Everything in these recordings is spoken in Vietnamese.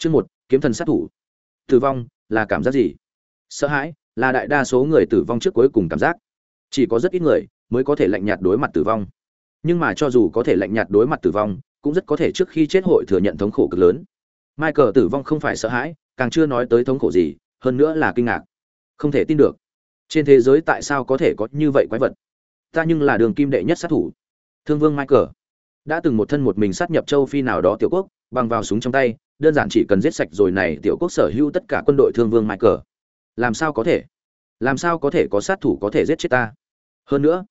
Chương một, kiếm thần sát thủ. Tử vong là cảm giác gì? Sợ hãi là đại đa số người tử vong trước cuối cùng cảm giác. Chỉ có rất ít người mới có thể lạnh nhạt đối mặt tử vong. Nhưng mà cho dù có thể lạnh nhạt đối mặt tử vong, cũng rất có thể trước khi chết hội thừa nhận thống khổ cực lớn. Michael tử vong không phải sợ hãi, càng chưa nói tới thống khổ gì, hơn nữa là kinh ngạc. Không thể tin được. Trên thế giới tại sao có thể có như vậy quái vật? Ta nhưng là đường kim đệ nhất sát thủ. Thương Vương Michael đã từng một thân một mình sát nhập châu Phi nào đó tiểu quốc, bằng vào súng trong tay, đơn giản chỉ cần giết sạch rồi này tiểu quốc sở hữu tất cả quân đội Thương Vương Michael. Làm sao có thể? Làm sao có thể có sát thủ có thể giết chết ta? Hơn nữa,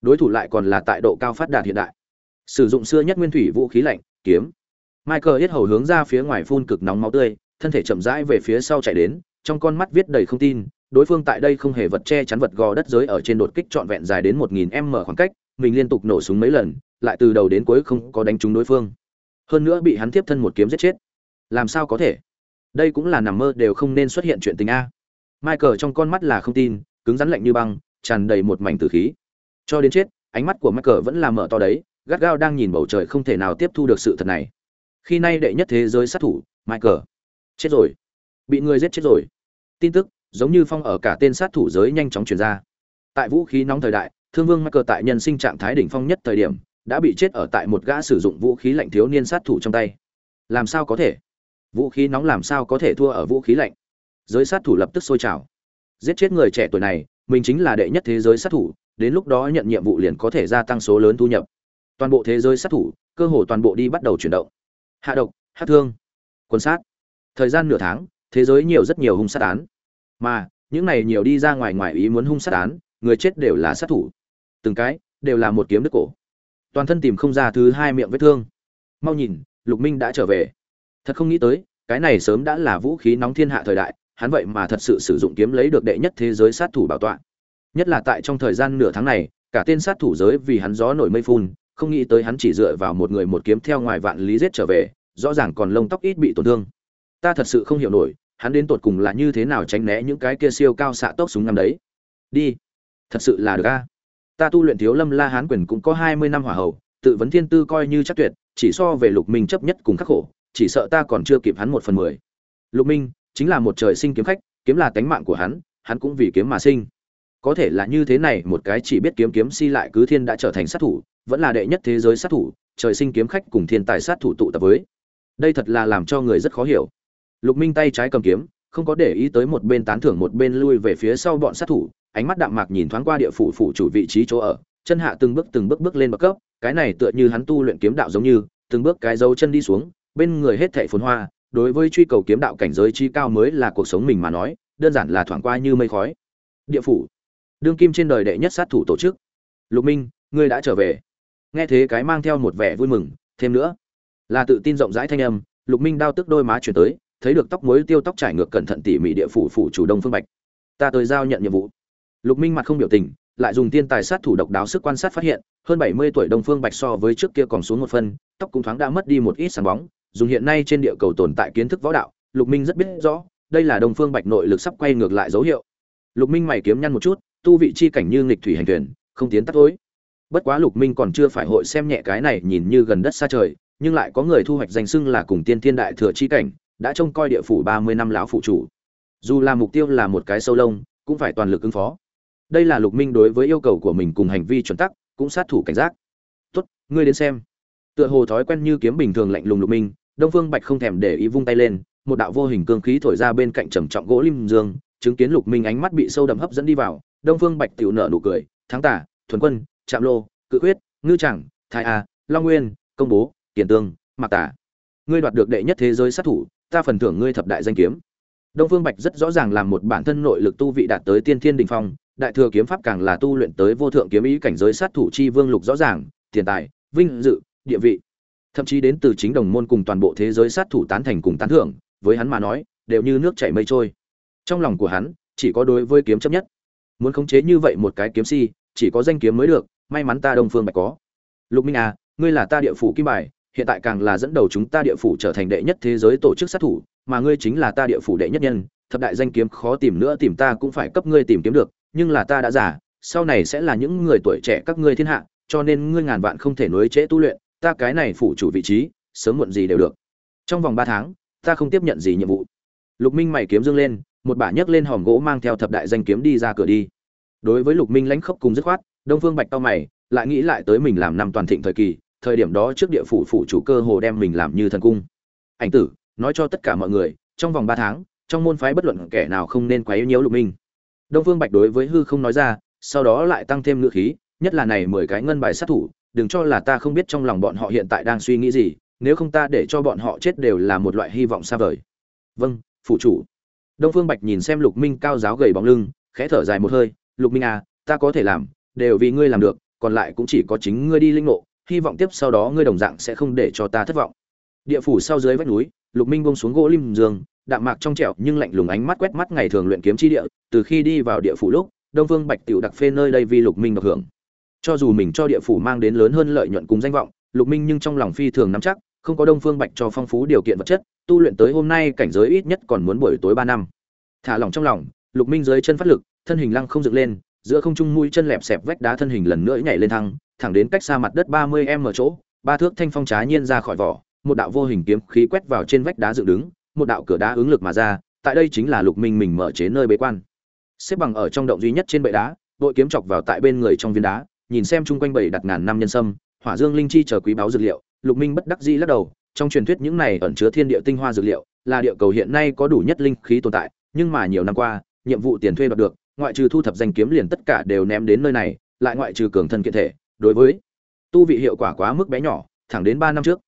đối thủ lại còn là tại độ cao phát đạt hiện đại. Sử dụng xưa nhất nguyên thủy vũ khí lạnh, kiếm. Michael hết hầu hướng ra phía ngoài phun cực nóng máu tươi, thân thể chậm rãi về phía sau chạy đến, trong con mắt viết đầy không tin, đối phương tại đây không hề vật che chắn vật gò đất giới ở trên đột kích trọn vẹn dài đến 1000m khoảng cách, mình liên tục nổ súng mấy lần, lại từ đầu đến cuối không có đánh trúng đối phương. Hơn nữa bị hắn tiếp thân một kiếm giết chết. Làm sao có thể? Đây cũng là nằm mơ đều không nên xuất hiện chuyện tình a. Michael trong con mắt là không tin, cứng rắn lạnh như băng, tràn đầy một mảnh tử khí. Cho đến chết, ánh mắt của Michael vẫn là mở to đấy, gắt gao đang nhìn bầu trời không thể nào tiếp thu được sự thật này. Khi nay đệ nhất thế giới sát thủ, Michael chết rồi, bị người giết chết rồi. Tin tức giống như phong ở cả tên sát thủ giới nhanh chóng truyền ra. Tại vũ khí nóng thời đại, Thương Vương Michael tại nhân sinh trạng thái đỉnh phong nhất thời điểm, đã bị chết ở tại một gã sử dụng vũ khí lạnh thiếu niên sát thủ trong tay. Làm sao có thể? Vũ khí nóng làm sao có thể thua ở vũ khí lạnh? Giới sát thủ lập tức sôi trào. Giết chết người trẻ tuổi này, mình chính là đệ nhất thế giới sát thủ, đến lúc đó nhận nhiệm vụ liền có thể gia tăng số lớn thu nhập. Toàn bộ thế giới sát thủ, cơ hồ toàn bộ đi bắt đầu chuyển động. Hạ độc, hát thương, quân sát. Thời gian nửa tháng, thế giới nhiều rất nhiều hung sát án. Mà, những này nhiều đi ra ngoài ngoài ý muốn hung sát án, người chết đều là sát thủ. Từng cái đều là một kiếm đức cổ. Toàn thân tìm không ra thứ hai miệng vết thương. Mau nhìn, Lục Minh đã trở về. Thật không nghĩ tới, cái này sớm đã là vũ khí nóng thiên hạ thời đại, hắn vậy mà thật sự sử dụng kiếm lấy được đệ nhất thế giới sát thủ bảo tọa. Nhất là tại trong thời gian nửa tháng này, cả tên sát thủ giới vì hắn gió nổi mây phun, không nghĩ tới hắn chỉ dựa vào một người một kiếm theo ngoài vạn lý giết trở về, rõ ràng còn lông tóc ít bị tổn thương. Ta thật sự không hiểu nổi, hắn đến tột cùng là như thế nào tránh né những cái kia siêu cao xạ tốc súng ngắm đấy. Đi, thật sự là được a. Ta tu luyện thiếu lâm la hán quyền cũng có hai mươi năm hỏa hầu, tự vấn thiên tư coi như chắc tuyệt, chỉ so về Lục Minh chấp nhất cùng khắc khổ, chỉ sợ ta còn chưa kịp hắn một phần mười. Lục Minh chính là một trời sinh kiếm khách, kiếm là tánh mạng của hắn, hắn cũng vì kiếm mà sinh. Có thể là như thế này, một cái chỉ biết kiếm kiếm si lại cứ thiên đã trở thành sát thủ, vẫn là đệ nhất thế giới sát thủ, trời sinh kiếm khách cùng thiên tài sát thủ tụ tập với. Đây thật là làm cho người rất khó hiểu. Lục Minh tay trái cầm kiếm, không có để ý tới một bên tán thưởng một bên lui về phía sau bọn sát thủ, ánh mắt đạm mạc nhìn thoáng qua địa phủ phủ chủ vị trí chỗ ở, chân hạ từng bước từng bước bước lên bậc cấp, cái này tựa như hắn tu luyện kiếm đạo giống như, từng bước cái dấu chân đi xuống, bên người hết thảy phồn hoa, đối với truy cầu kiếm đạo cảnh giới chi cao mới là cuộc sống mình mà nói, đơn giản là thoáng qua như mây khói. Địa phủ, đương kim trên đời đệ nhất sát thủ tổ chức. Lục Minh, ngươi đã trở về. Nghe thế cái mang theo một vẻ vui mừng, thêm nữa, là tự tin rộng rãi thanh âm, Lục Minh đao tức đôi má chuyển tới, thấy được tóc muối tiêu tóc trải ngược cẩn thận tỉ mỉ địa phủ phủ chủ Đông Phương Bạch. Ta tới giao nhận nhiệm vụ. Lục Minh mặt không biểu tình, lại dùng tiên tài sát thủ độc đáo sức quan sát phát hiện, hơn 70 tuổi Đông Phương Bạch so với trước kia còn xuống một phân, tóc cũng thoáng đã mất đi một ít sáng bóng, dùng hiện nay trên địa cầu tồn tại kiến thức võ đạo, Lục Minh rất biết rõ, đây là Đông Phương Bạch nội lực sắp quay ngược lại dấu hiệu. Lục Minh mày kiếm nhăn một chút, tu vị chi cảnh như nghịch thủy hành thuyền, không tiến tắt tối. Bất quá Lục Minh còn chưa phải hội xem nhẹ cái này nhìn như gần đất xa trời, nhưng lại có người thu hoạch danh xưng là cùng tiên thiên đại thừa chi cảnh, đã trông coi địa phủ 30 năm lão phụ chủ. Dù là mục tiêu là một cái sâu lông, cũng phải toàn lực ứng phó. Đây là Lục Minh đối với yêu cầu của mình cùng hành vi chuẩn tắc, cũng sát thủ cảnh giác. "Tốt, ngươi đến xem." Tựa hồ thói quen như kiếm bình thường lạnh lùng Lục Minh, Đông Phương Bạch không thèm để ý vung tay lên, một đạo vô hình cương khí thổi ra bên cạnh trầm trọng gỗ lim dương, chứng kiến Lục Minh ánh mắt bị sâu đậm hấp dẫn đi vào, Đông Phương Bạch tiểu nở nụ cười, "Thắng tả, thuần quân, Trạm Lô, Cự Huyết, Ngư Chẳng, Thái A, Long Nguyên, Công Bố, Tiền Tương, Mạc Tả. Ngươi đoạt được đệ nhất thế giới sát thủ, ta phần thưởng ngươi thập đại danh kiếm." Đông Phương Bạch rất rõ ràng làm một bản thân nội lực tu vị đạt tới tiên thiên đỉnh phong, đại thừa kiếm pháp càng là tu luyện tới vô thượng kiếm ý cảnh giới sát thủ chi vương lục rõ ràng, tiền tài, vinh dự, địa vị. Thậm chí đến từ chính đồng môn cùng toàn bộ thế giới sát thủ tán thành cùng tán thưởng với hắn mà nói đều như nước chảy mây trôi. Trong lòng của hắn chỉ có đối với kiếm chấp nhất. Muốn khống chế như vậy một cái kiếm si chỉ có danh kiếm mới được may mắn ta đông phương bạch có. Lục minh à ngươi là ta địa phủ kim bài hiện tại càng là dẫn đầu chúng ta địa phủ trở thành đệ nhất thế giới tổ chức sát thủ mà ngươi chính là ta địa phủ đệ nhất nhân, thập đại danh kiếm khó tìm nữa tìm ta cũng phải cấp ngươi tìm kiếm được, nhưng là ta đã giả sau này sẽ là những người tuổi trẻ các ngươi thiên hạ, cho nên ngươi ngàn vạn không thể nối trễ tu luyện, ta cái này phủ chủ vị trí, sớm muộn gì đều được. Trong vòng ba tháng, ta không tiếp nhận gì nhiệm vụ. Lục minh mày kiếm dương lên, một bả nhấc lên hòm gỗ mang theo thập đại danh kiếm đi ra cửa đi. Đối với lục minh lãnh khốc cùng dứt khoát, đông phương bạch tao mày, lại nghĩ lại tới mình làm năm toàn thịnh thời kỳ, thời điểm đó trước địa phủ phủ chủ cơ hồ đem mình làm như thần cung. Ảnh tử nói cho tất cả mọi người, trong vòng ba tháng, trong môn phái bất luận kẻ nào không nên quấy nhiễu lục minh. Đông phương bạch đối với hư không nói ra, sau đó lại tăng thêm ngữ khí, nhất là này mười cái ngân bài sát thủ, đừng cho là ta không biết trong lòng bọn họ hiện tại đang suy nghĩ gì, nếu không ta để cho bọn họ chết đều là một loại hy vọng xa vời. Vâng phụ chủ. Đông phương bạch nhìn xem lục minh cao giáo gầy bóng lưng, khẽ thở dài một hơi, lục minh à ta có thể làm, đều vì ngươi làm được, còn lại cũng chỉ có chính ngươi đi linh ngộ, hy vọng tiếp sau đó ngươi đồng dạng sẽ không để cho ta thất vọng. Địa phủ sau dưới vách núi lục minh bông xuống gỗ lim giường, đạm mạc trong trẻo nhưng lạnh lùng ánh mắt quét mắt ngày thường luyện kiếm chi địa, từ khi đi vào địa phủ lúc, đông vương bạch tiểu đặc phê nơi đây vì lục minh độc hưởng. Cho dù mình cho địa phủ mang đến lớn hơn lợi nhuận cùng danh vọng, lục minh nhưng trong lòng phi thường nắm chắc, không có đông phương bạch cho phong phú điều kiện vật chất, tu luyện tới hôm nay cảnh giới ít nhất còn muốn buổi tối ba năm. Thả lòng trong lòng, lục minh dưới chân phát lực, thân hình lăng không dựng lên, giữa không trung mũi chân lẹp xẹp vách đá thân hình lần nữa nhảy lên thăng, thẳng đến cách xa mặt đất ba mươi m chỗ, ba thước thanh phong trái nhiên ra khỏi vỏ một đạo vô hình kiếm khí quét vào trên vách đá dựng đứng, một đạo cửa đá ứng lực mà ra, tại đây chính là lục minh mình mở chế nơi bế quan. Xếp bằng ở trong động duy nhất trên bệ đá, đội kiếm chọc vào tại bên người trong viên đá, nhìn xem chung quanh bảy đặt ngàn năm nhân sâm, hỏa dương linh chi chờ quý báu dược liệu, lục minh bất đắc dĩ lắc đầu, trong truyền thuyết những này ẩn chứa thiên địa tinh hoa dược liệu, là địa cầu hiện nay có đủ nhất linh khí tồn tại, nhưng mà nhiều năm qua, nhiệm vụ tiền thuê đoạt được, ngoại trừ thu thập danh kiếm liền tất cả đều ném đến nơi này, lại ngoại trừ cường thân kiện thể, đối với tu vị hiệu quả quá mức bé nhỏ, thẳng đến ba năm trước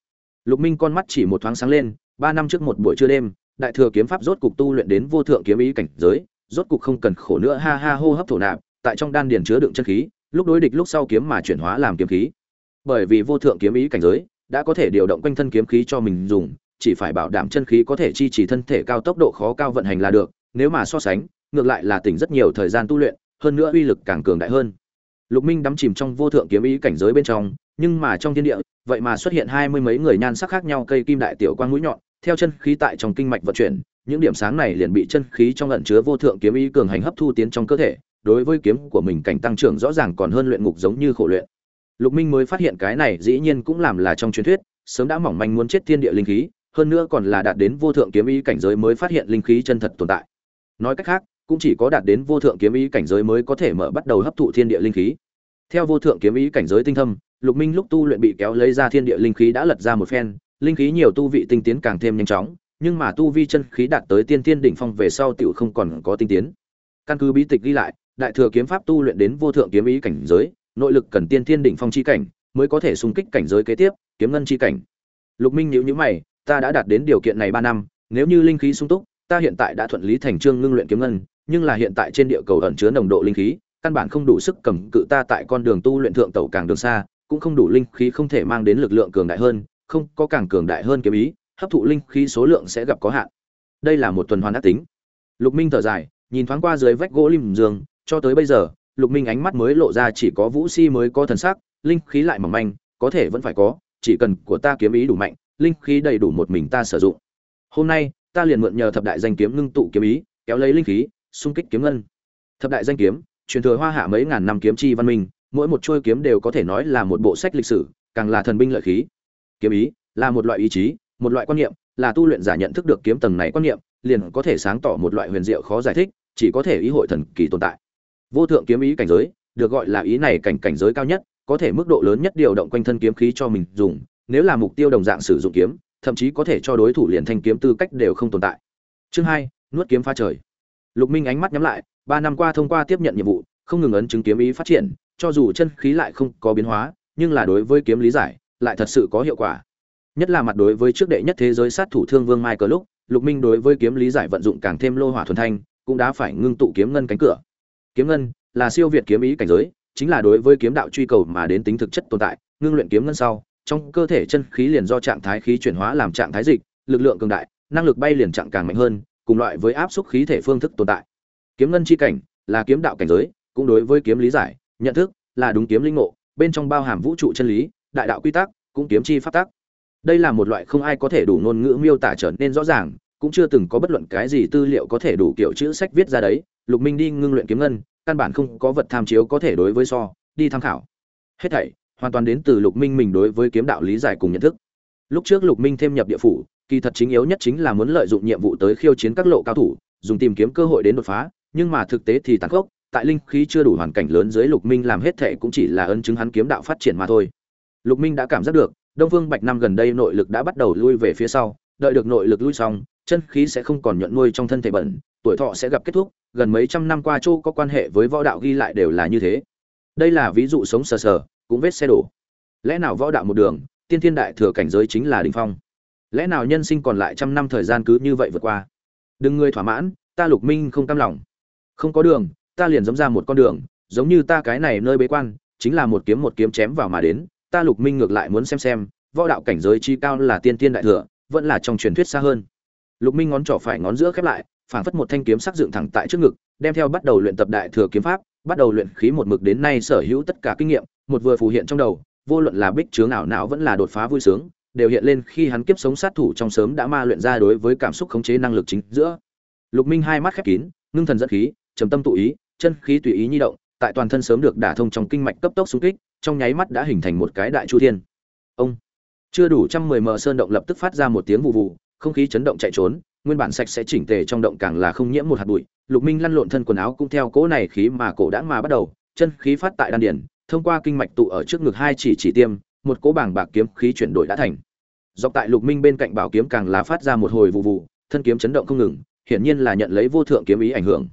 lục minh con mắt chỉ một thoáng sáng lên, ba năm trước một buổi trưa đêm, đại thừa kiếm pháp rốt cục tu luyện đến vô thượng kiếm ý cảnh giới, rốt cục không cần khổ nữa, ha ha hô hấp thổ nạp, tại trong đan điền chứa đựng chân khí, lúc đối địch lúc sau kiếm mà chuyển hóa làm kiếm khí. Bởi vì vô thượng kiếm ý cảnh giới đã có thể điều động quanh thân kiếm khí cho mình dùng, chỉ phải bảo đảm chân khí có thể chi trì thân thể cao tốc độ khó cao vận hành là được, nếu mà so sánh, ngược lại là tỉnh rất nhiều thời gian tu luyện, hơn nữa uy lực càng cường đại hơn. Lục minh đắm chìm trong vô thượng kiếm ý cảnh giới bên trong nhưng mà trong thiên địa, vậy mà xuất hiện hai mươi mấy người nhan sắc khác nhau cây kim đại tiểu quang mũi nhọn, theo chân khí tại trong kinh mạch vận chuyển, những điểm sáng này liền bị chân khí trong ẩn chứa vô thượng kiếm ý cường hành hấp thu tiến trong cơ thể, đối với kiếm của mình cảnh tăng trưởng rõ ràng còn hơn luyện ngục giống như khổ luyện. Lục minh mới phát hiện cái này dĩ nhiên cũng làm là trong truyền thuyết, sớm đã mỏng manh muốn chết thiên địa linh khí, hơn nữa còn là đạt đến vô thượng kiếm ý cảnh giới mới phát hiện linh khí chân thật tồn tại. Nói cách khác, cũng chỉ có đạt đến vô thượng kiếm ý cảnh giới mới có thể mở bắt đầu hấp thụ thiên địa linh khí theo vô thượng kiếm ý cảnh giới tinh thâm, lục minh lúc tu luyện bị kéo lấy ra thiên địa linh khí đã lật ra một phen, linh khí nhiều tu vị tinh tiến càng thêm nhanh chóng, nhưng mà tu vi chân khí đạt tới tiên tiên đỉnh phong về sau tiểu không còn có tinh tiến. Căn cứ bí tịch ghi lại, đại thừa kiếm pháp tu luyện đến vô thượng kiếm ý cảnh giới, nội lực cần tiên tiên đỉnh phong chi cảnh mới có thể xung kích cảnh giới kế tiếp, kiếm ngân chi cảnh. Lục minh nhíu nhíu mày, ta đã đạt đến điều kiện này ba năm, nếu như linh khí sung túc, ta hiện tại đã thuận lý thành trương ngưng luyện kiếm ngân, nhưng là hiện tại trên địa cầu ẩn chứa nồng độ linh khí căn bản không đủ sức cầm cự ta tại con đường tu luyện thượng tẩu càng đường xa, cũng không đủ linh khí không thể mang đến lực lượng cường đại hơn, không có càng cường đại hơn kiếm ý, hấp thụ linh khí số lượng sẽ gặp có hạn. Đây là một tuần hoàn ác tính. Lục minh thở dài, nhìn thoáng qua dưới vách gỗ lim giường, cho tới bây giờ, lục minh ánh mắt mới lộ ra chỉ có vũ si mới có thần sắc, linh khí lại mỏng manh, có thể vẫn phải có, chỉ cần của ta kiếm ý đủ mạnh, linh khí đầy đủ một mình ta sử dụng. Hôm nay, ta liền mượn nhờ thập đại danh kiếm ngưng tụ kiếm ý, kéo lấy linh khí, xung kích kiếm ngân. Thập đại danh kiếm truyền thừa hoa hạ mấy ngàn năm kiếm chi văn minh, mỗi một chuôi kiếm đều có thể nói là một bộ sách lịch sử, càng là thần binh lợi khí. Kiếm ý là một loại ý chí, một loại quan niệm, là tu luyện giả nhận thức được kiếm tầng này quan niệm, liền có thể sáng tỏ một loại huyền diệu khó giải thích, chỉ có thể ý hội thần kỳ tồn tại. Vô thượng kiếm ý cảnh giới, được gọi là ý này cảnh cảnh giới cao nhất, có thể mức độ lớn nhất điều động quanh thân kiếm khí cho mình dùng, nếu là mục tiêu đồng dạng sử dụng kiếm, thậm chí có thể cho đối thủ liền thanh kiếm tư cách đều không tồn tại. Chương hai, nuốt kiếm pha trời. Lục minh ánh mắt nhắm lại ba năm qua thông qua tiếp nhận nhiệm vụ, không ngừng ấn chứng kiếm ý phát triển, cho dù chân khí lại không có biến hóa, nhưng là đối với kiếm lý giải, lại thật sự có hiệu quả. Nhất là mặt đối với trước đệ nhất thế giới sát thủ thương vương mai cờ lúc, lục minh đối với kiếm lý giải vận dụng càng thêm lô hỏa thuần thanh, cũng đã phải ngưng tụ kiếm ngân cánh cửa. Kiếm ngân là siêu việt kiếm ý cảnh giới, chính là đối với kiếm đạo truy cầu mà đến tính thực chất tồn tại, ngưng luyện kiếm ngân sau, trong cơ thể chân khí liền do trạng thái khí chuyển hóa làm trạng thái dịch, lực lượng cường đại, năng lực bay liền trạng càng mạnh hơn, cùng loại với áp suất khí thể phương thức tồn tại kiếm ngân chi cảnh là kiếm đạo cảnh giới, cũng đối với kiếm lý giải, nhận thức là đúng kiếm linh ngộ, bên trong bao hàm vũ trụ chân lý, đại đạo quy tắc, cũng kiếm chi pháp tắc. Đây là một loại không ai có thể đủ ngôn ngữ miêu tả trở nên rõ ràng, cũng chưa từng có bất luận cái gì tư liệu có thể đủ kiểu chữ sách viết ra đấy. Lục minh đi ngưng luyện kiếm ngân, căn bản không có vật tham chiếu có thể đối với so, đi tham khảo. Hết thảy, hoàn toàn đến từ lục minh mình đối với kiếm đạo lý giải cùng nhận thức. Lúc trước lục minh thêm nhập địa phủ, kỳ thật chính yếu nhất chính là muốn lợi dụng nhiệm vụ tới khiêu chiến các lộ cao thủ, dùng tìm kiếm cơ hội đến đột phá nhưng mà thực tế thì tàn khốc, tại linh khí chưa đủ hoàn cảnh lớn dưới lục minh làm hết thệ cũng chỉ là ân chứng hắn kiếm đạo phát triển mà thôi. Lục minh đã cảm giác được, đông phương bạch năm gần đây nội lực đã bắt đầu lui về phía sau, đợi được nội lực lui xong, chân khí sẽ không còn nhuận nuôi trong thân thể bẩn, tuổi thọ sẽ gặp kết thúc, gần mấy trăm năm qua châu có quan hệ với võ đạo ghi lại đều là như thế. Đây là ví dụ sống sờ sờ, cũng vết xe đổ. Lẽ nào võ đạo một đường, tiên thiên đại thừa cảnh giới chính là đỉnh phong? Lẽ nào nhân sinh còn lại trăm năm thời gian cứ như vậy vượt qua? Đừng ngươi thỏa mãn, ta lục minh không cam lòng không có đường, ta liền dẫm ra một con đường, giống như ta cái này nơi bế quan, chính là một kiếm một kiếm chém vào mà đến, ta lục minh ngược lại muốn xem xem, võ đạo cảnh giới chi cao là tiên tiên đại thừa, vẫn là trong truyền thuyết xa hơn. Lục minh ngón trỏ phải ngón giữa khép lại, phảng phất một thanh kiếm sắc dựng thẳng tại trước ngực, đem theo bắt đầu luyện tập đại thừa kiếm pháp, bắt đầu luyện khí một mực đến nay sở hữu tất cả kinh nghiệm, một vừa phù hiện trong đầu, vô luận là bích chướng ảo não vẫn là đột phá vui sướng, đều hiện lên khi hắn kiếp sống sát thủ trong sớm đã ma luyện ra đối với cảm xúc khống chế năng lực chính giữa. Lục minh hai mắt khép kín, ngưng thần dẫn khí trầm tâm tụ ý, chân khí tùy ý nhi động, tại toàn thân sớm được đả thông trong kinh mạch cấp tốc xung kích, trong nháy mắt đã hình thành một cái đại chu thiên. Ông. Chưa đủ trăm mười mờ sơn động lập tức phát ra một tiếng vụ vụ không khí chấn động chạy trốn, nguyên bản sạch sẽ chỉnh tề trong động càng là không nhiễm một hạt bụi. Lục minh lăn lộn thân quần áo cũng theo cỗ này khí mà cổ đã mà bắt đầu, chân khí phát tại đan điển thông qua kinh mạch tụ ở trước ngực hai chỉ chỉ tiêm, một cỗ bảng bạc kiếm khí chuyển đổi đã thành. Dọc tại lục minh bên cạnh bảo kiếm càng là phát ra một hồi vụ vụ thân kiếm chấn động không ngừng, hiển nhiên là nhận lấy vô thượng kiếm ý ảnh hưởng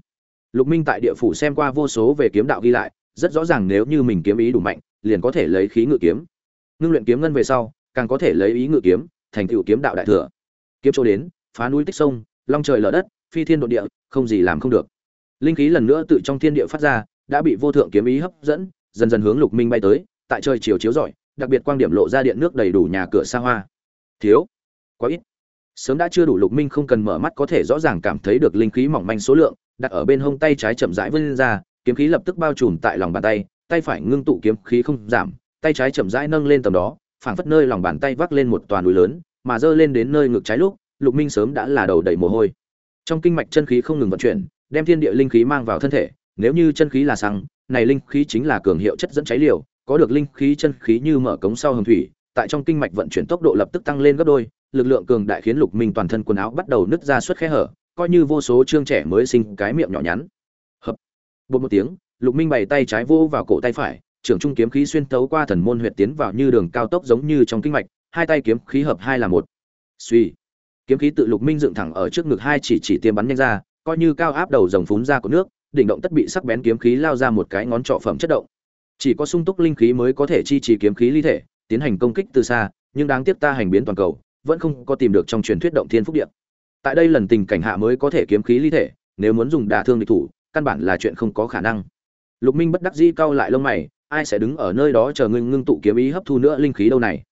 lục minh tại địa phủ xem qua vô số về kiếm đạo ghi lại, rất rõ ràng nếu như mình kiếm ý đủ mạnh, liền có thể lấy khí ngự kiếm. Ngưng luyện kiếm ngân về sau, càng có thể lấy ý ngự kiếm, thành tựu kiếm đạo đại thừa. Kiếm chỗ đến, phá núi tích sông, long trời lở đất, phi thiên độ địa, không gì làm không được. Linh khí lần nữa tự trong thiên địa phát ra, đã bị vô thượng kiếm ý hấp dẫn, dần dần hướng lục minh bay tới, tại trời chiều chiếu rọi, đặc biệt quang điểm lộ ra điện nước đầy đủ nhà cửa xa hoa. Thiếu, quá ít. Sớm đã chưa đủ lục minh không cần mở mắt có thể rõ ràng cảm thấy được linh khí mỏng manh số lượng đặt ở bên hông tay trái chậm rãi vươn ra, kiếm khí lập tức bao trùm tại lòng bàn tay tay phải ngưng tụ kiếm khí không giảm, tay trái chậm rãi nâng lên tầm đó, phảng phất nơi lòng bàn tay vác lên một toàn núi lớn, mà giơ lên đến nơi ngực trái lúc, lục minh sớm đã là đầu đầy mồ hôi. Trong kinh mạch chân khí không ngừng vận chuyển, đem thiên địa linh khí mang vào thân thể, nếu như chân khí là xăng, này linh khí chính là cường hiệu chất dẫn cháy liều, có được linh khí chân khí như mở cống sau hồng thủy, tại trong kinh mạch vận chuyển tốc độ lập tức tăng lên gấp đôi, lực lượng cường đại khiến lục minh toàn thân quần áo bắt đầu nứt ra suốt khe hở coi như vô số chương trẻ mới sinh cái miệng nhỏ nhắn. Hợp. Bột một tiếng, lục minh bày tay trái vô vào cổ tay phải, trưởng trung kiếm khí xuyên tấu qua thần môn huyệt tiến vào như đường cao tốc giống như trong kinh mạch, hai tay kiếm khí hợp hai là một. Suy. Kiếm khí tự lục minh dựng thẳng ở trước ngực hai chỉ chỉ tiêm bắn nhanh ra, coi như cao áp đầu rồng phún ra của nước, đỉnh động tất bị sắc bén kiếm khí lao ra một cái ngón trọ phẩm chất động. Chỉ có sung túc linh khí mới có thể chi trì kiếm khí ly thể, tiến hành công kích từ xa, nhưng đáng tiếc ta hành biến toàn cầu, vẫn không có tìm được trong truyền thuyết động thiên phúc điện tại đây lần tình cảnh hạ mới có thể kiếm khí ly thể, nếu muốn dùng đả thương địch thủ, căn bản là chuyện không có khả năng. Lục minh bất đắc dĩ cau lại lông mày, ai sẽ đứng ở nơi đó chờ ngưng ngưng tụ kiếm ý hấp thu nữa linh khí đâu này?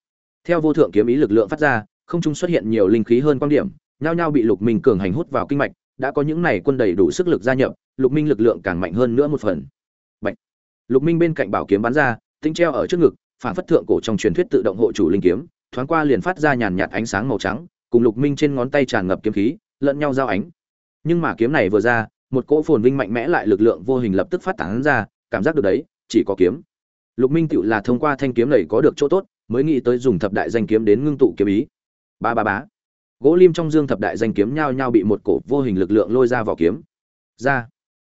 Theo vô thượng kiếm ý lực lượng phát ra, không trung xuất hiện nhiều linh khí hơn quan điểm, nhao nhao bị lục minh cường hành hút vào kinh mạch, đã có những này quân đầy đủ sức lực gia nhập, lục minh lực lượng càng mạnh hơn nữa một phần. Bạch. lục minh bên cạnh bảo kiếm bắn ra, tinh treo ở trước ngực, phản phất thượng cổ trong truyền thuyết tự động hộ chủ linh kiếm, thoáng qua liền phát ra nhàn nhạt ánh sáng màu trắng cùng lục minh trên ngón tay tràn ngập kiếm khí, lẫn nhau giao ánh. Nhưng mà kiếm này vừa ra, một cỗ phồn vinh mạnh mẽ lại lực lượng vô hình lập tức phát tán ra, cảm giác được đấy, chỉ có kiếm. Lục minh tựu là thông qua thanh kiếm này có được chỗ tốt, mới nghĩ tới dùng thập đại danh kiếm đến ngưng tụ kiếm ý. Ba ba bá gỗ lim trong dương thập đại danh kiếm nhao nhao bị một cổ vô hình lực lượng lôi ra vào kiếm. Ra.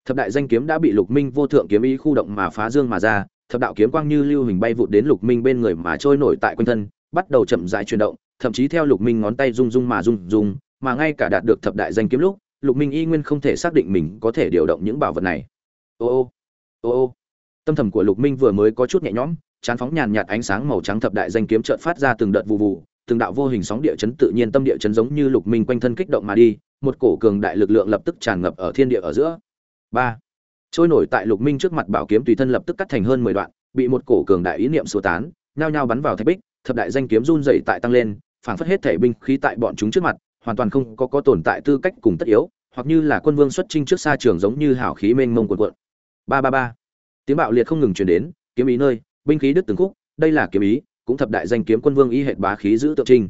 Thập đại danh kiếm đã bị lục minh vô thượng kiếm ý khu động mà phá dương mà ra, thập đạo kiếm quang như lưu hình bay vụt đến lục minh bên người mà trôi nổi tại quanh thân, bắt đầu chậm rãi chuyển động thậm chí theo lục minh ngón tay rung rung mà rung rung, mà ngay cả đạt được thập đại danh kiếm lúc, lục minh y nguyên không thể xác định mình có thể điều động những bảo vật này. Ô ô ô ô. Tâm thầm của lục minh vừa mới có chút nhẹ nhõm, chán phóng nhàn nhạt ánh sáng màu trắng thập đại danh kiếm trợn phát ra từng đợt vụ vụ từng đạo vô hình sóng địa chấn tự nhiên tâm địa chấn giống như lục minh quanh thân kích động mà đi, một cổ cường đại lực lượng lập tức tràn ngập ở thiên địa ở giữa. Ba. Trôi nổi tại lục minh trước mặt bảo kiếm tùy thân lập tức cắt thành hơn mười đoạn, bị một cổ cường đại ý niệm sơ tán, nhao nhao bắn vào thạch bích thập đại danh kiếm run rẩy tại tăng lên, phảng phất hết thể binh khí tại bọn chúng trước mặt, hoàn toàn không có có tồn tại tư cách cùng tất yếu, hoặc như là quân vương xuất chinh trước xa trường giống như hảo khí mênh mông cuộn cuộn. Ba ba ba. Tiếng bạo liệt không ngừng truyền đến, kiếm ý nơi, binh khí đứt từng khúc, đây là kiếm ý, cũng thập đại danh kiếm quân vương ý hệt bá khí giữ tượng trinh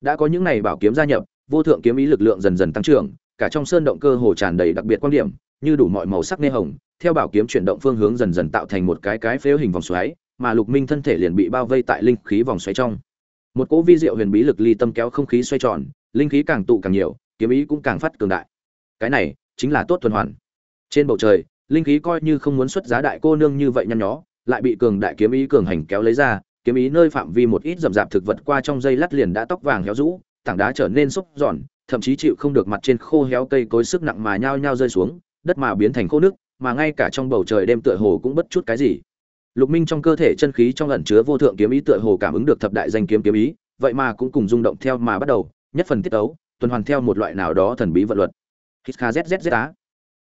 đã có những này bảo kiếm gia nhập, vô thượng kiếm ý lực lượng dần dần tăng trưởng, cả trong sơn động cơ hồ tràn đầy đặc biệt quan điểm, như đủ mọi màu sắc nê hồng, theo bảo kiếm chuyển động phương hướng dần dần tạo thành một cái cái phếu hình vòng xoáy mà lục minh thân thể liền bị bao vây tại linh khí vòng xoáy trong. Một cỗ vi diệu huyền bí lực ly tâm kéo không khí xoay tròn, linh khí càng tụ càng nhiều, kiếm ý cũng càng phát cường đại. Cái này chính là tốt tuần hoàn. Trên bầu trời, linh khí coi như không muốn xuất giá đại cô nương như vậy nhăn nhó, lại bị cường đại kiếm ý cường hành kéo lấy ra, kiếm ý nơi phạm vi một ít rậm rạp thực vật qua trong dây lát liền đã tóc vàng héo rũ, tảng đá trở nên xúc giòn, thậm chí chịu không được mặt trên khô héo cây cối sức nặng mà nhao nhao rơi xuống, đất mà biến thành khô nước, mà ngay cả trong bầu trời đêm tựa hồ cũng bất chút cái gì lục minh trong cơ thể chân khí trong ẩn chứa vô thượng kiếm ý tựa hồ cảm ứng được thập đại danh kiếm kiếm ý, vậy mà cũng cùng rung động theo mà bắt đầu, nhất phần tiết tấu, tuần hoàn theo một loại nào đó thần bí vận luật. Hít kha zzz á.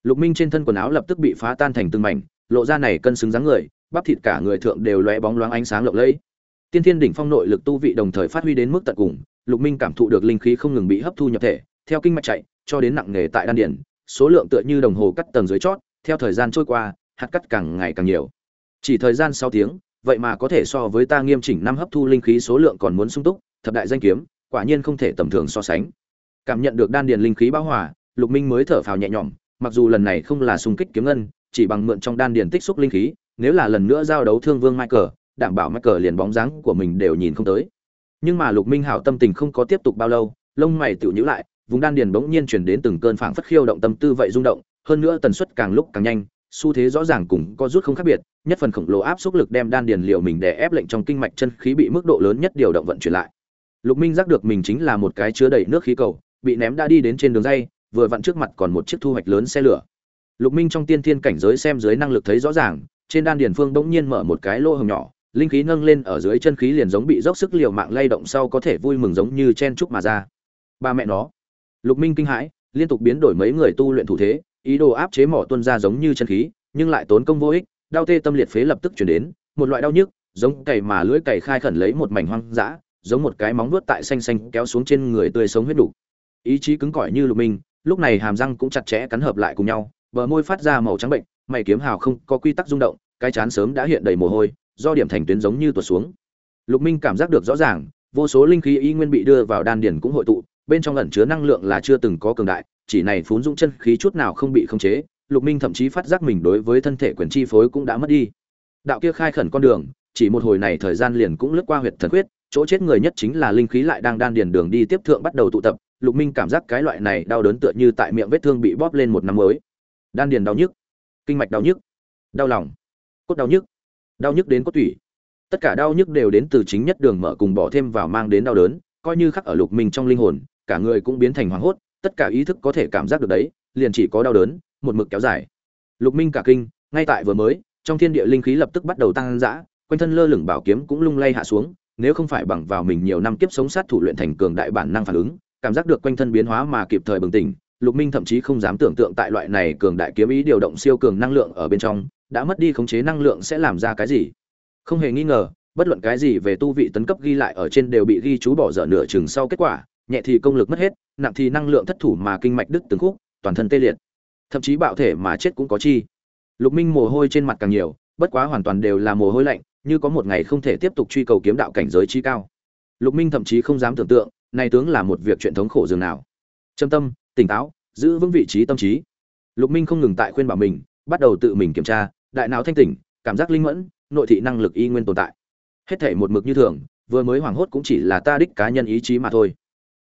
Lục minh trên thân quần áo lập tức bị phá tan thành từng mảnh, lộ ra này cân xứng dáng người, bắp thịt cả người thượng đều lóe bóng loáng ánh sáng lộng lẫy. Tiên thiên đỉnh phong nội lực tu vị đồng thời phát huy đến mức tận cùng, lục minh cảm thụ được linh khí không ngừng bị hấp thu nhập thể, theo kinh mạch chạy, cho đến nặng nghề tại đan điển số lượng tựa như đồng hồ cắt tầng dưới chót, theo thời gian trôi qua, hạt cắt càng ngày càng nhiều chỉ thời gian sáu tiếng, vậy mà có thể so với ta nghiêm chỉnh năm hấp thu linh khí số lượng còn muốn sung túc, thập đại danh kiếm, quả nhiên không thể tầm thường so sánh. Cảm nhận được đan điền linh khí bão hòa, lục minh mới thở phào nhẹ nhõm, mặc dù lần này không là xung kích kiếm ngân, chỉ bằng mượn trong đan điền tích xúc linh khí, nếu là lần nữa giao đấu thương vương michael đảm bảo michael liền bóng dáng của mình đều nhìn không tới. Nhưng mà lục minh hảo tâm tình không có tiếp tục bao lâu, lông mày tiểu nhíu lại, vùng đan điền bỗng nhiên chuyển đến từng cơn phảng phất khiêu động tâm tư vậy rung động, hơn nữa tần suất càng lúc càng nhanh xu thế rõ ràng cùng có rút không khác biệt, nhất phần khổng lồ áp xúc lực đem đan điền liệu mình để ép lệnh trong kinh mạch chân khí bị mức độ lớn nhất điều động vận chuyển lại. Lục minh giác được mình chính là một cái chứa đầy nước khí cầu, bị ném đã đi đến trên đường dây, vừa vặn trước mặt còn một chiếc thu hoạch lớn xe lửa. Lục minh trong tiên thiên cảnh giới xem dưới năng lực thấy rõ ràng, trên đan điền phương bỗng nhiên mở một cái lỗ hồng nhỏ, linh khí nâng lên ở dưới chân khí liền giống bị dốc sức liều mạng lay động sau có thể vui mừng giống như chen chúc mà ra. Ba mẹ nó. Lục minh kinh hãi, liên tục biến đổi mấy người tu luyện thủ thế ý đồ áp chế mỏ tuân ra giống như chân khí, nhưng lại tốn công vô ích, đau tê tâm liệt phế lập tức chuyển đến, một loại đau nhức, giống cày mà lưỡi cày khai khẩn lấy một mảnh hoang dã, giống một cái móng vuốt tại xanh xanh kéo xuống trên người tươi sống huyết đủ. Ý chí cứng cỏi như lục minh, lúc này hàm răng cũng chặt chẽ cắn hợp lại cùng nhau, bờ môi phát ra màu trắng bệnh, mày kiếm hào không có quy tắc rung động, cái chán sớm đã hiện đầy mồ hôi, do điểm thành tuyến giống như tuột xuống. Lục minh cảm giác được rõ ràng, vô số linh khí y nguyên bị đưa vào đan điền cũng hội tụ, bên trong ẩn chứa năng lượng là chưa từng có cường đại chỉ này phún dũng chân khí chút nào không bị khống chế, lục minh thậm chí phát giác mình đối với thân thể quyền chi phối cũng đã mất đi. Đạo kia khai khẩn con đường, chỉ một hồi này thời gian liền cũng lướt qua huyệt thần huyết chỗ chết người nhất chính là linh khí lại đang đan điền đường đi tiếp thượng bắt đầu tụ tập, lục minh cảm giác cái loại này đau đớn tựa như tại miệng vết thương bị bóp lên một năm mới. Đan điền đau nhức, kinh mạch đau nhức, đau lòng, cốt đau nhức đau nhức đến cốt tủy. Tất cả đau nhức đều đến từ chính nhất đường mở cùng bỏ thêm vào mang đến đau đớn, coi như khắc ở lục minh trong linh hồn, cả người cũng biến thành hoảng hốt tất cả ý thức có thể cảm giác được đấy, liền chỉ có đau đớn, một mực kéo dài. Lục minh cả kinh, ngay tại vừa mới, trong thiên địa linh khí lập tức bắt đầu tăng dã, quanh thân lơ lửng bảo kiếm cũng lung lay hạ xuống, nếu không phải bằng vào mình nhiều năm kiếp sống sát thủ luyện thành cường đại bản năng phản ứng, cảm giác được quanh thân biến hóa mà kịp thời bừng tỉnh, lục minh thậm chí không dám tưởng tượng tại loại này cường đại kiếm ý điều động siêu cường năng lượng ở bên trong, đã mất đi khống chế năng lượng sẽ làm ra cái gì? Không hề nghi ngờ, bất luận cái gì về tu vị tấn cấp ghi lại ở trên đều bị ghi chú bỏ dở nửa chừng sau kết quả nhẹ thì công lực mất hết, nặng thì năng lượng thất thủ mà kinh mạch đứt từng khúc, toàn thân tê liệt. Thậm chí bạo thể mà chết cũng có chi. Lục minh mồ hôi trên mặt càng nhiều, bất quá hoàn toàn đều là mồ hôi lạnh, như có một ngày không thể tiếp tục truy cầu kiếm đạo cảnh giới chi cao. Lục minh thậm chí không dám tưởng tượng này tướng là một việc chuyện thống khổ dường nào. Trầm tâm, tỉnh táo, giữ vững vị trí tâm trí. Lục minh không ngừng tại khuyên bảo mình, bắt đầu tự mình kiểm tra, đại não thanh tỉnh, cảm giác linh mẫn, nội thị năng lực y nguyên tồn tại. Hết thể một mực như thường, vừa mới hoảng hốt cũng chỉ là ta đích cá nhân ý chí mà thôi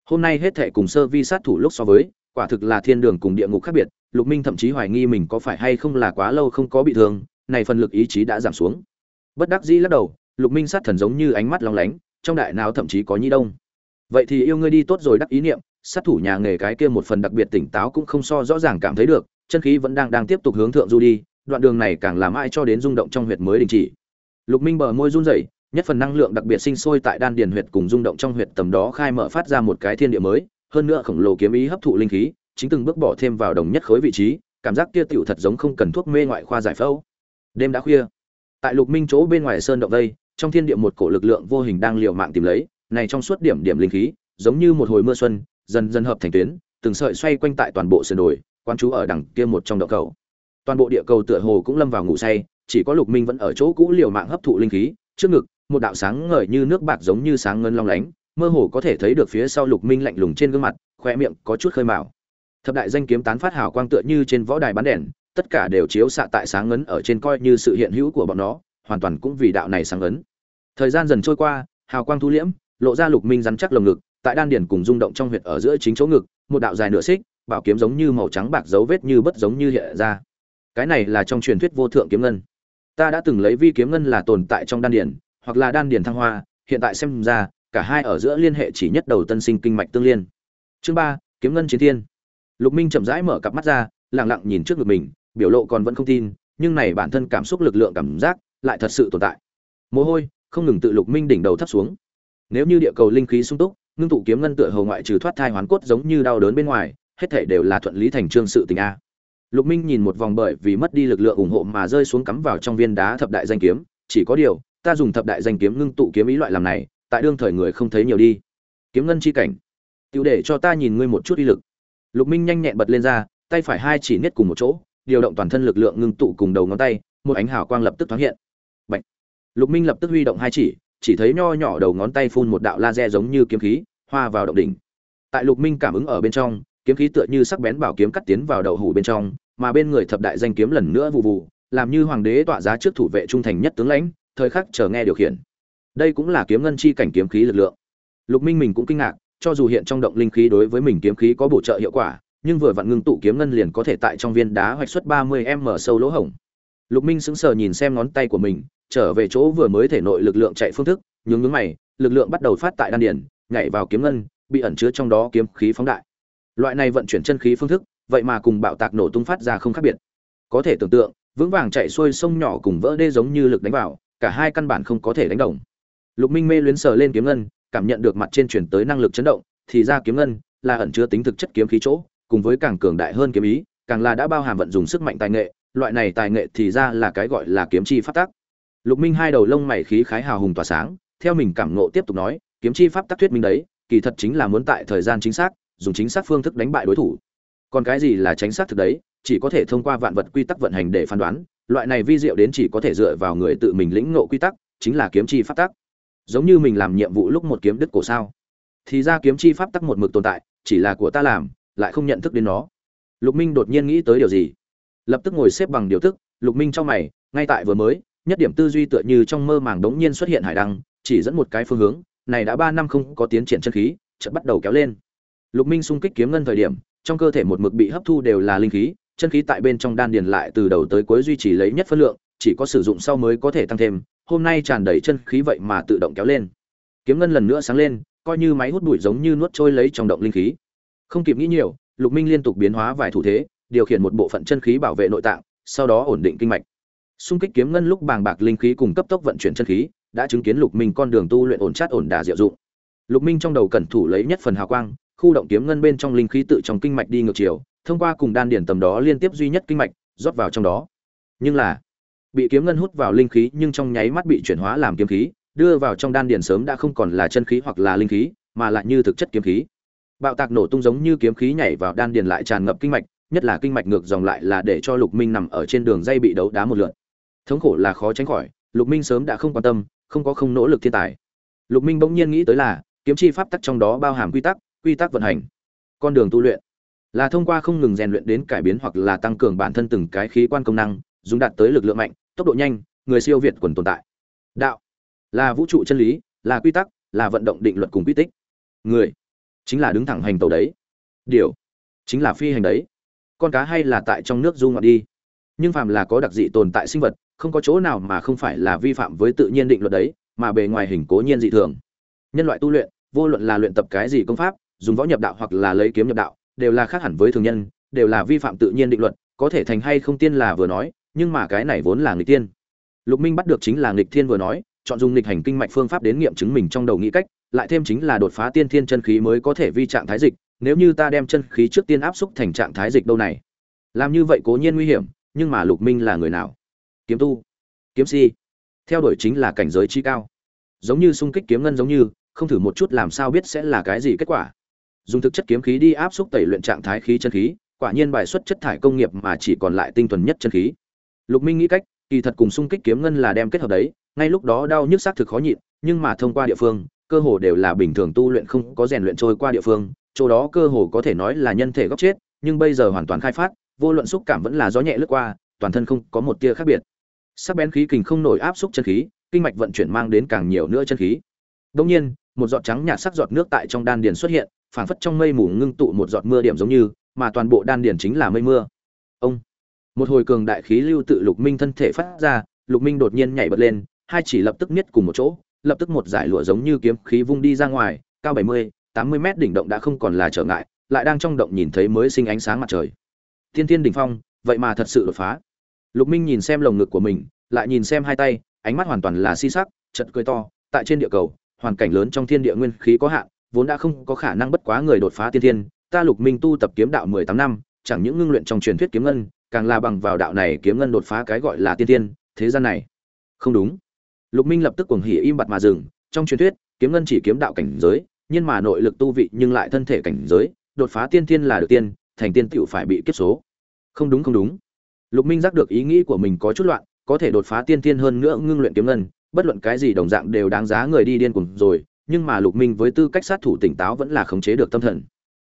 hôm nay hết thệ cùng sơ vi sát thủ lúc so với, quả thực là thiên đường cùng địa ngục khác biệt, lục minh thậm chí hoài nghi mình có phải hay không là quá lâu không có bị thương, này phần lực ý chí đã giảm xuống. Bất đắc dĩ lắc đầu, lục minh sát thần giống như ánh mắt long lánh, trong đại não thậm chí có nhi đông. Vậy thì yêu ngươi đi tốt rồi đắc ý niệm, sát thủ nhà nghề cái kia một phần đặc biệt tỉnh táo cũng không so rõ ràng cảm thấy được, chân khí vẫn đang đang tiếp tục hướng thượng du đi, đoạn đường này càng làm ai cho đến rung động trong huyệt mới đình chỉ. Lục minh bờ môi run rẩy nhất phần năng lượng đặc biệt sinh sôi tại đan điền huyệt cùng rung động trong huyệt tầm đó khai mở phát ra một cái thiên địa mới, hơn nữa khổng lồ kiếm ý hấp thụ linh khí, chính từng bước bỏ thêm vào đồng nhất khối vị trí, cảm giác kia tiểu thật giống không cần thuốc mê ngoại khoa giải phẫu. Đêm đã khuya. Tại lục minh chỗ bên ngoài sơn động đây, trong thiên địa một cổ lực lượng vô hình đang liều mạng tìm lấy, này trong suốt điểm điểm linh khí, giống như một hồi mưa xuân, dần dần hợp thành tuyến, từng sợi xoay quanh tại toàn bộ sườn đồi quan chú ở đằng kia một trong động cầu. Toàn bộ địa cầu tựa hồ cũng lâm vào ngủ say, chỉ có lục minh vẫn ở chỗ cũ liều mạng hấp thụ linh khí, trước ngực một đạo sáng ngời như nước bạc giống như sáng ngân long lánh, mơ hồ có thể thấy được phía sau lục minh lạnh lùng trên gương mặt khoe miệng có chút khơi mào. Thập đại danh kiếm tán phát hào quang tựa như trên võ đài bắn đèn, tất cả đều chiếu xạ tại sáng ngấn ở trên coi như sự hiện hữu của bọn nó, hoàn toàn cũng vì đạo này sáng ngấn. Thời gian dần trôi qua, hào quang thu liễm, lộ ra lục minh rắn chắc lồng ngực, tại đan điền cùng rung động trong huyệt ở giữa chính chỗ ngực, một đạo dài nửa xích, bảo kiếm giống như màu trắng bạc dấu vết như bất giống như hiện ra. Cái này là trong truyền thuyết vô thượng kiếm ngân. Ta đã từng lấy vi kiếm ngân là tồn tại trong đan điền hoặc là đan điền thăng hoa, hiện tại xem ra, cả hai ở giữa liên hệ chỉ nhất đầu tân sinh kinh mạch tương liên. Chương ba, kiếm ngân chiến thiên. Lục minh chậm rãi mở cặp mắt ra, lặng lặng nhìn trước ngực mình, biểu lộ còn vẫn không tin, nhưng này bản thân cảm xúc lực lượng cảm giác lại thật sự tồn tại. Mồ hôi không ngừng tự lục minh đỉnh đầu thấp xuống. Nếu như địa cầu linh khí sung túc, ngưng tụ kiếm ngân tựa hầu ngoại trừ thoát thai hoán cốt giống như đau đớn bên ngoài, hết thảy đều là thuận lý thành trương sự tình a. Lục minh nhìn một vòng bởi vì mất đi lực lượng ủng hộ mà rơi xuống cắm vào trong viên đá thập đại danh kiếm, chỉ có điều ta dùng thập đại danh kiếm ngưng tụ kiếm ý loại làm này, tại đương thời người không thấy nhiều đi. Kiếm ngân chi cảnh. Tiểu để cho ta nhìn ngươi một chút uy lực. Lục minh nhanh nhẹn bật lên ra, tay phải hai chỉ niết cùng một chỗ, điều động toàn thân lực lượng ngưng tụ cùng đầu ngón tay, một ánh hào quang lập tức thoáng hiện. Bạch. lục minh lập tức huy động hai chỉ chỉ thấy nho nhỏ đầu ngón tay phun một đạo laser giống như kiếm khí, hoa vào động đỉnh. Tại lục minh cảm ứng ở bên trong, kiếm khí tựa như sắc bén bảo kiếm cắt tiến vào đầu hủ bên trong, mà bên người thập đại danh kiếm lần nữa vụ vụ, làm như hoàng đế tọa giá trước thủ vệ trung thành nhất tướng lãnh thời khắc chờ nghe điều khiển. Đây cũng là kiếm ngân chi cảnh kiếm khí lực lượng. Lục minh mình cũng kinh ngạc, cho dù hiện trong động linh khí đối với mình kiếm khí có bổ trợ hiệu quả, nhưng vừa vặn ngưng tụ kiếm ngân liền có thể tại trong viên đá hoạch xuất ba mươi m sâu lỗ hổng. Lục minh sững sờ nhìn xem ngón tay của mình, trở về chỗ vừa mới thể nội lực lượng chạy phương thức, nhướng nhướng mày, lực lượng bắt đầu phát tại đan điển nhảy vào kiếm ngân, bị ẩn chứa trong đó kiếm khí phóng đại. Loại này vận chuyển chân khí phương thức, vậy mà cùng bạo tạc nổ tung phát ra không khác biệt. Có thể tưởng tượng, vững vàng chạy xuôi sông nhỏ cùng vỡ đê giống như lực đánh vào cả hai căn bản không có thể đánh đồng. Lục minh mê luyến sờ lên kiếm ngân, cảm nhận được mặt trên chuyển tới năng lực chấn động, thì ra kiếm ngân là ẩn chứa tính thực chất kiếm khí chỗ, cùng với càng cường đại hơn kiếm ý, càng là đã bao hàm vận dùng sức mạnh tài nghệ, loại này tài nghệ thì ra là cái gọi là kiếm chi pháp tắc. Lục minh hai đầu lông mày khí khái hào hùng tỏa sáng, theo mình cảm ngộ tiếp tục nói, kiếm chi pháp tắc thuyết minh đấy, kỳ thật chính là muốn tại thời gian chính xác, dùng chính xác phương thức đánh bại đối thủ. Còn cái gì là tránh xác thực đấy, chỉ có thể thông qua vạn vật quy tắc vận hành để phán đoán loại này vi diệu đến chỉ có thể dựa vào người tự mình lĩnh ngộ quy tắc, chính là kiếm chi pháp tắc. Giống như mình làm nhiệm vụ lúc một kiếm đứt cổ sao. Thì ra kiếm chi pháp tắc một mực tồn tại, chỉ là của ta làm, lại không nhận thức đến nó. Lục minh đột nhiên nghĩ tới điều gì? Lập tức ngồi xếp bằng điều tức lục minh trong mày, ngay tại vừa mới, nhất điểm tư duy tựa như trong mơ màng đống nhiên xuất hiện hải đăng, chỉ dẫn một cái phương hướng, này đã ba năm không có tiến triển chân khí, chợt bắt đầu kéo lên. Lục minh xung kích kiếm ngân thời điểm, trong cơ thể một mực bị hấp thu đều là linh khí chân khí tại bên trong đan điền lại từ đầu tới cuối duy trì lấy nhất phân lượng, chỉ có sử dụng sau mới có thể tăng thêm, hôm nay tràn đầy chân khí vậy mà tự động kéo lên. Kiếm ngân lần nữa sáng lên, coi như máy hút bụi giống như nuốt trôi lấy trong động linh khí. Không kịp nghĩ nhiều, lục minh liên tục biến hóa vài thủ thế, điều khiển một bộ phận chân khí bảo vệ nội tạng, sau đó ổn định kinh mạch. Xung kích kiếm ngân lúc bàng bạc linh khí cùng cấp tốc vận chuyển chân khí, đã chứng kiến lục minh con đường tu luyện ổn chát ổn đà diệu dụng. Lục minh trong đầu cẩn thủ lấy nhất phần hào quang, khu động kiếm ngân bên trong linh khí tự trong kinh mạch đi ngược chiều thông qua cùng đan điển tầm đó liên tiếp duy nhất kinh mạch, rót vào trong đó. Nhưng là, bị kiếm ngân hút vào linh khí nhưng trong nháy mắt bị chuyển hóa làm kiếm khí, đưa vào trong đan điển sớm đã không còn là chân khí hoặc là linh khí, mà lại như thực chất kiếm khí. Bạo tạc nổ tung giống như kiếm khí nhảy vào đan điền lại tràn ngập kinh mạch, nhất là kinh mạch ngược dòng lại là để cho lục minh nằm ở trên đường dây bị đấu đá một lượn thống khổ là khó tránh khỏi, lục minh sớm đã không quan tâm, không có không nỗ lực thiên tài. Lục minh bỗng nhiên nghĩ tới là, kiếm chi pháp tắc trong đó bao hàm quy tắc quy tắc vận hành. Con đường tu luyện là thông qua không ngừng rèn luyện đến cải biến hoặc là tăng cường bản thân từng cái khí quan công năng, dùng đạt tới lực lượng mạnh, tốc độ nhanh, người siêu việt quần tồn tại. Đạo là vũ trụ chân lý, là quy tắc, là vận động định luật cùng quy tích. Người chính là đứng thẳng hành tàu đấy. Điều chính là phi hành đấy. Con cá hay là tại trong nước du ngoạn đi. Nhưng phàm là có đặc dị tồn tại sinh vật, không có chỗ nào mà không phải là vi phạm với tự nhiên định luật đấy, mà bề ngoài hình cố nhiên dị thường. Nhân loại tu luyện, vô luận là luyện tập cái gì công pháp, dùng võ nhập đạo hoặc là lấy kiếm nhập đạo đều là khác hẳn với thường nhân, đều là vi phạm tự nhiên định luật, có thể thành hay không tiên là vừa nói, nhưng mà cái này vốn là nghịch tiên. Lục minh bắt được chính là nghịch thiên vừa nói, chọn dùng nghịch hành kinh mạch phương pháp đến nghiệm chứng mình trong đầu nghĩ cách, lại thêm chính là đột phá tiên thiên chân khí mới có thể vi trạng thái dịch, nếu như ta đem chân khí trước tiên áp xúc thành trạng thái dịch đâu này? Làm như vậy cố nhiên nguy hiểm, nhưng mà lục minh là người nào? Kiếm tu, kiếm si. Theo đuổi chính là cảnh giới chi cao. Giống như xung kích kiếm ngân giống như, không thử một chút làm sao biết sẽ là cái gì kết quả dùng thực chất kiếm khí đi áp xúc tẩy luyện trạng thái khí chân khí, quả nhiên bài xuất chất thải công nghiệp mà chỉ còn lại tinh thuần nhất chân khí. Lục minh nghĩ cách, kỳ thật cùng xung kích kiếm ngân là đem kết hợp đấy, ngay lúc đó đau nhức xác thực khó nhịn, nhưng mà thông qua địa phương, cơ hồ đều là bình thường tu luyện không có rèn luyện trôi qua địa phương, chỗ đó cơ hồ có thể nói là nhân thể góc chết, nhưng bây giờ hoàn toàn khai phát, vô luận xúc cảm vẫn là gió nhẹ lướt qua, toàn thân không có một tia khác biệt. Sắc bén khí kình không nổi áp xúc chân khí, kinh mạch vận chuyển mang đến càng nhiều nữa chân khí. Đông nhiên một giọt trắng nhạt sắc giọt nước tại trong đan điền xuất hiện, phảng phất trong mây mù ngưng tụ một giọt mưa điểm giống như, mà toàn bộ đan điền chính là mây mưa. Ông! Một hồi cường đại khí lưu tự lục minh thân thể phát ra, lục minh đột nhiên nhảy bật lên, hai chỉ lập tức niết cùng một chỗ, lập tức một giải lụa giống như kiếm khí vung đi ra ngoài, cao bảy mươi, tám mươi mét đỉnh động đã không còn là trở ngại, lại đang trong động nhìn thấy mới sinh ánh sáng mặt trời. Thiên thiên đỉnh phong, vậy mà thật sự đột phá. Lục minh nhìn xem lồng ngực của mình, lại nhìn xem hai tay, ánh mắt hoàn toàn là si sắc, chợt cười to, tại trên địa cầu hoàn cảnh lớn trong thiên địa nguyên khí có hạn, vốn đã không có khả năng bất quá người đột phá tiên thiên, ta lục minh tu tập kiếm đạo mười tám năm, chẳng những ngưng luyện trong truyền thuyết kiếm ngân, càng là bằng vào đạo này kiếm ngân đột phá cái gọi là tiên thiên, thế gian này. Không đúng. Lục minh lập tức cuồng hỉ im bặt mà dừng, trong truyền thuyết, kiếm ngân chỉ kiếm đạo cảnh giới, nhưng mà nội lực tu vị nhưng lại thân thể cảnh giới, đột phá tiên thiên là được tiên, thành tiên tựu phải bị kiếp số. Không đúng không đúng. Lục minh giác được ý nghĩ của mình có chút loạn, có thể đột phá tiên thiên hơn nữa ngưng luyện kiếm ngân bất luận cái gì đồng dạng đều đáng giá người đi điên cuồng rồi, nhưng mà lục minh với tư cách sát thủ tỉnh táo vẫn là khống chế được tâm thần.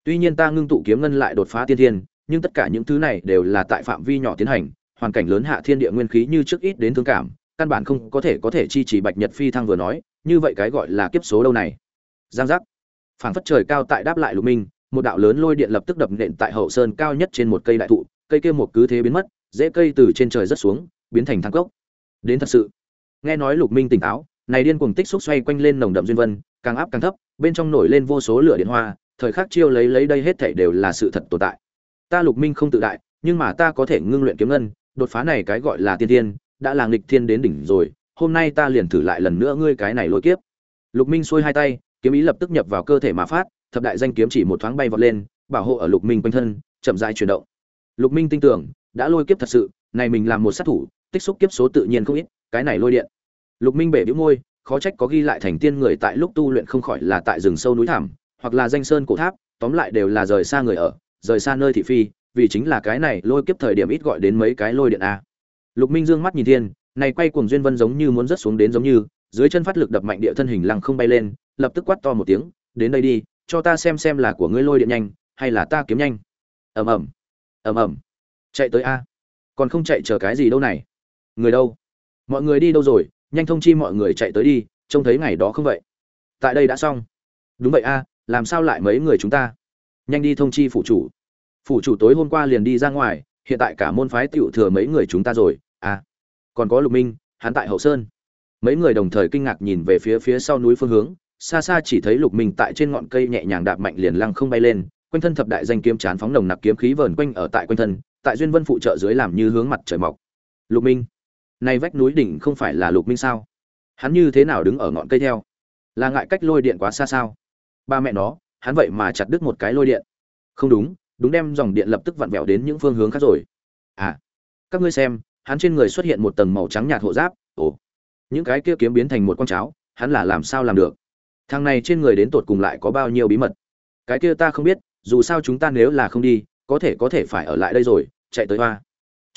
Tuy nhiên ta ngưng tụ kiếm ngân lại đột phá tiên thiên, nhưng tất cả những thứ này đều là tại phạm vi nhỏ tiến hành, hoàn cảnh lớn hạ thiên địa nguyên khí như trước ít đến thương cảm, căn bản không có thể có thể chi trì bạch nhật phi thăng vừa nói, như vậy cái gọi là kiếp số đâu này? Giang giác. Phảng phất trời cao tại đáp lại lục minh, một đạo lớn lôi điện lập tức đập nện tại hậu sơn cao nhất trên một cây đại thụ, cây kia một cứ thế biến mất dễ cây từ trên trời rất xuống, biến thành thang cốc. Đến thật sự nghe nói lục minh tỉnh táo, này điên cuồng tích xúc xoay quanh lên nồng đậm duyên vân, càng áp càng thấp, bên trong nổi lên vô số lửa điện hoa, thời khắc chiêu lấy lấy đây hết thảy đều là sự thật tồn tại. Ta lục minh không tự đại, nhưng mà ta có thể ngưng luyện kiếm ngân, đột phá này cái gọi là tiên tiên đã là nghịch thiên đến đỉnh rồi, hôm nay ta liền thử lại lần nữa ngươi cái này lôi kiếp. Lục minh xuôi hai tay, kiếm ý lập tức nhập vào cơ thể mà phát, thập đại danh kiếm chỉ một thoáng bay vọt lên, bảo hộ ở lục minh quanh thân, chậm rãi chuyển động. Lục minh tin tưởng, đã lôi kiếp thật sự, này mình làm một sát thủ tích xúc kiếp số tự nhiên không ít, cái này lôi điện. Lục minh bể bĩu môi, khó trách có ghi lại thành tiên người tại lúc tu luyện không khỏi là tại rừng sâu núi thẳm, hoặc là danh sơn cổ tháp, tóm lại đều là rời xa người ở, rời xa nơi thị phi, vì chính là cái này lôi kiếp thời điểm ít gọi đến mấy cái lôi điện a. Lục minh dương mắt nhìn thiên, này quay cuồng duyên vân giống như muốn rớt xuống đến giống như, dưới chân phát lực đập mạnh địa thân hình lăng không bay lên, lập tức quát to một tiếng, đến đây đi, cho ta xem xem là của ngươi lôi điện nhanh, hay là ta kiếm nhanh. Ầm ầm. Ầm ầm. Chạy tới a. Còn không chạy chờ cái gì đâu này người đâu? Mọi người đi đâu rồi? Nhanh thông chi mọi người chạy tới đi, trông thấy ngày đó không vậy? Tại đây đã xong. Đúng vậy a, làm sao lại mấy người chúng ta? Nhanh đi thông chi phủ chủ. Phủ chủ tối hôm qua liền đi ra ngoài, hiện tại cả môn phái tựu thừa mấy người chúng ta rồi. À còn có lục minh, hắn tại hậu sơn. Mấy người đồng thời kinh ngạc nhìn về phía phía sau núi phương hướng, xa xa chỉ thấy lục minh tại trên ngọn cây nhẹ nhàng đạp mạnh liền lăng không bay lên, quanh thân thập đại danh kiếm chán phóng nồng nặc kiếm khí vờn quanh ở tại quanh thân, tại duyên vân phụ trợ dưới làm như hướng mặt trời mọc. Lục minh nay vách núi đỉnh không phải là lục minh sao? Hắn như thế nào đứng ở ngọn cây theo? Là ngại cách lôi điện quá xa sao? Ba mẹ nó, hắn vậy mà chặt đứt một cái lôi điện. Không đúng đúng đem dòng điện lập tức vặn vẹo đến những phương hướng khác rồi. À các ngươi xem, hắn trên người xuất hiện một tầng màu trắng nhạt hộ giáp. Ồ, những cái kia kiếm biến thành một con cháo, hắn là làm sao làm được? Thằng này trên người đến tột cùng lại có bao nhiêu bí mật? Cái kia ta không biết, dù sao chúng ta nếu là không đi, có thể có thể phải ở lại đây rồi, chạy tới hoa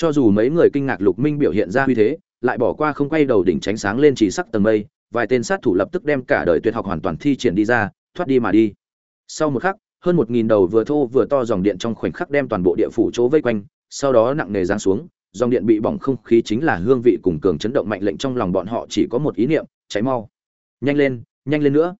cho dù mấy người kinh ngạc lục minh biểu hiện ra uy thế, lại bỏ qua không quay đầu đỉnh tránh sáng lên chỉ sắc tầng mây, vài tên sát thủ lập tức đem cả đời tuyệt học hoàn toàn thi triển đi ra, thoát đi mà đi. Sau một khắc, hơn một nghìn đầu vừa thô vừa to dòng điện trong khoảnh khắc đem toàn bộ địa phủ chỗ vây quanh, sau đó nặng nề giáng xuống, dòng điện bị bỏng không khí chính là hương vị cùng cường chấn động mạnh lệnh trong lòng bọn họ chỉ có một ý niệm, cháy mau. Nhanh lên nhanh lên nữa.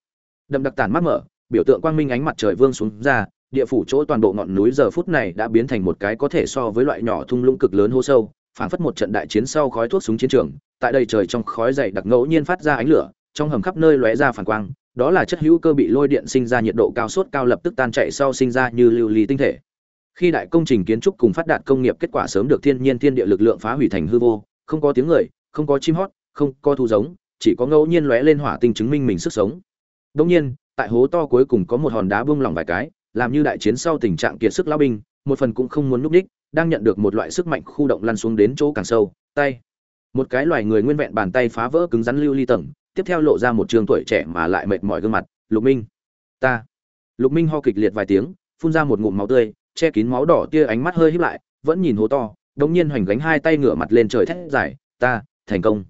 Đậm đặc tàn mắt mở, biểu tượng quang minh ánh mặt trời vương xuống ra địa phủ chỗ toàn bộ ngọn núi giờ phút này đã biến thành một cái có thể so với loại nhỏ thung lũng cực lớn hô sâu, phảng phất một trận đại chiến sau khói thuốc súng chiến trường, tại đây trời trong khói dày đặc ngẫu nhiên phát ra ánh lửa, trong hầm khắp nơi lóe ra phản quang, đó là chất hữu cơ bị lôi điện sinh ra nhiệt độ cao sốt cao lập tức tan chạy sau sinh ra như lưu ly tinh thể. Khi đại công trình kiến trúc cùng phát đạt công nghiệp kết quả sớm được thiên nhiên thiên địa lực lượng phá hủy thành hư vô, không có tiếng người, không có chim hót, không có thu giống, chỉ có ngẫu nhiên lóe lên hỏa tinh chứng minh mình sức sống. Đông nhiên, tại hố to cuối cùng có một hòn đá buông lỏng vài cái làm như đại chiến sau tình trạng kiệt sức lao binh, một phần cũng không muốn núp đích đang nhận được một loại sức mạnh khu động lăn xuống đến chỗ càng sâu, tay. Một cái loài người nguyên vẹn bàn tay phá vỡ cứng rắn lưu ly tầng, tiếp theo lộ ra một trường tuổi trẻ mà lại mệt mỏi gương mặt, lục minh. Ta. Lục minh ho kịch liệt vài tiếng, phun ra một ngụm máu tươi, che kín máu đỏ tia ánh mắt hơi híp lại, vẫn nhìn hố to, đống nhiên hoành gánh hai tay ngửa mặt lên trời thét giải ta, thành công.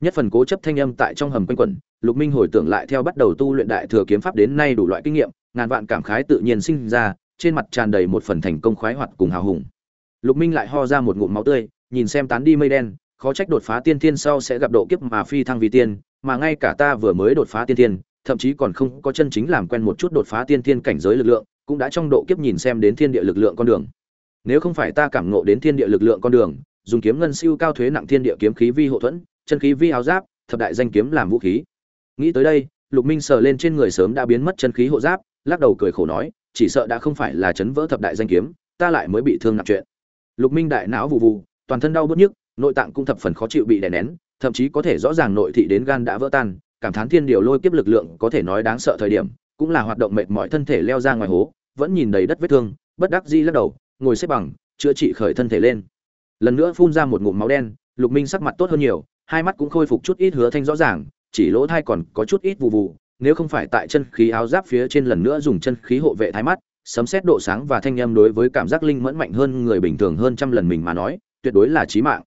Nhất phần cố chấp thanh âm tại trong hầm quanh quẩn, lục minh hồi tưởng lại theo bắt đầu tu luyện đại thừa kiếm pháp đến nay đủ loại kinh nghiệm ngàn vạn cảm khái tự nhiên sinh ra, trên mặt tràn đầy một phần thành công khoái hoạt cùng hào hùng. Lục minh lại ho ra một ngụm máu tươi, nhìn xem tán đi mây đen, khó trách đột phá tiên thiên sau sẽ gặp độ kiếp mà phi thăng vi tiên, mà ngay cả ta vừa mới đột phá tiên thiên, thậm chí còn không có chân chính làm quen một chút đột phá tiên thiên cảnh giới lực lượng, cũng đã trong độ kiếp nhìn xem đến thiên địa lực lượng con đường. Nếu không phải ta cảm ngộ đến thiên địa lực lượng con đường, dùng kiếm ngân siêu cao thuế nặng thiên địa kiếm khí vi hộ thuẫn, chân khí vi áo giáp, thập đại danh kiếm làm vũ khí. Nghĩ tới đây, lục minh sờ lên trên người sớm đã biến mất chân khí hộ giáp lắc đầu cười khổ nói, chỉ sợ đã không phải là chấn vỡ thập đại danh kiếm, ta lại mới bị thương nặng chuyện. Lục minh đại não vụ vụ toàn thân đau bứt nhức, nội tạng cũng thập phần khó chịu bị đè nén, thậm chí có thể rõ ràng nội thị đến gan đã vỡ tan, cảm thán thiên điều lôi kiếp lực lượng có thể nói đáng sợ thời điểm, cũng là hoạt động mệt mỏi thân thể leo ra ngoài hố, vẫn nhìn đầy đất vết thương, bất đắc dĩ lắc đầu, ngồi xếp bằng, chữa trị khởi thân thể lên. Lần nữa phun ra một ngụm máu đen, lục minh sắc mặt tốt hơn nhiều, hai mắt cũng khôi phục chút ít hứa thanh rõ ràng, chỉ lỗ thai còn có chút ít vụ vụ nếu không phải tại chân khí áo giáp phía trên lần nữa dùng chân khí hộ vệ thái mắt, sấm xét độ sáng và thanh âm đối với cảm giác linh mẫn mạnh hơn người bình thường hơn trăm lần mình mà nói, tuyệt đối là chí mạng.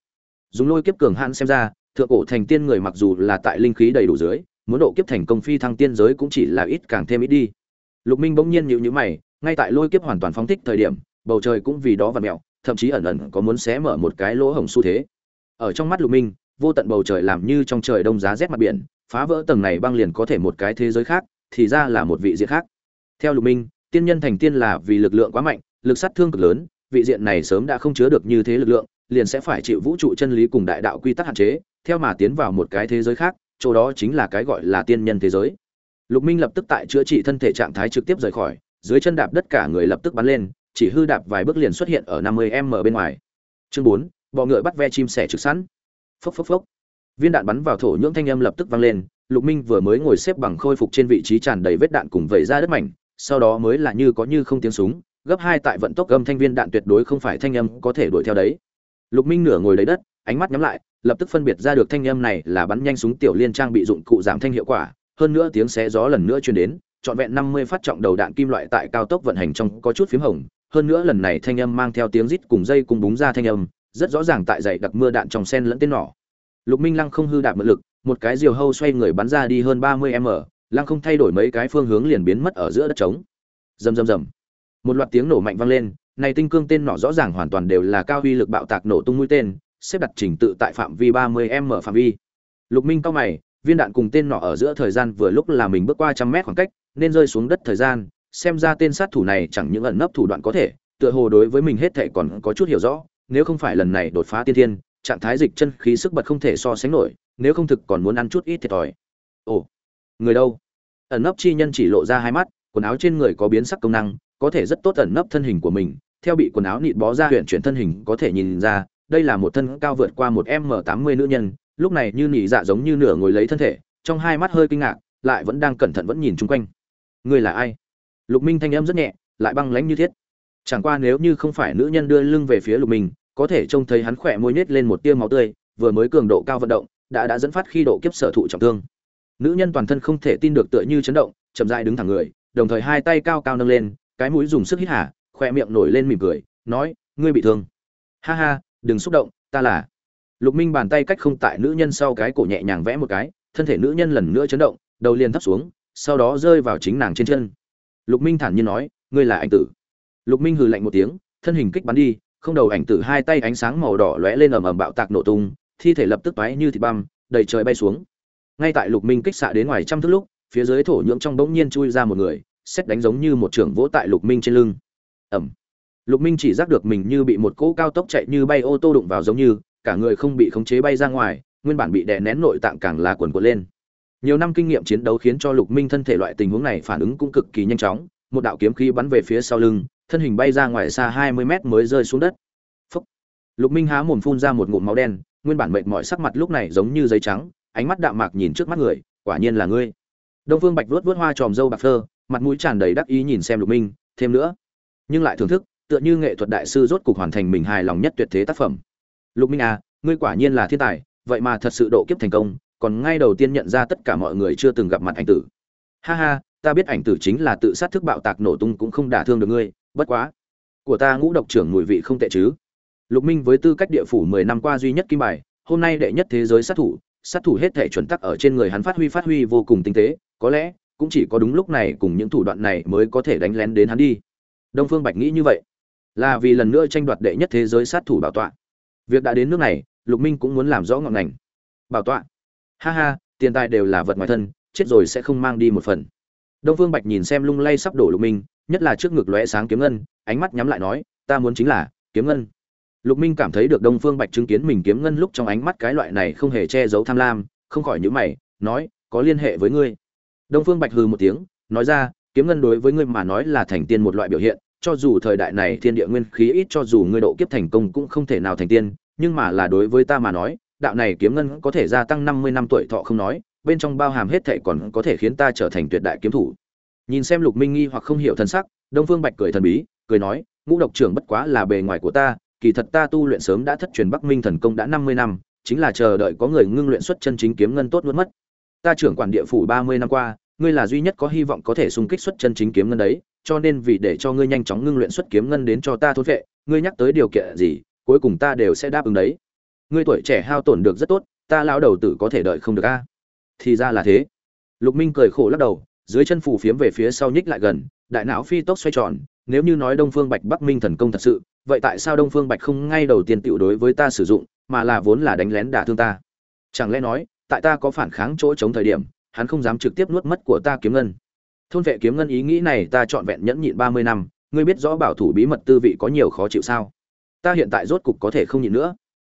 Dùng lôi kiếp cường hãn xem ra, thượng cổ thành tiên người mặc dù là tại linh khí đầy đủ dưới, muốn độ kiếp thành công phi thăng tiên giới cũng chỉ là ít càng thêm ít đi. Lục minh bỗng nhiên nhịu nhữ mày, ngay tại lôi kiếp hoàn toàn phóng thích thời điểm, bầu trời cũng vì đó và mẹo thậm chí ẩn ẩn có muốn xé mở một cái lỗ hổng xu thế. Ở trong mắt lục minh, vô tận bầu trời làm như trong trời đông giá rét mặt biển phá vỡ tầng này băng liền có thể một cái thế giới khác, thì ra là một vị diện khác. Theo lục minh, tiên nhân thành tiên là vì lực lượng quá mạnh, lực sát thương cực lớn, vị diện này sớm đã không chứa được như thế lực lượng, liền sẽ phải chịu vũ trụ chân lý cùng đại đạo quy tắc hạn chế, theo mà tiến vào một cái thế giới khác, chỗ đó chính là cái gọi là tiên nhân thế giới. Lục minh lập tức tại chữa trị thân thể trạng thái trực tiếp rời khỏi, dưới chân đạp đất cả người lập tức bắn lên, chỉ hư đạp vài bước liền xuất hiện ở năm mươi m bên ngoài. Chương bốn, bọ ngựa bắt ve chim sẻ trực sẵn. Phốc phốc phốc viên đạn bắn vào thổ nhưỡng thanh âm lập tức vang lên, lục minh vừa mới ngồi xếp bằng khôi phục trên vị trí tràn đầy vết đạn cùng vẩy ra đất mảnh, sau đó mới là như có như không tiếng súng, gấp hai tại vận tốc âm thanh viên đạn tuyệt đối không phải thanh âm có thể đuổi theo đấy. Lục minh nửa ngồi lấy đất, ánh mắt nhắm lại, lập tức phân biệt ra được thanh âm này là bắn nhanh súng tiểu liên trang bị dụng cụ giảm thanh hiệu quả, hơn nữa tiếng xé gió lần nữa truyền đến, trọn vẹn năm mươi phát trọng đầu đạn kim loại tại cao tốc vận hành trong có chút phím hồng, hơn nữa lần này thanh âm mang theo tiếng rít cùng dây cùng búng ra thanh âm, rất rõ ràng tại dày đặc mưa đạn trong sen lẫn tên nỏ lục minh lăng không hư đạn mượn lực, một cái diều hâu xoay người bắn ra đi hơn ba mươi m, lăng không thay đổi mấy cái phương hướng liền biến mất ở giữa đất trống. Rầm rầm rầm. Một loạt tiếng nổ mạnh vang lên, này tinh cương tên nỏ rõ ràng hoàn toàn đều là cao uy lực bạo tạc nổ tung mũi tên, xếp đặt trình tự tại phạm vi ba mươi m phạm vi. Lục minh cao mày, viên đạn cùng tên nỏ ở giữa thời gian vừa lúc là mình bước qua trăm mét khoảng cách, nên rơi xuống đất thời gian, xem ra tên sát thủ này chẳng những ẩn nấp thủ đoạn có thể, tựa hồ đối với mình hết thảy còn có chút hiểu rõ, nếu không phải lần này đột phá tiên thiên trạng thái dịch chân khí sức bật không thể so sánh nổi, nếu không thực còn muốn ăn chút ít thiệt thòi. Ồ, người đâu? Ẩn nấp chi nhân chỉ lộ ra hai mắt, quần áo trên người có biến sắc công năng, có thể rất tốt ẩn nấp thân hình của mình. Theo bị quần áo nịt bó ra huyện chuyển thân hình có thể nhìn ra, đây là một thân cao vượt qua một m tám mươi nữ nhân, lúc này như nỉ dạ giống như nửa ngồi lấy thân thể, trong hai mắt hơi kinh ngạc, lại vẫn đang cẩn thận vẫn nhìn chung quanh. Người là ai? Lục minh thanh âm rất nhẹ, lại băng lãnh như thiết. Chẳng qua nếu như không phải nữ nhân đưa lưng về phía lục minh có thể trông thấy hắn khỏe môi nhếch lên một tia máu tươi, vừa mới cường độ cao vận động, đã đã dẫn phát khi độ kiếp sở thụ trọng thương. Nữ nhân toàn thân không thể tin được tựa như chấn động, chậm rãi đứng thẳng người, đồng thời hai tay cao cao nâng lên, cái mũi dùng sức hít hà, khỏe miệng nổi lên mỉm cười, nói, ngươi bị thương. Ha ha, đừng xúc động, ta là. Lục minh bàn tay cách không tại nữ nhân sau cái cổ nhẹ nhàng vẽ một cái, thân thể nữ nhân lần nữa chấn động, đầu liền thấp xuống, sau đó rơi vào chính nàng trên chân. Lục minh thản nhiên nói, ngươi là anh tử. Lục minh hừ lạnh một tiếng, thân hình kích bắn đi không đầu ảnh tử hai tay ánh sáng màu đỏ lóe lên ầm ầm bạo tạc nổ tung, thi thể lập tức toái như thịt băm, đầy trời bay xuống. Ngay tại lục minh kích xạ đến ngoài trăm thước lúc, phía dưới thổ nhưỡng trong bỗng nhiên chui ra một người, xét đánh giống như một trưởng vỗ tại lục minh trên lưng. Ẩm lục minh chỉ giác được mình như bị một cỗ cao tốc chạy như bay ô tô đụng vào giống như, cả người không bị khống chế bay ra ngoài, nguyên bản bị đè nén nội tạng càng là quần quật lên. Nhiều năm kinh nghiệm chiến đấu khiến cho lục minh thân thể loại tình huống này phản ứng cũng cực kỳ nhanh chóng, một đạo kiếm khí bắn về phía sau lưng thân hình bay ra ngoài xa hai mươi mét mới rơi xuống đất. Phúc. lục minh há mồm phun ra một ngụm máu đen, nguyên bản mệt mỏi sắc mặt lúc này giống như giấy trắng, ánh mắt đạm mạc nhìn trước mắt người, quả nhiên là ngươi. Đông phương bạch vuốt vuốt hoa tròm râu bạc phơ, mặt mũi tràn đầy đắc ý nhìn xem lục minh, thêm nữa. Nhưng lại thưởng thức, tựa như nghệ thuật đại sư rốt cục hoàn thành mình hài lòng nhất tuyệt thế tác phẩm. Lục minh à ngươi quả nhiên là thiên tài, vậy mà thật sự độ kiếp thành công, còn ngay đầu tiên nhận ra tất cả mọi người chưa từng gặp mặt ảnh tử. Ha ha, ta biết ảnh tử chính là tự sát thức bạo tạc nổ tung cũng không đả thương được ngươi bất quá. Của ta ngũ độc trưởng mùi vị không tệ chứ. Lục minh với tư cách địa phủ mười năm qua duy nhất kim bài, hôm nay đệ nhất thế giới sát thủ sát thủ hết thể chuẩn tắc ở trên người hắn phát huy phát huy vô cùng tinh tế, có lẽ cũng chỉ có đúng lúc này cùng những thủ đoạn này mới có thể đánh lén đến hắn đi. Đông phương bạch nghĩ như vậy. Là vì lần nữa tranh đoạt đệ nhất thế giới sát thủ bảo tọa. Việc đã đến nước này, lục minh cũng muốn làm rõ ngọn ngành. Bảo tọa. Ha ha, tiền tài đều là vật ngoài thân, chết rồi sẽ không mang đi một phần. Đông phương bạch nhìn xem lung lay sắp đổ lục minh nhất là trước ngực lóe sáng kiếm ngân, ánh mắt nhắm lại nói, ta muốn chính là kiếm ngân. Lục minh cảm thấy được đông phương bạch chứng kiến mình kiếm ngân lúc trong ánh mắt cái loại này không hề che giấu tham lam, không khỏi nhíu mày, nói, có liên hệ với ngươi? Đông phương bạch hừ một tiếng, nói ra, kiếm ngân đối với ngươi mà nói là thành tiên một loại biểu hiện, cho dù thời đại này thiên địa nguyên khí ít cho dù ngươi độ kiếp thành công cũng không thể nào thành tiên, nhưng mà là đối với ta mà nói, đạo này kiếm ngân có thể gia tăng năm mươi năm tuổi thọ không nói, bên trong bao hàm hết thảy còn có thể khiến ta trở thành tuyệt đại kiếm thủ nhìn xem lục minh nghi hoặc không hiểu thần sắc, đông phương bạch cười thần bí, cười nói, ngũ độc trưởng bất quá là bề ngoài của ta, kỳ thật ta tu luyện sớm đã thất truyền bắc minh thần công đã năm mươi năm, chính là chờ đợi có người ngưng luyện xuất chân chính kiếm ngân tốt nuốt mất. Ta trưởng quản địa phủ ba mươi năm qua, ngươi là duy nhất có hy vọng có thể xung kích xuất chân chính kiếm ngân đấy, cho nên vì để cho ngươi nhanh chóng ngưng luyện xuất kiếm ngân đến cho ta thốt vệ, ngươi nhắc tới điều kiện gì, cuối cùng ta đều sẽ đáp ứng đấy. Ngươi tuổi trẻ hao tổn được rất tốt, ta lão đầu tử có thể đợi không được a. Thì ra là thế. Lục minh cười khổ lắc đầu dưới chân phù phiếm về phía sau nhích lại gần, đại não phi tốc xoay tròn, nếu như nói đông phương bạch bắc minh thần công thật sự, vậy tại sao đông phương bạch không ngay đầu tiên tựu đối với ta sử dụng, mà là vốn là đánh lén đả thương ta? Chẳng lẽ nói, tại ta có phản kháng chỗ chống thời điểm, hắn không dám trực tiếp nuốt mất của ta kiếm ngân? Thôn vệ kiếm ngân ý nghĩ này ta trọn vẹn nhẫn nhịn ba mươi năm, ngươi biết rõ bảo thủ bí mật tư vị có nhiều khó chịu sao? Ta hiện tại rốt cục có thể không nhịn nữa.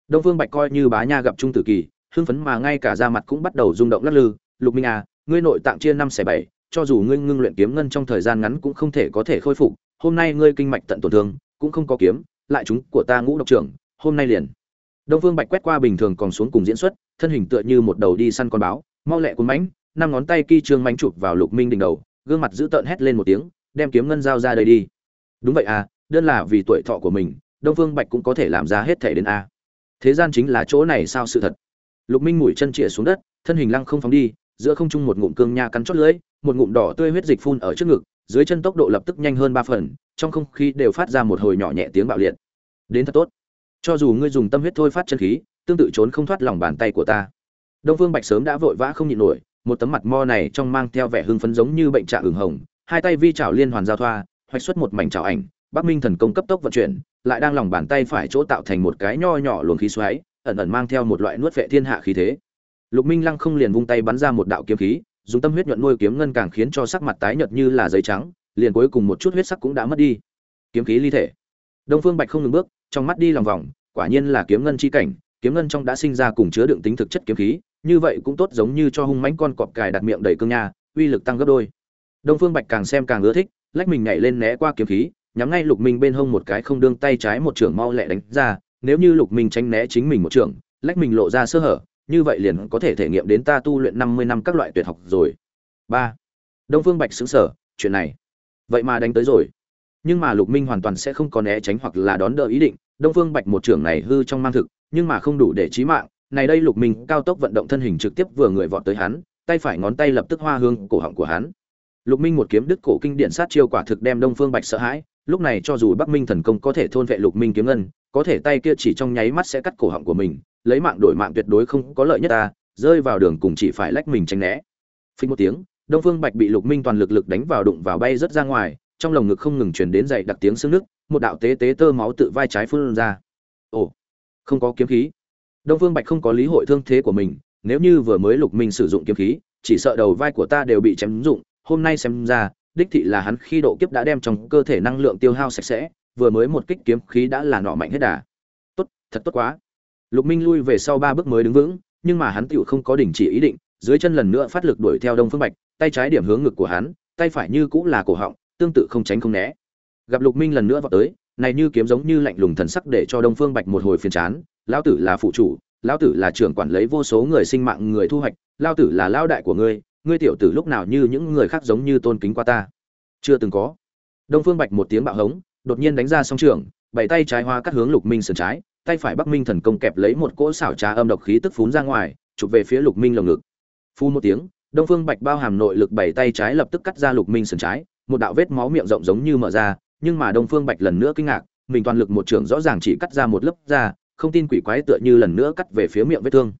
Đông phương bạch coi như bá nha gặp trung tử kỳ, hưng phấn mà ngay cả da mặt cũng bắt đầu rung động lắc lư. Lục minh à ngươi nội tạng chia năm xẻ bảy cho dù ngươi ngưng luyện kiếm ngân trong thời gian ngắn cũng không thể có thể khôi phục, hôm nay ngươi kinh mạch tận tổn thương, cũng không có kiếm, lại chúng của ta ngũ độc trưởng, hôm nay liền. Đông phương bạch quét qua bình thường còn xuống cùng diễn xuất, thân hình tựa như một đầu đi săn con báo, mau lẹ cuốn mãnh, năm ngón tay kỳ trường mánh chụp vào lục minh đỉnh đầu, gương mặt dữ tợn hét lên một tiếng, đem kiếm ngân giao ra đây đi. Đúng vậy à đơn là vì tuổi thọ của mình, đông phương bạch cũng có thể làm ra hết thể đến a. Thế gian chính là chỗ này sao sự thật? Lục minh mũi chân chĩa xuống đất, thân hình lăng không phóng đi giữa không trung một ngụm cương nha cắn chót lưỡi, một ngụm đỏ tươi huyết dịch phun ở trước ngực, dưới chân tốc độ lập tức nhanh hơn ba phần, trong không khí đều phát ra một hồi nhỏ nhẹ tiếng bạo liệt. Đến thật tốt. Cho dù ngươi dùng tâm huyết thôi phát chân khí, tương tự trốn không thoát lòng bàn tay của ta. Đông phương bạch sớm đã vội vã không nhịn nổi, một tấm mặt mo này trong mang theo vẻ hưng phấn giống như bệnh trạng ửng hồng, hai tay vi chảo liên hoàn giao thoa, hoạch xuất một mảnh chảo ảnh, bắc minh thần công cấp tốc vận chuyển, lại đang lòng bàn tay phải chỗ tạo thành một cái nho nhỏ luồng khí xoáy, ẩn ẩn mang theo một loại nuốt vệ thiên hạ khí thế lục minh lăng không liền vung tay bắn ra một đạo kiếm khí dùng tâm huyết nhuận nuôi kiếm ngân càng khiến cho sắc mặt tái nhợt như là giấy trắng liền cuối cùng một chút huyết sắc cũng đã mất đi. Kiếm khí ly thể. Đông phương bạch không ngừng bước trong mắt đi lòng vòng quả nhiên là kiếm ngân chi cảnh kiếm ngân trong đã sinh ra cùng chứa đựng tính thực chất kiếm khí như vậy cũng tốt giống như cho hung mãnh con cọp cài đặt miệng đầy cương nha uy lực tăng gấp đôi. Đông phương bạch càng xem càng ưa thích lách mình nhảy lên né qua kiếm khí nhắm ngay lục minh bên hông một cái không đương tay trái một trường mau lẹ đánh ra nếu như lục minh tránh né chính mình một trường, lách mình lộ ra sơ hở như vậy liền có thể thể nghiệm đến ta tu luyện năm mươi năm các loại tuyệt học rồi. Ba. Đông phương bạch sững sở chuyện này, vậy mà đánh tới rồi. Nhưng mà lục minh hoàn toàn sẽ không có né tránh hoặc là đón đỡ ý định. Đông phương bạch một trưởng này hư trong mang thực, nhưng mà không đủ để chí mạng. Này đây lục minh cao tốc vận động thân hình trực tiếp vừa người vọt tới hắn, tay phải ngón tay lập tức hoa hương cổ họng của hắn. Lục minh một kiếm đứt cổ kinh điển sát chiêu quả thực đem đông phương bạch sợ hãi. Lúc này cho dù bắc minh thần công có thể thôn vệ lục minh kiếm ngân, có thể tay kia chỉ trong nháy mắt sẽ cắt cổ họng của mình lấy mạng đổi mạng tuyệt đối không có lợi nhất ta, rơi vào đường cùng chỉ phải lách mình tránh né. Phình một tiếng, đông phương bạch bị lục minh toàn lực lực đánh vào đụng vào bay rất ra ngoài, trong lồng ngực không ngừng truyền đến dậy đặc tiếng xương nước một đạo tế tế tơ máu tự vai trái phun ra. Ồ, không có kiếm khí. Đông phương bạch không có lý hội thương thế của mình, nếu như vừa mới lục minh sử dụng kiếm khí, chỉ sợ đầu vai của ta đều bị chém dụng hôm nay xem ra, đích thị là hắn khi độ kiếp đã đem trong cơ thể năng lượng tiêu hao sạch sẽ, vừa mới một kích kiếm khí đã là nọ mạnh hết đà. Tốt, thật tốt quá lục minh lui về sau ba bước mới đứng vững, nhưng mà hắn tựu không có đình chỉ ý định, dưới chân lần nữa phát lực đuổi theo đông phương bạch, tay trái điểm hướng ngực của hắn, tay phải như cũng là cổ họng, tương tự không tránh không né. Gặp lục minh lần nữa vọt tới, này như kiếm giống như lạnh lùng thần sắc để cho đông phương bạch một hồi phiền chán, lão tử là phụ chủ, lão tử là trưởng quản lấy vô số người sinh mạng người thu hoạch, lão tử là lão đại của ngươi ngươi tiểu tử lúc nào như những người khác giống như tôn kính qua ta. Chưa từng có. Đông phương bạch một tiếng bạo hống, đột nhiên đánh ra song trường, bảy tay trái hoa cắt hướng lục minh sườn trái tay phải bắc minh thần công kẹp lấy một cỗ xảo trá âm độc khí tức phún ra ngoài, chụp về phía lục minh lồng ngực. Phun một tiếng, đông phương bạch bao hàm nội lực bảy tay trái lập tức cắt ra lục minh sườn trái, một đạo vết máu miệng rộng giống như mở ra, nhưng mà đông phương bạch lần nữa kinh ngạc, mình toàn lực một trường rõ ràng chỉ cắt ra một lớp da không tin quỷ quái tựa như lần nữa cắt về phía miệng vết thương.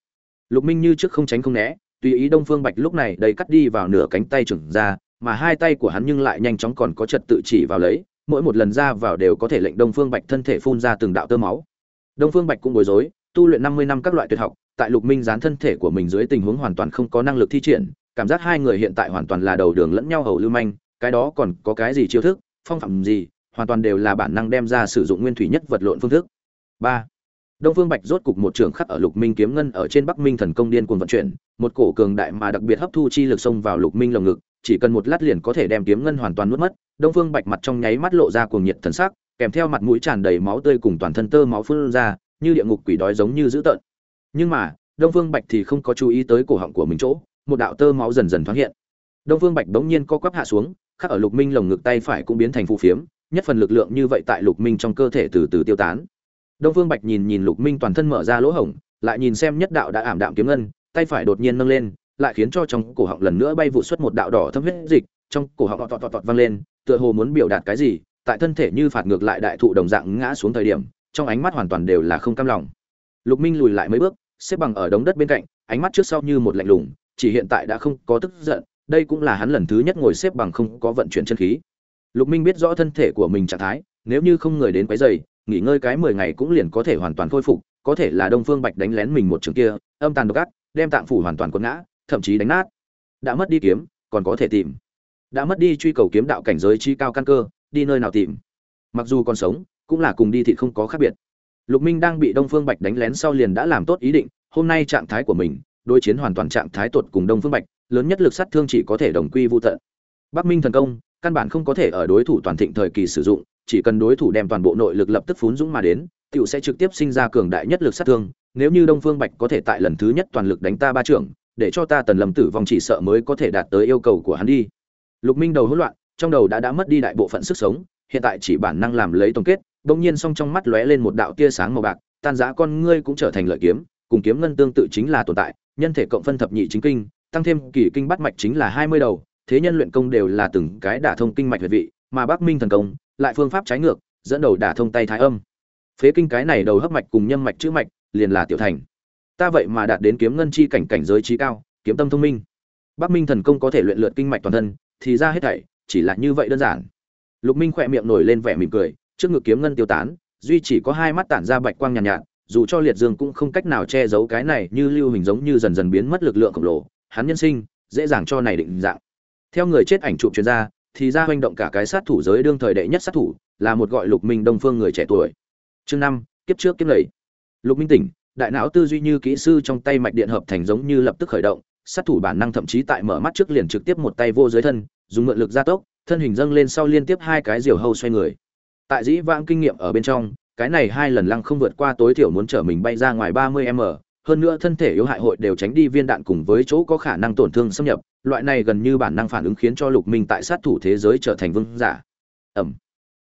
Lục minh như trước không tránh không né, tùy ý đông phương bạch lúc này đầy cắt đi vào nửa cánh tay trưởng ra, mà hai tay của hắn nhưng lại nhanh chóng còn có trật tự chỉ vào lấy, mỗi một lần ra vào đều có thể lệnh đông phương bạch thân thể phun ra từng đạo tơ máu đông phương bạch cũng bối rối, tu luyện năm mươi năm các loại tuyệt học, tại lục minh gián thân thể của mình dưới tình huống hoàn toàn không có năng lực thi triển, cảm giác hai người hiện tại hoàn toàn là đầu đường lẫn nhau hầu lưu manh, cái đó còn có cái gì chiêu thức, phong phạm gì, hoàn toàn đều là bản năng đem ra sử dụng nguyên thủy nhất vật lộn phương thức. Ba. Đông phương bạch rốt cục một trường khắc ở lục minh kiếm ngân ở trên bắc minh thần công điên cuồng vận chuyển, một cổ cường đại mà đặc biệt hấp thu chi lực xông vào lục minh lồng ngực, chỉ cần một lát liền có thể đem kiếm ngân hoàn toàn nuốt mất, đông phương bạch mặt trong nháy mắt lộ ra cuồng nhiệt thần sắc kèm theo mặt mũi tràn đầy máu tươi cùng toàn thân tơ máu phun ra, như địa ngục quỷ đói giống như dữ tợn. Nhưng mà, đông phương bạch thì không có chú ý tới cổ họng của mình chỗ, một đạo tơ máu dần dần thoáng hiện. Đông phương bạch bỗng nhiên co quắp hạ xuống, khắc ở lục minh lồng ngực tay phải cũng biến thành phù phiếm, nhất phần lực lượng như vậy tại lục minh trong cơ thể từ từ tiêu tán. Đông phương bạch nhìn nhìn lục minh toàn thân mở ra lỗ hổng, lại nhìn xem nhất đạo đã ảm đạm kiếm ngân, tay phải đột nhiên nâng lên, lại khiến cho trong cổ họng lần nữa bay vụ xuất một đạo đỏ thâm huyết dịch, trong cổ họng tọt tọt tọt vang lên, tựa hồ muốn biểu đạt cái gì tại thân thể như phạt ngược lại đại thụ đồng dạng ngã xuống thời điểm, trong ánh mắt hoàn toàn đều là không cam lòng. Lục minh lùi lại mấy bước, xếp bằng ở đống đất bên cạnh, ánh mắt trước sau như một lạnh lùng, chỉ hiện tại đã không có tức giận, đây cũng là hắn lần thứ nhất ngồi xếp bằng không có vận chuyển chân khí. Lục minh biết rõ thân thể của mình trạng thái, nếu như không người đến quấy rầy, nghỉ ngơi cái mười ngày cũng liền có thể hoàn toàn khôi phục, có thể là đông phương bạch đánh lén mình một trường kia, âm tàn độc ác, đem tạng phủ hoàn toàn quấn ngã, thậm chí đánh nát. Đã mất đi kiếm, còn có thể tìm. Đã mất đi truy cầu kiếm đạo cảnh giới chi cao căn cơ đi nơi nào tìm. Mặc dù còn sống, cũng là cùng đi thì không có khác biệt. Lục minh đang bị đông phương bạch đánh lén sau liền đã làm tốt ý định, hôm nay trạng thái của mình, đối chiến hoàn toàn trạng thái tuột cùng đông phương bạch, lớn nhất lực sát thương chỉ có thể đồng quy vô tận. Bắc minh thần công, căn bản không có thể ở đối thủ toàn thịnh thời kỳ sử dụng, chỉ cần đối thủ đem toàn bộ nội lực lập tức phún dũng mà đến, tiểu sẽ trực tiếp sinh ra cường đại nhất lực sát thương, nếu như đông phương bạch có thể tại lần thứ nhất toàn lực đánh ta ba trưởng, để cho ta tần lâm tử vong chỉ sợ mới có thể đạt tới yêu cầu của hắn đi. Lục minh đầu hỗn loạn trong đầu đã đã mất đi đại bộ phận sức sống, hiện tại chỉ bản năng làm lấy tổng kết, bỗng nhiên song trong mắt lóe lên một đạo tia sáng màu bạc, tan giã con ngươi cũng trở thành lợi kiếm, cùng kiếm ngân tương tự chính là tồn tại, nhân thể cộng phân thập nhị chính kinh, tăng thêm kỳ kinh bắt mạch chính là hai mươi đầu, thế nhân luyện công đều là từng cái đả thông kinh mạch huyệt vị, mà bắc minh thần công, lại phương pháp trái ngược, dẫn đầu đả thông tay thái âm. Phế kinh cái này đầu hấp mạch cùng nhâm mạch chữ mạch, liền là tiểu thành. Ta vậy mà đạt đến kiếm ngân chi cảnh cảnh giới trí cao, kiếm tâm thông minh. Bắc minh thần công có thể luyện lượt kinh mạch toàn thân, thì ra hết thảy chỉ là như vậy đơn giản. Lục minh khỏe miệng nổi lên vẻ mỉm cười trước ngực kiếm ngân tiêu tán duy chỉ có hai mắt tản ra bạch quang nhàn nhạt, nhạt dù cho liệt dương cũng không cách nào che giấu cái này như lưu hình giống như dần dần biến mất lực lượng khổng lồ hắn nhân sinh dễ dàng cho này định dạng. Theo người chết ảnh chụp chuyên gia thì ra hoành động cả cái sát thủ giới đương thời đệ nhất sát thủ là một gọi lục minh đông phương người trẻ tuổi. Chương năm kiếp trước kiếp lầy lục minh tỉnh đại não tư duy như kỹ sư trong tay mạch điện hợp thành giống như lập tức khởi động sát thủ bản năng thậm chí tại mở mắt trước liền trực tiếp một tay vô dưới thân, dùng mượn lực gia tốc, thân hình dâng lên sau liên tiếp hai cái diều hâu xoay người. Tại dĩ vãng kinh nghiệm ở bên trong, cái này hai lần lăng không vượt qua tối thiểu muốn chở mình bay ra ngoài ba mươi m, hơn nữa thân thể yếu hại hội đều tránh đi viên đạn cùng với chỗ có khả năng tổn thương xâm nhập, loại này gần như bản năng phản ứng khiến cho lục minh tại sát thủ thế giới trở thành vương giả. Ẩm.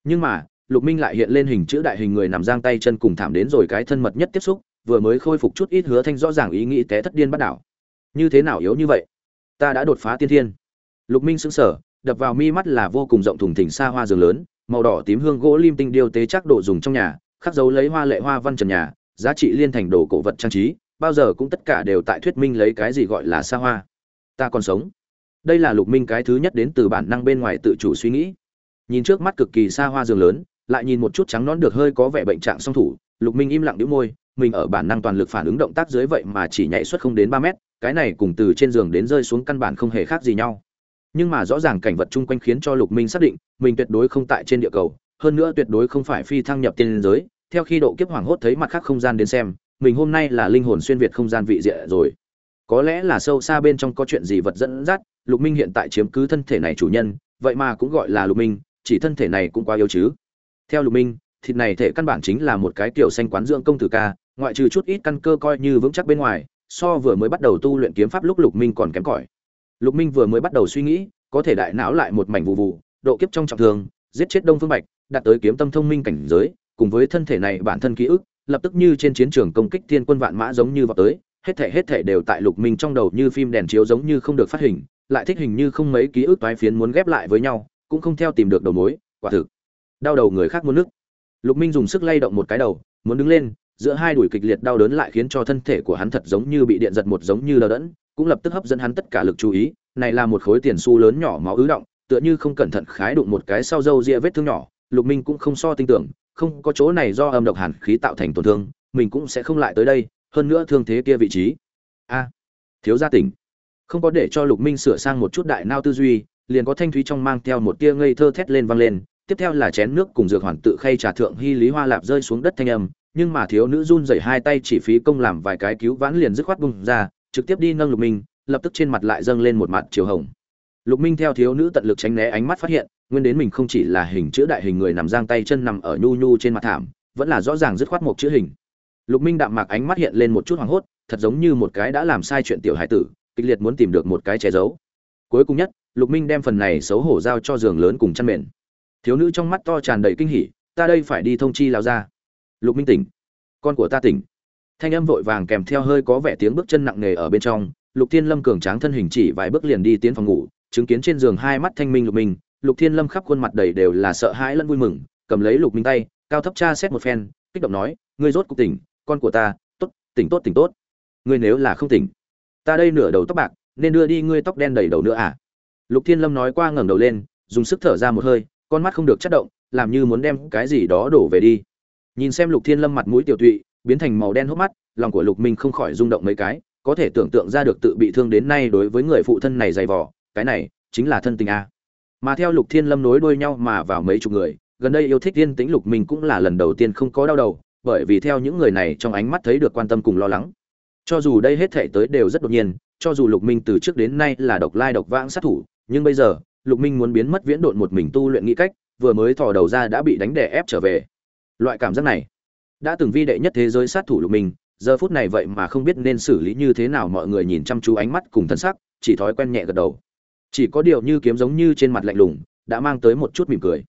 Nhưng mà, lục minh lại hiện lên hình chữ đại hình người nằm giang tay chân cùng thảm đến rồi cái thân mật nhất tiếp xúc, vừa mới khôi phục chút ít hứa thanh rõ ràng ý nghĩ té thất điên bắt đảo như thế nào yếu như vậy? Ta đã đột phá tiên thiên. Lục minh sững sờ, đập vào mi mắt là vô cùng rộng thùng thình xa hoa giường lớn, màu đỏ tím hương gỗ lim tinh điêu tế chắc độ dùng trong nhà, khắc dấu lấy hoa lệ hoa văn trần nhà, giá trị liên thành đồ cổ vật trang trí, bao giờ cũng tất cả đều tại thuyết minh lấy cái gì gọi là xa hoa. Ta còn sống. Đây là lục minh cái thứ nhất đến từ bản năng bên ngoài tự chủ suy nghĩ. Nhìn trước mắt cực kỳ xa hoa giường lớn, lại nhìn một chút trắng nón được hơi có vẻ bệnh trạng song thủ, lục minh im lặng đĩu môi, mình ở bản năng toàn lực phản ứng động tác dưới vậy mà chỉ nhảy xuất không đến ba mét cái này cùng từ trên giường đến rơi xuống căn bản không hề khác gì nhau. Nhưng mà rõ ràng cảnh vật chung quanh khiến cho lục minh xác định, mình tuyệt đối không tại trên địa cầu, hơn nữa tuyệt đối không phải phi thăng nhập tiên giới, theo khi độ kiếp hoàng hốt thấy mặt khác không gian đến xem, mình hôm nay là linh hồn xuyên việt không gian vị diện rồi. Có lẽ là sâu xa bên trong có chuyện gì vật dẫn dắt, lục minh hiện tại chiếm cứ thân thể này chủ nhân, vậy mà cũng gọi là lục minh, chỉ thân thể này cũng quá yếu chứ. Theo lục minh, thịt này thể căn bản chính là một cái kiểu xanh quán dưỡng công tử ca, ngoại trừ chút ít căn cơ coi như vững chắc bên ngoài so vừa mới bắt đầu tu luyện kiếm pháp lúc lục minh còn kém cỏi. Lục minh vừa mới bắt đầu suy nghĩ, có thể đại não lại một mảnh vụ vụ độ kiếp trong trọng thương, giết chết đông phương bạch, đạt tới kiếm tâm thông minh cảnh giới, cùng với thân thể này bản thân ký ức, lập tức như trên chiến trường công kích thiên quân vạn mã giống như vào tới, hết thể hết thể đều tại lục minh trong đầu như phim đèn chiếu giống như không được phát hình, lại thích hình như không mấy ký ức toái phiến muốn ghép lại với nhau, cũng không theo tìm được đầu mối, quả thực. Đau đầu người khác muốn nước lục minh dùng sức lay động một cái đầu, muốn đứng lên giữa hai đùi kịch liệt đau đớn lại khiến cho thân thể của hắn thật giống như bị điện giật một giống như đờ đẫn, cũng lập tức hấp dẫn hắn tất cả lực chú ý. Này là một khối tiền xu lớn nhỏ máu ứ động, tựa như không cẩn thận khái đụng một cái sau dâu ria vết thương nhỏ. Lục minh cũng không so tin tưởng, không có chỗ này do âm độc hàn khí tạo thành tổn thương, mình cũng sẽ không lại tới đây, hơn nữa thương thế kia vị trí. A à, thiếu gia tỉnh. Không có để cho lục minh sửa sang một chút đại nao tư duy, liền có thanh thúy trong mang theo một tia ngây thơ thét lên vang lên. Tiếp theo là chén nước cùng dược hoàn tự khay trà thượng hy lý hoa lạp rơi xuống đất thanh âm nhưng mà thiếu nữ run rẩy hai tay chỉ phí công làm vài cái cứu vãn liền dứt khoát bung ra, trực tiếp đi nâng lục minh, lập tức trên mặt lại dâng lên một mặt chiều hồng. Lục minh theo thiếu nữ tận lực tránh né ánh mắt phát hiện, nguyên đến mình không chỉ là hình chữ đại hình người nằm giang tay chân nằm ở nhu nhu trên mặt thảm, vẫn là rõ ràng dứt khoát một chữ hình. Lục minh đạm mạc ánh mắt hiện lên một chút hoảng hốt, thật giống như một cái đã làm sai chuyện tiểu hải tử, kịch liệt muốn tìm được một cái che giấu. Cuối cùng nhất, lục minh đem phần này xấu hổ giao cho giường lớn cùng chăn mền. Thiếu nữ trong mắt to tràn đầy kinh hỉ, ta đây phải đi thông chi lão gia lục minh tỉnh. Con của ta tỉnh. Thanh âm vội vàng kèm theo hơi có vẻ tiếng bước chân nặng nề ở bên trong. Lục thiên lâm cường tráng thân hình chỉ vài bước liền đi tiến phòng ngủ, chứng kiến trên giường hai mắt thanh minh lục minh. Lục thiên lâm khắp khuôn mặt đầy đều là sợ hãi lẫn vui mừng, cầm lấy lục minh tay, cao thấp tra xét một phen, kích động nói, ngươi rốt cục tỉnh, con của ta, tốt, tỉnh tốt tỉnh tốt. Ngươi nếu là không tỉnh, ta đây nửa đầu tóc bạc, nên đưa đi ngươi tóc đen đầy đầu nữa à? Lục thiên lâm nói qua ngẩng đầu lên, dùng sức thở ra một hơi, con mắt không được chất động, làm như muốn đem cái gì đó đổ về đi nhìn xem lục thiên lâm mặt mũi tiểu tụy, biến thành màu đen hốc mắt, lòng của lục minh không khỏi rung động mấy cái, có thể tưởng tượng ra được tự bị thương đến nay đối với người phụ thân này dày vò, cái này chính là thân tình a. Mà theo lục thiên lâm nối đuôi nhau mà vào mấy chục người, gần đây yêu thích tiên tĩnh lục minh cũng là lần đầu tiên không có đau đầu, bởi vì theo những người này trong ánh mắt thấy được quan tâm cùng lo lắng. Cho dù đây hết thể tới đều rất đột nhiên, cho dù lục minh từ trước đến nay là độc lai độc vãng sát thủ, nhưng bây giờ, lục minh muốn biến mất viễn độn một mình tu luyện nghĩ cách, vừa mới thò đầu ra đã bị đánh đè ép trở về loại cảm giác này, đã từng vi đệ nhất thế giới sát thủ lục minh giờ phút này vậy mà không biết nên xử lý như thế nào mọi người nhìn chăm chú ánh mắt cùng thân sắc, chỉ thói quen nhẹ gật đầu. Chỉ có điều như kiếm giống như trên mặt lạnh lùng, đã mang tới một chút mỉm cười.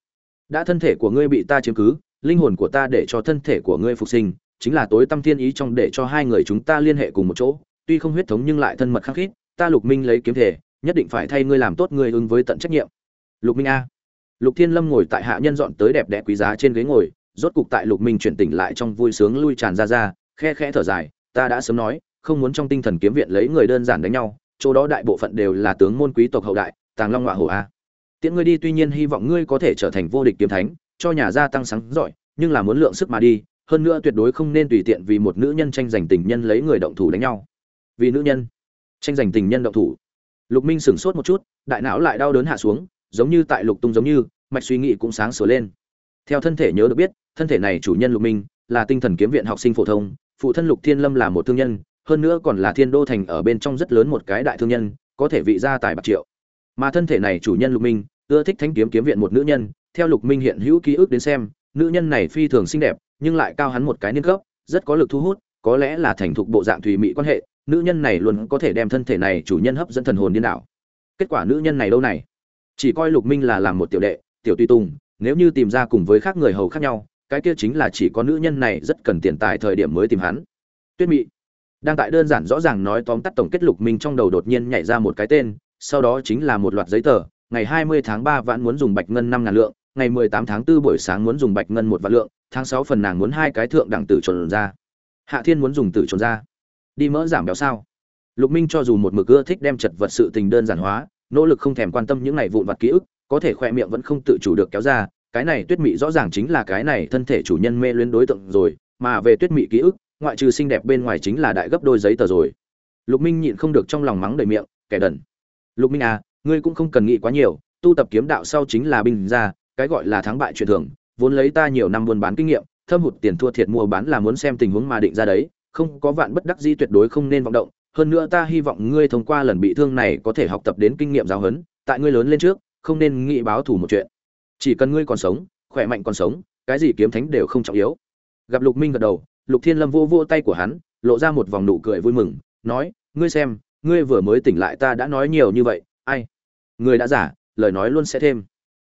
Đã thân thể của ngươi bị ta chiếm cứ, linh hồn của ta để cho thân thể của ngươi phục sinh, chính là tối tâm thiên ý trong để cho hai người chúng ta liên hệ cùng một chỗ, tuy không huyết thống nhưng lại thân mật khắc khít, ta lục minh lấy kiếm thể, nhất định phải thay ngươi làm tốt ngươi ứng với tận trách nhiệm. Lục minh a. Lục thiên lâm ngồi tại hạ nhân dọn tới đẹp đẽ quý giá trên ghế ngồi rốt cục tại lục minh chuyển tỉnh lại trong vui sướng lui tràn ra ra, khe khẽ thở dài, ta đã sớm nói, không muốn trong tinh thần kiếm viện lấy người đơn giản đánh nhau, chỗ đó đại bộ phận đều là tướng môn quý tộc hậu đại, tàng long ngọa hổ a. Tiễn ngươi đi, tuy nhiên hy vọng ngươi có thể trở thành vô địch kiếm thánh, cho nhà gia tăng sáng giỏi, nhưng là muốn lượng sức mà đi, hơn nữa tuyệt đối không nên tùy tiện vì một nữ nhân tranh giành tình nhân lấy người động thủ đánh nhau. Vì nữ nhân tranh giành tình nhân động thủ? Lục minh sửng sốt một chút, đại não lại đau đớn hạ xuống, giống như tại lục tung giống như, mạch suy nghĩ cũng sáng sửa lên. Theo thân thể nhớ được biết thân thể này chủ nhân lục minh, là tinh thần kiếm viện học sinh phổ thông, phụ thân lục thiên lâm là một thương nhân, hơn nữa còn là thiên đô thành ở bên trong rất lớn một cái đại thương nhân, có thể vị gia tài bạc triệu. Mà thân thể này chủ nhân lục minh, ưa thích thanh kiếm kiếm viện một nữ nhân, theo lục minh hiện hữu ký ức đến xem, nữ nhân này phi thường xinh đẹp, nhưng lại cao hắn một cái niên cấp, rất có lực thu hút, có lẽ là thành thục bộ dạng thùy mị quan hệ, nữ nhân này luôn có thể đem thân thể này chủ nhân hấp dẫn thần hồn điên đảo. Kết quả nữ nhân này đâu này? Chỉ coi lục minh là làm một tiểu đệ, tiểu tùy tùng, nếu như tìm ra cùng với khác người hầu khác nhau cái kia chính là chỉ có nữ nhân này rất cần tiền tài thời điểm mới tìm hắn. Tuyết mị đang tại đơn giản rõ ràng nói tóm tắt tổng kết lục minh trong đầu đột nhiên nhảy ra một cái tên, sau đó chính là một loạt giấy tờ, ngày 20 tháng 3 vãn muốn dùng bạch ngân năm ngàn lượng, ngày 18 tháng 4 buổi sáng muốn dùng bạch ngân một vạn lượng, tháng 6 phần nàng muốn hai cái thượng đẳng tử trồn ra. Hạ thiên muốn dùng tử trồn ra. Đi mỡ giảm béo sao? Lục minh cho dù một mực ưa thích đem chật vật sự tình đơn giản hóa, nỗ lực không thèm quan tâm những này vụn vặt ký ức, có thể khoe miệng vẫn không tự chủ được kéo ra cái này tuyết mị rõ ràng chính là cái này thân thể chủ nhân mê luyến đối tượng rồi, mà về tuyết mị ký ức, ngoại trừ xinh đẹp bên ngoài chính là đại gấp đôi giấy tờ rồi. Lục minh nhịn không được trong lòng mắng đầy miệng, kẻ đần. Lục minh à ngươi cũng không cần nghĩ quá nhiều, tu tập kiếm đạo sau chính là binh ra cái gọi là thắng bại truyền thường, vốn lấy ta nhiều năm buôn bán kinh nghiệm, thâm hụt tiền thua thiệt mua bán là muốn xem tình huống mà định ra đấy, không có vạn bất đắc di tuyệt đối không nên vọng động, hơn nữa ta hy vọng ngươi thông qua lần bị thương này có thể học tập đến kinh nghiệm giáo huấn, tại ngươi lớn lên trước, không nên nghĩ báo thù một chuyện chỉ cần ngươi còn sống, khỏe mạnh còn sống, cái gì kiếm thánh đều không trọng yếu. Gặp lục minh gật đầu, lục thiên lâm vô vô tay của hắn, lộ ra một vòng nụ cười vui mừng, nói, ngươi xem, ngươi vừa mới tỉnh lại ta đã nói nhiều như vậy, ai? Người đã giả, lời nói luôn sẽ thêm.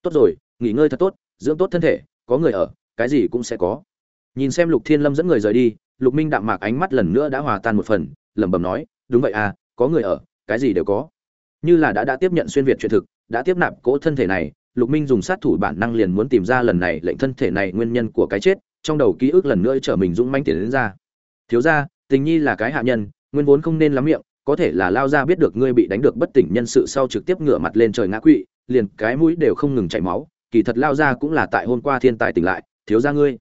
Tốt rồi, nghỉ ngơi thật tốt, dưỡng tốt thân thể, có người ở, cái gì cũng sẽ có. Nhìn xem lục thiên lâm dẫn người rời đi, lục minh đạm mạc ánh mắt lần nữa đã hòa tan một phần, lẩm bẩm nói, đúng vậy à có người ở, cái gì đều có. Như là đã đã tiếp nhận xuyên việt chuyện thực, đã tiếp nạp cỗ thân thể này lục minh dùng sát thủ bản năng liền muốn tìm ra lần này, lệnh thân thể này nguyên nhân của cái chết, trong đầu ký ức lần nữa trở mình dũng manh tiền đến ra. Thiếu ra tình nhi là cái hạ nhân, nguyên vốn không nên lắm miệng, có thể là lao ra biết được ngươi bị đánh được bất tỉnh nhân sự sau trực tiếp ngửa mặt lên trời ngã quỵ, liền cái mũi đều không ngừng chảy máu, kỳ thật lao ra cũng là tại hôm qua thiên tài tỉnh lại, thiếu ra ngươi.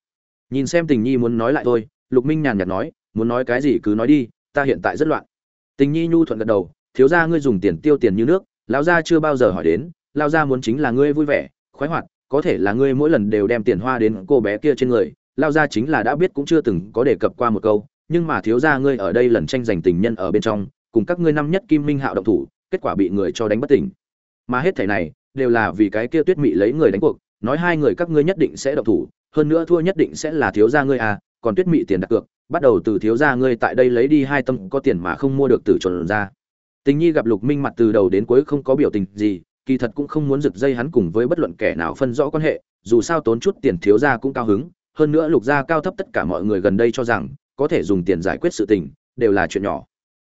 Nhìn xem tình nhi muốn nói lại thôi, lục minh nhàn nhạt nói, muốn nói cái gì cứ nói đi, ta hiện tại rất loạn. Tình nhi nhu thuận gật đầu, thiếu gia ngươi dùng tiền tiêu tiền như nước, lão gia chưa bao giờ hỏi đến lão gia muốn chính là ngươi vui vẻ, khoái hoạt, có thể là ngươi mỗi lần đều đem tiền hoa đến cô bé kia trên người lão gia chính là đã biết cũng chưa từng có đề cập qua một câu, nhưng mà thiếu gia ngươi ở đây lần tranh giành tình nhân ở bên trong, cùng các ngươi năm nhất kim minh hạo động thủ, kết quả bị người cho đánh bất tỉnh. Mà hết thảy này, đều là vì cái kia tuyết mị lấy người đánh cuộc, nói hai người các ngươi nhất định sẽ động thủ, hơn nữa thua nhất định sẽ là thiếu gia ngươi à còn tuyết mị tiền đặt cược, bắt đầu từ thiếu gia ngươi tại đây lấy đi hai tâm có tiền mà không mua được từ chuẩn ra. Tình nhi gặp lục minh mặt từ đầu đến cuối không có biểu tình gì kỳ thật cũng không muốn giật dây hắn cùng với bất luận kẻ nào phân rõ quan hệ, dù sao tốn chút tiền thiếu gia cũng cao hứng, hơn nữa lục gia cao thấp tất cả mọi người gần đây cho rằng, có thể dùng tiền giải quyết sự tình, đều là chuyện nhỏ.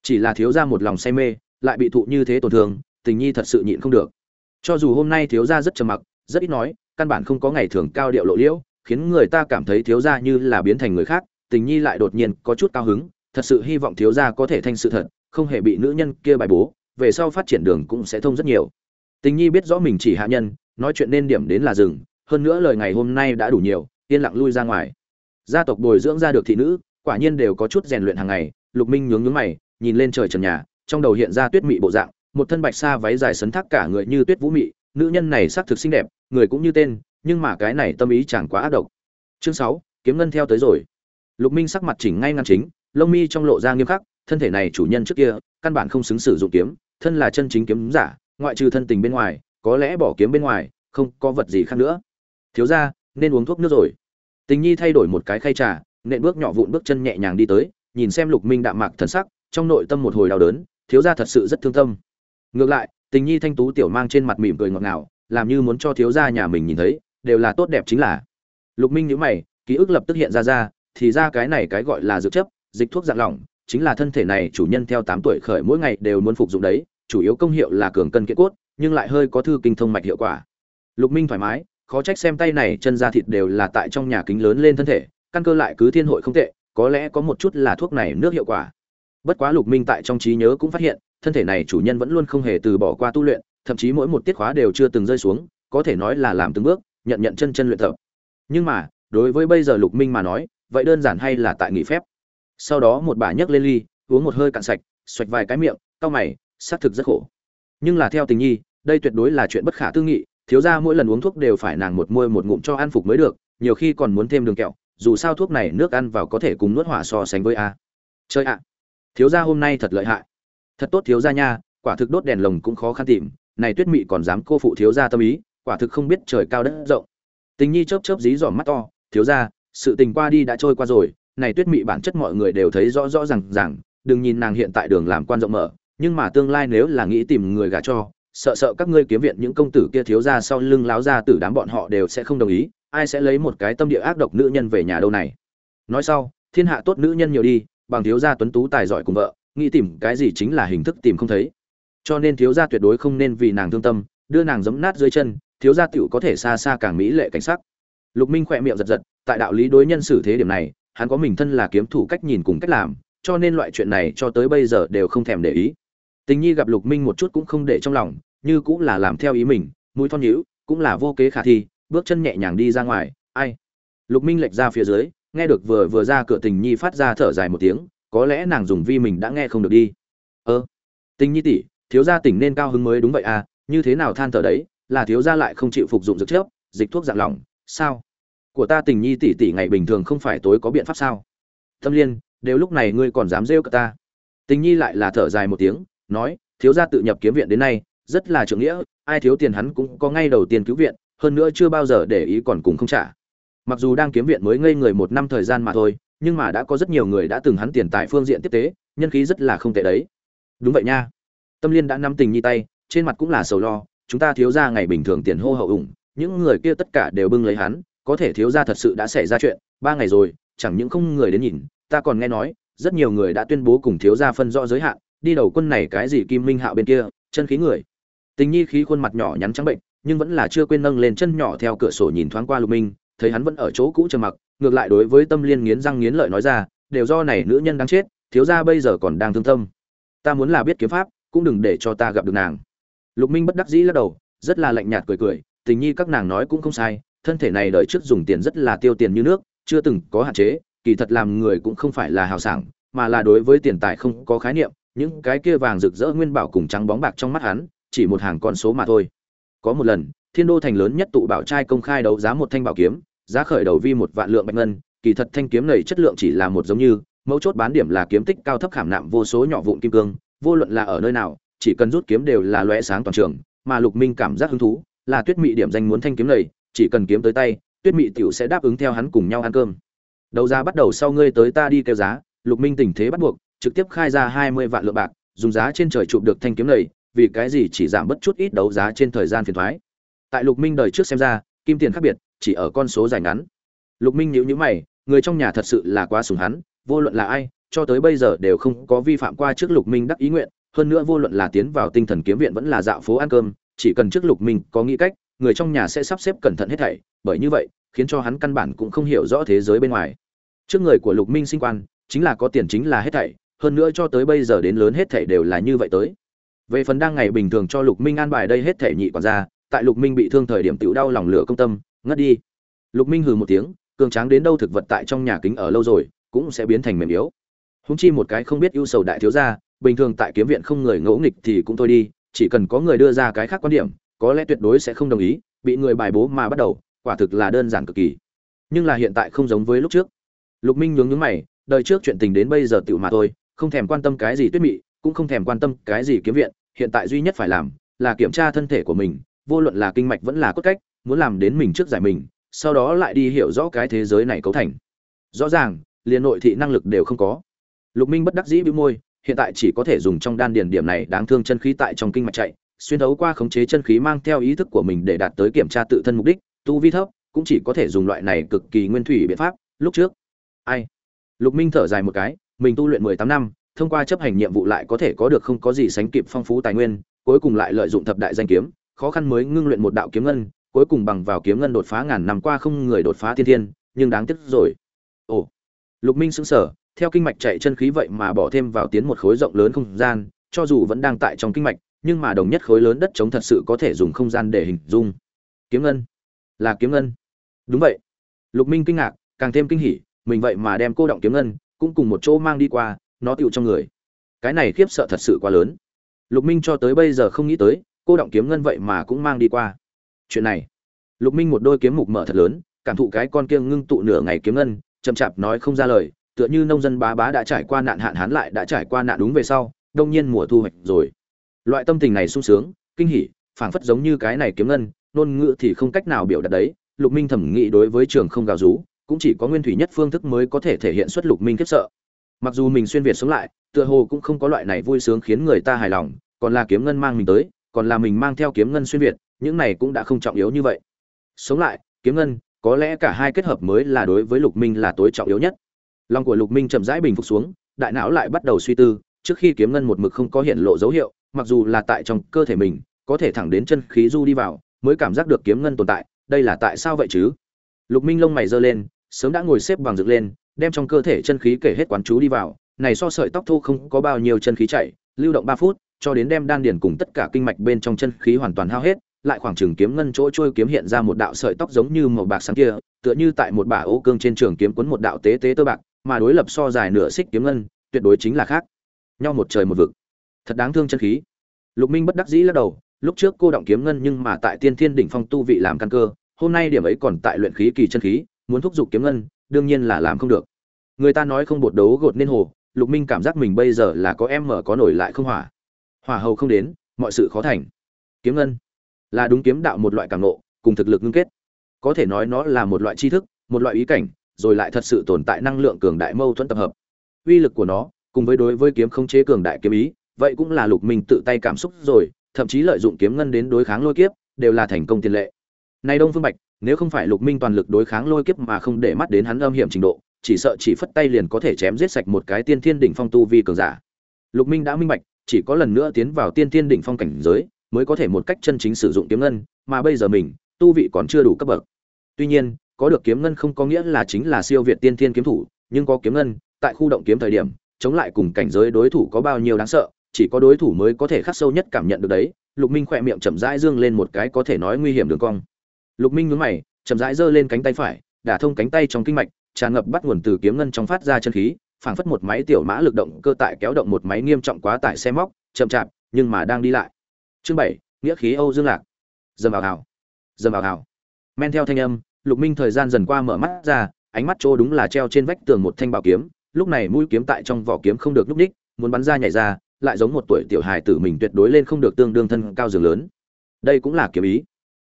Chỉ là thiếu gia một lòng say mê, lại bị thụ như thế tổn thương, tình nhi thật sự nhịn không được. Cho dù hôm nay thiếu gia rất trầm mặc, rất ít nói, căn bản không có ngày thường cao điệu lộ liễu, khiến người ta cảm thấy thiếu gia như là biến thành người khác, tình nhi lại đột nhiên có chút cao hứng, thật sự hy vọng thiếu gia có thể thành sự thật, không hề bị nữ nhân kia bài bố, về sau phát triển đường cũng sẽ thông rất nhiều tình nhi biết rõ mình chỉ hạ nhân, nói chuyện nên điểm đến là rừng hơn nữa lời ngày hôm nay đã đủ nhiều, yên lặng lui ra ngoài. Gia tộc bồi dưỡng ra được thị nữ, quả nhiên đều có chút rèn luyện hàng ngày, lục minh nhướng nhướng mày, nhìn lên trời trần nhà, trong đầu hiện ra tuyết mị bộ dạng, một thân bạch sa váy dài sấn thác cả người như tuyết vũ mị, nữ nhân này sắc thực xinh đẹp, người cũng như tên, nhưng mà cái này tâm ý chẳng quá ác độc. Chương sáu, kiếm ngân theo tới rồi. Lục minh sắc mặt chỉnh ngay ngăn chính, lông mi trong lộ ra nghiêm khắc, thân thể này chủ nhân trước kia, căn bản không xứng sử dụng kiếm, thân là chân chính kiếm giả ngoại trừ thân tình bên ngoài, có lẽ bỏ kiếm bên ngoài, không có vật gì khác nữa. Thiếu ra nên uống thuốc nước rồi. Tình nhi thay đổi một cái khay trà, nện bước nhỏ vụn bước chân nhẹ nhàng đi tới, nhìn xem lục minh đạm mạc thần sắc, trong nội tâm một hồi đau đớn, thiếu gia thật sự rất thương tâm. Ngược lại, tình nhi thanh tú tiểu mang trên mặt mỉm cười ngọt ngào, làm như muốn cho thiếu gia nhà mình nhìn thấy, đều là tốt đẹp chính là. Lục minh nhíu mày, ký ức lập tức hiện ra ra, thì ra cái này cái gọi là dược chấp dịch thuốc dạng lỏng, chính là thân thể này chủ nhân theo tám tuổi khởi mỗi ngày đều muốn phục dụng đấy chủ yếu công hiệu là cường cân kiện cốt, nhưng lại hơi có thư kinh thông mạch hiệu quả. Lục minh thoải mái, khó trách xem tay này chân da thịt đều là tại trong nhà kính lớn lên thân thể, căn cơ lại cứ thiên hội không tệ, có lẽ có một chút là thuốc này nước hiệu quả. Bất quá lục minh tại trong trí nhớ cũng phát hiện, thân thể này chủ nhân vẫn luôn không hề từ bỏ qua tu luyện, thậm chí mỗi một tiết khóa đều chưa từng rơi xuống, có thể nói là làm từng bước, nhận nhận chân chân luyện tập. Nhưng mà, đối với bây giờ lục minh mà nói, vậy đơn giản hay là tại nghỉ phép? Sau đó một bà nhấc lên ly, uống một hơi cạn sạch, xoạch vài cái miệng, cau mày xác thực rất khổ. Nhưng là theo tình nhi, đây tuyệt đối là chuyện bất khả tư nghị, thiếu gia mỗi lần uống thuốc đều phải nàng một môi một ngụm cho ăn phục mới được, nhiều khi còn muốn thêm đường kẹo, dù sao thuốc này nước ăn vào có thể cùng nuốt hỏa so sánh với a. Chơi ạ, thiếu gia hôm nay thật lợi hại. Thật tốt thiếu gia nha, quả thực đốt đèn lồng cũng khó khăn tìm, này tuyết mị còn dám cô phụ thiếu gia tâm ý, quả thực không biết trời cao đất rộng. Tình nhi chớp chớp dí dỏm mắt to, thiếu gia, sự tình qua đi đã trôi qua rồi, này tuyết mị bản chất mọi người đều thấy rõ rõ ràng ràng, đừng nhìn nàng hiện tại đường làm quan rộng mở nhưng mà tương lai nếu là nghĩ tìm người gả cho, sợ sợ các ngươi kiếm viện những công tử kia thiếu gia sau lưng láo ra tử đám bọn họ đều sẽ không đồng ý, ai sẽ lấy một cái tâm địa ác độc nữ nhân về nhà đâu này. Nói sau, thiên hạ tốt nữ nhân nhiều đi, bằng thiếu gia tuấn tú tài giỏi cùng vợ, nghĩ tìm cái gì chính là hình thức tìm không thấy. Cho nên thiếu gia tuyệt đối không nên vì nàng thương tâm, đưa nàng giấm nát dưới chân, thiếu gia tiểu có thể xa xa càng mỹ lệ cảnh sắc. Lục minh khỏe miệng giật giật, tại đạo lý đối nhân xử thế điểm này, hắn có mình thân là kiếm thủ cách nhìn cùng cách làm, cho nên loại chuyện này cho tới bây giờ đều không thèm để ý tình nhi gặp lục minh một chút cũng không để trong lòng, như cũng là làm theo ý mình, mũi thon nhíu, cũng là vô kế khả thi, bước chân nhẹ nhàng đi ra ngoài, ai? Lục minh lệch ra phía dưới, nghe được vừa vừa ra cửa tình nhi phát ra thở dài một tiếng, có lẽ nàng dùng vi mình đã nghe không được đi. Ơ, tình nhi tỷ, thiếu gia tỉnh nên cao hứng mới đúng vậy à như thế nào than thở đấy, là thiếu gia lại không chịu phục dụng dược chớp dịch thuốc dạng lỏng, sao? Của ta tình nhi tỷ tỷ ngày bình thường không phải tối có biện pháp sao? Tâm liên, đều lúc này ngươi còn dám rêu cả ta. Tình nhi lại là thở dài một tiếng nói, thiếu gia tự nhập kiếm viện đến nay, rất là trưởng nghĩa, ai thiếu tiền hắn cũng có ngay đầu tiên cứu viện, hơn nữa chưa bao giờ để ý còn cùng không trả. Mặc dù đang kiếm viện mới ngây người một năm thời gian mà thôi, nhưng mà đã có rất nhiều người đã từng hắn tiền tại phương diện tiếp tế, nhân khí rất là không tệ đấy. Đúng vậy nha. Tâm liên đã nắm tình nhi tay, trên mặt cũng là sầu lo, chúng ta thiếu ra ngày bình thường tiền hô hậu ủng, những người kia tất cả đều bưng lấy hắn, có thể thiếu ra thật sự đã xảy ra chuyện, ba ngày rồi, chẳng những không người đến nhìn, ta còn nghe nói, rất nhiều người đã tuyên bố cùng thiếu ra phân rõ giới hạn đi đầu quân này cái gì kim minh hạo bên kia, chân khí người. Tình nhi khí khuôn mặt nhỏ nhắn trắng bệnh, nhưng vẫn là chưa quên nâng lên chân nhỏ theo cửa sổ nhìn thoáng qua lục minh, thấy hắn vẫn ở chỗ cũ trầm mặc, ngược lại đối với tâm liên nghiến răng nghiến lợi nói ra, đều do này nữ nhân đáng chết, thiếu gia bây giờ còn đang thương tâm. Ta muốn là biết kiếm pháp, cũng đừng để cho ta gặp được nàng. Lục minh bất đắc dĩ lắc đầu, rất là lạnh nhạt cười cười, tình nhi các nàng nói cũng không sai, thân thể này đợi trước dùng tiền rất là tiêu tiền như nước, chưa từng có hạn chế, kỳ thật làm người cũng không phải là hào sảng, mà là đối với tiền tài không có khái niệm những cái kia vàng rực rỡ nguyên bảo cùng trắng bóng bạc trong mắt hắn, chỉ một hàng con số mà thôi. Có một lần, thiên đô thành lớn nhất tụ bảo trai công khai đấu giá một thanh bảo kiếm, giá khởi đầu vi một vạn lượng bạch ngân, kỳ thật thanh kiếm này chất lượng chỉ là một giống như, mấu chốt bán điểm là kiếm tích cao thấp khảm nạm vô số nhỏ vụn kim cương, vô luận là ở nơi nào, chỉ cần rút kiếm đều là lóe sáng toàn trường, mà lục minh cảm giác hứng thú là tuyết mị điểm danh muốn thanh kiếm này, chỉ cần kiếm tới tay, tuyết mị tiểu sẽ đáp ứng theo hắn cùng nhau ăn cơm. Đấu giá bắt đầu sau ngươi tới ta đi kêu giá, lục minh tình thế bắt buộc trực tiếp khai ra hai mươi vạn lượng bạc, dùng giá trên trời chụp được thanh kiếm này, vì cái gì chỉ giảm bất chút ít đấu giá trên thời gian phiền thoái. Tại lục minh đời trước xem ra, kim tiền khác biệt, chỉ ở con số dài ngắn. Lục minh nhíu nhíu mày, người trong nhà thật sự là quá sùng hắn, vô luận là ai, cho tới bây giờ đều không có vi phạm qua trước lục minh đắc ý nguyện, hơn nữa vô luận là tiến vào tinh thần kiếm viện vẫn là dạo phố ăn cơm, chỉ cần trước lục minh có nghĩ cách, người trong nhà sẽ sắp xếp cẩn thận hết thảy, bởi như vậy, khiến cho hắn căn bản cũng không hiểu rõ thế giới bên ngoài. Trước người của lục minh sinh quan, chính là có tiền chính là hết thảy hơn nữa cho tới bây giờ đến lớn hết thảy đều là như vậy tới. Về phần đang ngày bình thường cho lục minh an bài đây hết thảy nhị còn ra tại lục minh bị thương thời điểm tiểu đau lòng lửa công tâm, ngất đi. Lục minh hừ một tiếng, cường tráng đến đâu thực vật tại trong nhà kính ở lâu rồi, cũng sẽ biến thành mềm yếu. Húng chi một cái không biết ưu sầu đại thiếu gia, bình thường tại kiếm viện không người ngỗ nghịch thì cũng thôi đi, chỉ cần có người đưa ra cái khác quan điểm, có lẽ tuyệt đối sẽ không đồng ý, bị người bài bố mà bắt đầu, quả thực là đơn giản cực kỳ. Nhưng là hiện tại không giống với lúc trước. Lục minh nhướng nhướng mày, đời trước chuyện tình đến bây giờ tựu mà thôi không thèm quan tâm cái gì tuyết mị, cũng không thèm quan tâm cái gì kiếm viện, hiện tại duy nhất phải làm là kiểm tra thân thể của mình, vô luận là kinh mạch vẫn là cốt cách, muốn làm đến mình trước giải mình, sau đó lại đi hiểu rõ cái thế giới này cấu thành. Rõ ràng, liền nội thị năng lực đều không có. Lục minh bất đắc dĩ bĩu môi, hiện tại chỉ có thể dùng trong đan điền điểm này đáng thương chân khí tại trong kinh mạch chạy, xuyên thấu qua khống chế chân khí mang theo ý thức của mình để đạt tới kiểm tra tự thân mục đích, tu vi thấp, cũng chỉ có thể dùng loại này cực kỳ nguyên thủy biện pháp. Lúc trước, ai? Lục minh thở dài một cái mình tu luyện mười tám năm, thông qua chấp hành nhiệm vụ lại có thể có được không có gì sánh kịp phong phú tài nguyên, cuối cùng lại lợi dụng thập đại danh kiếm, khó khăn mới ngưng luyện một đạo kiếm ngân, cuối cùng bằng vào kiếm ngân đột phá ngàn năm qua không người đột phá thiên thiên, nhưng đáng tiếc rồi. Ồ. Lục minh sững sờ, theo kinh mạch chạy chân khí vậy mà bỏ thêm vào tiến một khối rộng lớn không gian, cho dù vẫn đang tại trong kinh mạch, nhưng mà đồng nhất khối lớn đất chống thật sự có thể dùng không gian để hình dung. Kiếm ngân. Là kiếm ngân. Đúng vậy. Lục minh kinh ngạc, càng thêm kinh hỉ, mình vậy mà đem cô động kiếm ngân cũng cùng một chỗ mang đi qua, nó tựu trong người. Cái này khiếp sợ thật sự quá lớn. Lục minh cho tới bây giờ không nghĩ tới, cô động kiếm ngân vậy mà cũng mang đi qua. Chuyện này, lục minh một đôi kiếm mục mở thật lớn, cảm thụ cái con kia ngưng tụ nửa ngày kiếm ngân, chậm chạp nói không ra lời, tựa như nông dân bá bá đã trải qua nạn hạn hán lại đã trải qua nạn đúng về sau, đông nhiên mùa thu hoạch rồi. Loại tâm tình này sung sướng, kinh hỉ, phảng phất giống như cái này kiếm ngân, ngôn ngữ thì không cách nào biểu đạt đấy. Lục minh thẩm nghĩ đối với trường không gào rú cũng chỉ có nguyên thủy nhất phương thức mới có thể thể hiện xuất lục minh khiếp sợ. Mặc dù mình xuyên việt sống lại, tựa hồ cũng không có loại này vui sướng khiến người ta hài lòng, còn là kiếm ngân mang mình tới, còn là mình mang theo kiếm ngân xuyên việt, những này cũng đã không trọng yếu như vậy. Sống lại, kiếm ngân, có lẽ cả hai kết hợp mới là đối với lục minh là tối trọng yếu nhất. Lòng của lục minh chậm rãi bình phục xuống, đại não lại bắt đầu suy tư, trước khi kiếm ngân một mực không có hiện lộ dấu hiệu, mặc dù là tại trong cơ thể mình, có thể thẳng đến chân khí du đi vào, mới cảm giác được kiếm ngân tồn tại, đây là tại sao vậy chứ? Lục minh lông mày giơ lên sớm đã ngồi xếp bằng dựng lên, đem trong cơ thể chân khí kể hết quán chú đi vào, này so sợi tóc thô không có bao nhiêu chân khí chạy, lưu động ba phút, cho đến đem đan điền cùng tất cả kinh mạch bên trong chân khí hoàn toàn hao hết, lại khoảng chừng kiếm ngân chỗ trôi kiếm hiện ra một đạo sợi tóc giống như màu bạc sáng kia, tựa như tại một bả ô cương trên trường kiếm cuốn một đạo tế tế tơ bạc, mà đối lập so dài nửa xích kiếm ngân, tuyệt đối chính là khác. Nhau một trời một vực. Thật đáng thương chân khí. Lục minh bất đắc dĩ lắc đầu, lúc trước cô động kiếm ngân nhưng mà tại tiên thiên đỉnh phong tu vị làm căn cơ, hôm nay điểm ấy còn tại luyện khí kỳ chân khí muốn thúc giục kiếm ngân, đương nhiên là làm không được. Người ta nói không bột đấu gột nên hồ, lục minh cảm giác mình bây giờ là có em mở có nổi lại không hỏa. Hỏa hầu không đến, mọi sự khó thành. Kiếm ngân, là đúng kiếm đạo một loại cảm nộ cùng thực lực ngưng kết. Có thể nói nó là một loại tri thức, một loại ý cảnh, rồi lại thật sự tồn tại năng lượng cường đại mâu thuẫn tập hợp. Uy lực của nó, cùng với đối với kiếm không chế cường đại kiếm ý, vậy cũng là lục minh tự tay cảm xúc rồi, thậm chí lợi dụng kiếm ngân đến đối kháng lôi kiếp, đều là thành công tiền lệ. Nay đông phương bạch nếu không phải lục minh toàn lực đối kháng lôi kiếp mà không để mắt đến hắn âm hiểm trình độ, chỉ sợ chỉ phất tay liền có thể chém giết sạch một cái tiên thiên đỉnh phong tu vi cường giả. Lục minh đã minh bạch, chỉ có lần nữa tiến vào tiên thiên đỉnh phong cảnh giới, mới có thể một cách chân chính sử dụng kiếm ngân, mà bây giờ mình, tu vị còn chưa đủ cấp bậc. Tuy nhiên, có được kiếm ngân không có nghĩa là chính là siêu việt tiên thiên kiếm thủ, nhưng có kiếm ngân, tại khu động kiếm thời điểm, chống lại cùng cảnh giới đối thủ có bao nhiêu đáng sợ, chỉ có đối thủ mới có thể khắc sâu nhất cảm nhận được đấy. Lục minh khỏe miệng chậm rãi dương lên một cái có thể nói nguy hiểm đường cong lục minh nhướng mày, chậm rãi giơ lên cánh tay phải, đả thông cánh tay trong kinh mạch, tràn ngập bắt nguồn từ kiếm ngân trong phát ra chân khí, phảng phất một máy tiểu mã lực động cơ tại kéo động một máy nghiêm trọng quá tải xe móc, chậm chạp, nhưng mà đang đi lại. Chương bảy, nghĩa khí âu dương lạc. Dầm vào hào. Dầm vào hào. Men theo thanh âm, lục minh thời gian dần qua mở mắt ra, ánh mắt chỗ đúng là treo trên vách tường một thanh bảo kiếm, lúc này mũi kiếm tại trong vỏ kiếm không được núp ních, muốn bắn ra nhảy ra, lại giống một tuổi tiểu hài tử mình tuyệt đối lên không được tương đương thân cao giường lớn. Đây cũng là kiếm ý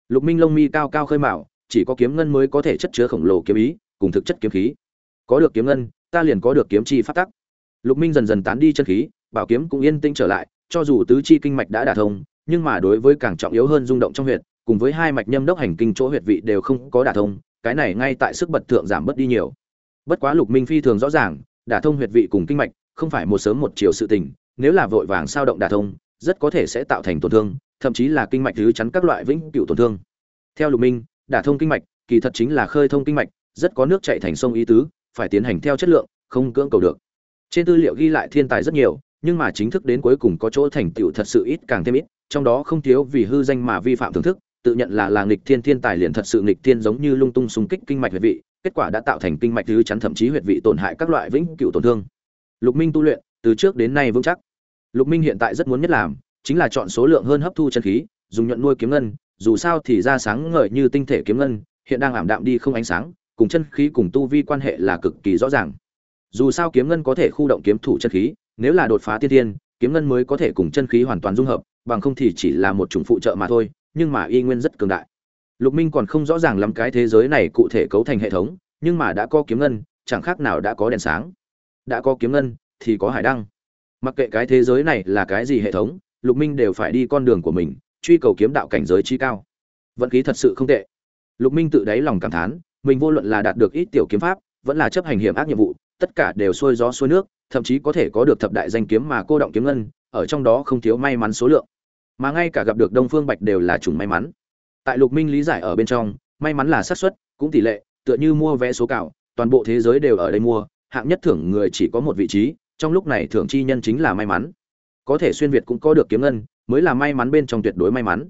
lục minh lông mi cao cao khơi mạo chỉ có kiếm ngân mới có thể chất chứa khổng lồ kiếm ý, cùng thực chất kiếm khí. Có được kiếm ngân, ta liền có được kiếm chi phát tắc. Lục minh dần dần tán đi chân khí, bảo kiếm cũng yên tĩnh trở lại, cho dù tứ chi kinh mạch đã đả thông, nhưng mà đối với càng trọng yếu hơn rung động trong huyệt, cùng với hai mạch nhâm đốc hành kinh chỗ huyệt vị đều không có đả thông, cái này ngay tại sức bật thượng giảm bớt đi nhiều. Bất quá lục minh phi thường rõ ràng, đả thông huyệt vị cùng kinh mạch, không phải một sớm một chiều sự tình, nếu là vội vàng sao động đả thông, rất có thể sẽ tạo thành tổn thương thậm chí là kinh mạch thứ chắn các loại vĩnh cửu tổn thương. Theo lục minh, đả thông kinh mạch, kỳ thật chính là khơi thông kinh mạch, rất có nước chảy thành sông ý tứ, phải tiến hành theo chất lượng, không cưỡng cầu được. Trên tư liệu ghi lại thiên tài rất nhiều, nhưng mà chính thức đến cuối cùng có chỗ thành tựu thật sự ít càng thêm ít, trong đó không thiếu vì hư danh mà vi phạm thưởng thức, tự nhận là là nghịch thiên thiên tài liền thật sự nghịch thiên giống như lung tung xung kích kinh mạch huyệt vị, kết quả đã tạo thành kinh mạch thứ chắn thậm chí huyệt vị tổn hại các loại vĩnh cửu tổn thương. Lục minh tu luyện, từ trước đến nay vững chắc. Lục minh hiện tại rất muốn nhất làm chính là chọn số lượng hơn hấp thu chân khí, dùng nhuận nuôi kiếm ngân, dù sao thì ra sáng ngời như tinh thể kiếm ngân, hiện đang ảm đạm đi không ánh sáng, cùng chân khí cùng tu vi quan hệ là cực kỳ rõ ràng. Dù sao kiếm ngân có thể khu động kiếm thủ chân khí, nếu là đột phá tiên thiên, kiếm ngân mới có thể cùng chân khí hoàn toàn dung hợp, bằng không thì chỉ là một chủng phụ trợ mà thôi, nhưng mà y nguyên rất cường đại. Lục minh còn không rõ ràng lắm cái thế giới này cụ thể cấu thành hệ thống, nhưng mà đã có kiếm ngân, chẳng khác nào đã có đèn sáng. Đã có kiếm ngân, thì có hải đăng. Mặc kệ cái thế giới này là cái gì hệ thống lục minh đều phải đi con đường của mình truy cầu kiếm đạo cảnh giới chi cao. Vận khí thật sự không tệ. Lục minh tự đáy lòng cảm thán mình vô luận là đạt được ít tiểu kiếm pháp vẫn là chấp hành hiểm ác nhiệm vụ tất cả đều xuôi gió xuôi nước thậm chí có thể có được thập đại danh kiếm mà cô động kiếm ngân ở trong đó không thiếu may mắn số lượng. Mà ngay cả gặp được đông phương bạch đều là chủng may mắn. Tại lục minh lý giải ở bên trong may mắn là xác suất cũng tỷ lệ tựa như mua vé số cào, toàn bộ thế giới đều ở đây mua hạng nhất thưởng người chỉ có một vị trí trong lúc này thưởng chi nhân chính là may mắn có thể xuyên việt cũng có được kiếm ngân, mới là may mắn bên trong tuyệt đối may mắn.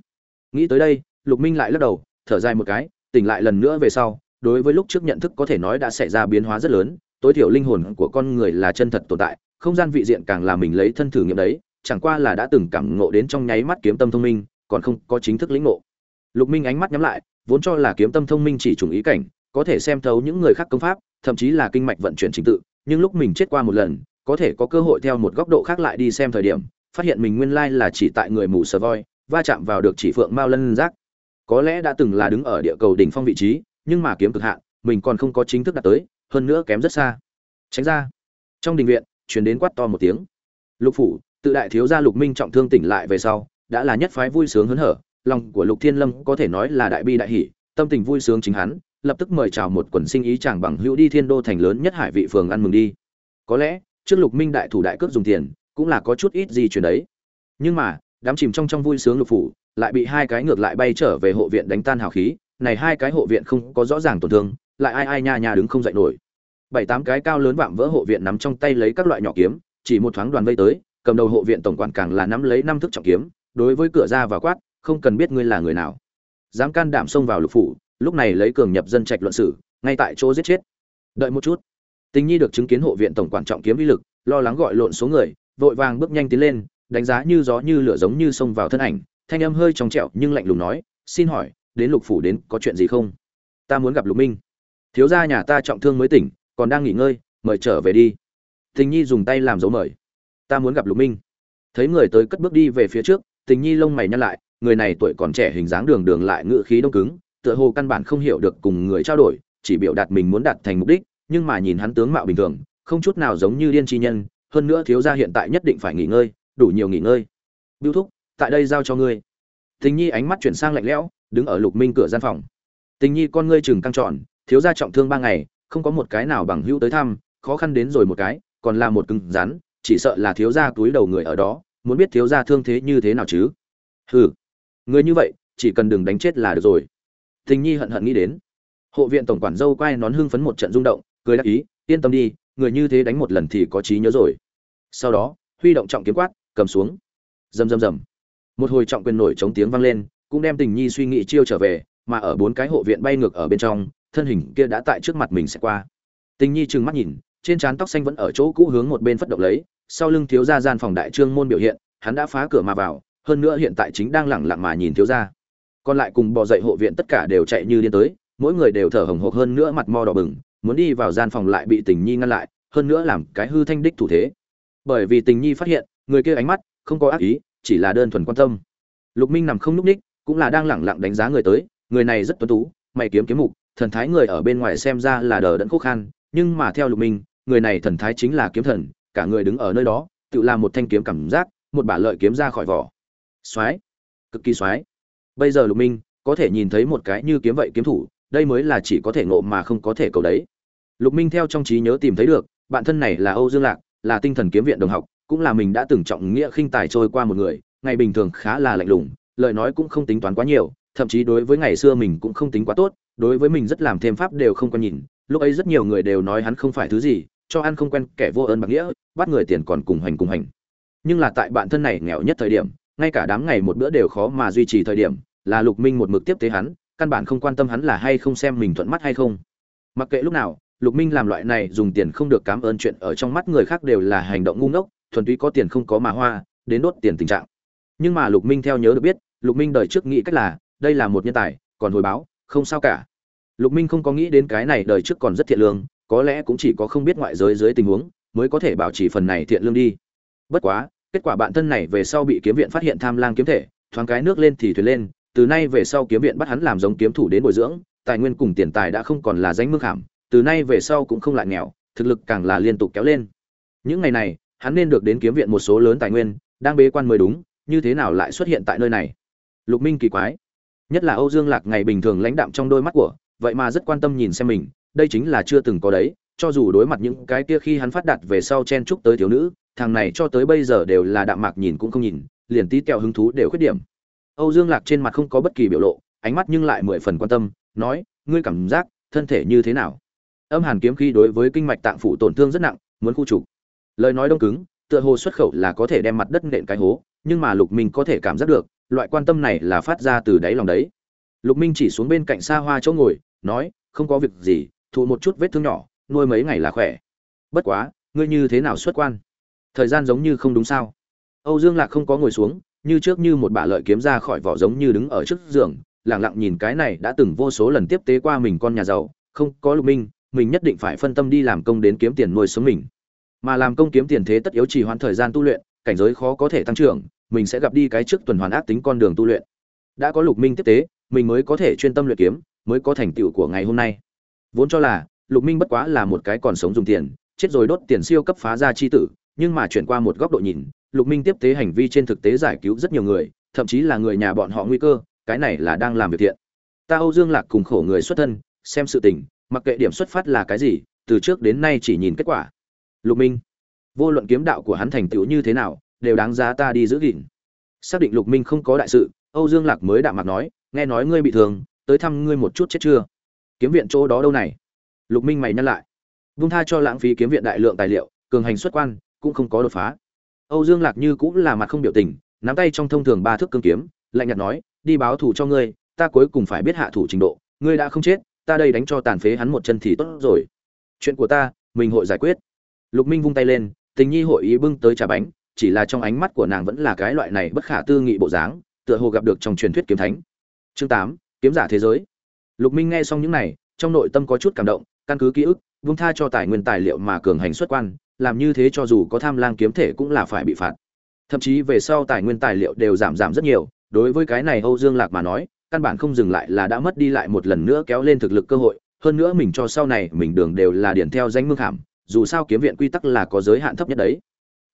Nghĩ tới đây, lục minh lại lắc đầu, thở dài một cái, tỉnh lại lần nữa về sau, đối với lúc trước nhận thức có thể nói đã xảy ra biến hóa rất lớn, tối thiểu linh hồn của con người là chân thật tồn tại, không gian vị diện càng là mình lấy thân thử nghiệm đấy, chẳng qua là đã từng cảm ngộ đến trong nháy mắt kiếm tâm thông minh, còn không có chính thức lĩnh ngộ. Lục minh ánh mắt nhắm lại, vốn cho là kiếm tâm thông minh chỉ trùng ý cảnh, có thể xem thấu những người khác công pháp, thậm chí là kinh mạch vận chuyển trình tự, nhưng lúc mình chết qua một lần có thể có cơ hội theo một góc độ khác lại đi xem thời điểm, phát hiện mình nguyên lai là chỉ tại người mù sờ voi va chạm vào được chỉ phượng mao lân giác. Có lẽ đã từng là đứng ở địa cầu đỉnh phong vị trí, nhưng mà kiếm cực hạn, mình còn không có chính thức đạt tới, hơn nữa kém rất xa. Tránh ra. Trong đình viện chuyển đến quát to một tiếng. Lục phủ, tự đại thiếu gia lục minh trọng thương tỉnh lại về sau, đã là nhất phái vui sướng hớn hở, lòng của lục thiên lâm có thể nói là đại bi đại hỷ, tâm tình vui sướng chính hắn, lập tức mời chào một quần sinh ý chàng bằng hữu đi thiên đô thành lớn nhất hải vị phường ăn mừng đi. Có lẽ trước lục minh đại thủ đại cướp dùng tiền, cũng là có chút ít gì chuyển đấy. Nhưng mà, đám chìm trong trong vui sướng lục phủ, lại bị hai cái ngược lại bay trở về hộ viện đánh tan hào khí, này hai cái hộ viện không có rõ ràng tổn thương, lại ai ai nha nha đứng không dậy nổi. Bảy tám cái cao lớn vạm vỡ hộ viện nắm trong tay lấy các loại nhỏ kiếm, chỉ một thoáng đoàn vây tới, cầm đầu hộ viện tổng quản càng là nắm lấy năm thức trọng kiếm, đối với cửa ra và quát, không cần biết ngươi là người nào. Dám can đảm xông vào lục phủ, lúc này lấy cường nhập dân trạch luận sử, ngay tại chỗ giết chết. Đợi một chút tình nhi được chứng kiến hộ viện tổng quản trọng kiếm uy lực, lo lắng gọi lộn số người, vội vàng bước nhanh tiến lên, đánh giá như gió như lửa giống như xông vào thân ảnh, thanh âm hơi trong trẻo nhưng lạnh lùng nói, xin hỏi, đến lục phủ đến có chuyện gì không? Ta muốn gặp lục minh. Thiếu gia nhà ta trọng thương mới tỉnh, còn đang nghỉ ngơi, mời trở về đi. Tình nhi dùng tay làm dấu mời. Ta muốn gặp lục minh. Thấy người tới cất bước đi về phía trước, tình nhi lông mày nhăn lại, người này tuổi còn trẻ hình dáng đường đường lại ngựa khí đông cứng, tựa hồ căn bản không hiểu được cùng người trao đổi, chỉ biểu đạt mình muốn đạt thành mục đích nhưng mà nhìn hắn tướng mạo bình thường, không chút nào giống như điên chi nhân, hơn nữa thiếu gia hiện tại nhất định phải nghỉ ngơi, đủ nhiều nghỉ ngơi. Bưu thúc, tại đây giao cho ngươi. Tình nhi ánh mắt chuyển sang lạnh lẽo, đứng ở lục minh cửa gian phòng. Tình nhi con ngươi chừng căng tròn, thiếu gia trọng thương ba ngày, không có một cái nào bằng hữu tới thăm, khó khăn đến rồi một cái, còn là một cứng rắn, chỉ sợ là thiếu gia túi đầu người ở đó, muốn biết thiếu gia thương thế như thế nào chứ. Hừ, người như vậy, chỉ cần đừng đánh chết là được rồi. Tình nhi hận hận nghĩ đến. Hộ viện tổng quản dâu quay nón hưng phấn một trận rung động cười đắc ý, yên tâm đi, người như thế đánh một lần thì có trí nhớ rồi. Sau đó, huy động trọng kiếm quát, cầm xuống. Rầm rầm rầm. Một hồi trọng quyền nổi chống tiếng vang lên, cũng đem tình nhi suy nghĩ chiêu trở về, mà ở bốn cái hộ viện bay ngược ở bên trong, thân hình kia đã tại trước mặt mình sẽ qua. Tình nhi trừng mắt nhìn, trên trán tóc xanh vẫn ở chỗ cũ hướng một bên phất động lấy, sau lưng thiếu gia gian phòng đại trương môn biểu hiện, hắn đã phá cửa mà vào, hơn nữa hiện tại chính đang lẳng lặng mà nhìn thiếu gia. Còn lại cùng bò dậy hộ viện tất cả đều chạy như điên tới, mỗi người đều thở hồng hộc hơn nữa mặt mo đỏ bừng muốn đi vào gian phòng lại bị tình nhi ngăn lại, hơn nữa làm cái hư thanh đích thủ thế. Bởi vì tình nhi phát hiện, người kia ánh mắt không có ác ý, chỉ là đơn thuần quan tâm. Lục minh nằm không núp ních cũng là đang lẳng lặng đánh giá người tới, người này rất tuấn tú, mày kiếm kiếm mục, thần thái người ở bên ngoài xem ra là đờ đẫn khúc khan, nhưng mà theo lục minh, người này thần thái chính là kiếm thần, cả người đứng ở nơi đó, tự làm một thanh kiếm cảm giác, một bả lợi kiếm ra khỏi vỏ. Soái cực kỳ soái bây giờ lục minh có thể nhìn thấy một cái như kiếm vậy kiếm thủ đây mới là chỉ có thể ngộ mà không có thể cầu đấy. Lục minh theo trong trí nhớ tìm thấy được, bạn thân này là âu dương lạc, là tinh thần kiếm viện đồng học, cũng là mình đã từng trọng nghĩa khinh tài trôi qua một người, ngày bình thường khá là lạnh lùng, lời nói cũng không tính toán quá nhiều, thậm chí đối với ngày xưa mình cũng không tính quá tốt, đối với mình rất làm thêm pháp đều không quen nhìn, lúc ấy rất nhiều người đều nói hắn không phải thứ gì, cho ăn không quen kẻ vô ơn bạc nghĩa, bắt người tiền còn cùng hành cùng hành nhưng là tại bạn thân này nghèo nhất thời điểm, ngay cả đám ngày một bữa đều khó mà duy trì thời điểm, là lục minh một mực tiếp tế hắn căn bản không quan tâm hắn là hay không xem mình thuận mắt hay không. Mặc kệ lúc nào, lục minh làm loại này dùng tiền không được cảm ơn chuyện ở trong mắt người khác đều là hành động ngu ngốc, thuần túy có tiền không có mà hoa, đến đốt tiền tình trạng. Nhưng mà lục minh theo nhớ được biết, lục minh đời trước nghĩ cách là, đây là một nhân tài, còn hồi báo, không sao cả. Lục minh không có nghĩ đến cái này đời trước còn rất thiện lương, có lẽ cũng chỉ có không biết ngoại giới dưới tình huống, mới có thể bảo trì phần này thiện lương đi. Bất quá, kết quả bạn thân này về sau bị kiếm viện phát hiện tham lang kiếm thể, thoáng cái nước lên thì thuyền lên từ nay về sau kiếm viện bắt hắn làm giống kiếm thủ đến bồi dưỡng, tài nguyên cùng tiền tài đã không còn là danh mương hàm từ nay về sau cũng không lại nghèo, thực lực càng là liên tục kéo lên. Những ngày này, hắn nên được đến kiếm viện một số lớn tài nguyên, đang bế quan mới đúng, như thế nào lại xuất hiện tại nơi này? Lục minh kỳ quái. Nhất là âu dương lạc ngày bình thường lãnh đạm trong đôi mắt của, vậy mà rất quan tâm nhìn xem mình, đây chính là chưa từng có đấy, cho dù đối mặt những cái kia khi hắn phát đạt về sau chen chúc tới thiếu nữ, thằng này cho tới bây giờ đều là đạm mạc nhìn cũng không nhìn, liền tí kẹo hứng thú đều khuyết điểm âu dương lạc trên mặt không có bất kỳ biểu lộ, ánh mắt nhưng lại mười phần quan tâm, nói, ngươi cảm giác thân thể như thế nào? Âm hàn kiếm khí đối với kinh mạch tạng phủ tổn thương rất nặng, muốn khu trục. Lời nói đông cứng, tựa hồ xuất khẩu là có thể đem mặt đất nện cái hố, nhưng mà lục minh có thể cảm giác được, loại quan tâm này là phát ra từ đáy lòng đấy. Lục minh chỉ xuống bên cạnh xa hoa chỗ ngồi, nói, không có việc gì, thụ một chút vết thương nhỏ, nuôi mấy ngày là khỏe. Bất quá, ngươi như thế nào xuất quan? Thời gian giống như không đúng sao? Âu dương lạc không có ngồi xuống như trước như một bả lợi kiếm ra khỏi vỏ giống như đứng ở trước giường, lẳng lặng nhìn cái này đã từng vô số lần tiếp tế qua mình con nhà giàu, không có lục minh, mình nhất định phải phân tâm đi làm công đến kiếm tiền nuôi sống mình. Mà làm công kiếm tiền thế tất yếu chỉ hoãn thời gian tu luyện, cảnh giới khó có thể tăng trưởng, mình sẽ gặp đi cái trước tuần hoàn ác tính con đường tu luyện. Đã có lục minh tiếp tế, mình mới có thể chuyên tâm luyện kiếm, mới có thành tựu của ngày hôm nay. Vốn cho là, lục minh bất quá là một cái còn sống dùng tiền, chết rồi đốt tiền siêu cấp phá ra chi tử, nhưng mà chuyển qua một góc độ nhìn lục minh tiếp tế hành vi trên thực tế giải cứu rất nhiều người, thậm chí là người nhà bọn họ nguy cơ, cái này là đang làm việc thiện. Ta âu dương lạc cùng khổ người xuất thân, xem sự tình, mặc kệ điểm xuất phát là cái gì, từ trước đến nay chỉ nhìn kết quả. Lục minh, vô luận kiếm đạo của hắn thành tựu như thế nào, đều đáng giá ta đi giữ gìn. Xác định lục minh không có đại sự, âu dương lạc mới đạm mặt nói, nghe nói ngươi bị thương, tới thăm ngươi một chút chết chưa? Kiếm viện chỗ đó đâu này? Lục minh mày nhắc lại. Vung tha cho lãng phí kiếm viện đại lượng tài liệu, cường hành xuất quan, cũng không có đột phá âu dương lạc như cũng là mặt không biểu tình, nắm tay trong thông thường ba thước cương kiếm, lạnh nhạt nói, đi báo thủ cho ngươi, ta cuối cùng phải biết hạ thủ trình độ, ngươi đã không chết, ta đây đánh cho tàn phế hắn một chân thì tốt rồi. Chuyện của ta, mình hội giải quyết. Lục minh vung tay lên, tình nhi hội ý bưng tới trà bánh, chỉ là trong ánh mắt của nàng vẫn là cái loại này bất khả tư nghị bộ dáng, tựa hồ gặp được trong truyền thuyết kiếm thánh. Chương tám, kiếm giả thế giới. Lục minh nghe xong những này, trong nội tâm có chút cảm động, căn cứ ký ức, vung tha cho tài nguyên tài liệu mà cường hành xuất quan làm như thế cho dù có tham lang kiếm thể cũng là phải bị phạt. Thậm chí về sau tài nguyên tài liệu đều giảm giảm rất nhiều, đối với cái này âu dương lạc mà nói, căn bản không dừng lại là đã mất đi lại một lần nữa kéo lên thực lực cơ hội, hơn nữa mình cho sau này mình đường đều là điển theo danh mương hàm, dù sao kiếm viện quy tắc là có giới hạn thấp nhất đấy.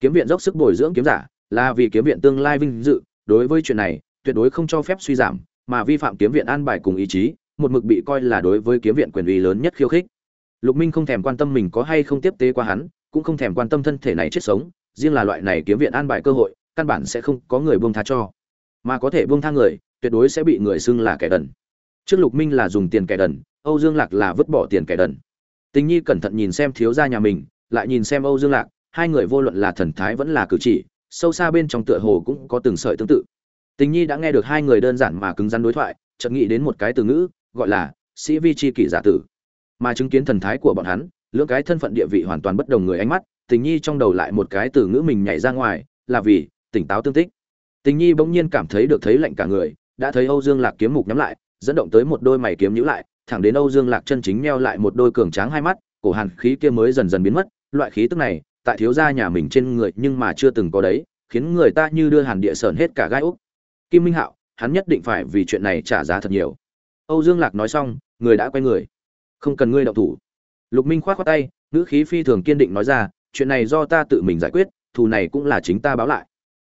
Kiếm viện dốc sức bồi dưỡng kiếm giả, là vì kiếm viện tương lai vinh dự, đối với chuyện này, tuyệt đối không cho phép suy giảm, mà vi phạm kiếm viện an bài cùng ý chí, một mực bị coi là đối với kiếm viện quyền uy lớn nhất khiêu khích. Lục minh không thèm quan tâm mình có hay không tiếp tế qua hắn cũng không thèm quan tâm thân thể này chết sống, riêng là loại này kiếm viện an bài cơ hội, căn bản sẽ không có người buông tha cho. Mà có thể buông tha người, tuyệt đối sẽ bị người xưng là kẻ đần. Trước lục minh là dùng tiền kẻ đần, âu dương lạc là vứt bỏ tiền kẻ đần. Tình nhi cẩn thận nhìn xem thiếu gia nhà mình, lại nhìn xem âu dương lạc, hai người vô luận là thần thái vẫn là cử chỉ, sâu xa bên trong tựa hồ cũng có từng sợi tương tự. Tình nhi đã nghe được hai người đơn giản mà cứng rắn đối thoại, chợt nghĩ đến một cái từ ngữ, gọi là sĩ vi chi kỷ giả tử. Mà chứng kiến thần thái của bọn hắn lưỡng cái thân phận địa vị hoàn toàn bất đồng người ánh mắt, tình nhi trong đầu lại một cái từ ngữ mình nhảy ra ngoài, là vì, tỉnh táo tương tích. Tình nhi bỗng nhiên cảm thấy được thấy lạnh cả người, đã thấy âu dương lạc kiếm mục nhắm lại, dẫn động tới một đôi mày kiếm nhữ lại, thẳng đến âu dương lạc chân chính neo lại một đôi cường tráng hai mắt, cổ hàn khí kia mới dần dần biến mất, loại khí tức này, tại thiếu gia nhà mình trên người nhưng mà chưa từng có đấy, khiến người ta như đưa hàn địa sờn hết cả gai úc. Kim minh hạo, hắn nhất định phải vì chuyện này trả giá thật nhiều. Âu dương lạc nói xong, người đã quay người. Không cần ngươi đậu thủ lục minh khoát khoát tay, ngữ khí phi thường kiên định nói ra, chuyện này do ta tự mình giải quyết, thù này cũng là chính ta báo lại.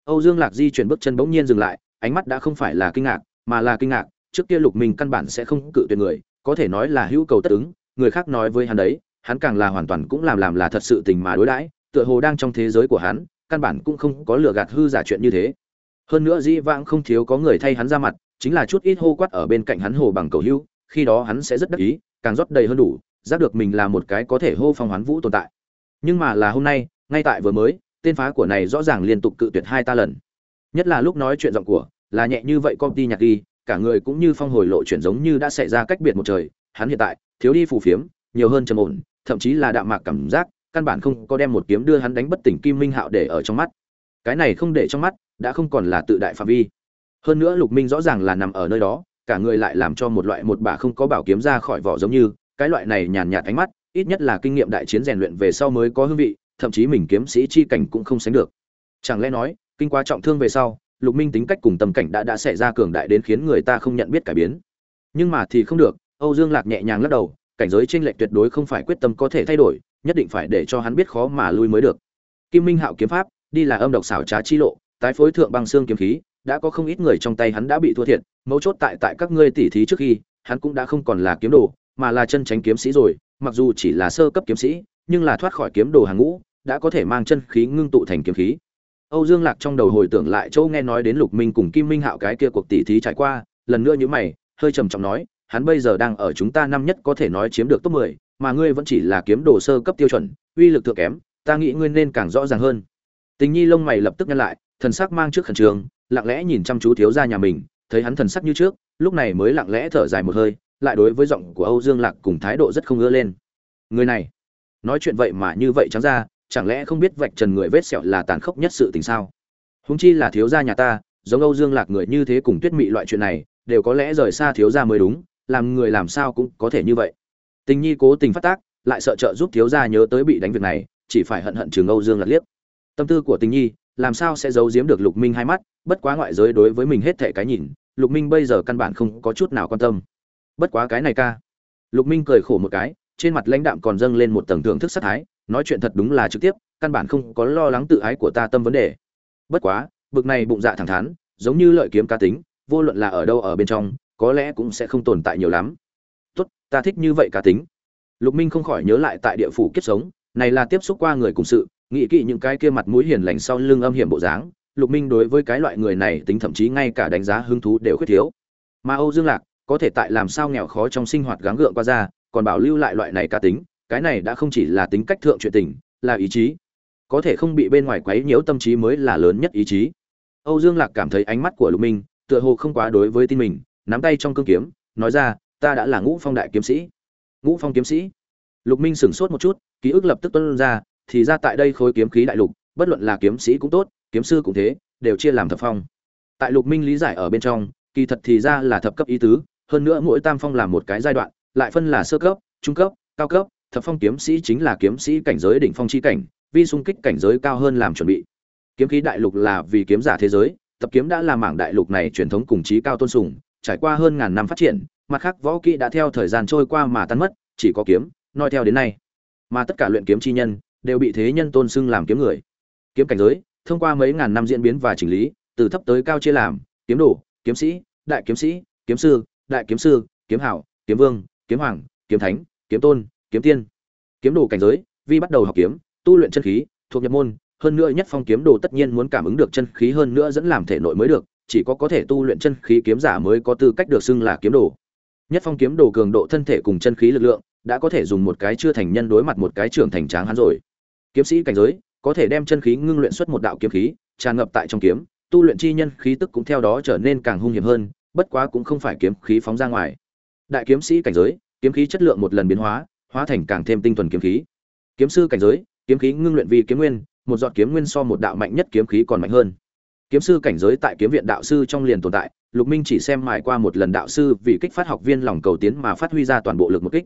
Âu dương lạc di chuyển bước chân bỗng nhiên dừng lại, ánh mắt đã không phải là kinh ngạc, mà là kinh ngạc, trước kia lục minh căn bản sẽ không cự tuyệt người, có thể nói là hữu cầu tất ứng, người khác nói với hắn đấy, hắn càng là hoàn toàn cũng làm làm là thật sự tình mà đối đãi, tựa hồ đang trong thế giới của hắn, căn bản cũng không có lừa gạt hư giả chuyện như thế. Hơn nữa dĩ vãng không thiếu có người thay hắn ra mặt, chính là chút ít hô quát ở bên cạnh hắn hồ bằng cầu hữu khi đó hắn sẽ rất đắc ý, càng rót đầy hơn đủ giác được mình là một cái có thể hô phong hoán vũ tồn tại. Nhưng mà là hôm nay, ngay tại vừa mới, tên phá của này rõ ràng liên tục cự tuyệt hai ta lần. Nhất là lúc nói chuyện giọng của, là nhẹ như vậy công ty nhạc đi, cả người cũng như phong hồi lộ chuyển giống như đã xảy ra cách biệt một trời. Hắn hiện tại, thiếu đi phù phiếm, nhiều hơn trầm ổn, thậm chí là đạm mạc cảm giác, căn bản không có đem một kiếm đưa hắn đánh bất tỉnh kim minh hạo để ở trong mắt. Cái này không để trong mắt, đã không còn là tự đại phạm vi. Hơn nữa lục minh rõ ràng là nằm ở nơi đó, cả người lại làm cho một loại một bà không có bảo kiếm ra khỏi vỏ giống như cái loại này nhàn nhạt ánh mắt, ít nhất là kinh nghiệm đại chiến rèn luyện về sau mới có hương vị, thậm chí mình kiếm sĩ chi cảnh cũng không sánh được. Chẳng lẽ nói, kinh quá trọng thương về sau, lục minh tính cách cùng tâm cảnh đã đã xảy ra cường đại đến khiến người ta không nhận biết cải biến. Nhưng mà thì không được, âu dương lạc nhẹ nhàng lắc đầu, cảnh giới trên lệch tuyệt đối không phải quyết tâm có thể thay đổi, nhất định phải để cho hắn biết khó mà lui mới được. Kim minh hạo kiếm pháp, đi là âm độc xảo trá chi lộ, tái phối thượng băng xương kiếm khí, đã có không ít người trong tay hắn đã bị thua thiệt, mấu chốt tại tại các ngươi tỉ thí trước khi, hắn cũng đã không còn là kiếm đồ mà là chân tránh kiếm sĩ rồi mặc dù chỉ là sơ cấp kiếm sĩ nhưng là thoát khỏi kiếm đồ hàng ngũ đã có thể mang chân khí ngưng tụ thành kiếm khí âu dương lạc trong đầu hồi tưởng lại châu nghe nói đến lục minh cùng kim minh hạo cái kia cuộc tỉ thí trải qua lần nữa như mày hơi trầm trọng nói hắn bây giờ đang ở chúng ta năm nhất có thể nói chiếm được top 10, mà ngươi vẫn chỉ là kiếm đồ sơ cấp tiêu chuẩn, uy lực thượng kém, ta nghĩ ngươi nên càng rõ ràng hơn. Tình Nhi lông mày lập tức nhăn lại, thần sắc mang trước khẩn trương, lặng lẽ nhìn chăm chú thiếu gia nhà mình, thấy hắn thần sắc như trước, lúc này mới lặng lẽ thở dài một hơi, lại đối với giọng của Âu Dương Lạc cùng thái độ rất không ưa lên. Người này, nói chuyện vậy mà như vậy trắng ra, chẳng lẽ không biết vạch trần người vết sẹo là tàn khốc nhất sự tình sao? Huống chi là thiếu gia nhà ta, giống Âu Dương Lạc người như thế cùng Tuyết Mị loại chuyện này, đều có lẽ rời xa thiếu gia mới đúng, làm người làm sao cũng có thể như vậy tình nhi cố tình phát tác lại sợ trợ giúp thiếu gia nhớ tới bị đánh việc này chỉ phải hận hận trường âu dương Lạc liếc tâm tư của tình nhi làm sao sẽ giấu giếm được lục minh hai mắt bất quá ngoại giới đối với mình hết thảy cái nhìn lục minh bây giờ căn bản không có chút nào quan tâm bất quá cái này ca. Lục minh cười khổ một cái, trên mặt lãnh đạm còn dâng lên một tầng thưởng thức sát thái, nói chuyện thật đúng là trực tiếp, căn bản không có lo lắng tự ái của ta tâm vấn đề. Bất quá, bực này bụng dạ thẳng thắn, giống như lợi kiếm cá tính, vô luận là ở đâu ở bên trong, có lẽ cũng sẽ không tồn tại nhiều lắm. Tốt, ta thích như vậy cá tính. Lục minh không khỏi nhớ lại tại địa phủ kiếp sống, này là tiếp xúc qua người cùng sự, nghĩ kỵ những cái kia mặt mũi hiền lành sau lưng âm hiểm bộ dáng, lục minh đối với cái loại người này tính thậm chí ngay cả đánh giá hứng thú đều khuyết thiếu. Mà âu dương lạc có thể tại làm sao nghèo khó trong sinh hoạt gắng gượng qua ra, còn bảo lưu lại loại này cá tính, cái này đã không chỉ là tính cách thượng chuyện tình, là ý chí. Có thể không bị bên ngoài quấy nhiễu tâm trí mới là lớn nhất ý chí. Âu dương lạc cảm thấy ánh mắt của lục minh tựa hồ không quá đối với tin mình, nắm tay trong cương kiếm, nói ra, ta đã là ngũ phong đại kiếm sĩ. Ngũ phong kiếm sĩ? Lục minh sửng sốt một chút, ký ức lập tức tuân ra, thì ra tại đây khối kiếm khí đại lục, bất luận là kiếm sĩ cũng tốt, kiếm sư cũng thế, đều chia làm thập phong. Tại lục minh lý giải ở bên trong, kỳ thật thì ra là thập cấp ý tứ hơn nữa mỗi tam phong là một cái giai đoạn lại phân là sơ cấp trung cấp cao cấp thập phong kiếm sĩ chính là kiếm sĩ cảnh giới đỉnh phong chi cảnh vi xung kích cảnh giới cao hơn làm chuẩn bị kiếm khí đại lục là vì kiếm giả thế giới tập kiếm đã là mảng đại lục này truyền thống cùng trí cao tôn sùng trải qua hơn ngàn năm phát triển, mặt khác võ kỹ đã theo thời gian trôi qua mà tan mất, chỉ có kiếm, nói theo đến nay. Mà tất cả luyện kiếm chi nhân đều bị thế nhân tôn xưng làm kiếm người. Kiếm cảnh giới, thông qua mấy ngàn năm diễn biến và chỉnh lý, từ thấp tới cao chia làm, kiếm đồ, kiếm sĩ, đại kiếm sĩ, kiếm sư, đại kiếm sư, kiếm hảo, kiếm vương, kiếm hoàng, kiếm thánh, kiếm tôn, kiếm tiên. Kiếm đồ cảnh giới, vi bắt đầu học kiếm, tu luyện chân khí, thuộc nhập môn, hơn nữa nhất phong kiếm đồ tất nhiên muốn cảm ứng được chân khí hơn nữa dẫn làm thể nội mới được, chỉ có có thể tu luyện chân khí kiếm giả mới có tư cách được xưng là kiếm đồ. Nhất phong kiếm đồ cường độ thân thể cùng chân khí lực lượng, đã có thể dùng một cái chưa thành nhân đối mặt một cái trưởng thành tráng hắn rồi. Kiếm sĩ cảnh giới, có thể đem chân khí ngưng luyện xuất một đạo kiếm khí, tràn ngập tại trong kiếm, tu luyện chi nhân khí tức cũng theo đó trở nên càng hung hiểm hơn, bất quá cũng không phải kiếm khí phóng ra ngoài. Đại kiếm sĩ cảnh giới, kiếm khí chất lượng một lần biến hóa, hóa thành càng thêm tinh thuần kiếm khí. Kiếm sư cảnh giới kiếm khí ngưng luyện vì kiếm nguyên một giọt kiếm nguyên so một đạo mạnh nhất kiếm khí còn mạnh hơn. Kiếm sư cảnh giới tại kiếm viện đạo sư trong liền tồn tại lục minh chỉ xem mài qua một lần đạo sư vì kích phát học viên lòng cầu tiến mà phát huy ra toàn bộ lực một kích.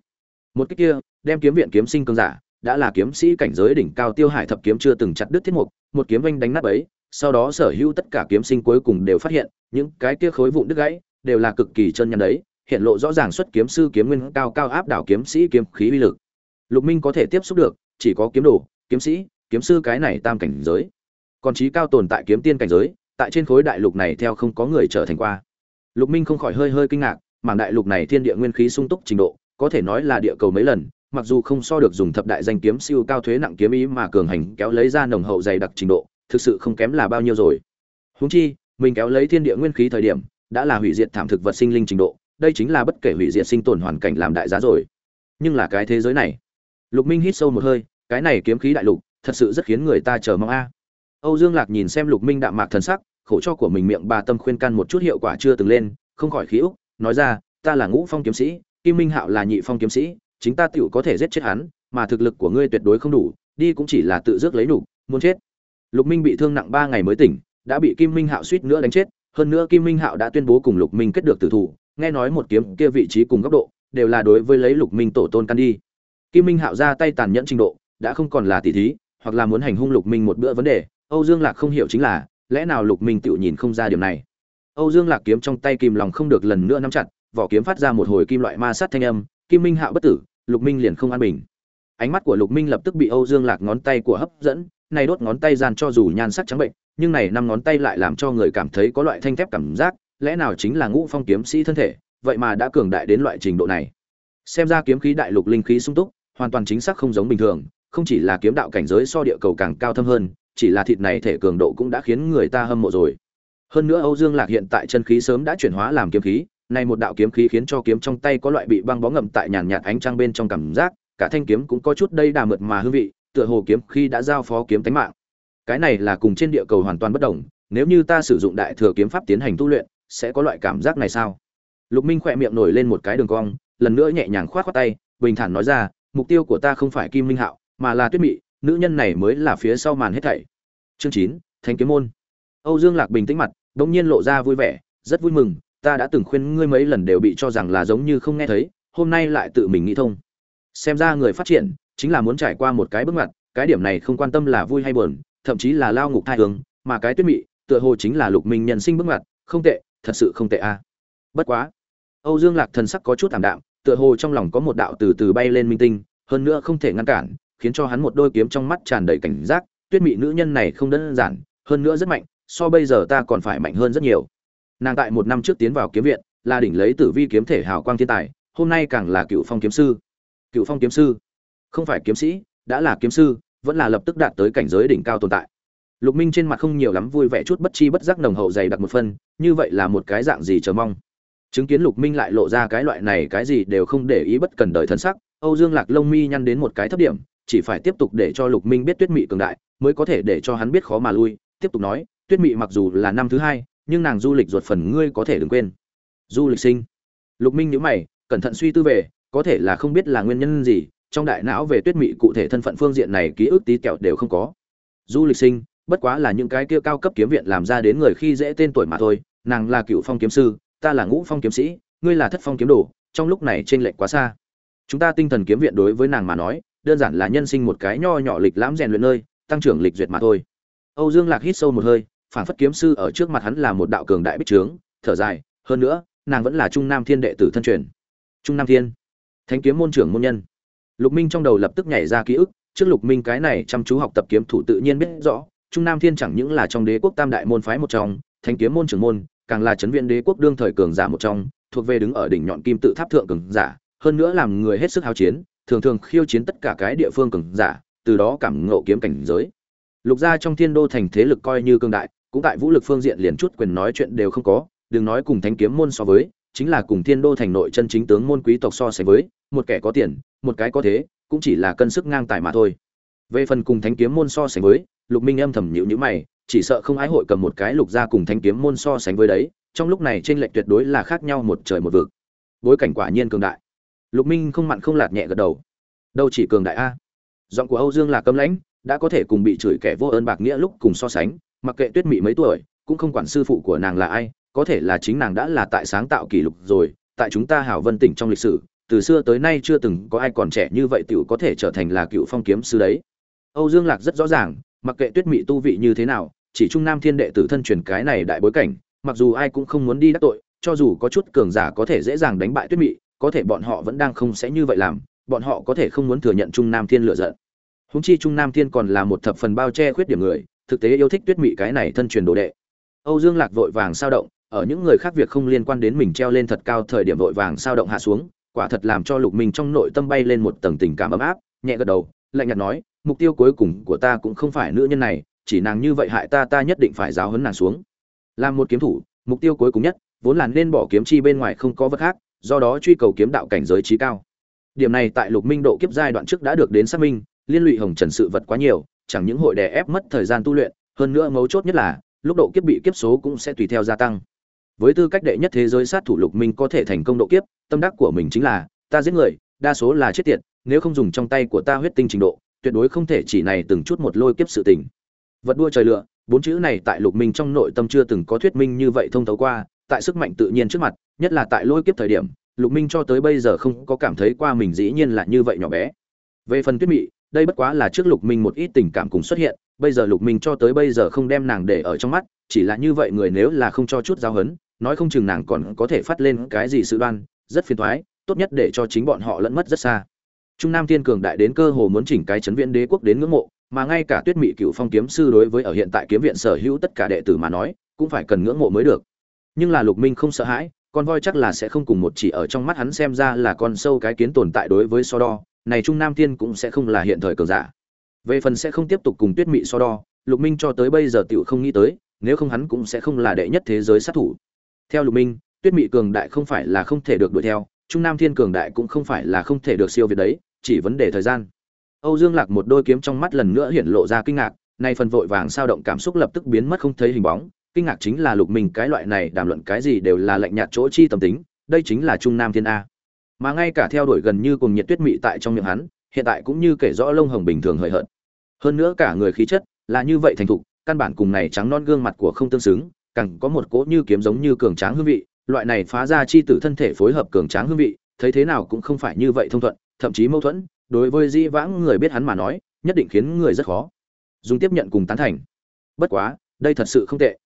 Một kích kia đem kiếm viện kiếm sinh cương giả đã là kiếm sĩ cảnh giới đỉnh cao tiêu hải thập kiếm chưa từng chặt đứt thiết mục một kiếm vênh đánh nát ấy sau đó sở hữu tất cả kiếm sinh cuối cùng đều phát hiện, những cái kia khối vụn đứt gãy đều là cực kỳ chân nhăn đấy, hiện lộ rõ ràng xuất kiếm sư kiếm nguyên cao cao áp đảo kiếm sĩ kiếm khí uy lực. Lục minh có thể tiếp xúc được, chỉ có kiếm đồ, kiếm sĩ, kiếm sư cái này tam cảnh giới. Còn trí cao tồn tại kiếm tiên cảnh giới, tại trên khối đại lục này theo không có người trở thành qua. Lục minh không khỏi hơi hơi kinh ngạc, mảng đại lục này thiên địa nguyên khí sung túc trình độ, có thể nói là địa cầu mấy lần, mặc dù không so được dùng thập đại danh kiếm siêu cao thuế nặng kiếm ý mà cường hành kéo lấy ra nồng hậu dày đặc trình độ thực sự không kém là bao nhiêu rồi. Huống chi mình kéo lấy thiên địa nguyên khí thời điểm đã là hủy diệt thảm thực vật sinh linh trình độ đây chính là bất kể hủy diệt sinh tồn hoàn cảnh làm đại giá rồi. Nhưng là cái thế giới này lục minh hít sâu một hơi cái này kiếm khí đại lục thật sự rất khiến người ta chờ mong a. À. Âu dương lạc nhìn xem lục minh đạm mạc thần sắc khổ cho của mình miệng bà tâm khuyên can một chút hiệu quả chưa từng lên không khỏi khí úc nói ra ta là ngũ phong kiếm sĩ kim minh hạo là nhị phong kiếm sĩ chính ta tựu có thể giết chết hắn mà thực lực của ngươi tuyệt đối không đủ đi cũng chỉ là tự dước lấy đủ, muốn chết lục minh bị thương nặng ba ngày mới tỉnh, đã bị kim minh hạo suýt nữa đánh chết, hơn nữa kim minh hạo đã tuyên bố cùng lục minh kết được tử thủ, nghe nói một kiếm kia vị trí cùng góc độ, đều là đối với lấy lục minh tổ tôn căn đi. Kim minh hạo ra tay tàn nhẫn trình độ, đã không còn là tỷ thí, hoặc là muốn hành hung lục minh một bữa vấn đề, âu dương lạc không hiểu chính là, lẽ nào lục minh tựu nhìn không ra điều này. Âu dương lạc kiếm trong tay kìm lòng không được lần nữa nắm chặt, vỏ kiếm phát ra một hồi kim loại ma sát thanh âm, kim minh hạo bất tử, lục minh liền không an bình. Ánh mắt của lục minh lập tức bị âu dương lạc ngón tay của hấp dẫn này đốt ngón tay gian cho dù nhan sắc trắng bệnh, nhưng này năm ngón tay lại làm cho người cảm thấy có loại thanh thép cảm giác, lẽ nào chính là ngũ phong kiếm sĩ thân thể, vậy mà đã cường đại đến loại trình độ này. Xem ra kiếm khí đại lục linh khí sung túc, hoàn toàn chính xác không giống bình thường, không chỉ là kiếm đạo cảnh giới so địa cầu càng cao thâm hơn, chỉ là thịt này thể cường độ cũng đã khiến người ta hâm mộ rồi. Hơn nữa âu dương lạc hiện tại chân khí sớm đã chuyển hóa làm kiếm khí, này một đạo kiếm khí khiến cho kiếm trong tay có loại bị băng bó ngậm tại nhàn nhạt ánh trăng bên trong cảm giác, cả thanh kiếm cũng có chút đây đà mượt mà hương vị tựa hồ kiếm khi đã giao phó kiếm tánh mạng. Cái này là cùng trên địa cầu hoàn toàn bất đồng, nếu như ta sử dụng đại thừa kiếm pháp tiến hành tu luyện, sẽ có loại cảm giác này sao? Lục minh khỏe miệng nổi lên một cái đường cong, lần nữa nhẹ nhàng khoát khoát tay, bình thản nói ra, mục tiêu của ta không phải kim minh hạo, mà là tuyết mị, nữ nhân này mới là phía sau màn hết thảy. Chương chín, thánh kiếm môn. Âu dương lạc bình tĩnh mặt đ nhiên lộ ra vui vẻ, rất vui mừng, ta đã từng khuyên ngươi mấy lần đều bị cho rằng là giống như không nghe thấy, hôm nay lại tự mình nghĩ thông. Xem ra người phát triển chính là muốn trải qua một cái bước ngoặt, cái điểm này không quan tâm là vui hay buồn, thậm chí là lao ngục thai hướng mà cái tuyết mị, tựa hồ chính là lục minh nhân sinh bước ngoặt, không tệ, thật sự không tệ a. Bất quá, âu dương lạc thần sắc có chút thảm đạm, tựa hồ trong lòng có một đạo từ từ bay lên minh tinh, hơn nữa không thể ngăn cản, khiến cho hắn một đôi kiếm trong mắt tràn đầy cảnh giác, tuyết mị nữ nhân này không đơn giản, hơn nữa rất mạnh, so bây giờ ta còn phải mạnh hơn rất nhiều. Nàng tại một năm trước tiến vào kiếm viện, là đỉnh lấy tử vi kiếm thể hào quang thiên tài, hôm nay càng là cựu phong kiếm sư. Cựu phong kiếm sư không phải kiếm sĩ, đã là kiếm sư, vẫn là lập tức đạt tới cảnh giới đỉnh cao tồn tại. Lục minh trên mặt không nhiều lắm vui vẻ chút bất chi bất giác nồng hậu dày đặc một phân như vậy là một cái dạng gì chờ mong? Chứng kiến lục minh lại lộ ra cái loại này cái gì đều không để ý bất cần đời thân sắc, âu dương lạc lông mi nhăn đến một cái thấp điểm, chỉ phải tiếp tục để cho lục minh biết tuyết mị cường đại, mới có thể để cho hắn biết khó mà lui, tiếp tục nói, tuyết mị mặc dù là năm thứ hai, nhưng nàng du lịch ruột phần ngươi có thể đừng quên. Du lịch sinh? Lục minh nhíu mày, cẩn thận suy tư về, có thể là không biết là nguyên nhân gì trong đại não về tuyết mị cụ thể thân phận phương diện này ký ức tí kẹo đều không có. Du lịch sinh, bất quá là những cái kia cao cấp kiếm viện làm ra đến người khi dễ tên tuổi mà thôi, nàng là cựu phong kiếm sư, ta là ngũ phong kiếm sĩ, ngươi là thất phong kiếm đồ, trong lúc này trên lệch quá xa. Chúng ta tinh thần kiếm viện đối với nàng mà nói, đơn giản là nhân sinh một cái nho nhỏ lịch lãm rèn luyện nơi, tăng trưởng lịch duyệt mà thôi. Âu dương lạc hít sâu một hơi, phản phất kiếm sư ở trước mặt hắn là một đạo cường đại bích trướng, thở dài, hơn nữa, nàng vẫn là trung nam thiên đệ tử thân truyền. Trung nam thiên, thánh kiếm môn trưởng môn nhân lục minh trong đầu lập tức nhảy ra ký ức, trước lục minh cái này chăm chú học tập kiếm thủ tự nhiên biết rõ, trung nam thiên chẳng những là trong đế quốc tam đại môn phái một trong, thánh kiếm môn trưởng môn, càng là chấn viện đế quốc đương thời cường giả một trong, thuộc về đứng ở đỉnh nhọn kim tự tháp thượng cường giả, hơn nữa làm người hết sức hao chiến, thường thường khiêu chiến tất cả cái địa phương cường giả, từ đó cảm ngộ kiếm cảnh giới. Lục gia trong thiên đô thành thế lực coi như cường đại, cũng tại vũ lực phương diện liền chút quyền nói chuyện đều không có, đừng nói cùng thánh kiếm môn so với chính là cùng thiên đô thành nội chân chính tướng môn quý tộc so sánh với, một kẻ có tiền, một cái có thế, cũng chỉ là cân sức ngang tài mà thôi. Về phần cùng thánh kiếm môn so sánh với, lục minh âm thầm nhịu nhữ mày, chỉ sợ không ai hội cầm một cái lục ra cùng thánh kiếm môn so sánh với đấy, trong lúc này trên lệch tuyệt đối là khác nhau một trời một vực. Bối cảnh quả nhiên cường đại. Lục minh không mặn không lạt nhẹ gật đầu. Đâu chỉ cường đại a? Giọng của âu dương là cấm lãnh, đã có thể cùng bị chửi kẻ vô ơn bạc nghĩa lúc cùng so sánh, mặc kệ tuyết mị mấy tuổi, cũng không quản sư phụ của nàng là ai có thể là chính nàng đã là tại sáng tạo kỷ lục rồi, tại chúng ta hảo vân tỉnh trong lịch sử, từ xưa tới nay chưa từng có ai còn trẻ như vậy tiểu có thể trở thành là cựu phong kiếm sư đấy. Âu dương lạc rất rõ ràng, mặc kệ tuyết mị tu vị như thế nào, chỉ trung nam thiên đệ tử thân truyền cái này đại bối cảnh, mặc dù ai cũng không muốn đi đắc tội, cho dù có chút cường giả có thể dễ dàng đánh bại tuyết mị, có thể bọn họ vẫn đang không sẽ như vậy làm, bọn họ có thể không muốn thừa nhận trung nam thiên lựa giận. Húng chi trung nam thiên còn là một thập phần bao che khuyết điểm người, thực tế yêu thích tuyết mị cái này thân truyền đồ đệ. Âu dương lạc vội vàng sao động ở những người khác việc không liên quan đến mình treo lên thật cao thời điểm vội vàng sao động hạ xuống, quả thật làm cho lục minh trong nội tâm bay lên một tầng tình cảm ấm áp, nhẹ gật đầu, lạnh nhạt nói, mục tiêu cuối cùng của ta cũng không phải nữ nhân này, chỉ nàng như vậy hại ta ta nhất định phải giáo hấn nàng xuống. Làm một kiếm thủ, mục tiêu cuối cùng nhất, vốn là nên bỏ kiếm chi bên ngoài không có vật khác, do đó truy cầu kiếm đạo cảnh giới trí cao. Điểm này tại lục minh độ kiếp giai đoạn trước đã được đến xác minh, liên lụy hồng trần sự vật quá nhiều, chẳng những hội đè ép mất thời gian tu luyện, hơn nữa mấu chốt nhất là, lúc độ kiếp bị kiếp số cũng sẽ tùy theo gia tăng với tư cách đệ nhất thế giới sát thủ lục minh có thể thành công độ kiếp, tâm đắc của mình chính là, ta giết người, đa số là chết tiệt, nếu không dùng trong tay của ta huyết tinh trình độ, tuyệt đối không thể chỉ này từng chút một lôi kiếp sự tình. Vật đua trời lựa bốn chữ này tại lục minh trong nội tâm chưa từng có thuyết minh như vậy thông thấu qua, tại sức mạnh tự nhiên trước mặt, nhất là tại lôi kiếp thời điểm, lục minh cho tới bây giờ không có cảm thấy qua mình dĩ nhiên là như vậy nhỏ bé. Về phần tuyết mị, đây bất quá là trước lục minh một ít tình cảm cùng xuất hiện, bây giờ lục minh cho tới bây giờ không đem nàng để ở trong mắt, chỉ là như vậy người nếu là không cho chút giao hấn nói không chừng nàng còn có thể phát lên cái gì sự đoan, rất phiền thoái, tốt nhất để cho chính bọn họ lẫn mất rất xa. Trung nam thiên cường đại đến cơ hồ muốn chỉnh cái chấn viện đế quốc đến ngưỡng mộ, mà ngay cả tuyết mị cựu phong kiếm sư đối với ở hiện tại kiếm viện sở hữu tất cả đệ tử mà nói, cũng phải cần ngưỡng mộ mới được. Nhưng là lục minh không sợ hãi, con voi chắc là sẽ không cùng một chỉ ở trong mắt hắn xem ra là con sâu cái kiến tồn tại đối với so đo, này trung nam thiên cũng sẽ không là hiện thời cường giả. Về phần sẽ không tiếp tục cùng tuyết mị so đo, lục minh cho tới bây giờ tiểu không nghĩ tới, nếu không hắn cũng sẽ không là đệ nhất thế giới sát thủ theo lục minh, tuyết mị cường đại không phải là không thể được đuổi theo, trung nam thiên cường đại cũng không phải là không thể được siêu việt đấy, chỉ vấn đề thời gian. Âu dương lạc một đôi kiếm trong mắt lần nữa hiện lộ ra kinh ngạc, nay phần vội vàng sao động cảm xúc lập tức biến mất không thấy hình bóng, kinh ngạc chính là lục minh cái loại này đàm luận cái gì đều là lạnh nhạt chỗ chi tâm tính, đây chính là trung nam thiên a. Mà ngay cả theo đuổi gần như cùng nhiệt tuyết mị tại trong miệng hắn, hiện tại cũng như kể rõ lông hồng bình thường hời hợt. Hơn nữa cả người khí chất là như vậy thành thục, căn bản cùng này trắng non gương mặt của không tương xứng càng có một cỗ như kiếm giống như cường tráng hương vị, loại này phá ra chi tử thân thể phối hợp cường tráng hương vị, thấy thế nào cũng không phải như vậy thông thuận, thậm chí mâu thuẫn, đối với di vãng người biết hắn mà nói, nhất định khiến người rất khó. Dùng tiếp nhận cùng tán thành. Bất quá, đây thật sự không tệ.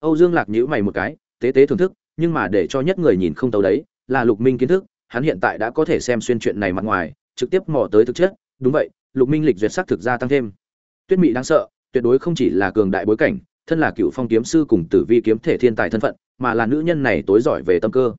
Âu dương lạc nhíu mày một cái, tế tế thưởng thức, nhưng mà để cho nhất người nhìn không tấu đấy, là lục minh kiến thức, hắn hiện tại đã có thể xem xuyên chuyện này mặt ngoài, trực tiếp mò tới thực chất, đúng vậy, lục minh lịch duyệt sắc thực gia tăng thêm. Tuyết mị đáng sợ, tuyệt đối không chỉ là cường đại bối cảnh thân là cựu phong kiếm sư cùng tử vi kiếm thể thiên tài thân phận, mà là nữ nhân này tối giỏi về tâm cơ.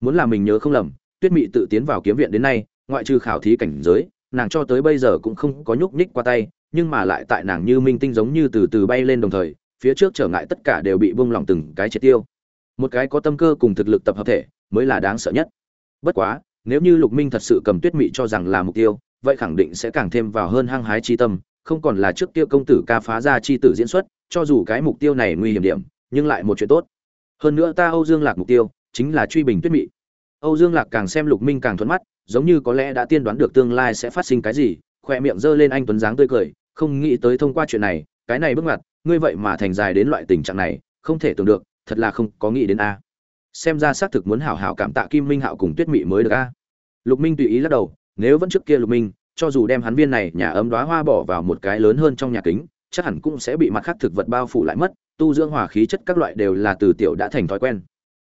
Muốn là mình nhớ không lầm, tuyết mị tự tiến vào kiếm viện đến nay, ngoại trừ khảo thí cảnh giới, nàng cho tới bây giờ cũng không có nhúc nhích qua tay, nhưng mà lại tại nàng như minh tinh giống như từ từ bay lên đồng thời, phía trước trở ngại tất cả đều bị buông lỏng từng cái triệt tiêu. Một cái có tâm cơ cùng thực lực tập hợp thể, mới là đáng sợ nhất. Bất quá, nếu như lục minh thật sự cầm tuyết mị cho rằng là mục tiêu, vậy khẳng định sẽ càng thêm vào hơn hăng hái chi tâm, không còn là trước kia công tử ca phá ra chi tử diễn xuất cho dù cái mục tiêu này nguy hiểm điểm, nhưng lại một chuyện tốt. Hơn nữa ta âu dương lạc mục tiêu chính là truy bình tuyết mị. Âu dương lạc càng xem lục minh càng thuận mắt, giống như có lẽ đã tiên đoán được tương lai sẽ phát sinh cái gì, khoe miệng giơ lên anh tuấn dáng tươi cười, không nghĩ tới thông qua chuyện này, cái này bước ngoặt, ngươi vậy mà thành dài đến loại tình trạng này, không thể tưởng được, thật là không có nghĩ đến a. Xem ra xác thực muốn hảo hảo cảm tạ kim minh hạo cùng tuyết mị mới được a. Lục minh tùy ý lắc đầu, nếu vẫn trước kia lục minh, cho dù đem hắn viên này nhà ấm đóa hoa bỏ vào một cái lớn hơn trong nhà kính chắc hẳn cũng sẽ bị mặt khác thực vật bao phủ lại mất, tu dưỡng hòa khí chất các loại đều là từ tiểu đã thành thói quen.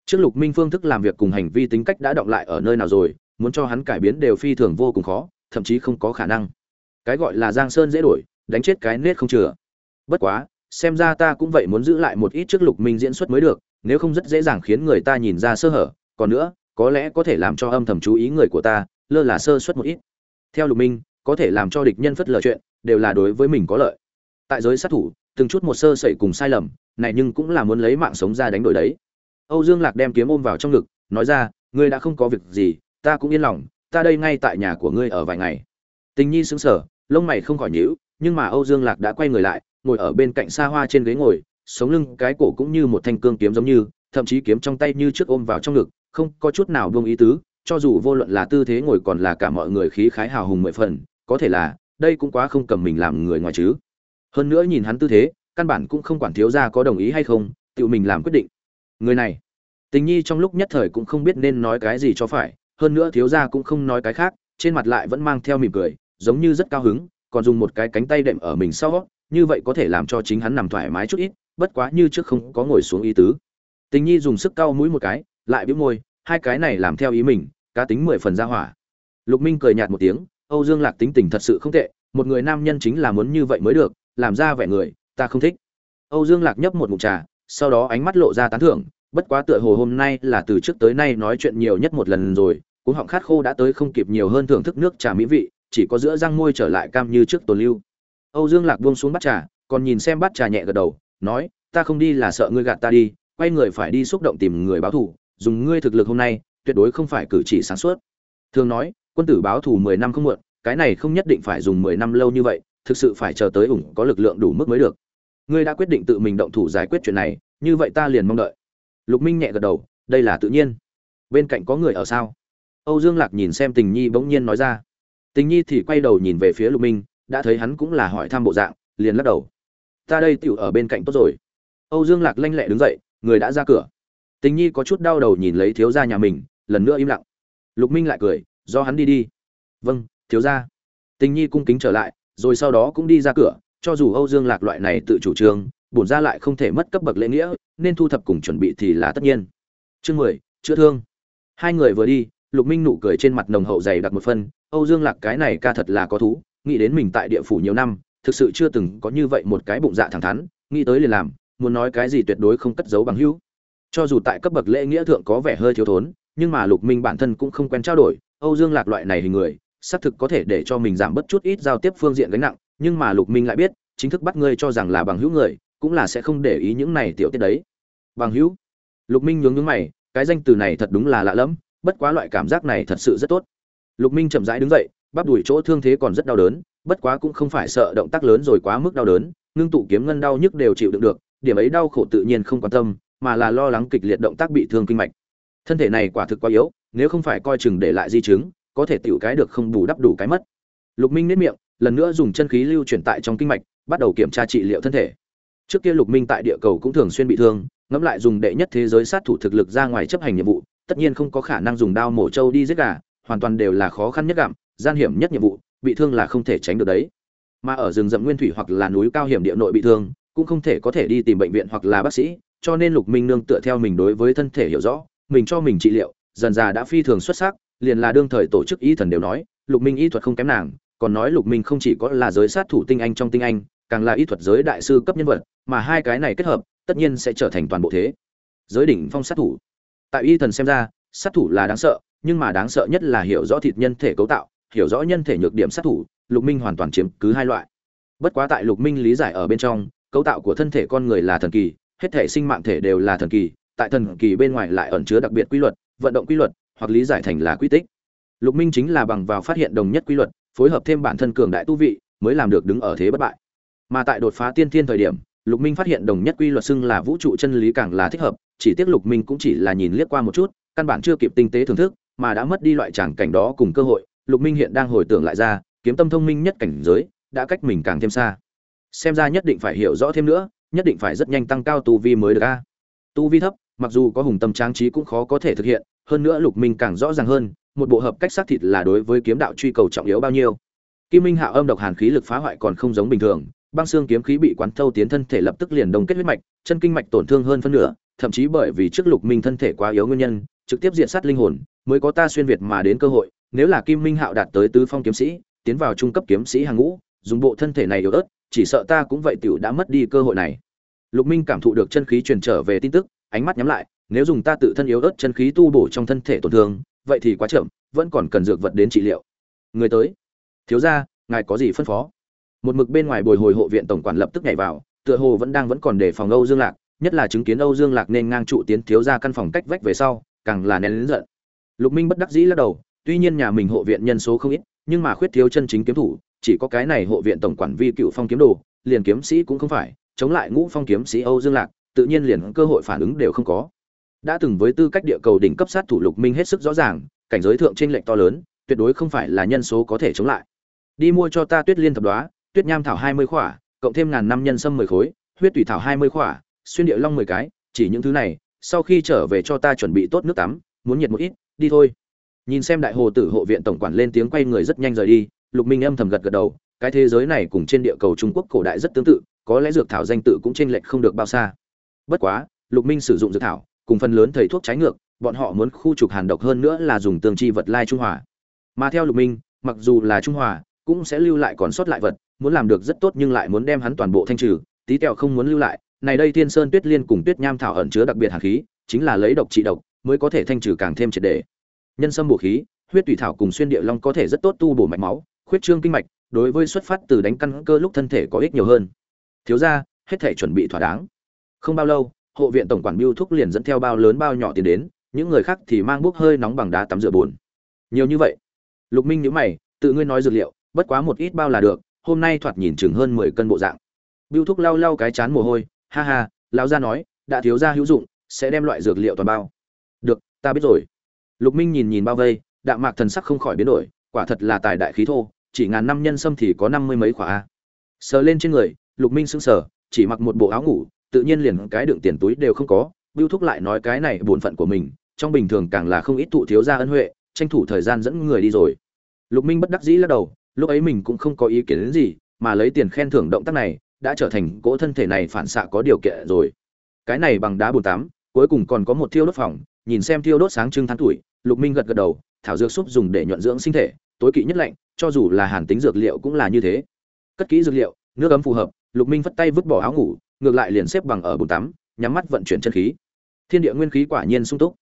Trước lục minh phương thức làm việc cùng hành vi tính cách đã động lại ở nơi nào rồi, muốn cho hắn cải biến đều phi thường vô cùng khó, thậm chí không có khả năng. Cái gọi là giang sơn dễ đổi, đánh chết cái nết không chừa. Bất quá, xem ra ta cũng vậy muốn giữ lại một ít trước lục minh diễn xuất mới được, nếu không rất dễ dàng khiến người ta nhìn ra sơ hở. Còn nữa, có lẽ có thể làm cho âm thầm chú ý người của ta, lơ là sơ suất một ít. Theo lục minh, có thể làm cho địch nhân phất lờ chuyện, đều là đối với mình có lợi tại giới sát thủ, từng chút một sơ sẩy cùng sai lầm, này nhưng cũng là muốn lấy mạng sống ra đánh đổi đấy. Âu dương lạc đem kiếm ôm vào trong ngực, nói ra, ngươi đã không có việc gì, ta cũng yên lòng, ta đây ngay tại nhà của ngươi ở vài ngày. Tình nhi sững sờ, lông mày không khỏi nhíu, nhưng mà âu dương lạc đã quay người lại, ngồi ở bên cạnh xa hoa trên ghế ngồi, sống lưng cái cổ cũng như một thanh cương kiếm giống như, thậm chí kiếm trong tay như trước ôm vào trong ngực, không có chút nào buông ý tứ, cho dù vô luận là tư thế ngồi còn là cả mọi người khí khái hào hùng mười phần, có thể là, đây cũng quá không cầm mình làm người ngoài chứ hơn nữa nhìn hắn tư thế, căn bản cũng không quản thiếu gia có đồng ý hay không, tự mình làm quyết định. Người này, tình nhi trong lúc nhất thời cũng không biết nên nói cái gì cho phải, hơn nữa thiếu gia cũng không nói cái khác, trên mặt lại vẫn mang theo mỉm cười, giống như rất cao hứng, còn dùng một cái cánh tay đệm ở mình sau, như vậy có thể làm cho chính hắn nằm thoải mái chút ít, bất quá như trước không có ngồi xuống ý tứ. Tình nhi dùng sức cau mũi một cái, lại bĩu môi, hai cái này làm theo ý mình, cá tính mười phần ra hỏa. Lục minh cười nhạt một tiếng, âu dương lạc tính tình thật sự không tệ, một người nam nhân chính là muốn như vậy mới được làm ra vẻ người, ta không thích. Âu dương lạc nhấp một ngụm trà, sau đó ánh mắt lộ ra tán thưởng, bất quá tựa hồ hôm nay là từ trước tới nay nói chuyện nhiều nhất một lần rồi cũng họng khát khô đã tới không kịp nhiều hơn thưởng thức nước trà mỹ vị, chỉ có giữa răng môi trở lại cam như trước tồn lưu. Âu dương lạc buông xuống bát trà, còn nhìn xem bát trà nhẹ gật đầu, nói, ta không đi là sợ ngươi gạt ta đi, quay người phải đi xúc động tìm người báo thù, dùng ngươi thực lực hôm nay, tuyệt đối không phải cử chỉ sáng suốt. Thường nói, quân tử báo thù mười năm không muộn, cái này không nhất định phải dùng mười năm lâu như vậy thực sự phải chờ tới ủng có lực lượng đủ mức mới được. Ngươi đã quyết định tự mình động thủ giải quyết chuyện này, như vậy ta liền mong đợi. Lục minh nhẹ gật đầu, đây là tự nhiên. Bên cạnh có người ở sao? Âu dương lạc nhìn xem tình nhi bỗng nhiên nói ra. Tình nhi thì quay đầu nhìn về phía lục minh, đã thấy hắn cũng là hỏi thăm bộ dạng, liền lắc đầu. Ta đây tựu ở bên cạnh tốt rồi. Âu dương lạc lanh lẹ đứng dậy, người đã ra cửa. Tình nhi có chút đau đầu nhìn lấy thiếu gia nhà mình, lần nữa im lặng. Lục minh lại cười, do hắn đi đi. Vâng thiếu gia. Tình nhi cung kính trở lại rồi sau đó cũng đi ra cửa, cho dù âu dương lạc loại này tự chủ trương, bổn ra lại không thể mất cấp bậc lễ nghĩa, nên thu thập cùng chuẩn bị thì là tất nhiên. Chương mười, chữa thương. Hai người vừa đi, lục minh nụ cười trên mặt nồng hậu dày đặc một phân âu dương lạc cái này ca thật là có thú, nghĩ đến mình tại địa phủ nhiều năm, thực sự chưa từng có như vậy một cái bụng dạ thẳng thắn, nghĩ tới liền làm, muốn nói cái gì tuyệt đối không cất giấu bằng hữu. Cho dù tại cấp bậc lễ nghĩa thượng có vẻ hơi thiếu thốn, nhưng mà lục minh bản thân cũng không quen trao đổi, âu dương lạc loại này hình người xác thực có thể để cho mình giảm bớt chút ít giao tiếp phương diện gánh nặng, nhưng mà lục minh lại biết, chính thức bắt ngươi cho rằng là bằng hữu người, cũng là sẽ không để ý những này tiểu tiết đấy. Bằng hữu? Lục minh nhướng nhướng mày, cái danh từ này thật đúng là lạ lẫm, bất quá loại cảm giác này thật sự rất tốt. Lục minh chậm rãi đứng dậy, bắp đùi chỗ thương thế còn rất đau đớn, bất quá cũng không phải sợ động tác lớn rồi quá mức đau đớn, ngưng tụ kiếm ngân đau nhức đều chịu đựng được, điểm ấy đau khổ tự nhiên không quan tâm, mà là lo lắng kịch liệt động tác bị thương kinh mạch. Thân thể này quả thực quá yếu, nếu không phải coi chừng để lại di chứng có thể tiểu cái được không bù đắp đủ cái mất. Lục minh nếp miệng, lần nữa dùng chân khí lưu chuyển tại trong kinh mạch, bắt đầu kiểm tra trị liệu thân thể. Trước kia lục minh tại địa cầu cũng thường xuyên bị thương, ngẫm lại dùng đệ nhất thế giới sát thủ thực lực ra ngoài chấp hành nhiệm vụ, tất nhiên không có khả năng dùng đao mổ trâu đi giết gà, hoàn toàn đều là khó khăn nhất gặm, gian hiểm nhất nhiệm vụ, bị thương là không thể tránh được đấy. Mà ở rừng rậm nguyên thủy hoặc là núi cao hiểm địa nội bị thương, cũng không thể có thể đi tìm bệnh viện hoặc là bác sĩ, cho nên lục minh nương tựa theo mình đối với thân thể hiểu rõ, mình cho mình trị liệu, dần già đã phi thường xuất sắc liền là đương thời tổ chức y thần đều nói, lục minh y thuật không kém nàng, còn nói lục minh không chỉ có là giới sát thủ tinh anh trong tinh anh, càng là y thuật giới đại sư cấp nhân vật, mà hai cái này kết hợp, tất nhiên sẽ trở thành toàn bộ thế. Giới đỉnh phong sát thủ. Tại y thần xem ra, sát thủ là đáng sợ, nhưng mà đáng sợ nhất là hiểu rõ thịt nhân thể cấu tạo, hiểu rõ nhân thể nhược điểm sát thủ, lục minh hoàn toàn chiếm cứ hai loại. Bất quá tại lục minh lý giải ở bên trong, cấu tạo của thân thể con người là thần kỳ, hết thể sinh mạng thể đều là thần kỳ, tại thần kỳ bên ngoài lại ẩn chứa đặc biệt quy luật, vận động quy luật hoặc lý giải thành là quy tích. Lục minh chính là bằng vào phát hiện đồng nhất quy luật, phối hợp thêm bản thân cường đại tu vị, mới làm được đứng ở thế bất bại. Mà tại đột phá tiên thiên thời điểm, lục minh phát hiện đồng nhất quy luật xưng là vũ trụ chân lý càng là thích hợp, chỉ tiếc lục minh cũng chỉ là nhìn liếc qua một chút, căn bản chưa kịp tinh tế thưởng thức, mà đã mất đi loại tràng cảnh đó cùng cơ hội, lục minh hiện đang hồi tưởng lại ra, kiếm tâm thông minh nhất cảnh giới, đã cách mình càng thêm xa. Xem ra nhất định phải hiểu rõ thêm nữa, nhất định phải rất nhanh tăng cao tu vi mới được a. Tu vi thấp, mặc dù có hùng tâm tráng trí cũng khó có thể thực hiện hơn nữa lục minh càng rõ ràng hơn, một bộ hợp cách xác thịt là đối với kiếm đạo truy cầu trọng yếu bao nhiêu. Kim minh hạ âm độc hàn khí lực phá hoại còn không giống bình thường, băng xương kiếm khí bị quán thâu tiến thân thể lập tức liền đồng kết huyết mạch, chân kinh mạch tổn thương hơn phân nửa, thậm chí bởi vì trước lục minh thân thể quá yếu nguyên nhân, trực tiếp diện sát linh hồn, mới có ta xuyên việt mà đến cơ hội, nếu là kim minh hạo đạt tới tứ phong kiếm sĩ, tiến vào trung cấp kiếm sĩ hàng ngũ, dùng bộ thân thể này yếu ớt, chỉ sợ ta cũng vậy tiểu đã mất đi cơ hội này. Lục minh cảm thụ được chân khí truyền trở về tin tức, ánh mắt nhắm lại nếu dùng ta tự thân yếu ớt chân khí tu bổ trong thân thể tổn thương, vậy thì quá chậm, vẫn còn cần dược vật đến trị liệu. Người tới. Thiếu gia, ngài có gì phân phó? Một mực bên ngoài bồi hồi hộ viện tổng quản lập tức nhảy vào, tựa hồ vẫn đang vẫn còn đề phòng âu dương lạc, nhất là chứng kiến âu dương lạc nên ngang trụ tiến thiếu gia căn phòng cách vách về sau, càng là nén lớn giận. Lục minh bất đắc dĩ lắc đầu, tuy nhiên nhà mình hộ viện nhân số không ít, nhưng mà khuyết thiếu chân chính kiếm thủ, chỉ có cái này hộ viện tổng quản vi cựu phong kiếm đồ, liền kiếm sĩ cũng không phải, chống lại ngũ phong kiếm sĩ âu dương lạc, tự nhiên liền cơ hội phản ứng đều không có đã từng với tư cách địa cầu đỉnh cấp sát thủ lục minh hết sức rõ ràng, cảnh giới thượng trên lệnh to lớn, tuyệt đối không phải là nhân số có thể chống lại. Đi mua cho ta tuyết liên thập đoá tuyết nham thảo hai mươi khỏa, cộng thêm ngàn năm nhân sâm mười khối, huyết tùy thảo hai mươi khỏa, xuyên địa long mười cái, chỉ những thứ này, sau khi trở về cho ta chuẩn bị tốt nước tắm, muốn nhiệt một ít, đi thôi. Nhìn xem đại hồ tử hộ viện tổng quản lên tiếng quay người rất nhanh rời đi, lục minh âm thầm gật gật đầu, cái thế giới này cùng trên địa cầu trung quốc cổ đại rất tương tự, có lẽ dược thảo danh tự cũng chênh lệch không được bao xa. Bất quá, lục minh sử dụng dược thảo cùng phần lớn thầy thuốc trái ngược bọn họ muốn khu trục hàn độc hơn nữa là dùng tương chi vật lai trung hòa. Mà theo lục minh mặc dù là trung hòa cũng sẽ lưu lại còn sót lại vật muốn làm được rất tốt nhưng lại muốn đem hắn toàn bộ thanh trừ tí tẹo không muốn lưu lại. Này đây thiên sơn tuyết liên cùng tuyết nham thảo ẩn chứa đặc biệt hàn khí chính là lấy độc trị độc mới có thể thanh trừ càng thêm triệt để nhân sâm bổ khí huyết tùy thảo cùng xuyên địa long có thể rất tốt tu bổ mạch máu khuyết trương kinh mạch đối với xuất phát từ đánh căn cơ lúc thân thể có ích nhiều hơn. Thiếu gia, hết thể chuẩn bị thỏa đáng. Không bao lâu hộ viện tổng quản Bưu thúc liền dẫn theo bao lớn bao nhỏ tiền đến, những người khác thì mang bốc hơi nóng bằng đá tắm rửa bùn. Nhiều như vậy. Lục minh nhíu mày, tự ngươi nói dược liệu, bất quá một ít bao là được, hôm nay thoạt nhìn chừng hơn mười cân bộ dạng. Bưu thúc lau lau cái chán mồ hôi, ha ha, lão gia nói, đã thiếu gia hữu dụng, sẽ đem loại dược liệu toàn bao. Được, ta biết rồi. Lục minh nhìn nhìn bao vây, đạm mạc thần sắc không khỏi biến đổi, quả thật là tài đại khí thô, chỉ ngàn năm nhân sâm thì có năm mươi mấy quả. a. Sờ lên trên người, lục minh sững sờ, chỉ mặc một bộ áo ngủ tự nhiên liền cái đựng tiền túi đều không có Bưu Thúc lại nói cái này bổn phận của mình, trong bình thường càng là không ít thụ thiếu gia ân huệ, tranh thủ thời gian dẫn người đi rồi. Lục Minh bất đắc dĩ lắc đầu, lúc ấy mình cũng không có ý kiến đến gì, mà lấy tiền khen thưởng động tác này, đã trở thành cỗ thân thể này phản xạ có điều kiện rồi. Cái này bằng đá bùn tám, cuối cùng còn có một thiêu đốt phòng, nhìn xem thiêu đốt sáng trưng tháng tuổi, Lục Minh gật gật đầu, thảo dược súp dùng để nhuận dưỡng sinh thể, tối kỵ nhất lạnh, cho dù là hàn tính dược liệu cũng là như thế. Cất kỹ dược liệu, nước ấm phù hợp, Lục Minh vất tay vứt bỏ áo ngủ, ngược lại liền xếp bằng ở bồn tắm, nhắm mắt vận chuyển chân khí. Thiên địa nguyên khí quả nhiên sung túc.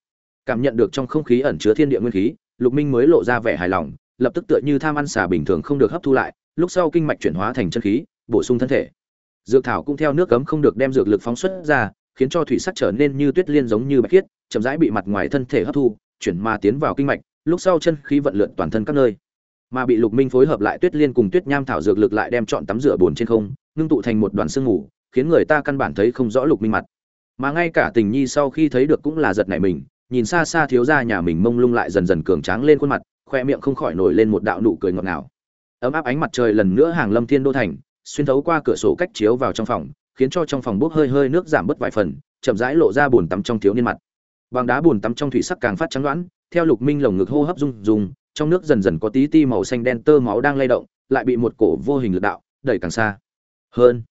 Cảm nhận được trong không khí ẩn chứa thiên địa nguyên khí lục minh mới lộ ra vẻ hài lòng lập tức tựa như tham ăn xà bình thường không được hấp thu lại lúc sau kinh mạch chuyển hóa thành chân khí bổ sung thân thể. Dược thảo cũng theo nước cấm không được đem dược lực phóng xuất ra khiến cho thủy sắc trở nên như tuyết liên giống như bạch khiết chậm rãi bị mặt ngoài thân thể hấp thu chuyển mà tiến vào kinh mạch lúc sau chân khí vận lượn toàn thân các nơi. Mà bị lục minh phối hợp lại tuyết liên cùng tuyết nham thảo dược lực lại đem chọn tắm rửa bồn trên không ngưng tụ thành một đoàn sương mù khiến người ta căn bản thấy không rõ lục minh mặt. Mà ngay cả tình nhi sau khi thấy được cũng là giật nảy mình, nhìn xa xa thiếu gia nhà mình mông lung lại dần dần cường tráng lên khuôn mặt, khoe miệng không khỏi nổi lên một đạo nụ cười ngọt ngào. Ấm áp ánh mặt trời lần nữa hàng lâm thiên đô thành, xuyên thấu qua cửa sổ cách chiếu vào trong phòng, khiến cho trong phòng bốc hơi hơi nước giảm bớt vài phần, chậm rãi lộ ra bùn tắm trong thiếu niên mặt. Bằng đá bùn tắm trong thủy sắc càng phát trắng đoán, theo lục minh lồng ngực hô hấp rung rung, trong nước dần dần có tí ti màu xanh đen tơ máu đang lay động, lại bị một cổ vô hình lực đạo đẩy càng xa. Hơn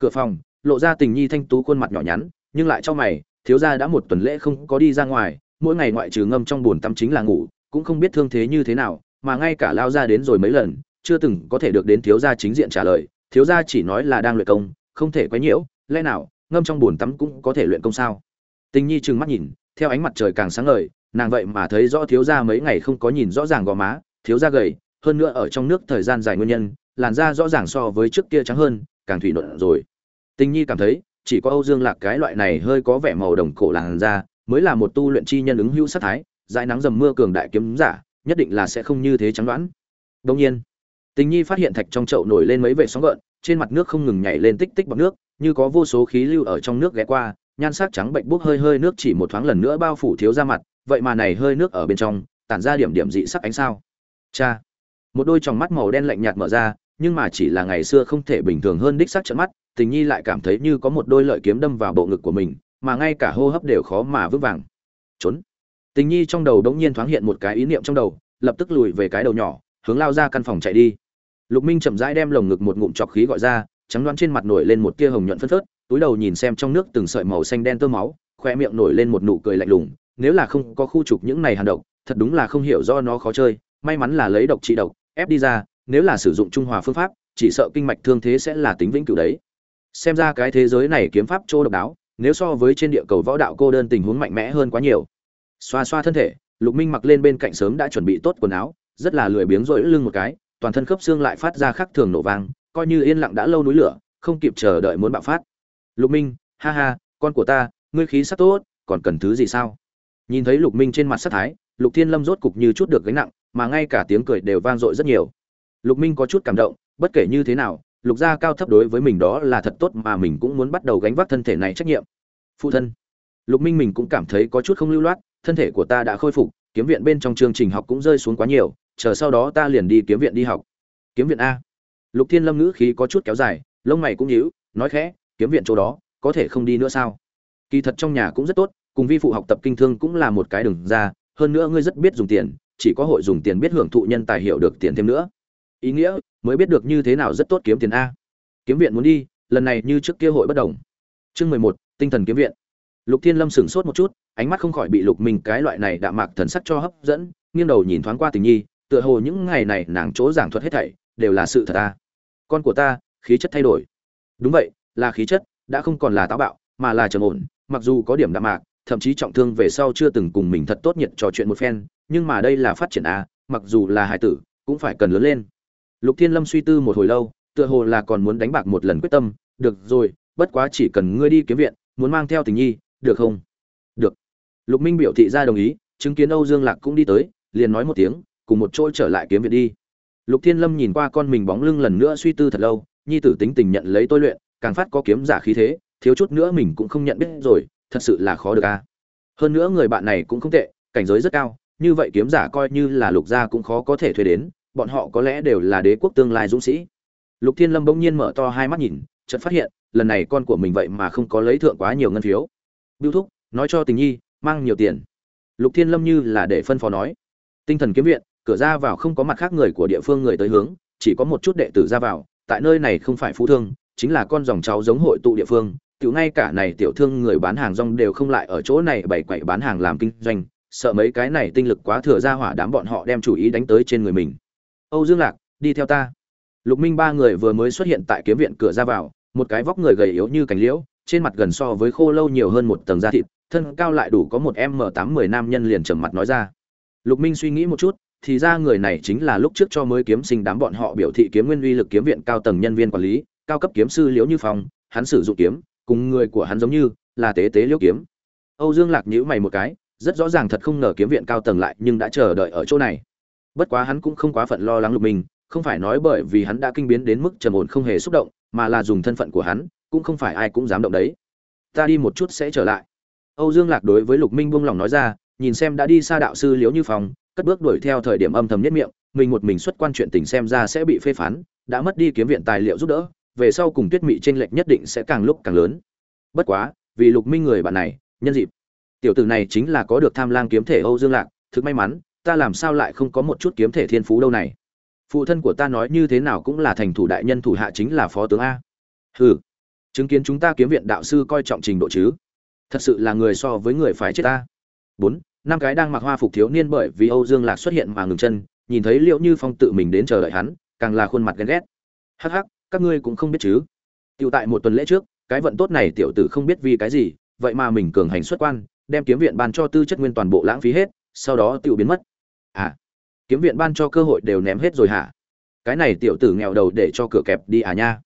cửa phòng, lộ ra tình nhi thanh tú khuôn mặt nhỏ nhắn, nhưng lại cho mày, thiếu gia đã một tuần lễ không có đi ra ngoài, mỗi ngày ngoại trừ ngâm trong buồn tắm chính là ngủ, cũng không biết thương thế như thế nào, mà ngay cả lao ra đến rồi mấy lần, chưa từng có thể được đến thiếu gia chính diện trả lời, thiếu gia chỉ nói là đang luyện công, không thể quấy nhiễu, lẽ nào, ngâm trong buồn tắm cũng có thể luyện công sao? Tình nhi trừng mắt nhìn, theo ánh mặt trời càng sáng ngời, nàng vậy mà thấy rõ thiếu gia mấy ngày không có nhìn rõ ràng gò má, thiếu gia gầy, hơn nữa ở trong nước thời gian dài nguyên nhân, làn da rõ ràng so với trước kia trắng hơn, càng thủy nhuận rồi tình nhi cảm thấy chỉ có Âu Dương Lạc cái loại này hơi có vẻ màu đồng cổ làn da, mới là một tu luyện chi nhân ứng hữu sát thái, dãi nắng dầm mưa cường đại kiếm giả, nhất định là sẽ không như thế trắng đoán. Đương nhiên, Tình Nhi phát hiện thạch trong chậu nổi lên mấy vệt sóng gợn, trên mặt nước không ngừng nhảy lên tích tích bọt nước, như có vô số khí lưu ở trong nước ghé qua, nhan sắc trắng bệnh bốc hơi hơi nước chỉ một thoáng lần nữa bao phủ thiếu ra mặt, vậy mà này hơi nước ở bên trong, tản ra điểm điểm dị sắc ánh sao. Cha, một đôi tròng mắt màu đen lạnh nhạt mở ra, nhưng mà chỉ là ngày xưa không thể bình thường hơn đích sắc trợn mắt, tình nhi lại cảm thấy như có một đôi lợi kiếm đâm vào bộ ngực của mình, mà ngay cả hô hấp đều khó mà vững vàng. Trốn. Tình nhi trong đầu đống nhiên thoáng hiện một cái ý niệm trong đầu, lập tức lùi về cái đầu nhỏ, hướng lao ra căn phòng chạy đi. Lục minh chậm rãi đem lồng ngực một ngụm chọc khí gọi ra, trắng đoán trên mặt nổi lên một tia hồng nhuận phân phớt, túi đầu nhìn xem trong nước từng sợi màu xanh đen tơ máu, khoe miệng nổi lên một nụ cười lạnh lùng, nếu là không có khu trục những này hàn độc, thật đúng là không hiểu do nó khó chơi, may mắn là lấy độc trị độc, ép đi ra, nếu là sử dụng trung hòa phương pháp, chỉ sợ kinh mạch thương thế sẽ là tính vĩnh cửu đấy xem ra cái thế giới này kiếm pháp chỗ độc đáo, nếu so với trên địa cầu võ đạo cô đơn tình huống mạnh mẽ hơn quá nhiều. Xoa xoa thân thể, lục minh mặc lên bên cạnh sớm đã chuẩn bị tốt quần áo, rất là lười biếng rỗi lưng một cái, toàn thân khớp xương lại phát ra khắc thường nổ vang, coi như yên lặng đã lâu núi lửa, không kịp chờ đợi muốn bạo phát. Lục minh, ha ha, con của ta, ngươi khí sắc tốt, còn cần thứ gì sao? Nhìn thấy lục minh trên mặt sắc thái, lục thiên lâm rốt cục như chút được gánh nặng, mà ngay cả tiếng cười đều vang dội rất nhiều. Lục minh có chút cảm động, bất kể như thế nào lục gia cao thấp đối với mình đó là thật tốt mà mình cũng muốn bắt đầu gánh vác thân thể này trách nhiệm. Phụ thân, lục minh mình cũng cảm thấy có chút không lưu loát, thân thể của ta đã khôi phục, kiếm viện bên trong chương trình học cũng rơi xuống quá nhiều, chờ sau đó ta liền đi kiếm viện đi học. Kiếm viện a. Lục thiên lâm ngữ khí có chút kéo dài, lông mày cũng nhíu, nói khẽ, kiếm viện chỗ đó, có thể không đi nữa sao? Kỳ thật trong nhà cũng rất tốt, cùng vi phụ học tập kinh thương cũng là một cái đường ra, hơn nữa ngươi rất biết dùng tiền, chỉ có hội dùng tiền biết hưởng thụ nhân tài hiểu được tiền thêm nữa ý nghĩa, mới biết được như thế nào rất tốt kiếm tiền a. Kiếm viện muốn đi, lần này như trước kia hội bất đồng. Chương mười một, tinh thần kiếm viện. Lục thiên lâm sửng sốt một chút, ánh mắt không khỏi bị lục minh cái loại này đạm mạc thần sắc cho hấp dẫn, nghiêng đầu nhìn thoáng qua tình nhi, tựa hồ những ngày này nàng chỗ giảng thuật hết thảy đều là sự thật ta con của ta, khí chất thay đổi. Đúng vậy, là khí chất, đã không còn là táo bạo, mà là trầm ổn, mặc dù có điểm đạm mạc, thậm chí trọng thương về sau chưa từng cùng mình thật tốt nhiệt trò chuyện một phen, nhưng mà đây là phát triển a, mặc dù là hải tử, cũng phải cần lớn lên lục thiên lâm suy tư một hồi lâu, tựa hồ là còn muốn đánh bạc một lần quyết tâm, được rồi, bất quá chỉ cần ngươi đi kiếm viện, muốn mang theo tình nhi, được không? Được. Lục minh biểu thị ra đồng ý, chứng kiến âu dương lạc cũng đi tới, liền nói một tiếng, cùng một chỗ trở lại kiếm viện đi. Lục thiên lâm nhìn qua con mình bóng lưng lần nữa suy tư thật lâu, nhi tử tính tình nhận lấy tôi luyện, càng phát có kiếm giả khí thế, thiếu chút nữa mình cũng không nhận biết rồi, thật sự là khó được a. Hơn nữa người bạn này cũng không tệ, cảnh giới rất cao, như vậy kiếm giả coi như là lục gia cũng khó có thể thuê đến bọn họ có lẽ đều là đế quốc tương lai dũng sĩ. Lục thiên lâm bỗng nhiên mở to hai mắt nhìn, chợt phát hiện, lần này con của mình vậy mà không có lấy thượng quá nhiều ngân phiếu. Biêu thúc, nói cho tình nhi, mang nhiều tiền. Lục thiên lâm như là để phân phó nói. Tinh thần kiếm viện, cửa ra vào không có mặt khác người của địa phương người tới hướng, chỉ có một chút đệ tử ra vào, tại nơi này không phải phú thương, chính là con dòng cháu giống hội tụ địa phương, tiểu ngay cả này tiểu thương người bán hàng rong đều không lại ở chỗ này bày quậy bán hàng làm kinh doanh, sợ mấy cái này tinh lực quá thừa ra hỏa đám bọn họ đem chủ ý đánh tới trên người mình âu dương lạc, đi theo ta. Lục minh ba người vừa mới xuất hiện tại kiếm viện cửa ra vào, một cái vóc người gầy yếu như cành liễu, trên mặt gần so với khô lâu nhiều hơn một tầng da thịt, thân cao lại đủ có một m tám mười nam nhân liền trầm mặt nói ra. Lục minh suy nghĩ một chút, thì ra người này chính là lúc trước cho mới kiếm sinh đám bọn họ biểu thị kiếm nguyên uy lực kiếm viện cao tầng nhân viên quản lý, cao cấp kiếm sư liễu như phong, hắn sử dụng kiếm, cùng người của hắn giống như, là tế tế liễu kiếm. Âu dương lạc nhíu mày một cái, rất rõ ràng thật không ngờ kiếm viện cao tầng lại nhưng đã chờ đợi ở chỗ này bất quá hắn cũng không quá phận lo lắng lục minh, không phải nói bởi vì hắn đã kinh biến đến mức trầm ổn không hề xúc động, mà là dùng thân phận của hắn, cũng không phải ai cũng dám động đấy. Ta đi một chút sẽ trở lại. Âu dương lạc đối với lục minh buông lòng nói ra, nhìn xem đã đi xa đạo sư liễu như phòng cất bước đuổi theo thời điểm âm thầm nhất miệng, mình một mình xuất quan chuyện tình xem ra sẽ bị phê phán, đã mất đi kiếm viện tài liệu giúp đỡ, về sau cùng tuyết mị tranh lệch nhất định sẽ càng lúc càng lớn. Bất quá, vì lục minh người bạn này, nhân dịp. Tiểu tử này chính là có được tham lang kiếm thể âu dương lạc, thực may mắn ta làm sao lại không có một chút kiếm thể thiên phú đâu này? Phụ thân của ta nói như thế nào cũng là thành thủ đại nhân thủ hạ chính là phó tướng a. Hừ, chứng kiến chúng ta kiếm viện đạo sư coi trọng trình độ chứ? Thật sự là người so với người phải chết ta. Bốn, năm cái đang mặc hoa phục thiếu niên bởi vì âu dương lạc xuất hiện mà ngừng chân, nhìn thấy liệu như phong tự mình đến chờ đợi hắn, càng là khuôn mặt ghen ghét. Hắc hắc, các ngươi cũng không biết chứ? Tựu tại một tuần lễ trước, cái vận tốt này tiểu tử không biết vì cái gì, vậy mà mình cường hành xuất quan, đem kiếm viện ban cho tư chất nguyên toàn bộ lãng phí hết, sau đó tựu biến mất à kiếm viện ban cho cơ hội đều ném hết rồi hả? Cái này tiểu tử nghèo đầu để cho cửa kẹp đi à nha.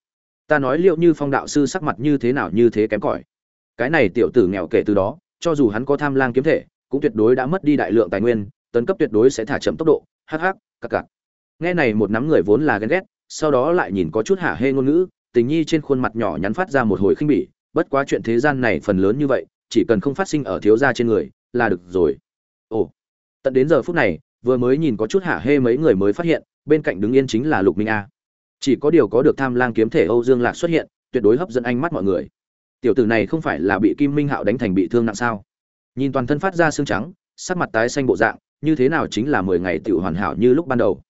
Ta nói liệu như phong đạo sư sắc mặt như thế nào như thế kém cỏi. Cái này tiểu tử nghèo kể từ đó, cho dù hắn có tham lang kiếm thể, cũng tuyệt đối đã mất đi đại lượng tài nguyên, tấn cấp tuyệt đối sẽ thả chậm tốc độ, hắc hắc, cặc cặc. Nghe này một nắm người vốn là ghen ghét, sau đó lại nhìn có chút hả hê ngôn ngữ, tình nhi trên khuôn mặt nhỏ nhắn phát ra một hồi khinh bỉ, bất quá chuyện thế gian này phần lớn như vậy, chỉ cần không phát sinh ở thiếu gia trên người, là được rồi. Ồ, tận đến giờ phút này vừa mới nhìn có chút hả hê mấy người mới phát hiện, bên cạnh đứng yên chính là lục minh a. Chỉ có điều có được tham lang kiếm thể âu dương lạc xuất hiện, tuyệt đối hấp dẫn ánh mắt mọi người. Tiểu tử này không phải là bị kim minh hạo đánh thành bị thương nặng sao? Nhìn toàn thân phát ra xương trắng, sắc mặt tái xanh bộ dạng, như thế nào chính là mười ngày tiểu hoàn hảo như lúc ban đầu?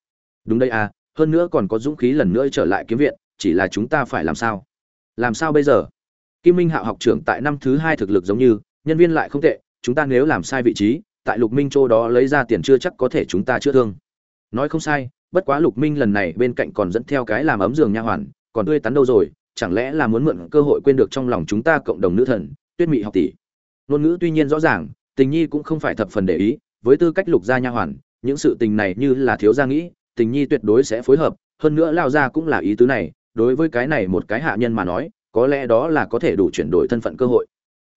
Đúng đây a hơn nữa còn có dũng khí lần nữa trở lại kiếm viện, chỉ là chúng ta phải làm sao? Làm sao bây giờ? Kim minh hạo học trưởng tại năm thứ hai thực lực giống như, nhân viên lại không tệ, chúng ta nếu làm sai vị trí tại lục minh châu đó lấy ra tiền chưa chắc có thể chúng ta chữa thương. Nói không sai, bất quá lục minh lần này bên cạnh còn dẫn theo cái làm ấm giường nha hoàn, còn tươi tắn đâu rồi, chẳng lẽ là muốn mượn cơ hội quên được trong lòng chúng ta cộng đồng nữ thần, tuyết mị học tỷ? Ngôn ngữ tuy nhiên rõ ràng, tình nhi cũng không phải thập phần để ý, với tư cách lục gia nha hoàn, những sự tình này như là thiếu gia nghĩ, tình nhi tuyệt đối sẽ phối hợp, hơn nữa lao gia cũng là ý tứ này, đối với cái này một cái hạ nhân mà nói, có lẽ đó là có thể đủ chuyển đổi thân phận cơ hội.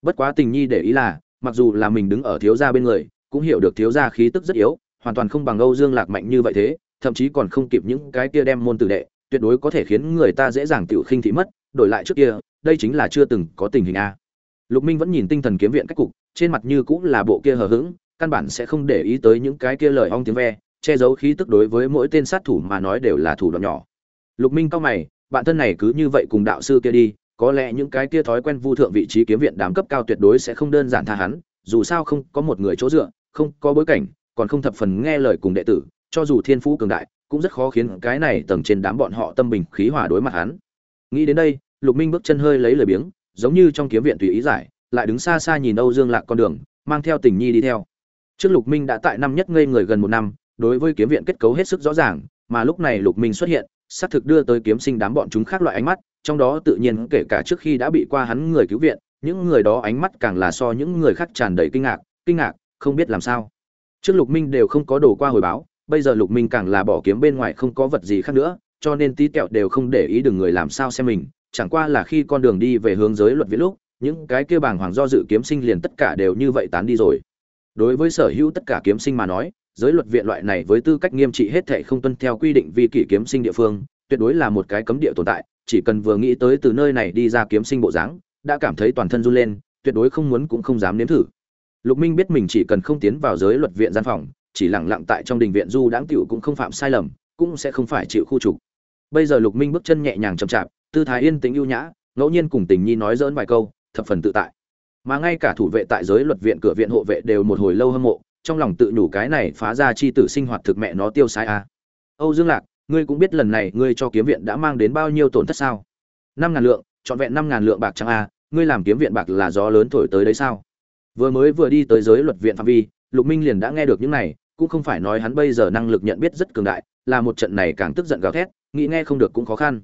Bất quá tình nhi để ý là, mặc dù là mình đứng ở thiếu gia bên người cũng hiểu được thiếu gia khí tức rất yếu, hoàn toàn không bằng âu dương lạc mạnh như vậy thế, thậm chí còn không kịp những cái kia đem môn tử đệ, tuyệt đối có thể khiến người ta dễ dàng tiểu khinh thị mất, đổi lại trước kia, đây chính là chưa từng có tình hình a. Lục minh vẫn nhìn tinh thần kiếm viện cách cục, trên mặt như cũng là bộ kia hờ hững, căn bản sẽ không để ý tới những cái kia lời ong tiếng ve, che giấu khí tức đối với mỗi tên sát thủ mà nói đều là thủ đoạn nhỏ. Lục minh cao mày, bạn thân này cứ như vậy cùng đạo sư kia đi, có lẽ những cái kia thói quen vu thượng vị trí kiếm viện đám cấp cao tuyệt đối sẽ không đơn giản tha hắn, dù sao không có một người chỗ dựa không có bối cảnh, còn không thập phần nghe lời cùng đệ tử, cho dù thiên phú cường đại, cũng rất khó khiến cái này tầng trên đám bọn họ tâm bình khí hòa đối mặt hắn. Nghĩ đến đây, lục minh bước chân hơi lấy lời biếng, giống như trong kiếm viện tùy ý giải, lại đứng xa xa nhìn âu dương lạc con đường, mang theo tình nhi đi theo. Trước lục minh đã tại năm nhất ngây người gần một năm, đối với kiếm viện kết cấu hết sức rõ ràng, mà lúc này lục minh xuất hiện, xác thực đưa tới kiếm sinh đám bọn chúng khác loại ánh mắt, trong đó tự nhiên kể cả trước khi đã bị qua hắn người cứu viện, những người đó ánh mắt càng là so những người khác tràn đầy kinh ngạc kinh ngạc không biết làm sao. Trước lục minh đều không có đồ qua hồi báo, bây giờ lục minh càng là bỏ kiếm bên ngoài không có vật gì khác nữa, cho nên tí tẹo đều không để ý đừng người làm sao xem mình, chẳng qua là khi con đường đi về hướng giới luật viện lúc, những cái kia bàng hoàng do dự kiếm sinh liền tất cả đều như vậy tán đi rồi. Đối với sở hữu tất cả kiếm sinh mà nói, giới luật viện loại này với tư cách nghiêm trị hết thệ không tuân theo quy định vi kỷ kiếm sinh địa phương, tuyệt đối là một cái cấm địa tồn tại, chỉ cần vừa nghĩ tới từ nơi này đi ra kiếm sinh bộ dáng, đã cảm thấy toàn thân run lên, tuyệt đối không muốn cũng không dám nếm thử lục minh biết mình chỉ cần không tiến vào giới luật viện gian phòng chỉ lặng lặng tại trong đình viện du đãng tiểu cũng không phạm sai lầm cũng sẽ không phải chịu khu trục. Bây giờ lục minh bước chân nhẹ nhàng chậm chạp tư thái yên tĩnh ưu nhã ngẫu nhiên cùng tình nhi nói dỡn vài câu thập phần tự tại. Mà ngay cả thủ vệ tại giới luật viện cửa viện hộ vệ đều một hồi lâu hâm mộ trong lòng tự nhủ cái này phá ra chi tử sinh hoạt thực mẹ nó tiêu sai a. À. âu dương lạc ngươi cũng biết lần này ngươi cho kiếm viện đã mang đến bao nhiêu tổn thất sao? Năm ngàn lượng trọn vẹn năm ngàn lượng bạc trắng a à, ngươi làm kiếm viện bạc là gió lớn thổi tới đấy sao? Vừa mới vừa đi tới giới luật viện phạm vi, lục minh liền đã nghe được những này, cũng không phải nói hắn bây giờ năng lực nhận biết rất cường đại, là một trận này càng tức giận gào thét, nghĩ nghe không được cũng khó khăn.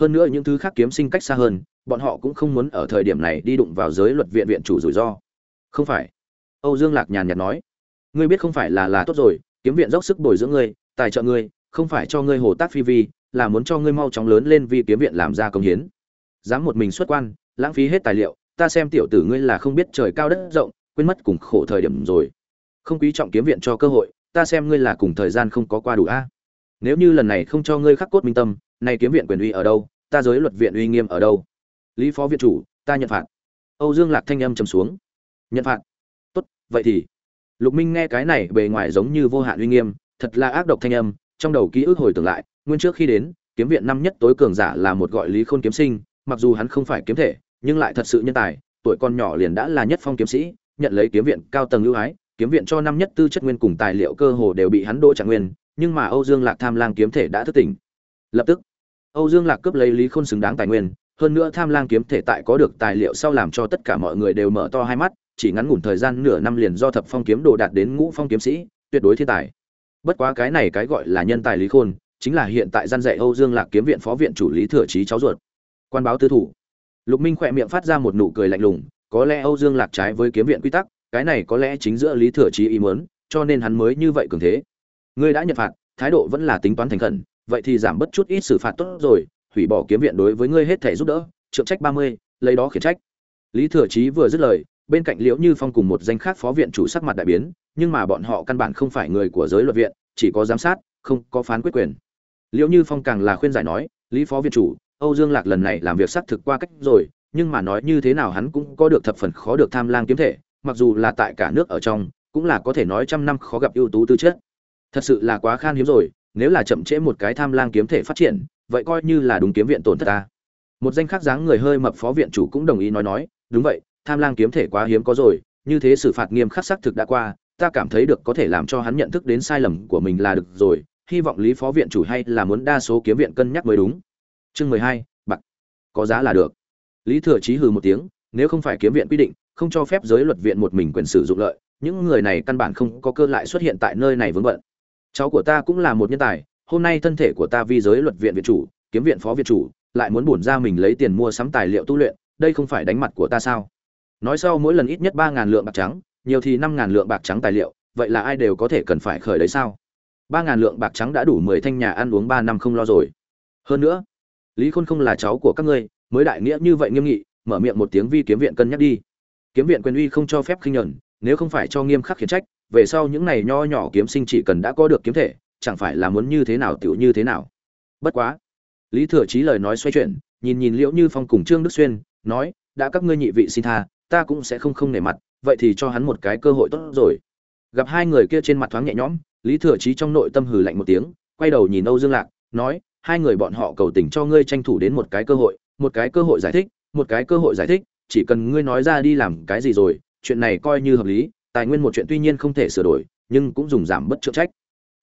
Hơn nữa những thứ khác kiếm sinh cách xa hơn, bọn họ cũng không muốn ở thời điểm này đi đụng vào giới luật viện viện chủ rủi ro. Không phải. Âu dương lạc nhàn nhạt nói. Ngươi biết không phải là là tốt rồi, kiếm viện dốc sức bồi dưỡng ngươi, tài trợ ngươi, không phải cho ngươi hồ tác phi vi, là muốn cho ngươi mau chóng lớn lên vì kiếm viện làm ra công hiến. Dám một mình xuất quan, lãng phí hết tài liệu ta xem tiểu tử ngươi là không biết trời cao đất rộng, quên mất cùng khổ thời điểm rồi. Không quý trọng kiếm viện cho cơ hội, ta xem ngươi là cùng thời gian không có qua đủ a. Nếu như lần này không cho ngươi khắc cốt minh tâm, nay kiếm viện quyền uy ở đâu, ta giới luật viện uy nghiêm ở đâu? Lý phó viện chủ, ta nhận phạt. Âu dương lạc thanh âm trầm xuống. Nhận phạt. Tốt, vậy thì. Lục minh nghe cái này bề ngoài giống như vô hạn uy nghiêm, thật là ác độc thanh âm, trong đầu ký ức hồi tưởng lại, nguyên trước khi đến, kiếm viện năm nhất tối cường giả là một gọi lý khôn kiếm sinh, mặc dù hắn không phải kiếm thể nhưng lại thật sự nhân tài, tuổi con nhỏ liền đã là nhất phong kiếm sĩ, nhận lấy kiếm viện cao tầng ưu ái, kiếm viện cho năm nhất tư chất nguyên cùng tài liệu cơ hồ đều bị hắn đỗ trạng nguyên, nhưng mà âu dương lạc tham lang kiếm thể đã thức tỉnh. Lập tức, âu dương lạc cướp lấy lý khôn xứng đáng tài nguyên, hơn nữa tham lang kiếm thể tại có được tài liệu sau làm cho tất cả mọi người đều mở to hai mắt, chỉ ngắn ngủn thời gian nửa năm liền do thập phong kiếm đồ đạt đến ngũ phong kiếm sĩ, tuyệt đối thiên tài. Bất quá cái này cái gọi là nhân tài lý khôn, chính là hiện tại gian dạy âu dương lạc kiếm viện phó viện chủ lý thừa trí cháu ruột. Quan báo tư thủ lục minh khỏe miệng phát ra một nụ cười lạnh lùng, có lẽ âu dương lạc trái với kiếm viện quy tắc, cái này có lẽ chính giữa lý thừa Chí ý muốn, cho nên hắn mới như vậy cường thế. Ngươi đã nhận phạt, thái độ vẫn là tính toán thành khẩn, vậy thì giảm bớt chút ít xử phạt tốt rồi, hủy bỏ kiếm viện đối với ngươi hết thể giúp đỡ, trượng trách ba mươi, lấy đó khiển trách. Lý thừa Chí vừa dứt lời, bên cạnh liễu như phong cùng một danh khác phó viện chủ sắc mặt đại biến, nhưng mà bọn họ căn bản không phải người của giới luật viện, chỉ có giám sát, không có phán quyết quyền. Liễu như phong càng là khuyên giải nói, lý phó viện chủ âu dương lạc lần này làm việc xác thực qua cách rồi, nhưng mà nói như thế nào hắn cũng có được thập phần khó được tham lang kiếm thể, mặc dù là tại cả nước ở trong, cũng là có thể nói trăm năm khó gặp ưu tú tư chất. Thật sự là quá khan hiếm rồi, nếu là chậm trễ một cái tham lang kiếm thể phát triển, vậy coi như là đúng kiếm viện tổn thất ta. Một danh khác dáng người hơi mập phó viện chủ cũng đồng ý nói nói, đúng vậy, tham lang kiếm thể quá hiếm có rồi, như thế xử phạt nghiêm khắc xác thực đã qua, ta cảm thấy được có thể làm cho hắn nhận thức đến sai lầm của mình là được rồi, hy vọng lý phó viện chủ hay là muốn đa số kiếm viện cân nhắc mới đúng chương mười hai, bạc. Có giá là được. Lý thừa chí hừ một tiếng, nếu không phải kiếm viện quy định, không cho phép giới luật viện một mình quyền sử dụng lợi, những người này căn bản không có cơ lại xuất hiện tại nơi này vướng bận. Cháu của ta cũng là một nhân tài, hôm nay thân thể của ta vi giới luật viện viện chủ, kiếm viện phó viện chủ, lại muốn bổn ra mình lấy tiền mua sắm tài liệu tu luyện, đây không phải đánh mặt của ta sao? Nói sau mỗi lần ít nhất ba ngàn lượng bạc trắng, nhiều thì năm ngàn lượng bạc trắng tài liệu, vậy là ai đều có thể cần phải khởi đấy sao? Ba ngàn lượng bạc trắng đã đủ mười thanh nhà ăn uống ba năm không lo rồi. Hơn nữa lý khôn không là cháu của các ngươi, mới đại nghĩa như vậy nghiêm nghị, mở miệng một tiếng vi kiếm viện cân nhắc đi. Kiếm viện quyền uy không cho phép khinh nhẫn nếu không phải cho nghiêm khắc khiển trách, về sau những này nho nhỏ kiếm sinh chỉ cần đã có được kiếm thể, chẳng phải là muốn như thế nào tiểu như thế nào. Bất quá. Lý thừa chí lời nói xoay chuyển, nhìn nhìn liễu như phong cùng trương đức xuyên, nói, đã các ngươi nhị vị xin tha, ta cũng sẽ không không nể mặt, vậy thì cho hắn một cái cơ hội tốt rồi. Gặp hai người kia trên mặt thoáng nhẹ nhõm, lý thừa trí trong nội tâm hừ lạnh một tiếng, quay đầu nhìn âu dương lạc, nói hai người bọn họ cầu tình cho ngươi tranh thủ đến một cái cơ hội, một cái cơ hội giải thích, một cái cơ hội giải thích, chỉ cần ngươi nói ra đi làm cái gì rồi, chuyện này coi như hợp lý, tài nguyên một chuyện tuy nhiên không thể sửa đổi, nhưng cũng dùng giảm bất trợ trách.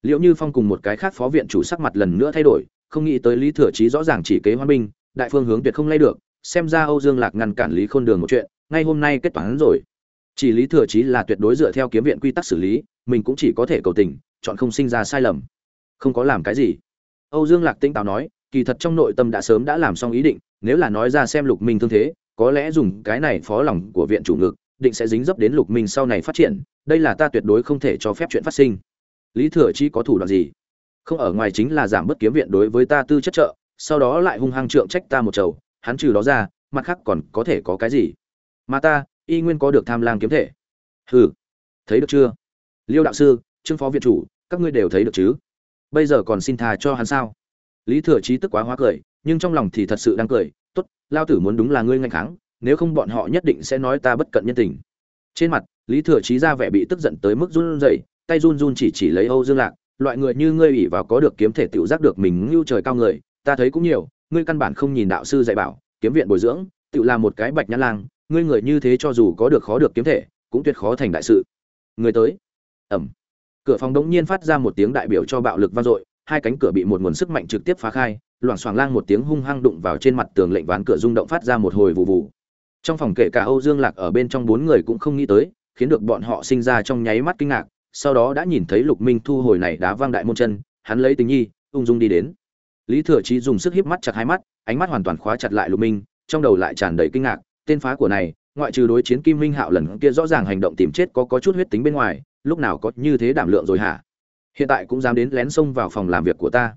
Liệu như phong cùng một cái khác phó viện chủ sắc mặt lần nữa thay đổi, không nghĩ tới lý thừa trí rõ ràng chỉ kế hoa binh, đại phương hướng tuyệt không lay được, xem ra âu dương lạc ngăn cản lý khôn đường một chuyện, ngay hôm nay kết toán rồi. Chỉ lý thừa trí là tuyệt đối dựa theo kiếm viện quy tắc xử lý, mình cũng chỉ có thể cầu tình, chọn không sinh ra sai lầm. Không có làm cái gì âu dương lạc Tĩnh táo nói, kỳ thật trong nội tâm đã sớm đã làm xong ý định, nếu là nói ra xem lục minh thương thế, có lẽ dùng cái này phó lòng của viện chủ ngực, định sẽ dính dấp đến lục minh sau này phát triển, đây là ta tuyệt đối không thể cho phép chuyện phát sinh. Lý thừa chi có thủ đoạn gì? Không ở ngoài chính là giảm bớt kiếm viện đối với ta tư chất trợ, sau đó lại hung hăng trượng trách ta một chầu, hắn trừ đó ra, mặt khác còn có thể có cái gì? Mà ta, y nguyên có được tham lang kiếm thể. Hừ, thấy được chưa? Liêu đạo sư, trương phó viện chủ, các ngươi đều thấy được chứ? Bây giờ còn xin thà cho hắn sao? Lý thừa trí tức quá hóa cười, nhưng trong lòng thì thật sự đang cười, tốt, lao tử muốn đúng là ngươi ngành kháng, nếu không bọn họ nhất định sẽ nói ta bất cận nhân tình. Trên mặt, lý thừa trí ra vẻ bị tức giận tới mức run rẩy, tay run run chỉ chỉ lấy âu dương lạc, loại người như ngươi ủy vào có được kiếm thể tự giác được mình ngưu trời cao người, ta thấy cũng nhiều, ngươi căn bản không nhìn đạo sư dạy bảo, kiếm viện bồi dưỡng, tự làm một cái bạch nhã lang, ngươi người như thế cho dù có được khó được kiếm thể, cũng tuyệt khó thành đại sự. Người tới. Ẩm cửa phòng đống nhiên phát ra một tiếng đại biểu cho bạo lực vang dội, hai cánh cửa bị một nguồn sức mạnh trực tiếp phá khai, loảng xoảng lang một tiếng hung hăng đụng vào trên mặt tường lệnh ván cửa rung động phát ra một hồi vụ vụ trong phòng kể cả âu dương lạc ở bên trong bốn người cũng không nghĩ tới, khiến được bọn họ sinh ra trong nháy mắt kinh ngạc, sau đó đã nhìn thấy lục minh thu hồi này đá vang đại môn chân, hắn lấy tình nhi, ung dung đi đến. Lý thừa trí dùng sức hiếp mắt chặt hai mắt, ánh mắt hoàn toàn khóa chặt lại lục minh, trong đầu lại tràn đầy kinh ngạc, tên phá của này, ngoại trừ đối chiến kim minh hạo lần kia rõ ràng hành động tìm chết có có chút huyết tính bên ngoài lúc nào có như thế đảm lượng rồi hả? Hiện tại cũng dám đến lén xông vào phòng làm việc của ta.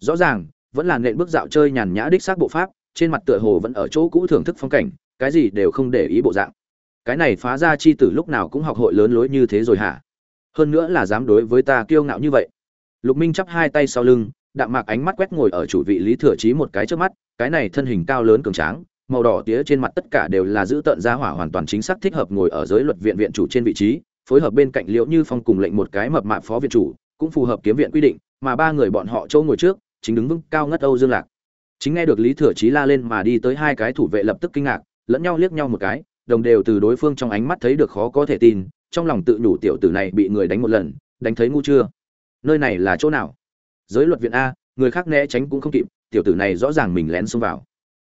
Rõ ràng, vẫn là nện bước dạo chơi nhàn nhã đích xác bộ pháp, trên mặt tựa hồ vẫn ở chỗ cũ thưởng thức phong cảnh, cái gì đều không để ý bộ dạng. Cái này phá ra chi tử lúc nào cũng học hội lớn lối như thế rồi hả? Hơn nữa là dám đối với ta kiêu ngạo như vậy. Lục minh chắp hai tay sau lưng, đạm mạc ánh mắt quét ngồi ở chủ vị lý thừa trí một cái trước mắt, cái này thân hình cao lớn cường tráng, màu đỏ tía trên mặt tất cả đều là giữ tận gia hỏa hoàn toàn chính xác thích hợp ngồi ở giới luật viện viện chủ trên vị trí phối hợp bên cạnh liễu như phong cùng lệnh một cái mập mạp phó viện chủ, cũng phù hợp kiếm viện quy định, mà ba người bọn họ chỗ ngồi trước, chính đứng vững cao ngất âu dương lạc. Chính nghe được lý thừa trí la lên mà đi tới hai cái thủ vệ lập tức kinh ngạc, lẫn nhau liếc nhau một cái, đồng đều từ đối phương trong ánh mắt thấy được khó có thể tin, trong lòng tự nhủ tiểu tử này bị người đánh một lần, đánh thấy ngu chưa? Nơi này là chỗ nào? Giới luật viện a, người khác né tránh cũng không kịp, tiểu tử này rõ ràng mình lén xông vào.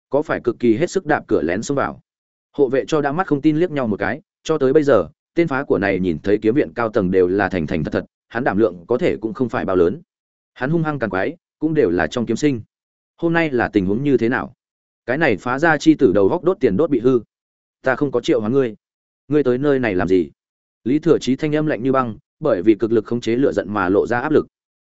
Có phải cực kỳ hết sức đạp cửa lén xông vào? Hộ vệ cho đã mắt không tin liếc nhau một cái, cho tới bây giờ tên phá của này nhìn thấy kiếm viện cao tầng đều là thành thành thật thật, hắn đảm lượng có thể cũng không phải bao lớn. Hắn hung hăng càng quái, cũng đều là trong kiếm sinh. Hôm nay là tình huống như thế nào? Cái này phá ra chi tử đầu góc đốt tiền đốt bị hư. Ta không có triệu hóa ngươi. Ngươi tới nơi này làm gì? Lý thừa chí thanh âm lạnh như băng, bởi vì cực lực khống chế lửa giận mà lộ ra áp lực.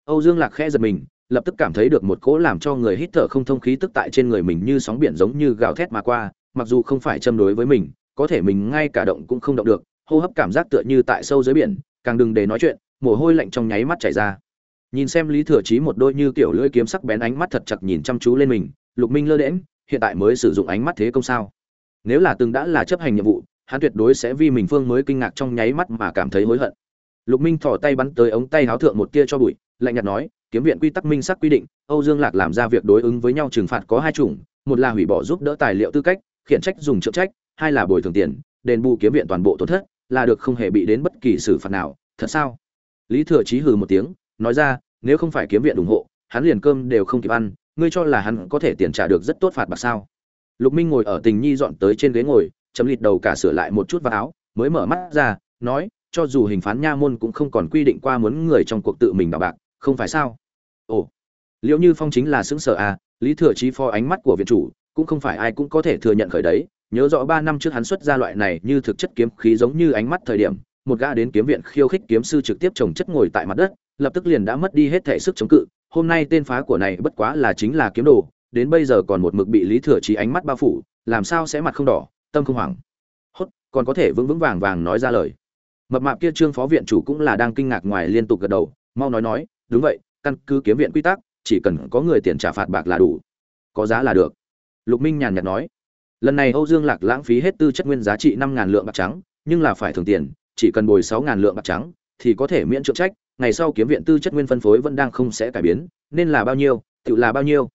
Âu dương lạc khẽ giật mình, lập tức cảm thấy được một cỗ làm cho người hít thở không thông khí tức tại trên người mình như sóng biển giống như gào thét mà qua, mặc dù không phải châm đối với mình, có thể mình ngay cả động cũng không động được hô hấp cảm giác tựa như tại sâu dưới biển, càng đừng để nói chuyện, mồ hôi lạnh trong nháy mắt chảy ra. Nhìn xem lý thừa chí một đôi như kiểu lưỡi kiếm sắc bén ánh mắt thật chặt nhìn chăm chú lên mình, lục minh lơ đễm hiện tại mới sử dụng ánh mắt thế công sao? Nếu là từng đã là chấp hành nhiệm vụ, hắn tuyệt đối sẽ vì mình phương mới kinh ngạc trong nháy mắt mà cảm thấy hối hận. Lục minh thò tay bắn tới ống tay háo thượng một tia cho bụi, lạnh nhạt nói, kiếm viện quy tắc minh sắc quy định, âu dương lạc làm ra việc đối ứng với nhau trừng phạt có hai chủng, một là hủy bỏ giúp đỡ tài liệu tư cách, khiển trách dùng trợ trách, hai là bồi thường tiền, đền bù kiếm viện toàn bộ tổn thất là được không hề bị đến bất kỳ xử phạt nào, thật sao? Lý thừa chí hừ một tiếng, nói ra, nếu không phải kiếm viện ủng hộ, hắn liền cơm đều không kịp ăn, ngươi cho là hắn có thể tiền trả được rất tốt phạt bạc sao? Lục minh ngồi ở tình nhi dọn tới trên ghế ngồi, chấm lịt đầu cả sửa lại một chút vào áo, mới mở mắt ra, nói, cho dù hình phán nha môn cũng không còn quy định qua muốn người trong cuộc tự mình đào bạc, không phải sao? Ồ, liệu như phong chính là xứng sở à? Lý thừa chí phó ánh mắt của viện chủ, cũng không phải ai cũng có thể thừa nhận khởi đấy nhớ rõ ba năm trước hắn xuất ra loại này như thực chất kiếm khí giống như ánh mắt thời điểm, một gã đến kiếm viện khiêu khích kiếm sư trực tiếp trồng chất ngồi tại mặt đất, lập tức liền đã mất đi hết thể sức chống cự. Hôm nay tên phá của này bất quá là chính là kiếm đồ, đến bây giờ còn một mực bị lý thừa Chí ánh mắt bao phủ, làm sao sẽ mặt không đỏ, tâm không hoảng. Hốt, còn có thể vững vững vàng vàng nói ra lời. Mập mạp kia trương phó viện chủ cũng là đang kinh ngạc ngoài liên tục gật đầu, mau nói nói, đúng vậy, căn cứ kiếm viện quy tắc, chỉ cần có người tiền trả phạt bạc là đủ. Có giá là được. Lục minh nhàn nhạt nói lần này âu dương lạc lãng phí hết tư chất nguyên giá trị năm ngàn lượng bạc trắng, nhưng là phải thường tiền, chỉ cần bồi sáu ngàn lượng bạc trắng, thì có thể miễn trượng trách, ngày sau kiếm viện tư chất nguyên phân phối vẫn đang không sẽ cải biến, nên là bao nhiêu, tự là bao nhiêu.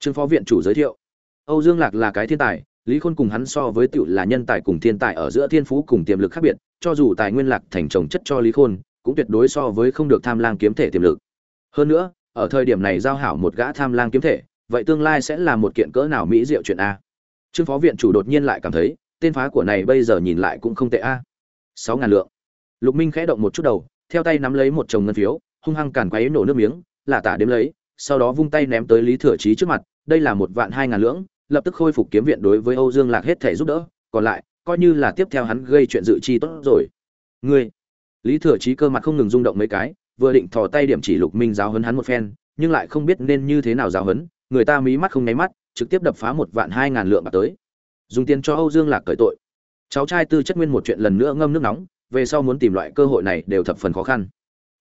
Trương phó viện chủ giới thiệu, âu dương lạc là cái thiên tài, lý khôn cùng hắn so với tự là nhân tài cùng thiên tài ở giữa thiên phú cùng tiềm lực khác biệt, cho dù tài nguyên lạc thành trồng chất cho lý khôn, cũng tuyệt đối so với không được tham lang kiếm thể tiềm lực. Hơn nữa, ở thời điểm này giao hảo một gã tham lang kiếm thể, vậy tương lai sẽ là một kiện cỡ nào mỹ diệu chuyện a? Trương phó viện chủ đột nhiên lại cảm thấy, tên phá của này bây giờ nhìn lại cũng không tệ a. Sáu ngàn lượng. Lục minh khẽ động một chút đầu, theo tay nắm lấy một chồng ngân phiếu, hung hăng càn quấy nổ nước miếng, là tả đếm lấy, sau đó vung tay ném tới lý thừa trí trước mặt, đây là một vạn hai ngàn lưỡng lập tức khôi phục kiếm viện đối với âu dương lạc hết thể giúp đỡ, còn lại, coi như là tiếp theo hắn gây chuyện dự chi tốt rồi. Ngươi. Lý thừa trí cơ mặt không ngừng rung động mấy cái, vừa định thò tay điểm chỉ lục minh giáo hấn hắn một phen, nhưng lại không biết nên như thế nào giáo hấn người ta mí mắt không nháy mắt trực tiếp đập phá một vạn hai ngàn lượng bạc tới. Dùng tiền cho âu dương lạc cởi tội. Cháu trai tư chất nguyên một chuyện lần nữa ngâm nước nóng, về sau muốn tìm loại cơ hội này đều thập phần khó khăn.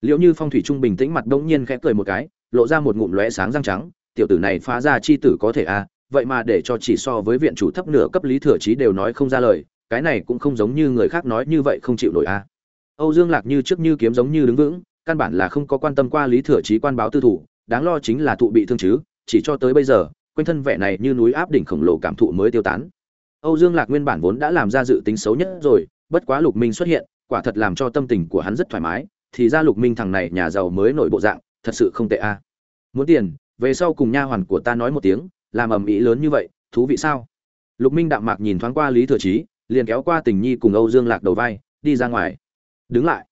Liệu như phong thủy trung bình tĩnh mặt đông nhiên khẽ cười một cái, lộ ra một ngụm lóe sáng răng trắng, tiểu tử này phá ra chi tử có thể à vậy mà để cho chỉ so với viện chủ thấp nửa cấp lý thừa trí đều nói không ra lời, cái này cũng không giống như người khác nói như vậy không chịu nổi à. Âu dương lạc như trước như kiếm giống như đứng vững, căn bản là không có quan tâm qua lý thừa trí quan báo tư thủ, đáng lo chính là thụ bị thương chứ, chỉ cho tới bây giờ quanh thân vẻ này như núi áp đỉnh khổng lồ cảm thụ mới tiêu tán. Âu dương lạc nguyên bản vốn đã làm ra dự tính xấu nhất rồi, bất quá lục minh xuất hiện, quả thật làm cho tâm tình của hắn rất thoải mái, thì ra lục minh thằng này nhà giàu mới nổi bộ dạng, thật sự không tệ a. Muốn tiền, về sau cùng nha hoàn của ta nói một tiếng, làm ầm ĩ lớn như vậy, thú vị sao? Lục minh đạm mạc nhìn thoáng qua lý thừa trí liền kéo qua tình nhi cùng âu dương lạc đầu vai, đi ra ngoài. Đứng lại.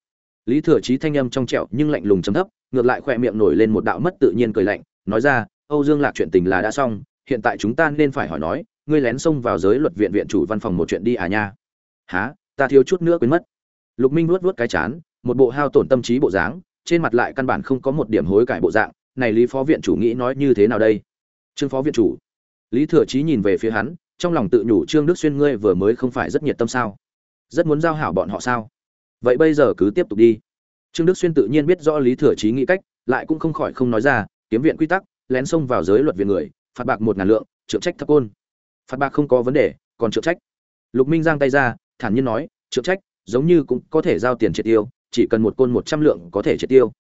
Lý thừa trí thanh âm trong trẻo nhưng lạnh lùng chấm thấp, ngược lại khỏe miệng nổi lên một đạo mất tự nhiên cười lạnh, nói ra âu dương lạc chuyện tình là đã xong hiện tại chúng ta nên phải hỏi nói ngươi lén xông vào giới luật viện viện chủ văn phòng một chuyện đi à nha. Hả, ta thiếu chút nữa quên mất. Lục minh vuốt vuốt cái chán một bộ hao tổn tâm trí bộ dáng trên mặt lại căn bản không có một điểm hối cải bộ dạng này lý phó viện chủ nghĩ nói như thế nào đây? Trương phó viện chủ lý thừa Chí nhìn về phía hắn trong lòng tự nhủ trương đức xuyên ngươi vừa mới không phải rất nhiệt tâm sao? Rất muốn giao hảo bọn họ sao? Vậy bây giờ cứ tiếp tục đi. Trương đức xuyên tự nhiên biết rõ lý thừa Chí nghĩ cách lại cũng không khỏi không nói ra kiếm viện quy tắc lén xông vào giới luật viện người, phạt bạc một ngàn lượng, trượng trách thấp côn. Phạt bạc không có vấn đề, còn trượng trách. Lục minh giang tay ra, thản nhiên nói, trượng trách, giống như cũng có thể giao tiền triệt tiêu, chỉ cần một côn một trăm lượng có thể triệt tiêu.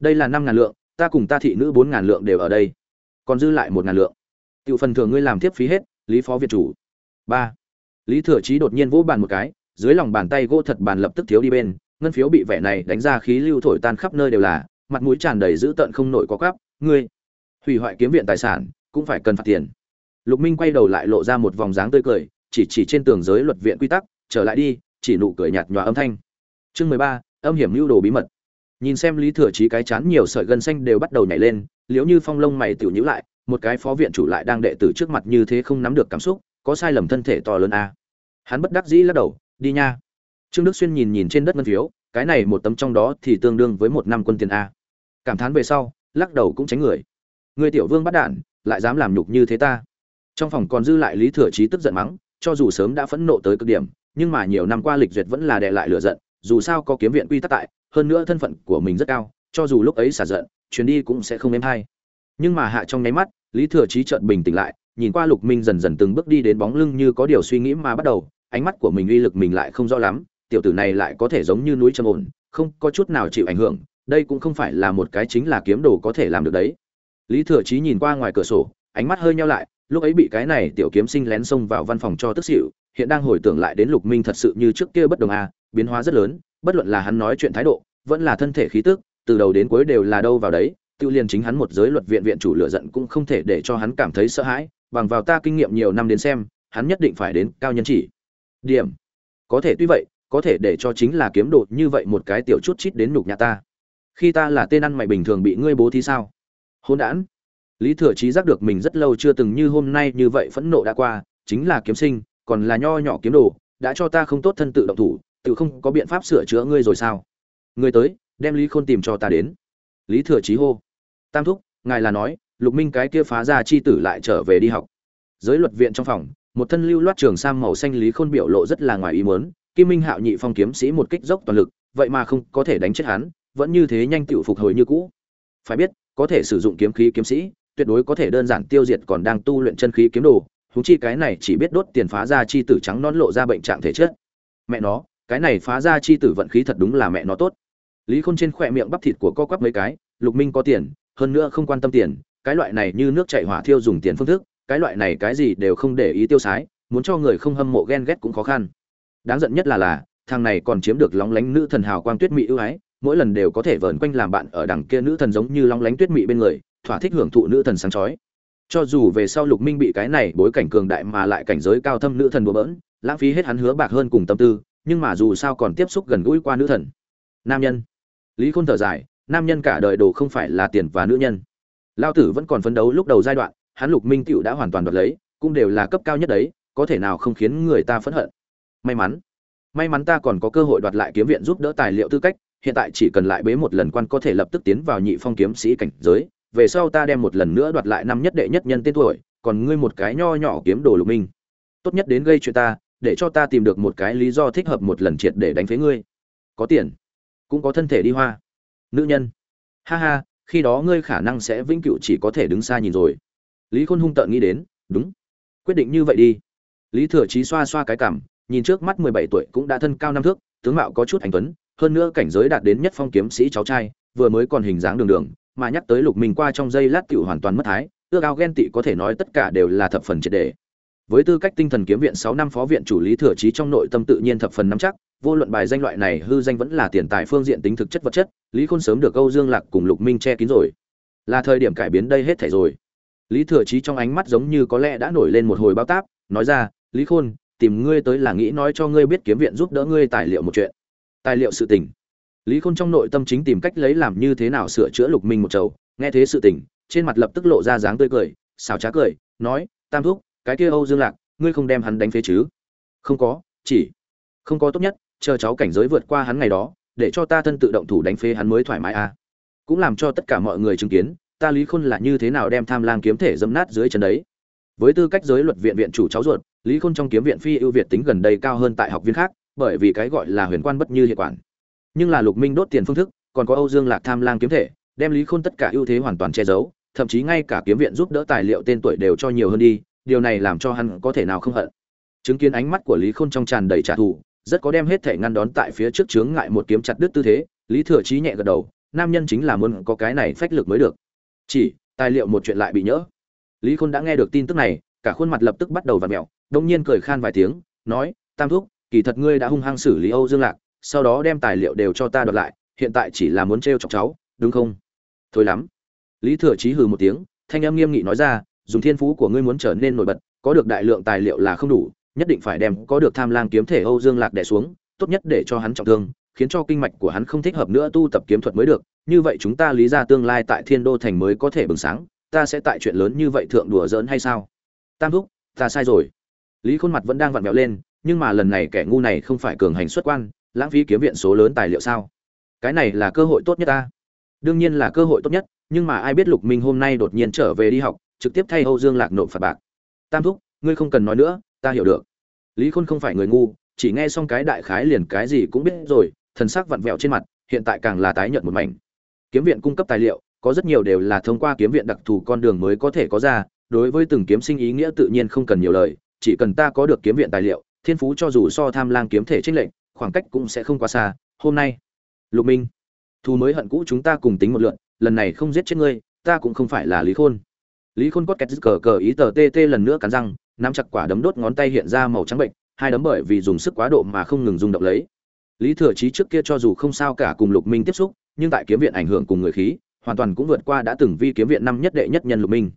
Đây là năm ngàn lượng, ta cùng ta thị nữ bốn ngàn lượng đều ở đây. Còn dư lại một ngàn lượng. Tiểu phần thường ngươi làm tiếp phí hết, lý phó việt chủ. Ba. Lý thừa trí đột nhiên vỗ bàn một cái, dưới lòng bàn tay gỗ thật bàn lập tức thiếu đi bên, ngân phiếu bị vẻ này đánh ra khí lưu thổi tan khắp nơi đều là, mặt mũi tràn đầy dữ tợn không nổi có cắp ngươi hủy hoại kiếm viện tài sản, cũng phải cần phạt tiền. Lục minh quay đầu lại lộ ra một vòng dáng tươi cười, chỉ chỉ trên tường giới luật viện quy tắc, trở lại đi, chỉ nụ cười nhạt nhòa âm thanh. Chương mười ba, âm hiểm lưu đồ bí mật. Nhìn xem lý thừa trí cái chán nhiều sợi gân xanh đều bắt đầu nhảy lên, liếu như phong lông mày tiểu nhữ lại, một cái phó viện chủ lại đang đệ tử trước mặt như thế không nắm được cảm xúc, có sai lầm thân thể to lớn a. À. hắn bất đắc dĩ lắc đầu, đi nha. Trương đức xuyên nhìn nhìn trên đất ngân phiếu, cái này một tấm trong đó thì tương đương với một năm quân tiền a. Cảm thán về sau, lắc đầu cũng tránh người người tiểu vương bắt đản, lại dám làm nhục như thế ta. Trong phòng còn dư lại lý thừa trí tức giận mắng cho dù sớm đã phẫn nộ tới cực điểm nhưng mà nhiều năm qua lịch duyệt vẫn là đè lại lửa giận dù sao có kiếm viện quy tắc tại hơn nữa thân phận của mình rất cao cho dù lúc ấy xả giận chuyến đi cũng sẽ không êm hay. Nhưng mà hạ trong nháy mắt lý thừa trí trợn bình tĩnh lại nhìn qua lục minh dần dần từng bước đi đến bóng lưng như có điều suy nghĩ mà bắt đầu ánh mắt của mình uy lực mình lại không rõ lắm tiểu tử này lại có thể giống như núi trầm ổn không có chút nào chịu ảnh hưởng đây cũng không phải là một cái chính là kiếm đồ có thể làm được đấy lý thừa chí nhìn qua ngoài cửa sổ, ánh mắt hơi nhau lại, lúc ấy bị cái này tiểu kiếm sinh lén xông vào văn phòng cho tức xỉu, hiện đang hồi tưởng lại đến lục minh thật sự như trước kia bất đồng a biến hóa rất lớn, bất luận là hắn nói chuyện thái độ, vẫn là thân thể khí tức, từ đầu đến cuối đều là đâu vào đấy, tự liền chính hắn một giới luật viện viện chủ lựa giận cũng không thể để cho hắn cảm thấy sợ hãi, bằng vào ta kinh nghiệm nhiều năm đến xem, hắn nhất định phải đến cao nhân chỉ. Điểm. Có thể tuy vậy, có thể để cho chính là kiếm đột như vậy một cái tiểu chút chít đến nhục nhà ta. Khi ta là tên ăn mày bình thường bị ngươi bố thí sao? Hôn đản. Lý thừa trí giác được mình rất lâu chưa từng như hôm nay như vậy phẫn nộ đã qua, chính là kiếm sinh, còn là nho nhỏ kiếm đồ, đã cho ta không tốt thân tự động thủ, tự không có biện pháp sửa chữa ngươi rồi sao? Ngươi tới, đem lý khôn tìm cho ta đến. Lý thừa trí hô. Tam thúc, ngài là nói, lục minh cái kia phá ra chi tử lại trở về đi học. Giới luật viện trong phòng, một thân lưu loát trường sam màu xanh lý khôn biểu lộ rất là ngoài ý muốn, kim minh hạo nhị phong kiếm sĩ một kích dốc toàn lực, vậy mà không có thể đánh chết hắn, vẫn như thế nhanh tựu phục hồi như cũ. Phải biết có thể sử dụng kiếm khí kiếm sĩ, tuyệt đối có thể đơn giản tiêu diệt còn đang tu luyện chân khí kiếm đồ. Húng chi cái này chỉ biết đốt tiền phá ra chi tử trắng non lộ ra bệnh trạng thể chất. Mẹ nó, cái này phá ra chi tử vận khí thật đúng là mẹ nó tốt. Lý khôn trên khỏe miệng bắp thịt của co quắp mấy cái, lục minh có tiền, hơn nữa không quan tâm tiền, cái loại này như nước chảy hỏa thiêu dùng tiền phương thức, cái loại này cái gì đều không để ý tiêu xái muốn cho người không hâm mộ ghen ghét cũng khó khăn. Đáng giận nhất là là, thằng này còn chiếm được lóng lánh nữ thần hào quang tuyết mỹ ưu ái mỗi lần đều có thể vờn quanh làm bạn ở đằng kia nữ thần giống như long lánh tuyết mị bên người, thỏa thích hưởng thụ nữ thần sáng chói. Cho dù về sau lục minh bị cái này bối cảnh cường đại mà lại cảnh giới cao thâm nữ thần bừa bỡn, lãng phí hết hắn hứa bạc hơn cùng tâm tư, nhưng mà dù sao còn tiếp xúc gần gũi qua nữ thần. Nam nhân. Lý khôn thở dài, nam nhân cả đời đồ không phải là tiền và nữ nhân. Lao tử vẫn còn phấn đấu lúc đầu giai đoạn, hắn lục minh cựu đã hoàn toàn đoạt lấy, cũng đều là cấp cao nhất đấy, có thể nào không khiến người ta phẫn hận. May mắn. May mắn ta còn có cơ hội đoạt lại kiếm viện giúp đỡ tài liệu tư cách hiện tại chỉ cần lại bế một lần quan có thể lập tức tiến vào nhị phong kiếm sĩ cảnh giới, về sau ta đem một lần nữa đoạt lại năm nhất đệ nhất nhân tên tuổi, còn ngươi một cái nho nhỏ kiếm đồ lục minh. Tốt nhất đến gây chuyện ta, để cho ta tìm được một cái lý do thích hợp một lần triệt để đánh phế ngươi. Có tiền, cũng có thân thể đi hoa. Nữ nhân. Ha ha, khi đó ngươi khả năng sẽ vĩnh cửu chỉ có thể đứng xa nhìn rồi. Lý khôn hung tợn nghĩ đến, đúng. Quyết định như vậy đi. Lý thừa trí xoa xoa cái cảm, nhìn trước mắt mười bảy tuổi cũng đã thân cao năm thước, tướng mạo có chút anh tuấn hơn nữa cảnh giới đạt đến nhất phong kiếm sĩ cháu trai, vừa mới còn hình dáng đường đường, mà nhắc tới lục minh qua trong giây lát tiểu hoàn toàn mất thái, ước ao ghen tị có thể nói tất cả đều là thập phần triệt đề. Với tư cách tinh thần kiếm viện sáu năm phó viện chủ lý thừa trí trong nội tâm tự nhiên thập phần nắm chắc, vô luận bài danh loại này hư danh vẫn là tiền tài phương diện tính thực chất vật chất, lý khôn sớm được âu dương lạc cùng lục minh che kín rồi. Là thời điểm cải biến đây hết thảy rồi. Lý thừa trí trong ánh mắt giống như có lẽ đã nổi lên một hồi bao táp, nói ra, lý khôn, tìm ngươi tới là nghĩ nói cho ngươi biết kiếm viện giúp đỡ ngươi tài liệu một chuyện tài liệu sự tình. Lý khôn trong nội tâm chính tìm cách lấy làm như thế nào sửa chữa lục minh một chầu. Nghe thế sự tình, trên mặt lập tức lộ ra dáng tươi cười, xào trá cười, nói, tam thúc, cái kia âu dương lạc, ngươi không đem hắn đánh phế chứ? Không có, chỉ, không có tốt nhất, chờ cháu cảnh giới vượt qua hắn ngày đó, để cho ta thân tự động thủ đánh phế hắn mới thoải mái à. cũng làm cho tất cả mọi người chứng kiến, ta lý khôn là như thế nào đem tham lang kiếm thể dẫm nát dưới chân đấy. Với tư cách giới luật viện viện chủ cháu ruột, lý khôn trong kiếm viện phi ưu việt tính gần đây cao hơn tại học viên khác bởi vì cái gọi là huyền quan bất như hiệu quản. Nhưng là lục minh đốt tiền phương thức, còn có âu dương lạc tham lang kiếm thể, đem lý khôn tất cả ưu thế hoàn toàn che giấu, thậm chí ngay cả kiếm viện giúp đỡ tài liệu tên tuổi đều cho nhiều hơn đi, điều này làm cho hắn có thể nào không hận. Chứng kiến ánh mắt của lý khôn trong tràn đầy trả thù, rất có đem hết thể ngăn đón tại phía trước chướng ngại một kiếm chặt đứt tư thế, lý thừa trí nhẹ gật đầu, nam nhân chính là muốn có cái này phách lực mới được. Chỉ, tài liệu một chuyện lại bị nhỡ. Lý khôn đã nghe được tin tức này, cả khuôn mặt lập tức bắt đầu v ặ mẹo, đông nhiên cười khan vài tiếng, nói, tam thúc kỳ thật ngươi đã hung hăng xử lý âu dương lạc, sau đó đem tài liệu đều cho ta đoạt lại, hiện tại chỉ là muốn trêu chọc cháu, đúng không? Thôi lắm. Lý thừa Chí hừ một tiếng, thanh âm nghiêm nghị nói ra, dùng thiên phú của ngươi muốn trở nên nổi bật, có được đại lượng tài liệu là không đủ, nhất định phải đem có được tham lang kiếm thể âu dương lạc đè xuống, tốt nhất để cho hắn trọng thương, khiến cho kinh mạch của hắn không thích hợp nữa tu tập kiếm thuật mới được. Như vậy chúng ta lý ra tương lai tại thiên đô thành mới có thể bừng sáng, ta sẽ tại chuyện lớn như vậy thượng đùa giỡn hay sao? Tam thúc, ta sai rồi. Lý khuôn mặt vẫn đang vặn vẹo lên nhưng mà lần này kẻ ngu này không phải cường hành xuất quan, lãng phí kiếm viện số lớn tài liệu sao? Cái này là cơ hội tốt nhất ta. Đương nhiên là cơ hội tốt nhất, nhưng mà ai biết lục minh hôm nay đột nhiên trở về đi học, trực tiếp thay âu dương lạc nộp phạt bạc. Tam thúc, ngươi không cần nói nữa, ta hiểu được. Lý khôn không phải người ngu, chỉ nghe xong cái đại khái liền cái gì cũng biết rồi, thần sắc vặn vẹo trên mặt, hiện tại càng là tái nhợt một mảnh. Kiếm viện cung cấp tài liệu, có rất nhiều đều là thông qua kiếm viện đặc thù con đường mới có thể có ra, đối với từng kiếm sinh ý nghĩa tự nhiên không cần nhiều lời, chỉ cần ta có được kiếm viện tài liệu thiên phú cho dù so tham lang kiếm thể trích lệnh khoảng cách cũng sẽ không quá xa. Hôm nay, lục minh, thù mới hận cũ chúng ta cùng tính một lượn, lần này không giết chết ngươi, ta cũng không phải là lý khôn. Lý khôn quất kẹt cờ cờ ý tờ tê tê lần nữa cắn răng, nắm chặt quả đấm đốt ngón tay hiện ra màu trắng bệnh, hai đấm bởi vì dùng sức quá độ mà không ngừng rung động lấy. Lý thừa chí trước kia cho dù không sao cả cùng lục minh tiếp xúc, nhưng tại kiếm viện ảnh hưởng cùng người khí, hoàn toàn cũng vượt qua đã từng vi kiếm viện năm nhất đệ nhất nhân lục minh.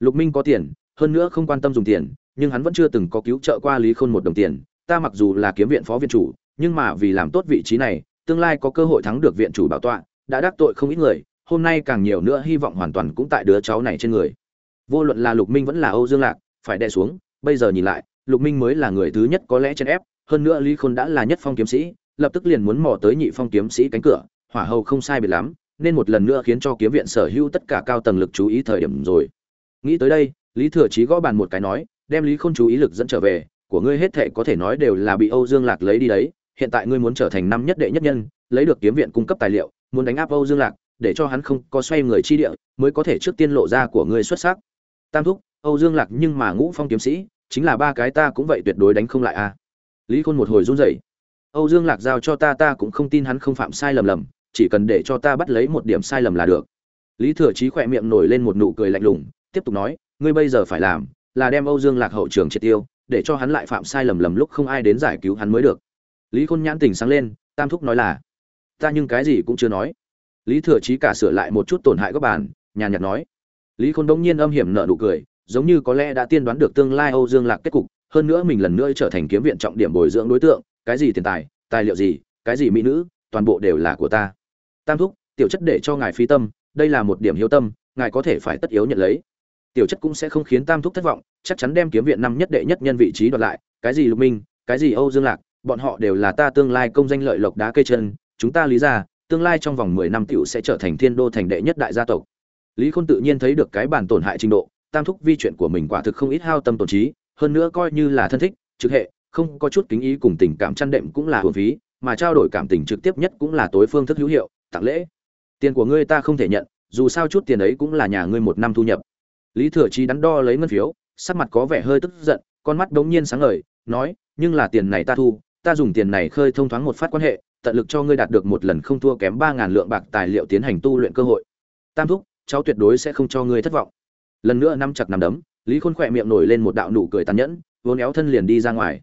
Lục minh có tiền, hơn nữa không quan tâm dùng tiền nhưng hắn vẫn chưa từng có cứu trợ qua lý khôn một đồng tiền. Ta mặc dù là kiếm viện phó viện chủ, nhưng mà vì làm tốt vị trí này, tương lai có cơ hội thắng được viện chủ bảo tọa, đã đắc tội không ít người, hôm nay càng nhiều nữa hy vọng hoàn toàn cũng tại đứa cháu này trên người. Vô luận là lục minh vẫn là âu dương lạc, phải đè xuống, bây giờ nhìn lại, lục minh mới là người thứ nhất có lẽ trên ép, hơn nữa lý khôn đã là nhất phong kiếm sĩ, lập tức liền muốn mò tới nhị phong kiếm sĩ cánh cửa, hỏa hầu không sai biệt lắm, nên một lần nữa khiến cho kiếm viện sở hữu tất cả cao tầng lực chú ý thời điểm rồi. Nghĩ tới đây, lý thừa chí gõ bàn một cái nói đem lý khôn chú ý lực dẫn trở về, của ngươi hết thệ có thể nói đều là bị âu dương lạc lấy đi đấy. Hiện tại ngươi muốn trở thành năm nhất đệ nhất nhân, lấy được kiếm viện cung cấp tài liệu, muốn đánh áp âu dương lạc, để cho hắn không có xoay người chi địa, mới có thể trước tiên lộ ra của ngươi xuất sắc. Tam thúc, âu dương lạc nhưng mà ngũ phong kiếm sĩ, chính là ba cái ta cũng vậy tuyệt đối đánh không lại a lý khôn một hồi run rẩy. Âu dương lạc giao cho ta ta cũng không tin hắn không phạm sai lầm lầm, chỉ cần để cho ta bắt lấy một điểm sai lầm là được. Lý thừa chí khỏe miệng nổi lên một nụ cười lạnh lùng, tiếp tục nói, ngươi bây giờ phải làm là đem âu dương lạc hậu trường triệt tiêu để cho hắn lại phạm sai lầm lầm lúc không ai đến giải cứu hắn mới được. Lý khôn nhãn tỉnh sáng lên tam thúc nói là ta nhưng cái gì cũng chưa nói. Lý thừa chí cả sửa lại một chút tổn hại các bạn, nhàn nhạt nói. Lý khôn đống nhiên âm hiểm nở nụ cười giống như có lẽ đã tiên đoán được tương lai âu dương lạc kết cục hơn nữa mình lần nữa trở thành kiếm viện trọng điểm bồi dưỡng đối tượng cái gì tiền tài tài liệu gì cái gì mỹ nữ toàn bộ đều là của ta. Tam thúc tiểu chất để cho ngài phí tâm đây là một điểm hiếu tâm ngài có thể phải tất yếu nhận lấy tiểu chất cũng sẽ không khiến tam thúc thất vọng, chắc chắn đem kiếm viện năm nhất đệ nhất nhân vị trí đoạt lại, cái gì lục minh, cái gì âu dương lạc, bọn họ đều là ta tương lai công danh lợi lộc đá cây chân, chúng ta lý ra, tương lai trong vòng mười năm tiểu sẽ trở thành thiên đô thành đệ nhất đại gia tộc. Lý khôn tự nhiên thấy được cái bản tổn hại trình độ, tam thúc vi chuyện của mình quả thực không ít hao tâm tổn trí, hơn nữa coi như là thân thích, trực hệ, không có chút kính ý cùng tình cảm chăn đệm cũng là hồn phí, mà trao đổi cảm tình trực tiếp nhất cũng là tối phương thức hữu hiệu, tặng lễ. Tiền của ngươi ta không thể nhận, dù sao chút tiền ấy cũng là nhà ngươi một năm thu nhập lý thừa chí đắn đo lấy ngân phiếu, sắc mặt có vẻ hơi tức giận, con mắt đống nhiên sáng ngời, nói, nhưng là tiền này ta thu, ta dùng tiền này khơi thông thoáng một phát quan hệ, tận lực cho ngươi đạt được một lần không thua kém ba ngàn lượng bạc tài liệu tiến hành tu luyện cơ hội. Tam thúc, cháu tuyệt đối sẽ không cho ngươi thất vọng. Lần nữa năm chặt nằm đấm, lý khôn khỏe miệng nổi lên một đạo nụ cười tàn nhẫn, vốn éo thân liền đi ra ngoài.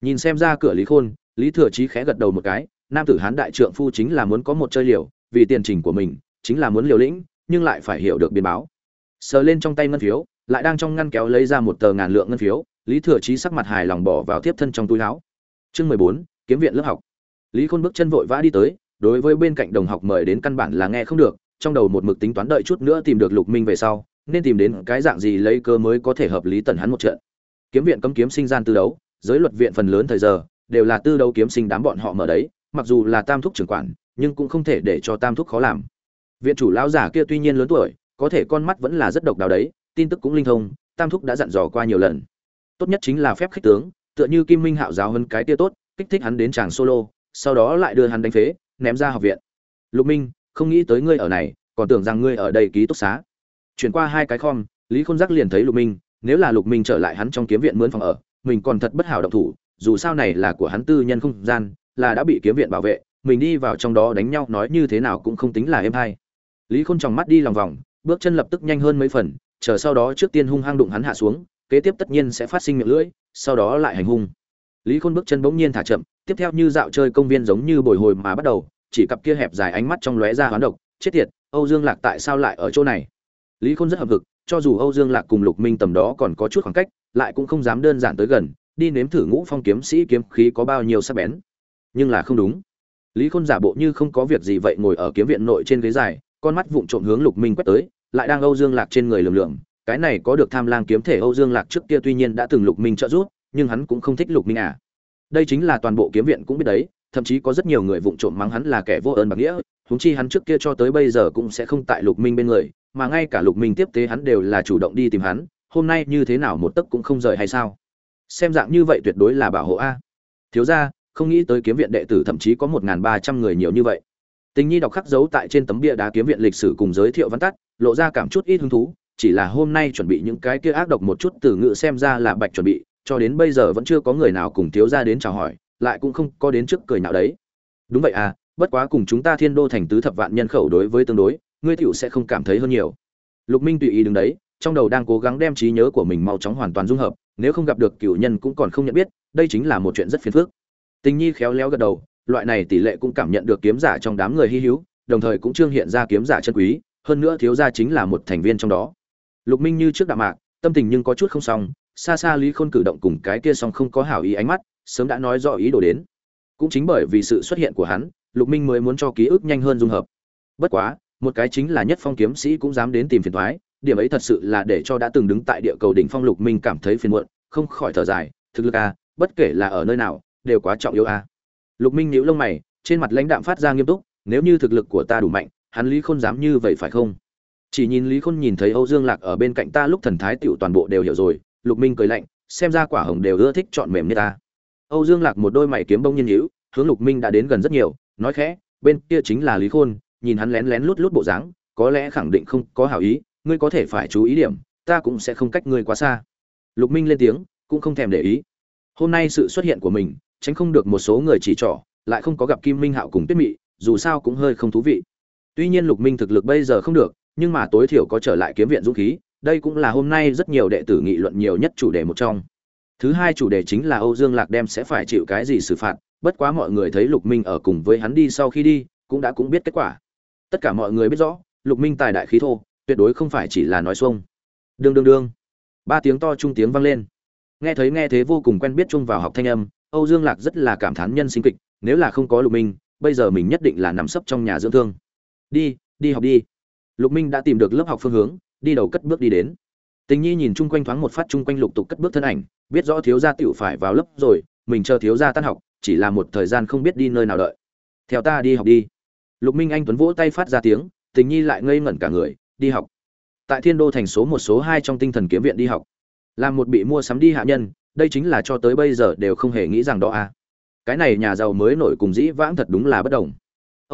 Nhìn xem ra cửa lý khôn, lý thừa chí khẽ gật đầu một cái, nam tử hán đại trượng phu chính là muốn có một chơi liều, vì tiền trình của mình, chính là muốn liều lĩnh, nhưng lại phải hiểu được biến báo sờ lên trong tay ngân phiếu, lại đang trong ngăn kéo lấy ra một tờ ngàn lượng ngân phiếu, lý thừa chí sắc mặt hài lòng bỏ vào tiếp thân trong túi áo. Chương mười bốn, kiếm viện lớp học. Lý khôn bước chân vội vã đi tới, đối với bên cạnh đồng học mời đến căn bản là nghe không được, trong đầu một mực tính toán đợi chút nữa tìm được lục minh về sau, nên tìm đến cái dạng gì lấy cơ mới có thể hợp lý tần hắn một trận. Kiếm viện cấm kiếm sinh gian tư đấu, giới luật viện phần lớn thời giờ, đều là tư đấu kiếm sinh đám bọn họ mở đấy, mặc dù là tam thúc trưởng quản, nhưng cũng không thể để cho tam thúc khó làm. Viện chủ lão giả kia tuy nhiên lớn tuổi có thể con mắt vẫn là rất độc đáo đấy, tin tức cũng linh thông, tam thúc đã dặn dò qua nhiều lần. Tốt nhất chính là phép khích tướng, tựa như kim minh hạo giáo hơn cái tia tốt, kích thích hắn đến chàng solo, sau đó lại đưa hắn đánh phế, ném ra học viện. Lục minh, không nghĩ tới ngươi ở này, còn tưởng rằng ngươi ở đây ký túc xá. Chuyển qua hai cái khom, lý khôn giác liền thấy lục minh, nếu là lục minh trở lại hắn trong kiếm viện mướn phòng ở, mình còn thật bất hảo động thủ, dù sao này là của hắn tư nhân không gian, là đã bị kiếm viện bảo vệ, mình đi vào trong đó đánh nhau nói như thế nào cũng không tính là êm hay. Lý khôn tròng mắt đi lòng vòng bước chân lập tức nhanh hơn mấy phần, chờ sau đó trước tiên hung hăng đụng hắn hạ xuống, kế tiếp tất nhiên sẽ phát sinh miệng lưỡi, sau đó lại hành hung. Lý khôn bước chân bỗng nhiên thả chậm, tiếp theo như dạo chơi công viên giống như bồi hồi mà bắt đầu, chỉ cặp kia hẹp dài ánh mắt trong lóe ra hoán độc, chết tiệt, âu dương lạc tại sao lại ở chỗ này? Lý khôn rất hợp vực cho dù âu dương lạc cùng lục minh tầm đó còn có chút khoảng cách, lại cũng không dám đơn giản tới gần, đi nếm thử ngũ phong kiếm sĩ kiếm khí có bao nhiêu sắc bén. Nhưng là không đúng. Lý khôn giả bộ như không có việc gì vậy ngồi ở kiếm viện nội trên ghế dài, con mắt vụng trộm hướng lục minh quét tới lại đang âu dương lạc trên người lường lượng cái này có được tham lang kiếm thể âu dương lạc trước kia tuy nhiên đã từng lục minh trợ giúp nhưng hắn cũng không thích lục minh à. Đây chính là toàn bộ kiếm viện cũng biết đấy thậm chí có rất nhiều người vụng trộm mắng hắn là kẻ vô ơn bạc nghĩa huống chi hắn trước kia cho tới bây giờ cũng sẽ không tại lục minh bên người mà ngay cả lục minh tiếp tế hắn đều là chủ động đi tìm hắn hôm nay như thế nào một tấc cũng không rời hay sao? Xem dạng như vậy tuyệt đối là bảo hộ a. Thiếu gia, không nghĩ tới kiếm viện đệ tử thậm chí có một ba trăm người nhiều như vậy. Tình nhi đọc khắc dấu tại trên tấm bia đá kiếm viện lịch sử cùng giới thiệu văn tắt lộ ra cảm chút ít hứng thú, chỉ là hôm nay chuẩn bị những cái kia ác độc một chút từ ngữ xem ra là bạch chuẩn bị, cho đến bây giờ vẫn chưa có người nào cùng thiếu ra đến chào hỏi, lại cũng không có đến trước cười nào đấy. Đúng vậy à bất quá cùng chúng ta thiên đô thành tứ thập vạn nhân khẩu đối với tương đối, ngươi tiểu sẽ không cảm thấy hơn nhiều. Lục minh tùy ý đứng đấy, trong đầu đang cố gắng đem trí nhớ của mình mau chóng hoàn toàn dung hợp, nếu không gặp được cựu nhân cũng còn không nhận biết, đây chính là một chuyện rất phiền phức. Tình nhi khéo léo gật đầu, loại này tỷ lệ cũng cảm nhận được kiếm giả trong đám người hy hữu, đồng thời cũng trương hiện ra kiếm giả chân quý hơn nữa thiếu gia chính là một thành viên trong đó. Lục minh như trước đạm mạc tâm tình nhưng có chút không xong xa xa lý khôn cử động cùng cái kia song không có hảo ý ánh mắt sớm đã nói rõ ý đồ đến. Cũng chính bởi vì sự xuất hiện của hắn lục minh mới muốn cho ký ức nhanh hơn dung hợp. Bất quá một cái chính là nhất phong kiếm sĩ cũng dám đến tìm phiền thoái điểm ấy thật sự là để cho đã từng đứng tại địa cầu đỉnh phong lục minh cảm thấy phiền muộn không khỏi thở dài thực lực a à, bất kể là ở nơi nào đều quá trọng yếu a à. lục minh nhíu lông mày trên mặt lãnh đạm phát ra nghiêm túc nếu như thực lực của ta đủ mạnh hắn lý khôn dám như vậy phải không? Chỉ nhìn lý khôn nhìn thấy âu dương lạc ở bên cạnh ta lúc thần thái tựu toàn bộ đều hiểu rồi lục minh cười lạnh xem ra quả hồng đều ưa thích chọn mềm như ta. Âu dương lạc một đôi mày kiếm bông nhiên hữu, hướng lục minh đã đến gần rất nhiều nói khẽ bên kia chính là lý khôn nhìn hắn lén lén lút lút bộ dáng có lẽ khẳng định không có hảo ý ngươi có thể phải chú ý điểm ta cũng sẽ không cách ngươi quá xa. Lục minh lên tiếng cũng không thèm để ý. Hôm nay sự xuất hiện của mình tránh không được một số người chỉ trỏ lại không có gặp kim minh hạo cùng tuyết mị dù sao cũng hơi không thú vị tuy nhiên lục minh thực lực bây giờ không được, nhưng mà tối thiểu có trở lại kiếm viện dũng khí, đây cũng là hôm nay rất nhiều đệ tử nghị luận nhiều nhất chủ đề một trong. Thứ hai chủ đề chính là âu dương lạc đem sẽ phải chịu cái gì xử phạt, bất quá mọi người thấy lục minh ở cùng với hắn đi sau khi đi, cũng đã cũng biết kết quả. Tất cả mọi người biết rõ, lục minh tài đại khí thô, tuyệt đối không phải chỉ là nói xuông. Đương đương đương. Ba tiếng to trung tiếng vang lên. Nghe thấy nghe thế vô cùng quen biết chung vào học thanh âm, âu dương lạc rất là cảm thán nhân sinh kịch, nếu là không có lục minh, bây giờ mình nhất định là nằm sấp trong nhà dưỡng thương đi đi học đi. Lục minh đã tìm được lớp học phương hướng, đi đầu cất bước đi đến. Tình nhi nhìn chung quanh thoáng một phát chung quanh lục tục cất bước thân ảnh, biết rõ thiếu gia tiểu phải vào lớp rồi, mình chờ thiếu gia tan học, chỉ là một thời gian không biết đi nơi nào đợi. Theo ta đi học đi. Lục minh anh tuấn vỗ tay phát ra tiếng, tình nhi lại ngây ngẩn cả người, đi học. Tại thiên đô thành số một, số hai trong tinh thần kiếm viện đi học. Làm một bị mua sắm đi hạ nhân, đây chính là cho tới bây giờ đều không hề nghĩ rằng đó à. Cái này nhà giàu mới nổi cùng dĩ vãng thật đúng là bất đồng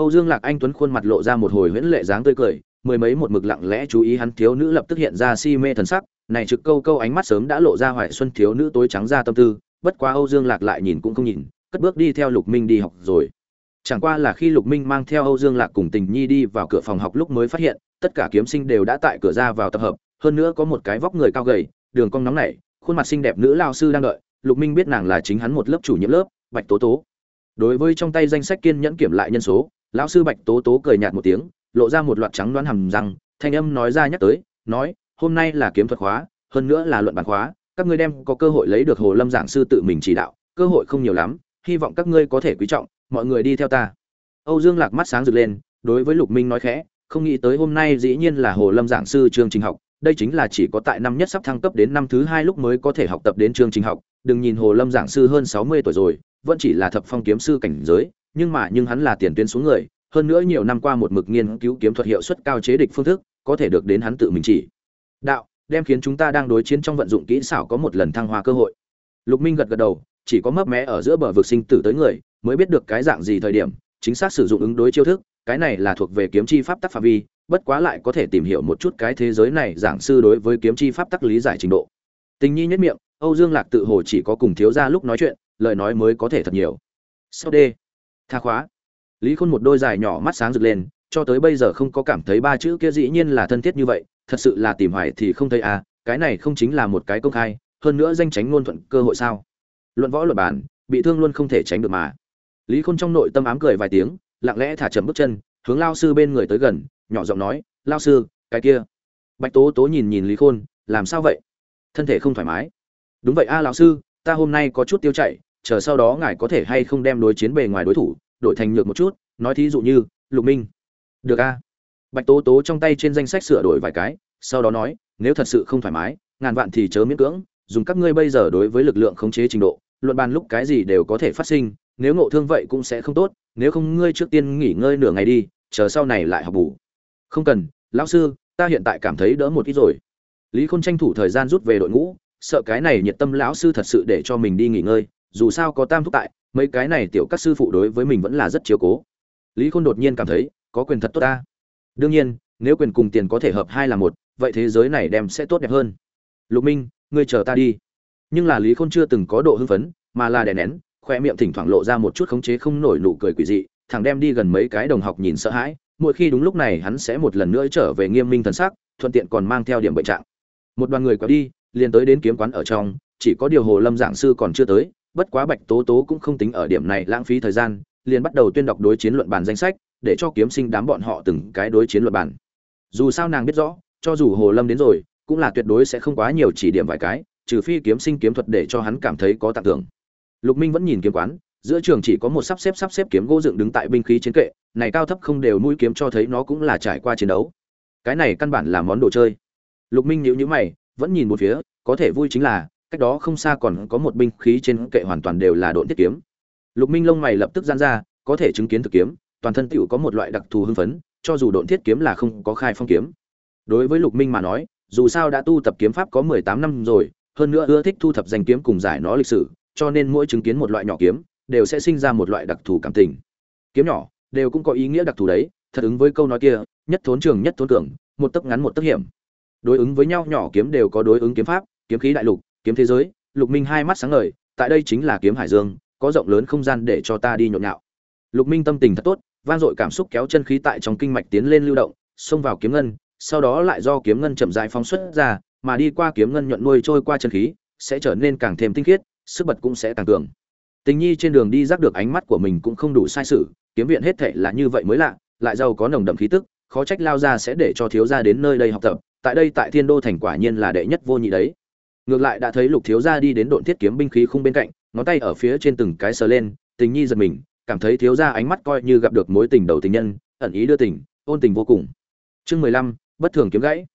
âu dương lạc anh tuấn khuôn mặt lộ ra một hồi huyễn lệ dáng tươi cười, mười mấy một mực lặng lẽ chú ý hắn thiếu nữ lập tức hiện ra si mê thần sắc, này trực câu câu ánh mắt sớm đã lộ ra hoài xuân thiếu nữ tối trắng ra tâm tư, bất quá âu dương lạc lại nhìn cũng không nhìn, cất bước đi theo lục minh đi học rồi. Chẳng qua là khi lục minh mang theo âu dương lạc cùng tình nhi đi vào cửa phòng học lúc mới phát hiện, tất cả kiếm sinh đều đã tại cửa ra vào tập hợp, hơn nữa có một cái vóc người cao gầy, đường cong nóng nảy, khuôn mặt xinh đẹp nữ lao sư đang đợi, lục minh biết nàng là chính hắn một lớp chủ nhiệm lớp, bạch tố tố. Đối với trong tay danh sách kiên nhẫn kiểm lại nhân số lão sư bạch tố tố cười nhạt một tiếng, lộ ra một loạt trắng đoán hầm răng, thanh âm nói ra nhắc tới, nói, hôm nay là kiếm thuật khóa, hơn nữa là luận bản khóa, các ngươi đem có cơ hội lấy được hồ lâm giảng sư tự mình chỉ đạo, cơ hội không nhiều lắm, hy vọng các ngươi có thể quý trọng, mọi người đi theo ta. Âu dương lạc mắt sáng rực lên, đối với lục minh nói khẽ, không nghĩ tới hôm nay dĩ nhiên là hồ lâm giảng sư chương trình học, đây chính là chỉ có tại năm nhất sắp thăng cấp đến năm thứ hai lúc mới có thể học tập đến chương trình học, đừng nhìn hồ lâm giảng sư hơn sáu mươi tuổi rồi, vẫn chỉ là thập phong kiếm sư cảnh giới nhưng mà nhưng hắn là tiền tuyến xuống người, hơn nữa nhiều năm qua một mực nghiên cứu kiếm thuật hiệu suất cao chế địch phương thức, có thể được đến hắn tự mình chỉ. Đạo, đem khiến chúng ta đang đối chiến trong vận dụng kỹ xảo có một lần thăng hoa cơ hội. Lục minh gật gật đầu, chỉ có mấp mé ở giữa bờ vực sinh tử tới người, mới biết được cái dạng gì thời điểm, chính xác sử dụng ứng đối chiêu thức, cái này là thuộc về kiếm chi pháp tắc phạm vi, bất quá lại có thể tìm hiểu một chút cái thế giới này giảng sư đối với kiếm chi pháp tắc lý giải trình độ. Tình nhi nhất miệng, âu dương lạc tự hồ chỉ có cùng thiếu gia lúc nói chuyện, lời nói mới có thể thật nhiều. Sau đây tha khóa. Lý khôn một đôi dài nhỏ mắt sáng rực lên cho tới bây giờ không có cảm thấy ba chữ kia dĩ nhiên là thân thiết như vậy thật sự là tìm hoài thì không thấy à cái này không chính là một cái công khai hơn nữa danh tránh ngôn thuận cơ hội sao. Luận võ luật bản bị thương luôn không thể tránh được mà. Lý khôn trong nội tâm ám cười vài tiếng lặng lẽ thả chậm bước chân hướng lao sư bên người tới gần nhỏ giọng nói lao sư cái kia. Bạch tố tố nhìn nhìn lý khôn làm sao vậy? Thân thể không thoải mái. Đúng vậy a à, lão sư ta hôm nay có chút tiêu chảy chờ sau đó ngài có thể hay không đem đối chiến bề ngoài đối thủ đổi thành nhược một chút, nói thí dụ như, lục minh. Được a. Bạch tố tố trong tay trên danh sách sửa đổi vài cái, sau đó nói, nếu thật sự không thoải mái, ngàn vạn thì chớ miễn cưỡng, dùng các ngươi bây giờ đối với lực lượng khống chế trình độ, luận bàn lúc cái gì đều có thể phát sinh, nếu ngộ thương vậy cũng sẽ không tốt, nếu không ngươi trước tiên nghỉ ngơi nửa ngày đi, chờ sau này lại học bù. Không cần, lão sư, ta hiện tại cảm thấy đỡ một ít rồi. Lý khôn tranh thủ thời gian rút về đội ngũ, sợ cái này nhiệt tâm lão sư thật sự để cho mình đi nghỉ ngơi dù sao có tam thúc tại, mấy cái này tiểu các sư phụ đối với mình vẫn là rất chiếu cố. Lý khôn đột nhiên cảm thấy, có quyền thật tốt ta. Đương nhiên, nếu quyền cùng tiền có thể hợp hai là một, vậy thế giới này đem sẽ tốt đẹp hơn. Lục minh, ngươi chờ ta đi. Nhưng là lý khôn chưa từng có độ hưng phấn, mà là đè nén, khoe miệng thỉnh thoảng lộ ra một chút khống chế không nổi nụ cười quỷ dị thằng đem đi gần mấy cái đồng học nhìn sợ hãi, mỗi khi đúng lúc này hắn sẽ một lần nữa trở về nghiêm minh thần sắc, thuận tiện còn mang theo điểm bệnh trạng. Một đoàn người quẹo đi, liền tới đến kiếm quán ở trong, chỉ có điều hồ lâm giảng sư còn chưa tới bất quá bạch tố tố cũng không tính ở điểm này lãng phí thời gian, liền bắt đầu tuyên đọc đối chiến luận bản danh sách, để cho kiếm sinh đám bọn họ từng cái đối chiến luận bản. dù sao nàng biết rõ, cho dù hồ lâm đến rồi, cũng là tuyệt đối sẽ không quá nhiều chỉ điểm vài cái, trừ phi kiếm sinh kiếm thuật để cho hắn cảm thấy có tặng thưởng. Lục minh vẫn nhìn kiếm quán, giữa trường chỉ có một sắp xếp sắp xếp kiếm gỗ dựng đứng tại binh khí chiến kệ, này cao thấp không đều mũi kiếm cho thấy nó cũng là trải qua chiến đấu. Cái này căn bản là món đồ chơi. Lục minh nhíu nhíu mày, vẫn nhìn một phía, có thể vui chính là cách đó không xa còn có một binh khí trên kệ hoàn toàn đều là độn thiết kiếm. Lục minh lông mày lập tức giãn ra, có thể chứng kiến thực kiếm, toàn thân tựu có một loại đặc thù hưng phấn, cho dù độn thiết kiếm là không có khai phong kiếm. Đối với lục minh mà nói, dù sao đã tu tập kiếm pháp có mười tám năm rồi, hơn nữa ưa thích thu thập danh kiếm cùng giải nó lịch sử, cho nên mỗi chứng kiến một loại nhỏ kiếm, đều sẽ sinh ra một loại đặc thù cảm tình. Kiếm nhỏ, đều cũng có ý nghĩa đặc thù đấy, thật ứng với câu nói kia, nhất thốn trường nhất thốn cường, một tấc ngắn một tấc hiểm. Đối ứng với nhau, nhỏ kiếm đều có đối ứng kiếm pháp, kiếm khí đại lục kiếm thế giới, lục minh hai mắt sáng ngời, tại đây chính là kiếm hải dương, có rộng lớn không gian để cho ta đi nhộn nhạo. Lục minh tâm tình thật tốt, vang dội cảm xúc kéo chân khí tại trong kinh mạch tiến lên lưu động, xông vào kiếm ngân, sau đó lại do kiếm ngân chậm rãi phóng xuất ra, mà đi qua kiếm ngân nhuận nuôi trôi qua chân khí, sẽ trở nên càng thêm tinh khiết, sức bật cũng sẽ càng cường. Tình nhi trên đường đi giác được ánh mắt của mình cũng không đủ sai sự, kiếm viện hết thệ là như vậy mới lạ, lại giàu có nồng đậm khí tức, khó trách lao ra sẽ để cho thiếu gia đến nơi đây học tập, tại đây tại thiên đô thành quả nhiên là đệ nhất vô nhị đấy ngược lại đã thấy lục thiếu gia đi đến độn thiết kiếm binh khí khung bên cạnh, ngón tay ở phía trên từng cái sờ lên, tình nhi giật mình, cảm thấy thiếu gia ánh mắt coi như gặp được mối tình đầu tình nhân, ẩn ý đưa tình, ôn tình vô cùng. Chương mười lăm, bất thường kiếm gãy.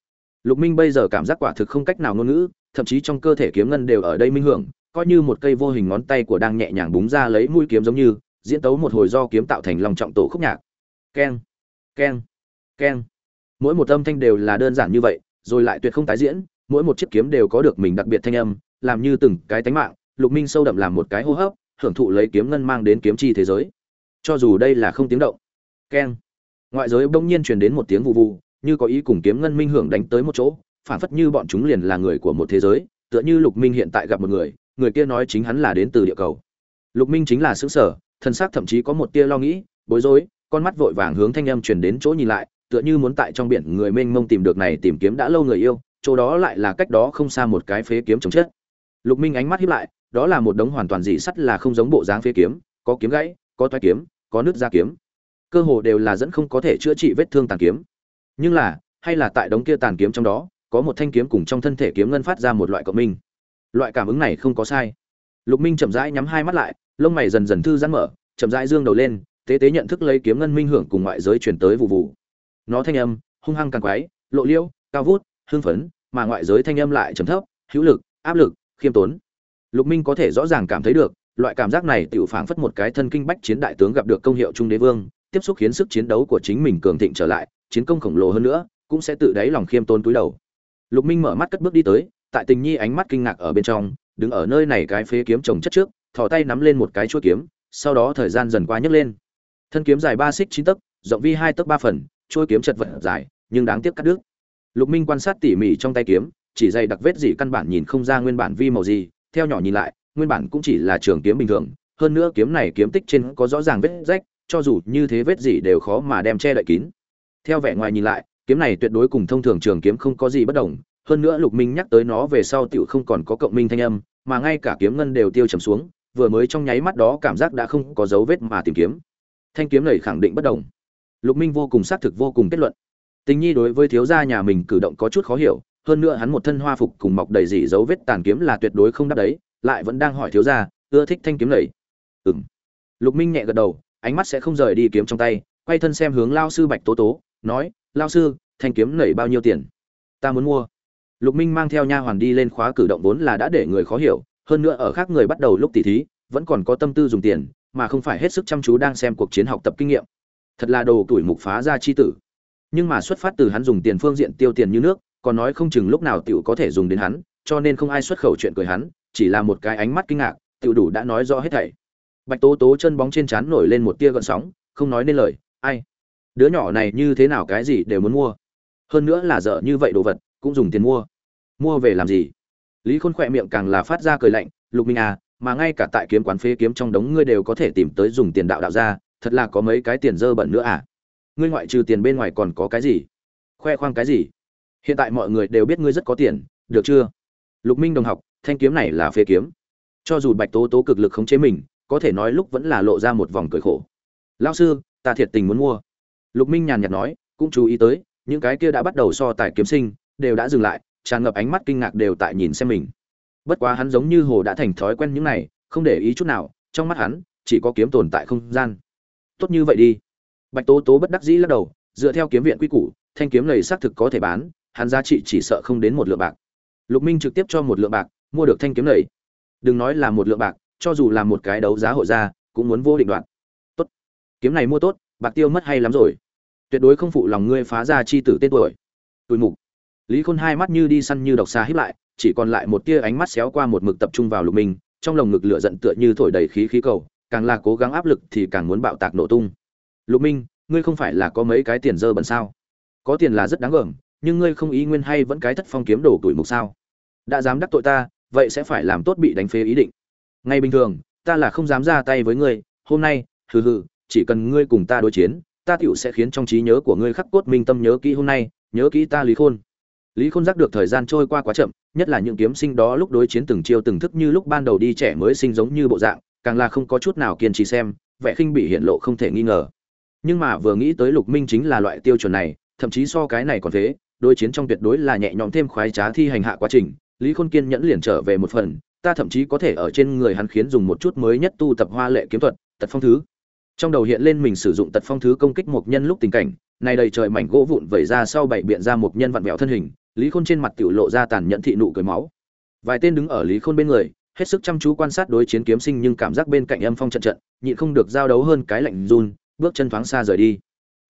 Lục minh bây giờ cảm giác quả thực không cách nào ngôn ngữ, thậm chí trong cơ thể kiếm ngân đều ở đây minh hưởng, coi như một cây vô hình ngón tay của đang nhẹ nhàng búng ra lấy mũi kiếm giống như, diễn tấu một hồi do kiếm tạo thành lòng trọng tổ khúc nhạc. Keng keng keng. Mỗi một âm thanh đều là đơn giản như vậy, rồi lại tuyệt không tái diễn mỗi một chiếc kiếm đều có được mình đặc biệt thanh âm, làm như từng cái tánh mạng, lục minh sâu đậm làm một cái hô hấp, hưởng thụ lấy kiếm ngân mang đến kiếm chi thế giới. Cho dù đây là không tiếng động. Keng. Ngoại giới bỗng nhiên truyền đến một tiếng vụ vụ như có ý cùng kiếm ngân minh hưởng đánh tới một chỗ, phản phất như bọn chúng liền là người của một thế giới, tựa như lục minh hiện tại gặp một người người kia nói chính hắn là đến từ địa cầu. Lục minh chính là xứ sở, thân xác thậm chí có một tia lo nghĩ, bối rối, con mắt vội vàng hướng thanh âm truyền đến chỗ nhìn lại, tựa như muốn tại trong biển người mênh mông tìm được này tìm kiếm đã lâu người yêu chỗ đó lại là cách đó không xa một cái phế kiếm chống chết. Lục minh ánh mắt hiếp lại, đó là một đống hoàn toàn dị sắt là không giống bộ dáng phế kiếm, có kiếm gãy, có toái kiếm, có nước da kiếm. Cơ hồ đều là dẫn không có thể chữa trị vết thương tàn kiếm. Nhưng là, hay là tại đống kia tàn kiếm trong đó, có một thanh kiếm cùng trong thân thể kiếm ngân phát ra một loại cộng minh. Loại cảm ứng này không có sai. Lục minh chậm rãi nhắm hai mắt lại, lông mày dần dần thư giãn mở, chậm rãi dương đầu lên, tế tế nhận thức lấy kiếm ngân minh hưởng cùng ngoại giới truyền tới vụ vụ. Nó thanh âm, hung hăng càng quái, lộ liễu, cao vút, hưng phấn mà ngoại giới thanh âm lại trầm thấp, hữu lực, áp lực, khiêm tốn. Lục minh có thể rõ ràng cảm thấy được, loại cảm giác này tiểu phảng phất một cái thân kinh bách chiến đại tướng gặp được công hiệu trung đế vương, tiếp xúc khiến sức chiến đấu của chính mình cường thịnh trở lại, chiến công khổng lồ hơn nữa, cũng sẽ tự đáy lòng khiêm tốn túi đầu. Lục minh mở mắt cất bước đi tới, tại tình nhi ánh mắt kinh ngạc ở bên trong, đứng ở nơi này cái phế kiếm trồng chất trước, thò tay nắm lên một cái chuôi kiếm, sau đó thời gian dần qua nhấc lên. Thân kiếm dài ba xích chín tấc, rộng vi hai tấc ba phần, chuôi kiếm chật vật dài, nhưng đáng tiếc cắt đứt lục minh quan sát tỉ mỉ trong tay kiếm, chỉ dày đặc vết gì căn bản nhìn không ra nguyên bản vi màu gì, theo nhỏ nhìn lại, nguyên bản cũng chỉ là trường kiếm bình thường, hơn nữa kiếm này kiếm tích trên có rõ ràng vết rách, cho dù như thế vết gì đều khó mà đem che đậy kín. Theo vẻ ngoài nhìn lại, kiếm này tuyệt đối cùng thông thường trường kiếm không có gì bất đồng, hơn nữa lục minh nhắc tới nó về sau tiểu không còn có cộng minh thanh âm, mà ngay cả kiếm ngân đều tiêu trầm xuống, vừa mới trong nháy mắt đó cảm giác đã không có dấu vết mà tìm kiếm. Thanh kiếm này khẳng định bất đồng. Lục minh vô cùng xác thực vô cùng kết luận tình nhi đối với thiếu gia nhà mình cử động có chút khó hiểu, hơn nữa hắn một thân hoa phục cùng mọc đầy dỉ dấu vết tàn kiếm là tuyệt đối không đáp đấy, lại vẫn đang hỏi thiếu gia, ưa thích thanh kiếm này ừm. Lục minh nhẹ gật đầu, ánh mắt sẽ không rời đi kiếm trong tay, quay thân xem hướng lao sư bạch tố tố, nói, lao sư, thanh kiếm nảy bao nhiêu tiền? Ta muốn mua. Lục minh mang theo nha hoàn đi lên khóa cử động vốn là đã để người khó hiểu, hơn nữa ở khác người bắt đầu lúc tỉ thí, vẫn còn có tâm tư dùng tiền, mà không phải hết sức chăm chú đang xem cuộc chiến học tập kinh nghiệm. Thật là đồ tuổi mục phá ra chi tử nhưng mà xuất phát từ hắn dùng tiền phương diện tiêu tiền như nước, còn nói không chừng lúc nào tiểu có thể dùng đến hắn, cho nên không ai xuất khẩu chuyện cười hắn, chỉ là một cái ánh mắt kinh ngạc, tiểu đủ đã nói rõ hết thảy. Bạch tố tố chân bóng trên trán nổi lên một tia gợn sóng, không nói nên lời, ai? Đứa nhỏ này như thế nào cái gì đều muốn mua. Hơn nữa là dở như vậy đồ vật, cũng dùng tiền mua. Mua về làm gì? Lý khôn khỏe miệng càng là phát ra cười lạnh, lục minh à mà ngay cả tại kiếm quán phế kiếm trong đống ngươi đều có thể tìm tới dùng tiền đạo đạo ra, thật là có mấy cái tiền dơ bẩn nữa à? Ngươi ngoại trừ tiền bên ngoài còn có cái gì? Khoe khoang cái gì? Hiện tại mọi người đều biết ngươi rất có tiền, được chưa? Lục minh đồng học, thanh kiếm này là phế kiếm. Cho dù bạch tố tố cực lực khống chế mình, có thể nói lúc vẫn là lộ ra một vòng cười khổ. Lao sư, ta thiệt tình muốn mua. Lục minh nhàn nhạt nói, cũng chú ý tới, những cái kia đã bắt đầu so tài kiếm sinh, đều đã dừng lại, tràn ngập ánh mắt kinh ngạc đều tại nhìn xem mình. Bất quá hắn giống như hồ đã thành thói quen những này, không để ý chút nào, trong mắt hắn, chỉ có kiếm tồn tại không gian. Tốt như vậy đi bạch tố tố bất đắc dĩ lắc đầu, dựa theo kiếm viện quy củ, thanh kiếm này xác thực có thể bán, hắn giá trị chỉ sợ không đến một lượng bạc. Lục minh trực tiếp cho một lượng bạc, mua được thanh kiếm này. Đừng nói là một lượng bạc, cho dù là một cái đấu giá hội ra cũng muốn vô định đoạn tốt. Kiếm này mua tốt, bạc tiêu mất hay lắm rồi. Tuyệt đối không phụ lòng ngươi phá ra chi tử tên tuổi. Tuổi mục. Lý khôn hai mắt như đi săn như độc xa híp lại, chỉ còn lại một tia ánh mắt xéo qua một mực tập trung vào lục minh, trong lồng ngực lửa giận tựa như thổi đầy khí khí cầu, càng là cố gắng áp lực thì càng muốn bạo tạc nổ tung lục minh, ngươi không phải là có mấy cái tiền dơ bẩn sao? Có tiền là rất đáng gờm, nhưng ngươi không ý nguyên hay vẫn cái thất phong kiếm đổ tuổi mục sao? Đã dám đắc tội ta, vậy sẽ phải làm tốt bị đánh phế ý định. Ngay bình thường, ta là không dám ra tay với ngươi, hôm nay, hừ hừ, chỉ cần ngươi cùng ta đối chiến, ta tựu sẽ khiến trong trí nhớ của ngươi khắc cốt minh tâm nhớ kỹ hôm nay, nhớ kỹ ta lý khôn. Lý khôn giác được thời gian trôi qua quá chậm, nhất là những kiếm sinh đó lúc đối chiến từng chiêu từng thức như lúc ban đầu đi trẻ mới sinh giống như bộ dạng, càng là không có chút nào kiên trì xem, vẻ khinh bị hiện lộ không thể nghi ngờ nhưng mà vừa nghĩ tới lục minh chính là loại tiêu chuẩn này, thậm chí so cái này còn thế, đối chiến trong tuyệt đối là nhẹ nhõm thêm khoái trá thi hành hạ quá trình, lý khôn kiên nhẫn liền trở về một phần, ta thậm chí có thể ở trên người hắn khiến dùng một chút mới nhất tu tập hoa lệ kiếm thuật, tật phong thứ. Trong đầu hiện lên mình sử dụng tật phong thứ công kích một nhân lúc tình cảnh này đầy trời mảnh gỗ vụn vẩy ra sau bảy biện ra một nhân vặn vẹo thân hình, lý khôn trên mặt tiểu lộ ra tàn nhẫn thị nụ cười máu. Vài tên đứng ở lý khôn bên người, hết sức chăm chú quan sát đối chiến kiếm sinh nhưng cảm giác bên cạnh âm phong trận trận, nhịn không được giao đấu hơn cái lạnh run bước chân thoáng xa rời đi.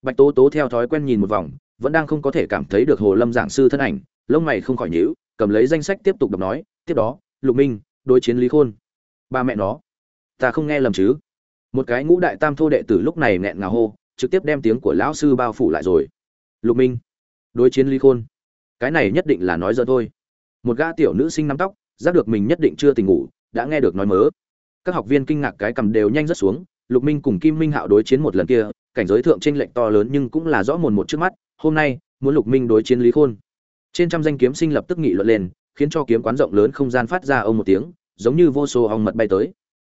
Bạch tố tố theo thói quen nhìn một vòng, vẫn đang không có thể cảm thấy được hồ lâm giảng sư thân ảnh, lông mày không khỏi nhíu, cầm lấy danh sách tiếp tục đọc nói, tiếp đó, lục minh, đối chiến lý khôn. Ba mẹ nó, ta không nghe lầm chứ? Một cái ngũ đại tam thô đệ tử lúc này nghẹn ngào hô, trực tiếp đem tiếng của lão sư bao phủ lại rồi. Lục minh, đối chiến lý khôn. Cái này nhất định là nói dở thôi. Một gã tiểu nữ sinh nắm tóc, giác được mình nhất định chưa tỉnh ngủ, đã nghe được nói mớ. Các học viên kinh ngạc cái cầm đều nhanh rất xuống lục minh cùng kim minh hạo đối chiến một lần kia, cảnh giới thượng tranh lệch to lớn nhưng cũng là rõ mồn một trước mắt, hôm nay, muốn lục minh đối chiến lý khôn. Trên trăm danh kiếm sinh lập tức nghị luận lên, khiến cho kiếm quán rộng lớn không gian phát ra ông một tiếng, giống như vô số ong mật bay tới.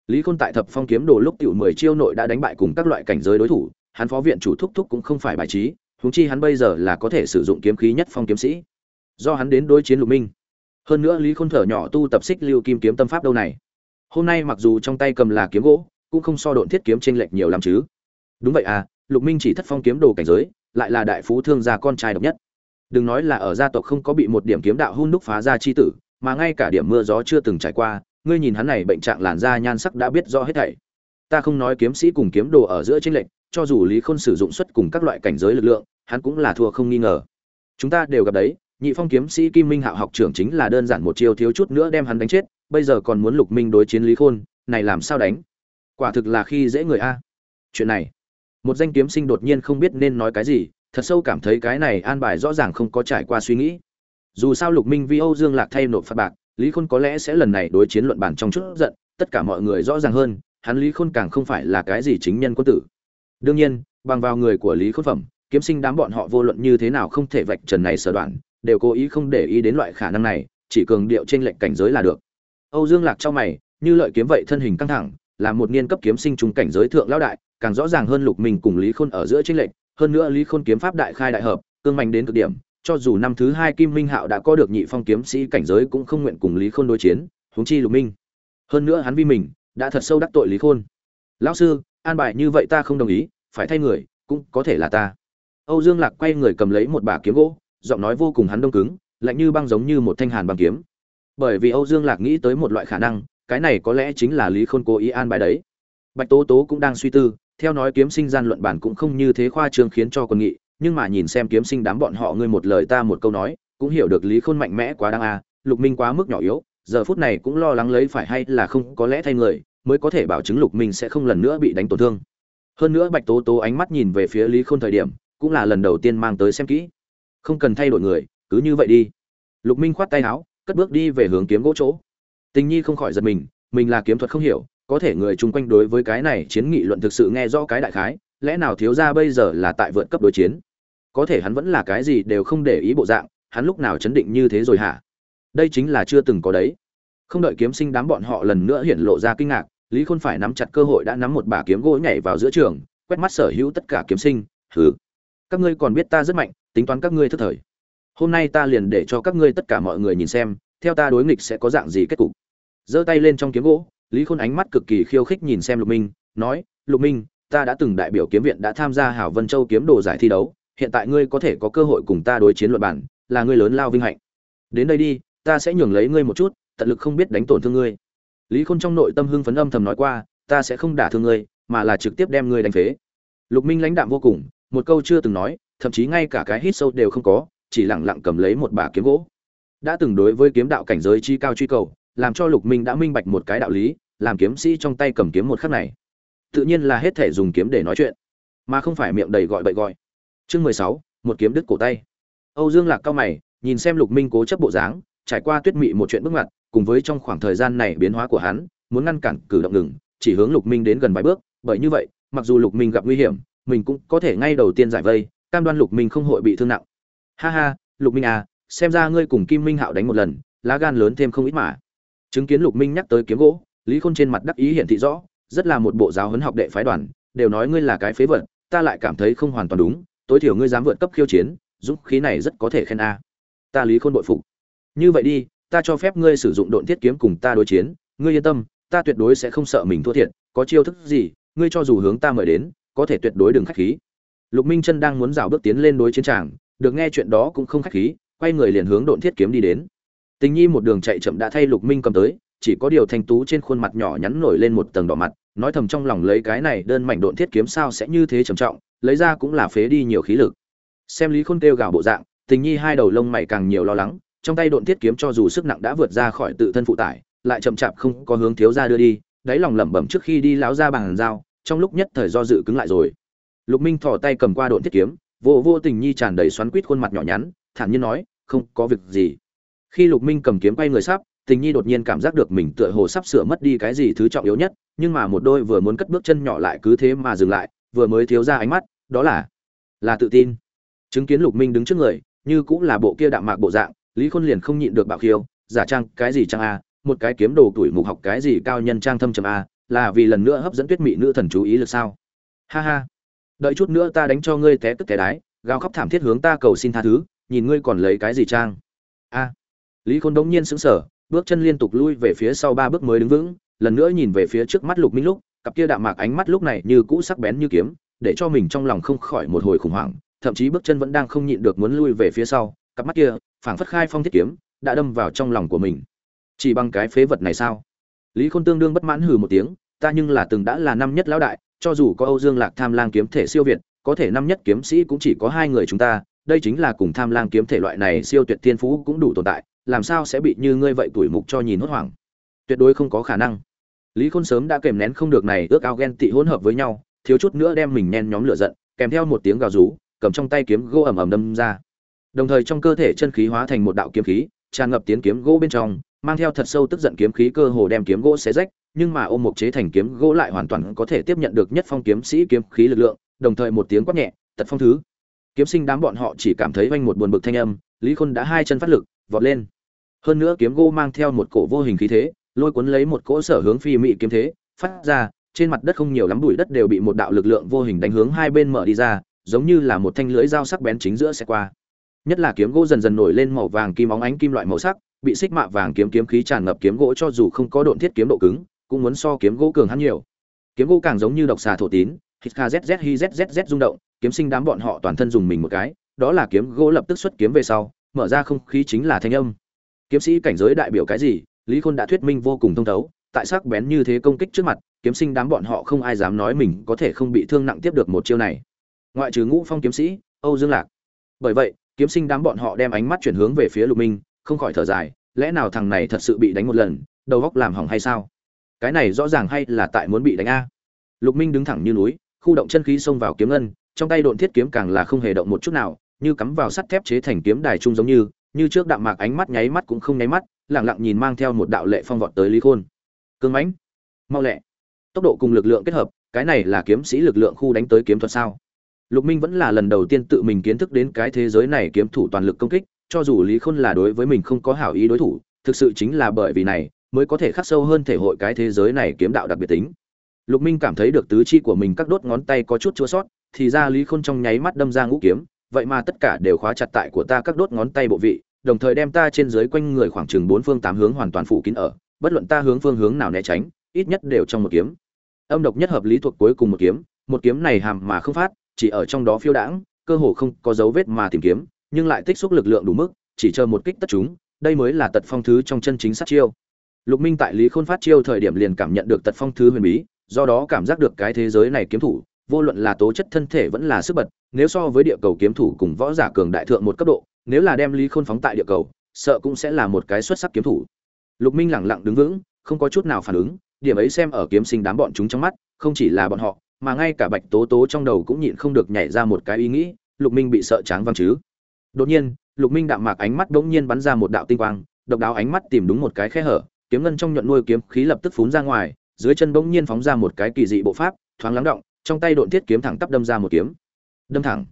Lý khôn tại thập phong kiếm đồ lúc tiểu mười chiêu nội đã đánh bại cùng các loại cảnh giới đối thủ, hắn phó viện chủ thúc thúc cũng không phải bài trí, huống chi hắn bây giờ là có thể sử dụng kiếm khí nhất phong kiếm sĩ. Do hắn đến đối chiến lục minh, hơn nữa lý khôn thở nhỏ tu tập xích lưu kim kiếm tâm pháp đâu này. Hôm nay mặc dù trong tay cầm là kiếm gỗ cũng không so độn thiết kiếm chênh lệch nhiều lắm chứ. Đúng vậy à lục minh chỉ thất phong kiếm đồ cảnh giới, lại là đại phú thương gia con trai độc nhất. Đừng nói là ở gia tộc không có bị một điểm kiếm đạo hun đúc phá ra chi tử, mà ngay cả điểm mưa gió chưa từng trải qua, ngươi nhìn hắn này bệnh trạng làn da nhan sắc đã biết rõ hết thảy. Ta không nói kiếm sĩ cùng kiếm đồ ở giữa chênh lệch, cho dù lý khôn sử dụng xuất cùng các loại cảnh giới lực lượng, hắn cũng là thua không nghi ngờ. Chúng ta đều gặp đấy, nhị phong kiếm sĩ kim minh hạo học trưởng chính là đơn giản một chiêu thiếu chút nữa đem hắn đánh chết, bây giờ còn muốn lục minh đối chiến lý khôn, này làm sao đánh? Quả thực là khi dễ người a. Chuyện này, một danh kiếm sinh đột nhiên không biết nên nói cái gì, thật sâu cảm thấy cái này an bài rõ ràng không có trải qua suy nghĩ. Dù sao lục minh vi âu dương lạc thay nộp phạt bạc, lý khôn có lẽ sẽ lần này đối chiến luận bàn trong chút giận, tất cả mọi người rõ ràng hơn, hắn lý khôn càng không phải là cái gì chính nhân quân tử. Đương nhiên, bằng vào người của lý khôn phẩm, kiếm sinh đám bọn họ vô luận như thế nào không thể vạch trần này sở đoạn, đều cố ý không để ý đến loại khả năng này, chỉ cường điệu trên lệnh cảnh giới là được. Âu dương lạc trong mày, như lợi kiếm vậy thân hình căng thẳng là một niên cấp kiếm sinh trung cảnh giới thượng lão đại, càng rõ ràng hơn lục minh cùng lý khôn ở giữa tranh lệch, hơn nữa lý khôn kiếm pháp đại khai đại hợp, cương mạnh đến cực điểm, cho dù năm thứ hai kim minh hạo đã có được nhị phong kiếm sĩ cảnh giới cũng không nguyện cùng lý khôn đối chiến, huống chi lục minh. Hơn nữa hắn vi mình, đã thật sâu đắc tội lý khôn. Lão sư, an bài như vậy ta không đồng ý, phải thay người, cũng có thể là ta. Âu dương lạc quay người cầm lấy một bả kiếm gỗ, giọng nói vô cùng hắn đông cứng, lạnh như băng giống như một thanh hàn băng kiếm. Bởi vì âu dương lạc nghĩ tới một loại khả năng cái này có lẽ chính là lý khôn cố ý an bài đấy. Bạch tố tố cũng đang suy tư, theo nói kiếm sinh gian luận bản cũng không như thế khoa trương khiến cho quân nghị, nhưng mà nhìn xem kiếm sinh đám bọn họ ngươi một lời ta một câu nói, cũng hiểu được lý khôn mạnh mẽ quá đáng a, lục minh quá mức nhỏ yếu, giờ phút này cũng lo lắng lấy phải hay là không có lẽ thay người, mới có thể bảo chứng lục minh sẽ không lần nữa bị đánh tổn thương. Hơn nữa bạch tố tố ánh mắt nhìn về phía lý khôn thời điểm, cũng là lần đầu tiên mang tới xem kỹ. Không cần thay đổi người, cứ như vậy đi. Lục minh khoát tay áo, cất bước đi về hướng kiếm gỗ chỗ tình nhi không khỏi giật mình mình là kiếm thuật không hiểu, có thể người chung quanh đối với cái này chiến nghị luận thực sự nghe rõ cái đại khái, lẽ nào thiếu gia bây giờ là tại vượt cấp đối chiến? Có thể hắn vẫn là cái gì đều không để ý bộ dạng, hắn lúc nào chấn định như thế rồi hả? Đây chính là chưa từng có đấy. Không đợi kiếm sinh đám bọn họ lần nữa hiện lộ ra kinh ngạc, lý khôn phải nắm chặt cơ hội đã nắm một bả kiếm gỗ nhảy vào giữa trường, quét mắt sở hữu tất cả kiếm sinh, hừ. Các ngươi còn biết ta rất mạnh, tính toán các ngươi thất thời. Hôm nay ta liền để cho các ngươi tất cả mọi người nhìn xem, theo ta đối nghịch sẽ có dạng gì kết cục giơ tay lên trong kiếm gỗ, lý khôn ánh mắt cực kỳ khiêu khích nhìn xem lục minh, nói, lục minh, ta đã từng đại biểu kiếm viện đã tham gia hảo vân châu kiếm đồ giải thi đấu, hiện tại ngươi có thể có cơ hội cùng ta đối chiến luận bản là ngươi lớn lao vinh hạnh. Đến đây đi, ta sẽ nhường lấy ngươi một chút, tận lực không biết đánh tổn thương ngươi. Lý khôn trong nội tâm hưng phấn âm thầm nói qua, ta sẽ không đả thương ngươi, mà là trực tiếp đem ngươi đánh phế. Lục minh lãnh đạm vô cùng, một câu chưa từng nói, thậm chí ngay cả cái hít sâu đều không có, chỉ lẳng lặng cầm lấy một bả kiếm gỗ. Đã từng đối với kiếm đạo cảnh giới chi cao truy cầu làm cho lục minh đã minh bạch một cái đạo lý, làm kiếm sĩ trong tay cầm kiếm một khắc này, tự nhiên là hết thể dùng kiếm để nói chuyện, mà không phải miệng đầy gọi bậy gọi. Chương mười sáu, một kiếm đứt cổ tay. Âu dương lạc cao mày, nhìn xem lục minh cố chấp bộ dáng, trải qua tuyết mị một chuyện bước ngoặt, cùng với trong khoảng thời gian này biến hóa của hắn, muốn ngăn cản cử động ngừng, chỉ hướng lục minh đến gần vài bước, bởi như vậy, mặc dù lục minh gặp nguy hiểm, mình cũng có thể ngay đầu tiên giải vây, cam đoan lục minh không hội bị thương nặng. Ha ha, lục minh à xem ra ngươi cùng kim minh hạo đánh một lần, lá gan lớn thêm không ít mà chứng kiến lục minh nhắc tới kiếm gỗ, lý khôn trên mặt đắc ý hiện thị rõ, rất là một bộ giáo huấn học đệ phái đoàn, đều nói ngươi là cái phế vật, ta lại cảm thấy không hoàn toàn đúng, tối thiểu ngươi dám vượt cấp khiêu chiến, dũng khí này rất có thể khen a. Ta lý khôn bội phục. Như vậy đi, ta cho phép ngươi sử dụng độn thiết kiếm cùng ta đối chiến, ngươi yên tâm, ta tuyệt đối sẽ không sợ mình thua thiệt, có chiêu thức gì, ngươi cho dù hướng ta mời đến, có thể tuyệt đối đừng khách khí. Lục minh chân đang muốn rào bước tiến lên đối chiến tràng, được nghe chuyện đó cũng không khách khí, quay người liền hướng độn thiết kiếm đi đến tình nhi một đường chạy chậm đã thay lục minh cầm tới, chỉ có điều thanh tú trên khuôn mặt nhỏ nhắn nổi lên một tầng đỏ mặt, nói thầm trong lòng lấy cái này đơn mảnh độn thiết kiếm sao sẽ như thế trầm trọng, lấy ra cũng là phế đi nhiều khí lực. Xem lý khôn kêu gào bộ dạng, tình nhi hai đầu lông mày càng nhiều lo lắng, trong tay độn thiết kiếm cho dù sức nặng đã vượt ra khỏi tự thân phụ tải, lại chậm chạp không có hướng thiếu ra đưa đi, đáy lòng lẩm bẩm trước khi đi láo ra bằng dao trong lúc nhất thời do dự cứng lại rồi. Lục minh thò tay cầm qua độn thiết kiếm, vô vô tình nhi tràn đầy xoắn quít khuôn mặt nhỏ nhắn, thản nhiên nói, không có việc gì khi lục minh cầm kiếm quay người sắp, tình nhi đột nhiên cảm giác được mình tựa hồ sắp sửa mất đi cái gì thứ trọng yếu nhất, nhưng mà một đôi vừa muốn cất bước chân nhỏ lại cứ thế mà dừng lại, vừa mới thiếu ra ánh mắt, đó là là tự tin. Chứng kiến lục minh đứng trước người, như cũng là bộ kia đạm mạc bộ dạng, lý khôn liền không nhịn được bạo khiêu, giả trang, cái gì trang a? Một cái kiếm đồ tuổi mục học cái gì cao nhân trang thâm trầm a? Là vì lần nữa hấp dẫn tuyết mị nữ thần chú ý lực sao? Ha ha, đợi chút nữa ta đánh cho ngươi té tức té đái, gào khóc thảm thiết hướng ta cầu xin tha thứ, nhìn ngươi còn lấy cái gì trang? A lý khôn đống nhiên sững sờ, bước chân liên tục lui về phía sau ba bước mới đứng vững, lần nữa nhìn về phía trước mắt lục minh lúc, cặp kia đạm mạc ánh mắt lúc này như cũ sắc bén như kiếm, để cho mình trong lòng không khỏi một hồi khủng hoảng, thậm chí bước chân vẫn đang không nhịn được muốn lui về phía sau, cặp mắt kia, phảng phất khai phong thiết kiếm, đã đâm vào trong lòng của mình. Chỉ bằng cái phế vật này sao? Lý khôn tương đương bất mãn hừ một tiếng, ta nhưng là từng đã là năm nhất lão đại, cho dù có âu dương lạc tham lang kiếm thể siêu việt, có thể năm nhất kiếm sĩ cũng chỉ có hai người chúng ta, đây chính là cùng tham lang kiếm thể loại này siêu tuyệt thiên phú cũng đủ tồn tại làm sao sẽ bị như ngươi vậy tuổi mục cho nhìn hốt hoảng? Tuyệt đối không có khả năng. Lý khôn sớm đã kèm nén không được này ước ao ghen tị hỗn hợp với nhau, thiếu chút nữa đem mình nhen nhóm lửa giận, kèm theo một tiếng gào rú, cầm trong tay kiếm gỗ ầm ầm đâm ra. Đồng thời trong cơ thể chân khí hóa thành một đạo kiếm khí, tràn ngập tiến kiếm gỗ bên trong, mang theo thật sâu tức giận kiếm khí cơ hồ đem kiếm gỗ xé rách, nhưng mà ôm một chế thành kiếm gỗ lại hoàn toàn có thể tiếp nhận được nhất phong kiếm sĩ kiếm khí lực lượng, đồng thời một tiếng quát nhẹ, tật phong thứ. Kiếm sinh đám bọn họ chỉ cảm thấy vanh một buồn bực thanh âm, lý khôn đã hai chân phát lực, vọt lên hơn nữa kiếm gỗ mang theo một cổ vô hình khí thế, lôi cuốn lấy một cỗ sở hướng phi mị kiếm thế, phát ra, trên mặt đất không nhiều lắm bụi đất đều bị một đạo lực lượng vô hình đánh hướng hai bên mở đi ra, giống như là một thanh lưới dao sắc bén chính giữa xe qua. Nhất là kiếm gỗ dần dần nổi lên màu vàng kim óng ánh kim loại màu sắc, bị xích mạ vàng kiếm kiếm khí tràn ngập kiếm gỗ cho dù không có độn thiết kiếm độ cứng, cũng muốn so kiếm gỗ cường hắn nhiều. Kiếm gỗ càng giống như độc xà thổ tín, hít kzz hi zzz rung động, kiếm sinh đám bọn họ toàn thân dùng mình một cái, đó là kiếm gỗ lập tức xuất kiếm về sau, mở ra không khí chính là thanh âm kiếm sĩ cảnh giới đại biểu cái gì? Lý khôn đã thuyết minh vô cùng thông thấu, tại sắc bén như thế công kích trước mặt, kiếm sinh đám bọn họ không ai dám nói mình có thể không bị thương nặng tiếp được một chiêu này. Ngoại trừ ngũ phong kiếm sĩ, âu dương lạc. Bởi vậy, kiếm sinh đám bọn họ đem ánh mắt chuyển hướng về phía lục minh, không khỏi thở dài, lẽ nào thằng này thật sự bị đánh một lần, đầu góc làm hỏng hay sao? Cái này rõ ràng hay là tại muốn bị đánh a? Lục minh đứng thẳng như núi, khu động chân khí xông vào kiếm ngân, trong tay độn thiết kiếm càng là không hề động một chút nào, như cắm vào sắt thép chế thành kiếm đài trung giống như như trước đạm mạc ánh mắt nháy mắt cũng không nháy mắt lẳng lặng nhìn mang theo một đạo lệ phong vọt tới lý khôn. Cương mãnh, mau lẹ. Tốc độ cùng lực lượng kết hợp, cái này là kiếm sĩ lực lượng khu đánh tới kiếm thuật sao? Lục minh vẫn là lần đầu tiên tự mình kiến thức đến cái thế giới này kiếm thủ toàn lực công kích, cho dù lý khôn là đối với mình không có hảo ý đối thủ, thực sự chính là bởi vì này, mới có thể khắc sâu hơn thể hội cái thế giới này kiếm đạo đặc biệt tính. Lục minh cảm thấy được tứ chi của mình các đốt ngón tay có chút chua sót, thì ra lý khôn trong nháy mắt đâm ra ngũ kiếm, vậy mà tất cả đều khóa chặt tại của ta các đốt ngón tay bộ vị đồng thời đem ta trên dưới quanh người khoảng chừng bốn phương tám hướng hoàn toàn phủ kín ở, bất luận ta hướng phương hướng nào né tránh, ít nhất đều trong một kiếm. Âm độc nhất hợp lý thuộc cuối cùng một kiếm một kiếm này hàm mà không phát, chỉ ở trong đó phiêu đãng, cơ hồ không có dấu vết mà tìm kiếm, nhưng lại tích xúc lực lượng đủ mức, chỉ chờ một kích tất chúng, đây mới là tật phong thứ trong chân chính sát chiêu. Lục minh tại lý khôn phát chiêu thời điểm liền cảm nhận được tật phong thứ huyền bí, do đó cảm giác được cái thế giới này kiếm thủ, vô luận là tố chất thân thể vẫn là sức bật, nếu so với địa cầu kiếm thủ cùng võ giả cường đại thượng một cấp độ nếu là đem lý khôn phóng tại địa cầu, sợ cũng sẽ là một cái xuất sắc kiếm thủ. Lục minh lẳng lặng đứng vững, không có chút nào phản ứng, điểm ấy xem ở kiếm sinh đám bọn chúng trong mắt, không chỉ là bọn họ, mà ngay cả bạch tố tố trong đầu cũng nhịn không được nhảy ra một cái ý nghĩ, lục minh bị sợ tráng văng chứ. Đột nhiên, lục minh đạm mạc ánh mắt bỗng nhiên bắn ra một đạo tinh quang, độc đáo ánh mắt tìm đúng một cái khe hở, kiếm ngân trong nhuận nuôi kiếm khí lập tức phún ra ngoài, dưới chân bỗng nhiên phóng ra một cái kỳ dị bộ pháp, thoáng lắng động, trong tay độn thiết kiếm thẳng tắp đâm ra một kiếm. Đâm thẳng.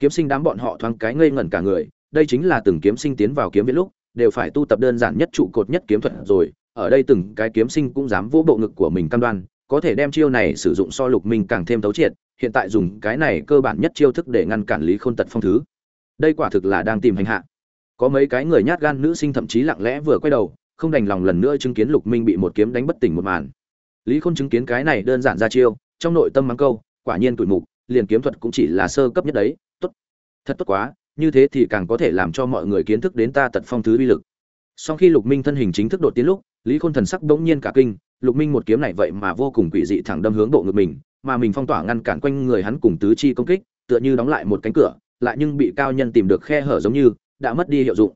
Kiếm sinh đám bọn họ thoáng cái ngây ngẩn cả người đây chính là từng kiếm sinh tiến vào kiếm viện lúc, đều phải tu tập đơn giản nhất trụ cột nhất kiếm thuật rồi, ở đây từng cái kiếm sinh cũng dám vỗ bộ ngực của mình cam đoan, có thể đem chiêu này sử dụng so lục minh càng thêm thấu triệt, hiện tại dùng cái này cơ bản nhất chiêu thức để ngăn cản lý khôn tật phong thứ. Đây quả thực là đang tìm hành hạ. Có mấy cái người nhát gan nữ sinh thậm chí lặng lẽ vừa quay đầu, không đành lòng lần nữa chứng kiến lục minh bị một kiếm đánh bất tỉnh một màn. Lý khôn chứng kiến cái này đơn giản ra chiêu, trong nội tâm mắng câu, quả nhiên tuổi mục, liền kiếm thuật cũng chỉ là sơ cấp nhất đấy, tốt. Thật tốt quá như thế thì càng có thể làm cho mọi người kiến thức đến ta tật phong thứ uy lực. Sau khi lục minh thân hình chính thức đột tiến lúc, lý khôn thần sắc bỗng nhiên cả kinh, lục minh một kiếm này vậy mà vô cùng quỷ dị thẳng đâm hướng bộ ngực mình, mà mình phong tỏa ngăn cản quanh người hắn cùng tứ chi công kích, tựa như đóng lại một cánh cửa, lại nhưng bị cao nhân tìm được khe hở giống như, đã mất đi hiệu dụng.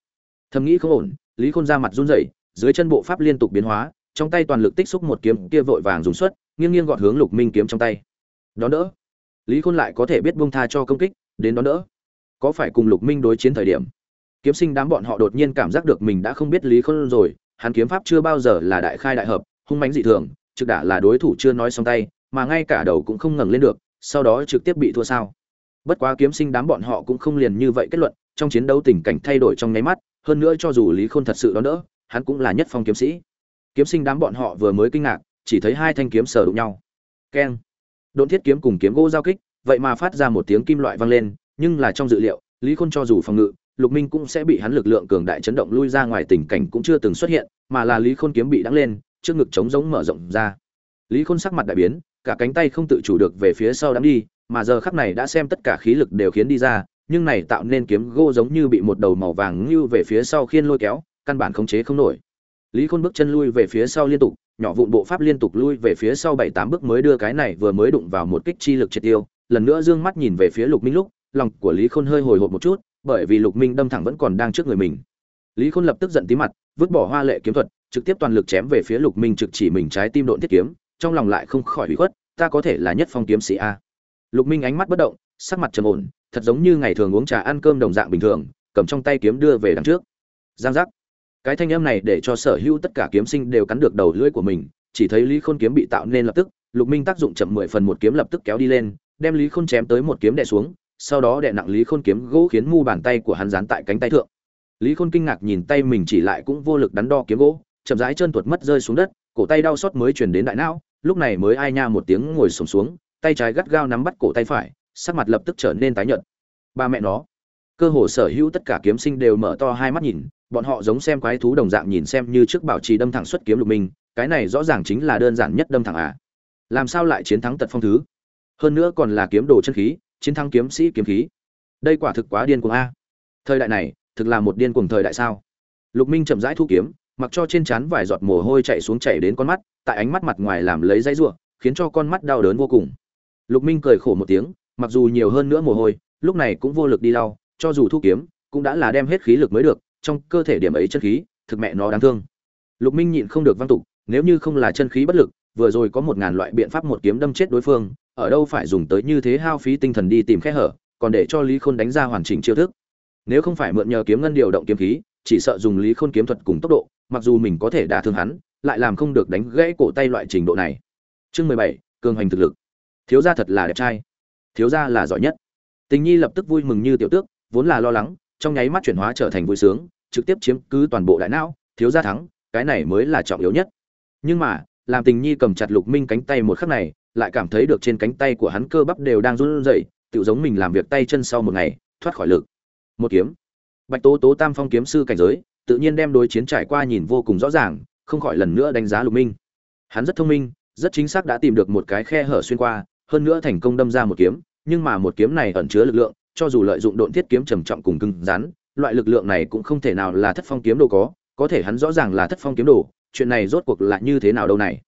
Thầm nghĩ không ổn, lý khôn ra mặt run rẩy, dưới chân bộ pháp liên tục biến hóa, trong tay toàn lực tích xúc một kiếm kia vội vàng dùng xuất nghiêng nghiêng gọn hướng lục minh kiếm trong tay. Đón đỡ. Lý khôn lại có thể biết buông tha cho công kích, đến đón đỡ có phải cùng lục minh đối chiến thời điểm? Kiếm sinh đám bọn họ đột nhiên cảm giác được mình đã không biết lý khôn rồi, hắn kiếm pháp chưa bao giờ là đại khai đại hợp, hung mãnh dị thường, trực đả là đối thủ chưa nói xong tay, mà ngay cả đầu cũng không ngẩng lên được, sau đó trực tiếp bị thua sao. Bất quá kiếm sinh đám bọn họ cũng không liền như vậy kết luận, trong chiến đấu tình cảnh thay đổi trong nháy mắt, hơn nữa cho dù lý khôn thật sự đón đỡ, hắn cũng là nhất phong kiếm sĩ. Kiếm sinh đám bọn họ vừa mới kinh ngạc, chỉ thấy hai thanh kiếm sờ đụng nhau. Keng. Độn thiết kiếm cùng kiếm gỗ giao kích, vậy mà phát ra một tiếng kim loại vang lên nhưng là trong dự liệu, lý khôn cho dù phòng ngự, lục minh cũng sẽ bị hắn lực lượng cường đại chấn động lui ra ngoài tình cảnh cũng chưa từng xuất hiện, mà là lý khôn kiếm bị đắng lên, trước ngực trống giống mở rộng ra. Lý khôn sắc mặt đại biến, cả cánh tay không tự chủ được về phía sau đắm đi, mà giờ khắc này đã xem tất cả khí lực đều khiến đi ra, nhưng này tạo nên kiếm gỗ giống như bị một đầu màu vàng như về phía sau khiên lôi kéo, căn bản khống chế không nổi. Lý khôn bước chân lui về phía sau liên tục, nhỏ vụn bộ pháp liên tục lui về phía sau bảy tám bước mới đưa cái này vừa mới đụng vào một kích chi lực triệt tiêu, lần nữa dương mắt nhìn về phía lục minh lúc lòng của lý khôn hơi hồi hộp một chút, bởi vì lục minh đâm thẳng vẫn còn đang trước người mình. Lý khôn lập tức giận tí mặt, vứt bỏ hoa lệ kiếm thuật, trực tiếp toàn lực chém về phía lục minh trực chỉ mình trái tim độn thiết kiếm, trong lòng lại không khỏi ủy khuất, ta có thể là nhất phong kiếm sĩ a. Lục minh ánh mắt bất động, sắc mặt trầm ổn, thật giống như ngày thường uống trà ăn cơm đồng dạng bình thường, cầm trong tay kiếm đưa về đằng trước. Giang giác. Cái thanh âm này để cho sở hữu tất cả kiếm sinh đều cắn được đầu lưỡi của mình, chỉ thấy lý khôn kiếm bị tạo nên lập tức, lục minh tác dụng chậm mười phần một kiếm lập tức kéo đi lên, đem lý khôn chém tới một kiếm đè xuống sau đó đè nặng lý khôn kiếm gỗ khiến mu bàn tay của hắn dán tại cánh tay thượng. Lý khôn kinh ngạc nhìn tay mình chỉ lại cũng vô lực đắn đo kiếm gỗ chậm rãi chân tuột mất rơi xuống đất cổ tay đau xót mới truyền đến đại não lúc này mới ai nha một tiếng ngồi sổm xuống, xuống tay trái gắt gao nắm bắt cổ tay phải sắc mặt lập tức trở nên tái nhợt. Ba mẹ nó cơ hồ sở hữu tất cả kiếm sinh đều mở to hai mắt nhìn bọn họ giống xem quái thú đồng dạng nhìn xem như trước bảo trì đâm thẳng xuất kiếm lục minh cái này rõ ràng chính là đơn giản nhất đâm thẳng à. Làm sao lại chiến thắng tật phong thứ? Hơn nữa còn là kiếm đồ chân khí chiến thắng kiếm sĩ kiếm khí. Đây quả thực quá điên cuồng a. Thời đại này, thực là một điên cuồng thời đại sao? Lục minh chậm rãi thu kiếm, mặc cho trên trán vài giọt mồ hôi chạy xuống chảy đến con mắt, tại ánh mắt mặt ngoài làm lấy dãy ruộng khiến cho con mắt đau đớn vô cùng. Lục minh cười khổ một tiếng, mặc dù nhiều hơn nữa mồ hôi, lúc này cũng vô lực đi lau, cho dù thu kiếm, cũng đã là đem hết khí lực mới được, trong cơ thể điểm ấy chân khí, thực mẹ nó đáng thương. Lục minh nhịn không được văng tục, nếu như không là chân khí bất lực, vừa rồi có một ngàn loại biện pháp một kiếm đâm chết đối phương ở đâu phải dùng tới như thế hao phí tinh thần đi tìm khe hở, còn để cho lý khôn đánh ra hoàn chỉnh chiêu thức. Nếu không phải mượn nhờ kiếm ngân điều động kiếm khí, chỉ sợ dùng lý khôn kiếm thuật cùng tốc độ, mặc dù mình có thể đả thương hắn, lại làm không được đánh gãy cổ tay loại trình độ này. Chương mười bảy, cường hành thực lực. Thiếu gia thật là đẹp trai. Thiếu gia là giỏi nhất. Tình nhi lập tức vui mừng như tiểu tước, vốn là lo lắng, trong nháy mắt chuyển hóa trở thành vui sướng, trực tiếp chiếm cứ toàn bộ đại não, thiếu gia thắng, cái này mới là trọng yếu nhất. Nhưng mà, làm tình nhi cầm chặt lục minh cánh tay một khắc này lại cảm thấy được trên cánh tay của hắn cơ bắp đều đang run rẩy tự giống mình làm việc tay chân sau một ngày, thoát khỏi lực. Một kiếm. Bạch tố tố tam phong kiếm sư cảnh giới, tự nhiên đem đối chiến trải qua nhìn vô cùng rõ ràng, không khỏi lần nữa đánh giá lục minh. Hắn rất thông minh, rất chính xác đã tìm được một cái khe hở xuyên qua, hơn nữa thành công đâm ra một kiếm, nhưng mà một kiếm này ẩn chứa lực lượng, cho dù lợi dụng độn thiết kiếm trầm trọng cùng cứng rắn, loại lực lượng này cũng không thể nào là thất phong kiếm đồ có có thể hắn rõ ràng là thất phong kiếm đồ, chuyện này rốt cuộc là như thế nào đâu này?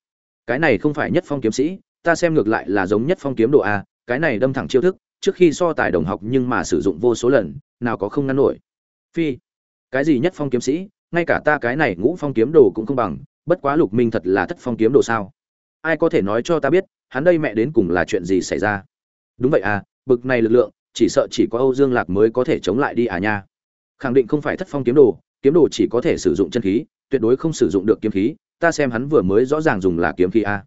Cái này không phải nhất phong kiếm sĩ ta xem ngược lại là giống nhất phong kiếm đồ a, cái này đâm thẳng chiêu thức, trước khi so tài đồng học nhưng mà sử dụng vô số lần, nào có không ngăn nổi. Phi, cái gì nhất phong kiếm sĩ, ngay cả ta cái này ngũ phong kiếm đồ cũng không bằng, bất quá lục minh thật là thất phong kiếm đồ sao? Ai có thể nói cho ta biết, hắn đây mẹ đến cùng là chuyện gì xảy ra? Đúng vậy à bực này lực lượng, chỉ sợ chỉ có âu dương lạc mới có thể chống lại đi à nha. Khẳng định không phải thất phong kiếm đồ kiếm đồ chỉ có thể sử dụng chân khí, tuyệt đối không sử dụng được kiếm khí, ta xem hắn vừa mới rõ ràng dùng là kiếm khí a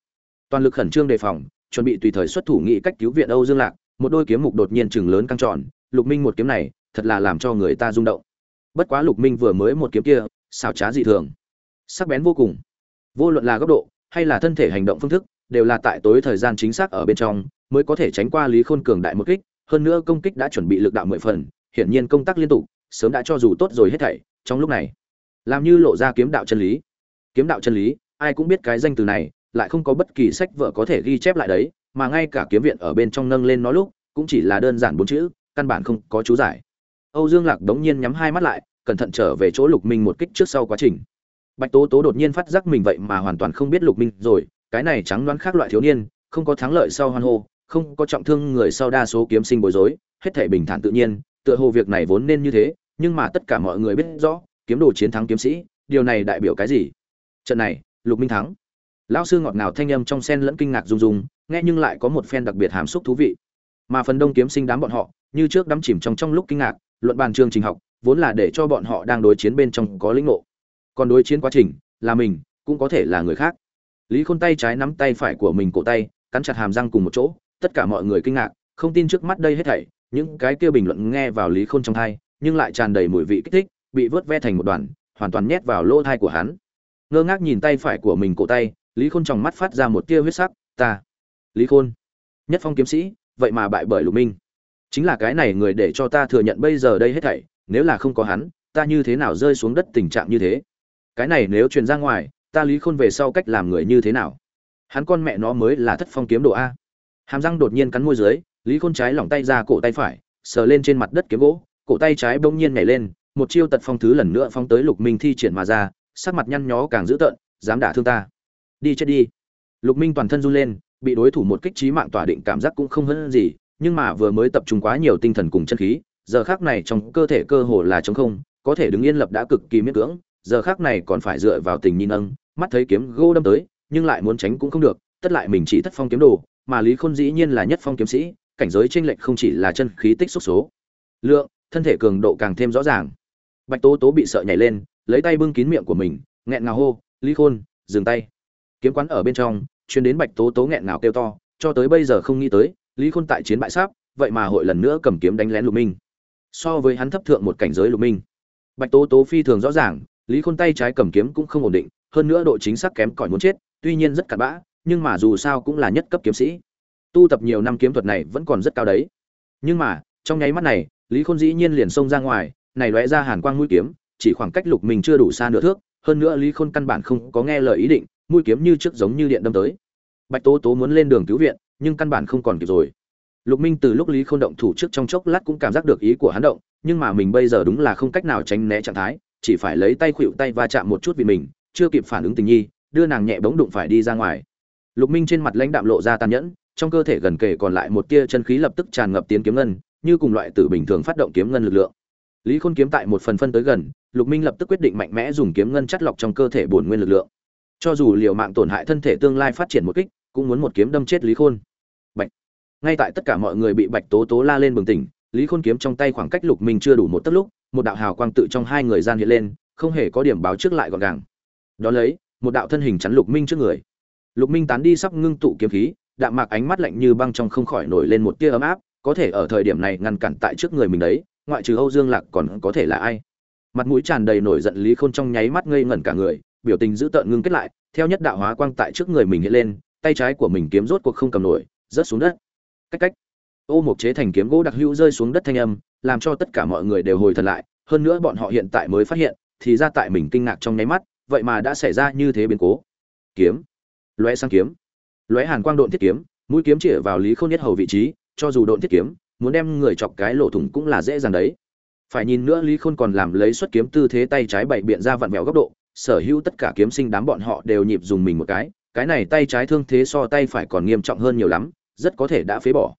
toàn lực khẩn trương đề phòng, chuẩn bị tùy thời xuất thủ nghị cách cứu viện âu dương lạc, một đôi kiếm mục đột nhiên chừng lớn căng tròn, lục minh một kiếm này, thật là làm cho người ta rung động. Bất quá lục minh vừa mới một kiếm kia, xảo trá dị thường. Sắc bén vô cùng. Vô luận là góc độ, hay là thân thể hành động phương thức, đều là tại tối thời gian chính xác ở bên trong, mới có thể tránh qua lý khôn cường đại một kích, hơn nữa công kích đã chuẩn bị lực đạo mười phần, hiển nhiên công tác liên tục, sớm đã cho dù tốt rồi hết thảy, trong lúc này, làm như lộ ra kiếm đạo chân lý. Kiếm đạo chân lý, ai cũng biết cái danh từ này lại không có bất kỳ sách vở có thể ghi chép lại đấy, mà ngay cả kiếm viện ở bên trong nâng lên nó lúc, cũng chỉ là đơn giản bốn chữ, căn bản không có chú giải. Âu dương lạc đống nhiên nhắm hai mắt lại, cẩn thận trở về chỗ lục minh một kích trước sau quá trình. Bạch tố tố đột nhiên phát giác mình vậy mà hoàn toàn không biết lục minh rồi, cái này trắng đoán khác loại thiếu niên, không có thắng lợi sau hoan hô, không có trọng thương người sau đa số kiếm sinh bối rối, hết thể bình thản tự nhiên, tựa hồ việc này vốn nên như thế, nhưng mà tất cả mọi người biết rõ, kiếm đồ chiến thắng kiếm sĩ, điều này đại biểu cái gì? Trận này, lục minh thắng lão sư ngọt ngào thanh âm trong sen lẫn kinh ngạc rung rung, nghe nhưng lại có một phen đặc biệt hàm xúc thú vị. Mà phần đông kiếm sinh đám bọn họ, như trước đắm chìm trong trong lúc kinh ngạc, luận bàn chương trình học, vốn là để cho bọn họ đang đối chiến bên trong có lĩnh ngộ. Còn đối chiến quá trình, là mình, cũng có thể là người khác. Lý khôn tay trái nắm tay phải của mình cổ tay, cắn chặt hàm răng cùng một chỗ, tất cả mọi người kinh ngạc, không tin trước mắt đây hết thảy, những cái kia bình luận nghe vào lý khôn trong thai, nhưng lại tràn đầy mùi vị kích thích, bị vớt ve thành một đoàn, hoàn toàn nhét vào lỗ thai của hắn. Ngơ ngác nhìn tay phải của mình cổ tay lý khôn trong mắt phát ra một tia huyết sắc, ta, lý khôn, nhất phong kiếm sĩ, vậy mà bại bởi lục minh. Chính là cái này người để cho ta thừa nhận bây giờ đây hết thảy, nếu là không có hắn, ta như thế nào rơi xuống đất tình trạng như thế? Cái này nếu truyền ra ngoài, ta lý khôn về sau cách làm người như thế nào? Hắn con mẹ nó mới là thất phong kiếm độ a. Hàm răng đột nhiên cắn môi dưới, lý khôn trái lỏng tay ra cổ tay phải, sờ lên trên mặt đất kiếm gỗ, cổ tay trái bỗng nhiên nhảy lên, một chiêu tật phong thứ lần nữa phong tới lục minh thi triển mà ra, sắc mặt nhăn nhó càng dữ tợn, dám đả thương ta đi chết đi. Lục minh toàn thân run lên, bị đối thủ một kích trí mạng tỏa định cảm giác cũng không hơn gì, nhưng mà vừa mới tập trung quá nhiều tinh thần cùng chân khí, giờ khác này trong cơ thể cơ hồ là trống không, có thể đứng yên lập đã cực kỳ miễn cưỡng, giờ khác này còn phải dựa vào tình nhìn âng mắt thấy kiếm gỗ đâm tới, nhưng lại muốn tránh cũng không được, tất lại mình chỉ thất phong kiếm đồ, mà lý khôn dĩ nhiên là nhất phong kiếm sĩ, cảnh giới tranh lệch không chỉ là chân khí tích xúc số. Lượng, thân thể cường độ càng thêm rõ ràng. Bạch tố tố bị sợ nhảy lên, lấy tay bưng kín miệng của mình, nghẹn ngào hô, lý khôn, dừng tay kiếm quán ở bên trong chuyến đến bạch tố tố nghẹn ngào kêu to, cho tới bây giờ không nghĩ tới, lý khôn tại chiến bại sáp vậy mà hội lần nữa cầm kiếm đánh lén lục minh. So với hắn thấp thượng một cảnh giới lục minh. Bạch tố tố phi thường rõ ràng, lý khôn tay trái cầm kiếm cũng không ổn định, hơn nữa độ chính xác kém cỏi muốn chết, tuy nhiên rất cặn bã, nhưng mà dù sao cũng là nhất cấp kiếm sĩ. Tu tập nhiều năm kiếm thuật này vẫn còn rất cao đấy. Nhưng mà, trong nháy mắt này, lý khôn dĩ nhiên liền xông ra ngoài, này lóe ra hàn quang mũi kiếm, chỉ khoảng cách lục minh chưa đủ xa nửa thước, hơn nữa lý khôn căn bản không có nghe lời ý định mũi kiếm như trước giống như điện đâm tới. Bạch tố tố muốn lên đường cứu viện, nhưng căn bản không còn kịp rồi. Lục minh từ lúc lý khôn động thủ trước trong chốc lát cũng cảm giác được ý của hắn động, nhưng mà mình bây giờ đúng là không cách nào tránh né trạng thái, chỉ phải lấy tay khuỵu tay va chạm một chút vì mình, chưa kịp phản ứng tình nhi, đưa nàng nhẹ bóng đụng phải đi ra ngoài. Lục minh trên mặt lãnh đạm lộ ra tàn nhẫn, trong cơ thể gần kề còn lại một tia chân khí lập tức tràn ngập tiến kiếm ngân, như cùng loại tử bình thường phát động kiếm ngân lực lượng. Lý khôn kiếm tại một phần phân tới gần, lục minh lập tức quyết định mạnh mẽ dùng kiếm ngân chắt lọc trong cơ thể bổn nguyên lực lượng cho dù liều mạng tổn hại thân thể tương lai phát triển một kích, cũng muốn một kiếm đâm chết lý khôn. Bạch. ngay tại tất cả mọi người bị bạch tố tố la lên bừng tỉnh, lý khôn kiếm trong tay khoảng cách lục minh chưa đủ một tấc lúc, một đạo hào quang tự trong hai người gian hiện lên, không hề có điểm báo trước lại gọn gàng. Đó lấy, một đạo thân hình chắn lục minh trước người. Lục minh tán đi sắp ngưng tụ kiếm khí, đạm mạc ánh mắt lạnh như băng trong không khỏi nổi lên một tia ấm áp, có thể ở thời điểm này ngăn cản tại trước người mình đấy, ngoại trừ âu dương lạc còn có thể là ai? Mặt mũi tràn đầy nổi giận lý khôn trong nháy mắt ngây ngẩn cả người biểu tình dữ tợn ngưng kết lại, theo nhất đạo hóa quang tại trước người mình hiện lên, tay trái của mình kiếm rốt cuộc không cầm nổi, rớt xuống đất. Cách cách. Ô mục chế thành kiếm gỗ đặc hữu rơi xuống đất thanh âm, làm cho tất cả mọi người đều hồi thần lại, hơn nữa bọn họ hiện tại mới phát hiện, thì ra tại mình kinh ngạc trong nháy mắt, vậy mà đã xảy ra như thế biến cố. Kiếm. Lóe sang kiếm. Lóe hàn quang độn thiết kiếm, mũi kiếm chĩa vào lý khôn nhất hầu vị trí, cho dù độn thiết kiếm, muốn đem người chọc cái lỗ thủng cũng là dễ dàng đấy. Phải nhìn nữa lý khôn còn làm lấy xuất kiếm tư thế tay trái bảy biện ra vặn vẹo góc độ sở hữu tất cả kiếm sinh đám bọn họ đều nhịp dùng mình một cái cái này tay trái thương thế so tay phải còn nghiêm trọng hơn nhiều lắm, rất có thể đã phế bỏ.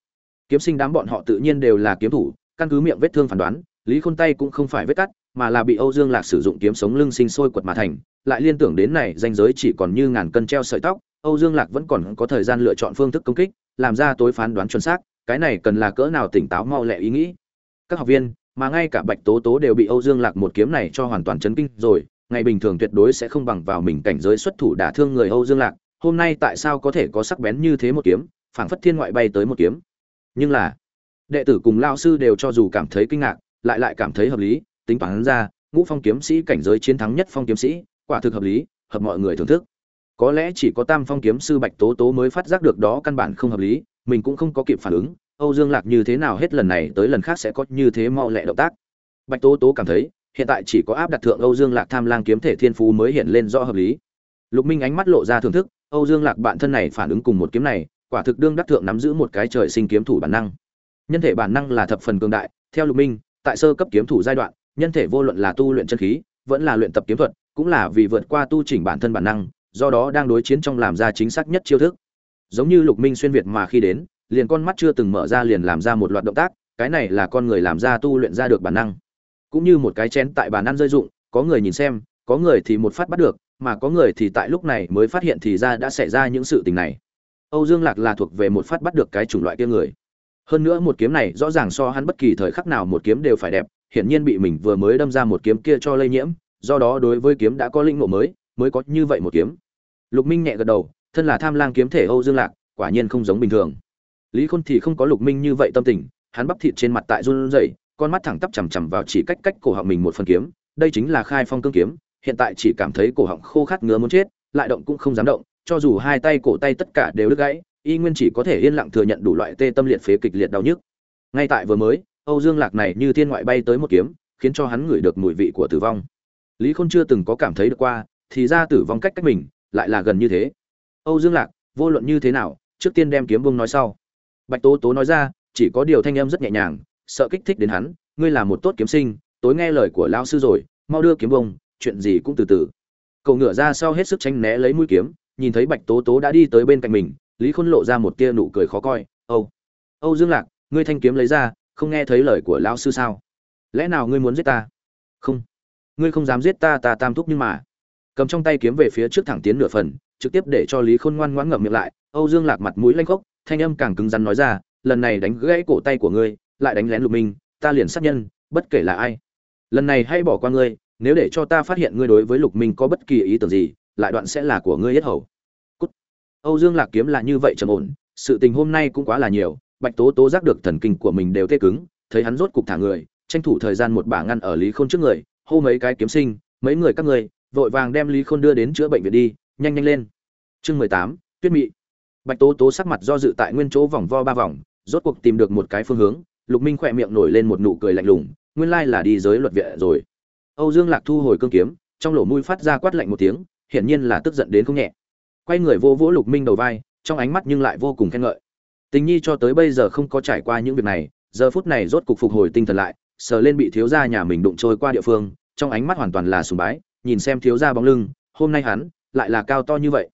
Kiếm sinh đám bọn họ tự nhiên đều là kiếm thủ, căn cứ miệng vết thương phán đoán, lý khôn tay cũng không phải vết cắt, mà là bị âu dương lạc sử dụng kiếm sống lưng sinh sôi quật mà thành, lại liên tưởng đến này danh giới chỉ còn như ngàn cân treo sợi tóc, âu dương lạc vẫn còn có thời gian lựa chọn phương thức công kích, làm ra tối phán đoán chuẩn xác, cái này cần là cỡ nào tỉnh táo mau lẹ ý nghĩ. Các học viên, mà ngay cả bạch tố tố đều bị âu dương lạc một kiếm này cho hoàn toàn chấn kinh rồi ngày bình thường tuyệt đối sẽ không bằng vào mình cảnh giới xuất thủ đả thương người âu dương lạc, hôm nay tại sao có thể có sắc bén như thế một kiếm, phảng phất thiên ngoại bay tới một kiếm. Nhưng là, đệ tử cùng lao sư đều cho dù cảm thấy kinh ngạc, lại lại cảm thấy hợp lý, tính toán ra, ngũ phong kiếm sĩ cảnh giới chiến thắng nhất phong kiếm sĩ, quả thực hợp lý, hợp mọi người thưởng thức. Có lẽ chỉ có tam phong kiếm sư bạch tố tố mới phát giác được đó căn bản không hợp lý, mình cũng không có kịp phản ứng, âu dương lạc như thế nào hết lần này tới lần khác sẽ có như thế mau lẹ động tác. Bạch tố tố cảm thấy hiện tại chỉ có áp đặt thượng âu dương lạc tham lang kiếm thể thiên phú mới hiện lên rõ hợp lý. Lục minh ánh mắt lộ ra thưởng thức, âu dương lạc bạn thân này phản ứng cùng một kiếm này, quả thực đương đắc thượng nắm giữ một cái trời sinh kiếm thủ bản năng. Nhân thể bản năng là thập phần cường đại, theo lục minh, tại sơ cấp kiếm thủ giai đoạn, nhân thể vô luận là tu luyện chân khí, vẫn là luyện tập kiếm thuật, cũng là vì vượt qua tu chỉnh bản thân bản năng, do đó đang đối chiến trong làm ra chính xác nhất chiêu thức. Giống như lục minh xuyên việt mà khi đến, liền con mắt chưa từng mở ra liền làm ra một loạt động tác, cái này là con người làm ra tu luyện ra được bản năng cũng như một cái chén tại bàn ăn rơi dụng, có người nhìn xem, có người thì một phát bắt được, mà có người thì tại lúc này mới phát hiện thì ra đã xảy ra những sự tình này. Âu dương lạc là thuộc về một phát bắt được cái chủng loại kia người. Hơn nữa một kiếm này rõ ràng so hắn bất kỳ thời khắc nào một kiếm đều phải đẹp, hiển nhiên bị mình vừa mới đâm ra một kiếm kia cho lây nhiễm, do đó đối với kiếm đã có linh ngộ mới mới có như vậy một kiếm. Lục minh nhẹ gật đầu, thân là tham lang kiếm thể âu dương lạc, quả nhiên không giống bình thường. Lý khôn thì không có lục minh như vậy tâm tình, hắn bắp thịt trên mặt tại run rẩy con mắt thẳng tắp chằm chằm vào chỉ cách cách cổ họng mình một phần kiếm, đây chính là khai phong cương kiếm, hiện tại chỉ cảm thấy cổ họng khô khát ngứa muốn chết, lại động cũng không dám động, cho dù hai tay cổ tay tất cả đều đứt gãy, y nguyên chỉ có thể yên lặng thừa nhận đủ loại tê tâm liệt phế kịch liệt đau nhức. Ngay tại vừa mới, âu dương lạc này như thiên ngoại bay tới một kiếm, khiến cho hắn ngửi được mùi vị của tử vong. Lý khôn chưa từng có cảm thấy được qua, thì ra tử vong cách cách mình, lại là gần như thế. Âu dương lạc, vô luận như thế nào, trước tiên đem kiếm buông nói sau. Bạch tố tố nói ra, chỉ có điều thanh âm rất nhẹ nhàng sợ kích thích đến hắn, ngươi là một tốt kiếm sinh, tối nghe lời của lao sư rồi, mau đưa kiếm bông, chuyện gì cũng từ từ. Cậu ngửa ra sau hết sức tranh né lấy mũi kiếm, nhìn thấy bạch tố tố đã đi tới bên cạnh mình, lý khôn lộ ra một tia nụ cười khó coi, âu âu dương lạc, ngươi thanh kiếm lấy ra, không nghe thấy lời của lao sư sao? Lẽ nào ngươi muốn giết ta? Không, ngươi không dám giết ta ta tam thúc nhưng mà. Cầm trong tay kiếm về phía trước thẳng tiến nửa phần, trực tiếp để cho lý khôn ngoan ngoãn ngậm miệng lại. Âu dương lạc mặt mũi lanh khốc, thanh âm càng cứng rắn nói ra, lần này đánh gãy cổ tay của ngươi lại đánh lén lục minh, ta liền sát nhân, bất kể là ai. Lần này hãy bỏ qua ngươi, nếu để cho ta phát hiện ngươi đối với lục minh có bất kỳ ý tưởng gì, lại đoạn sẽ là của ngươi yết hầu. Cút. âu dương lạc kiếm là như vậy trầm ổn, sự tình hôm nay cũng quá là nhiều, bạch tố tố giác được thần kinh của mình đều tê cứng, thấy hắn rốt cục thả người, tranh thủ thời gian một bả ngăn ở lý khôn trước người, hô mấy cái kiếm sinh, mấy người các người, vội vàng đem lý khôn đưa đến chữa bệnh viện đi, nhanh nhanh lên. Chương mười tám, tuyết mị. Bạch tố tố sắc mặt do dự tại nguyên chỗ vòng vo ba vòng, rốt cuộc tìm được một cái phương hướng lục minh khỏe miệng nổi lên một nụ cười lạnh lùng, nguyên lai là đi giới luật viện rồi. Âu dương lạc thu hồi cương kiếm, trong lỗ mũi phát ra quát lạnh một tiếng, hiển nhiên là tức giận đến không nhẹ. Quay người vô vỗ lục minh đầu vai, trong ánh mắt nhưng lại vô cùng khen ngợi. Tình nhi cho tới bây giờ không có trải qua những việc này, giờ phút này rốt cục phục hồi tinh thần lại, sờ lên bị thiếu gia nhà mình đụng trôi qua địa phương, trong ánh mắt hoàn toàn là sùng bái, nhìn xem thiếu gia bóng lưng, hôm nay hắn lại là cao to như vậy.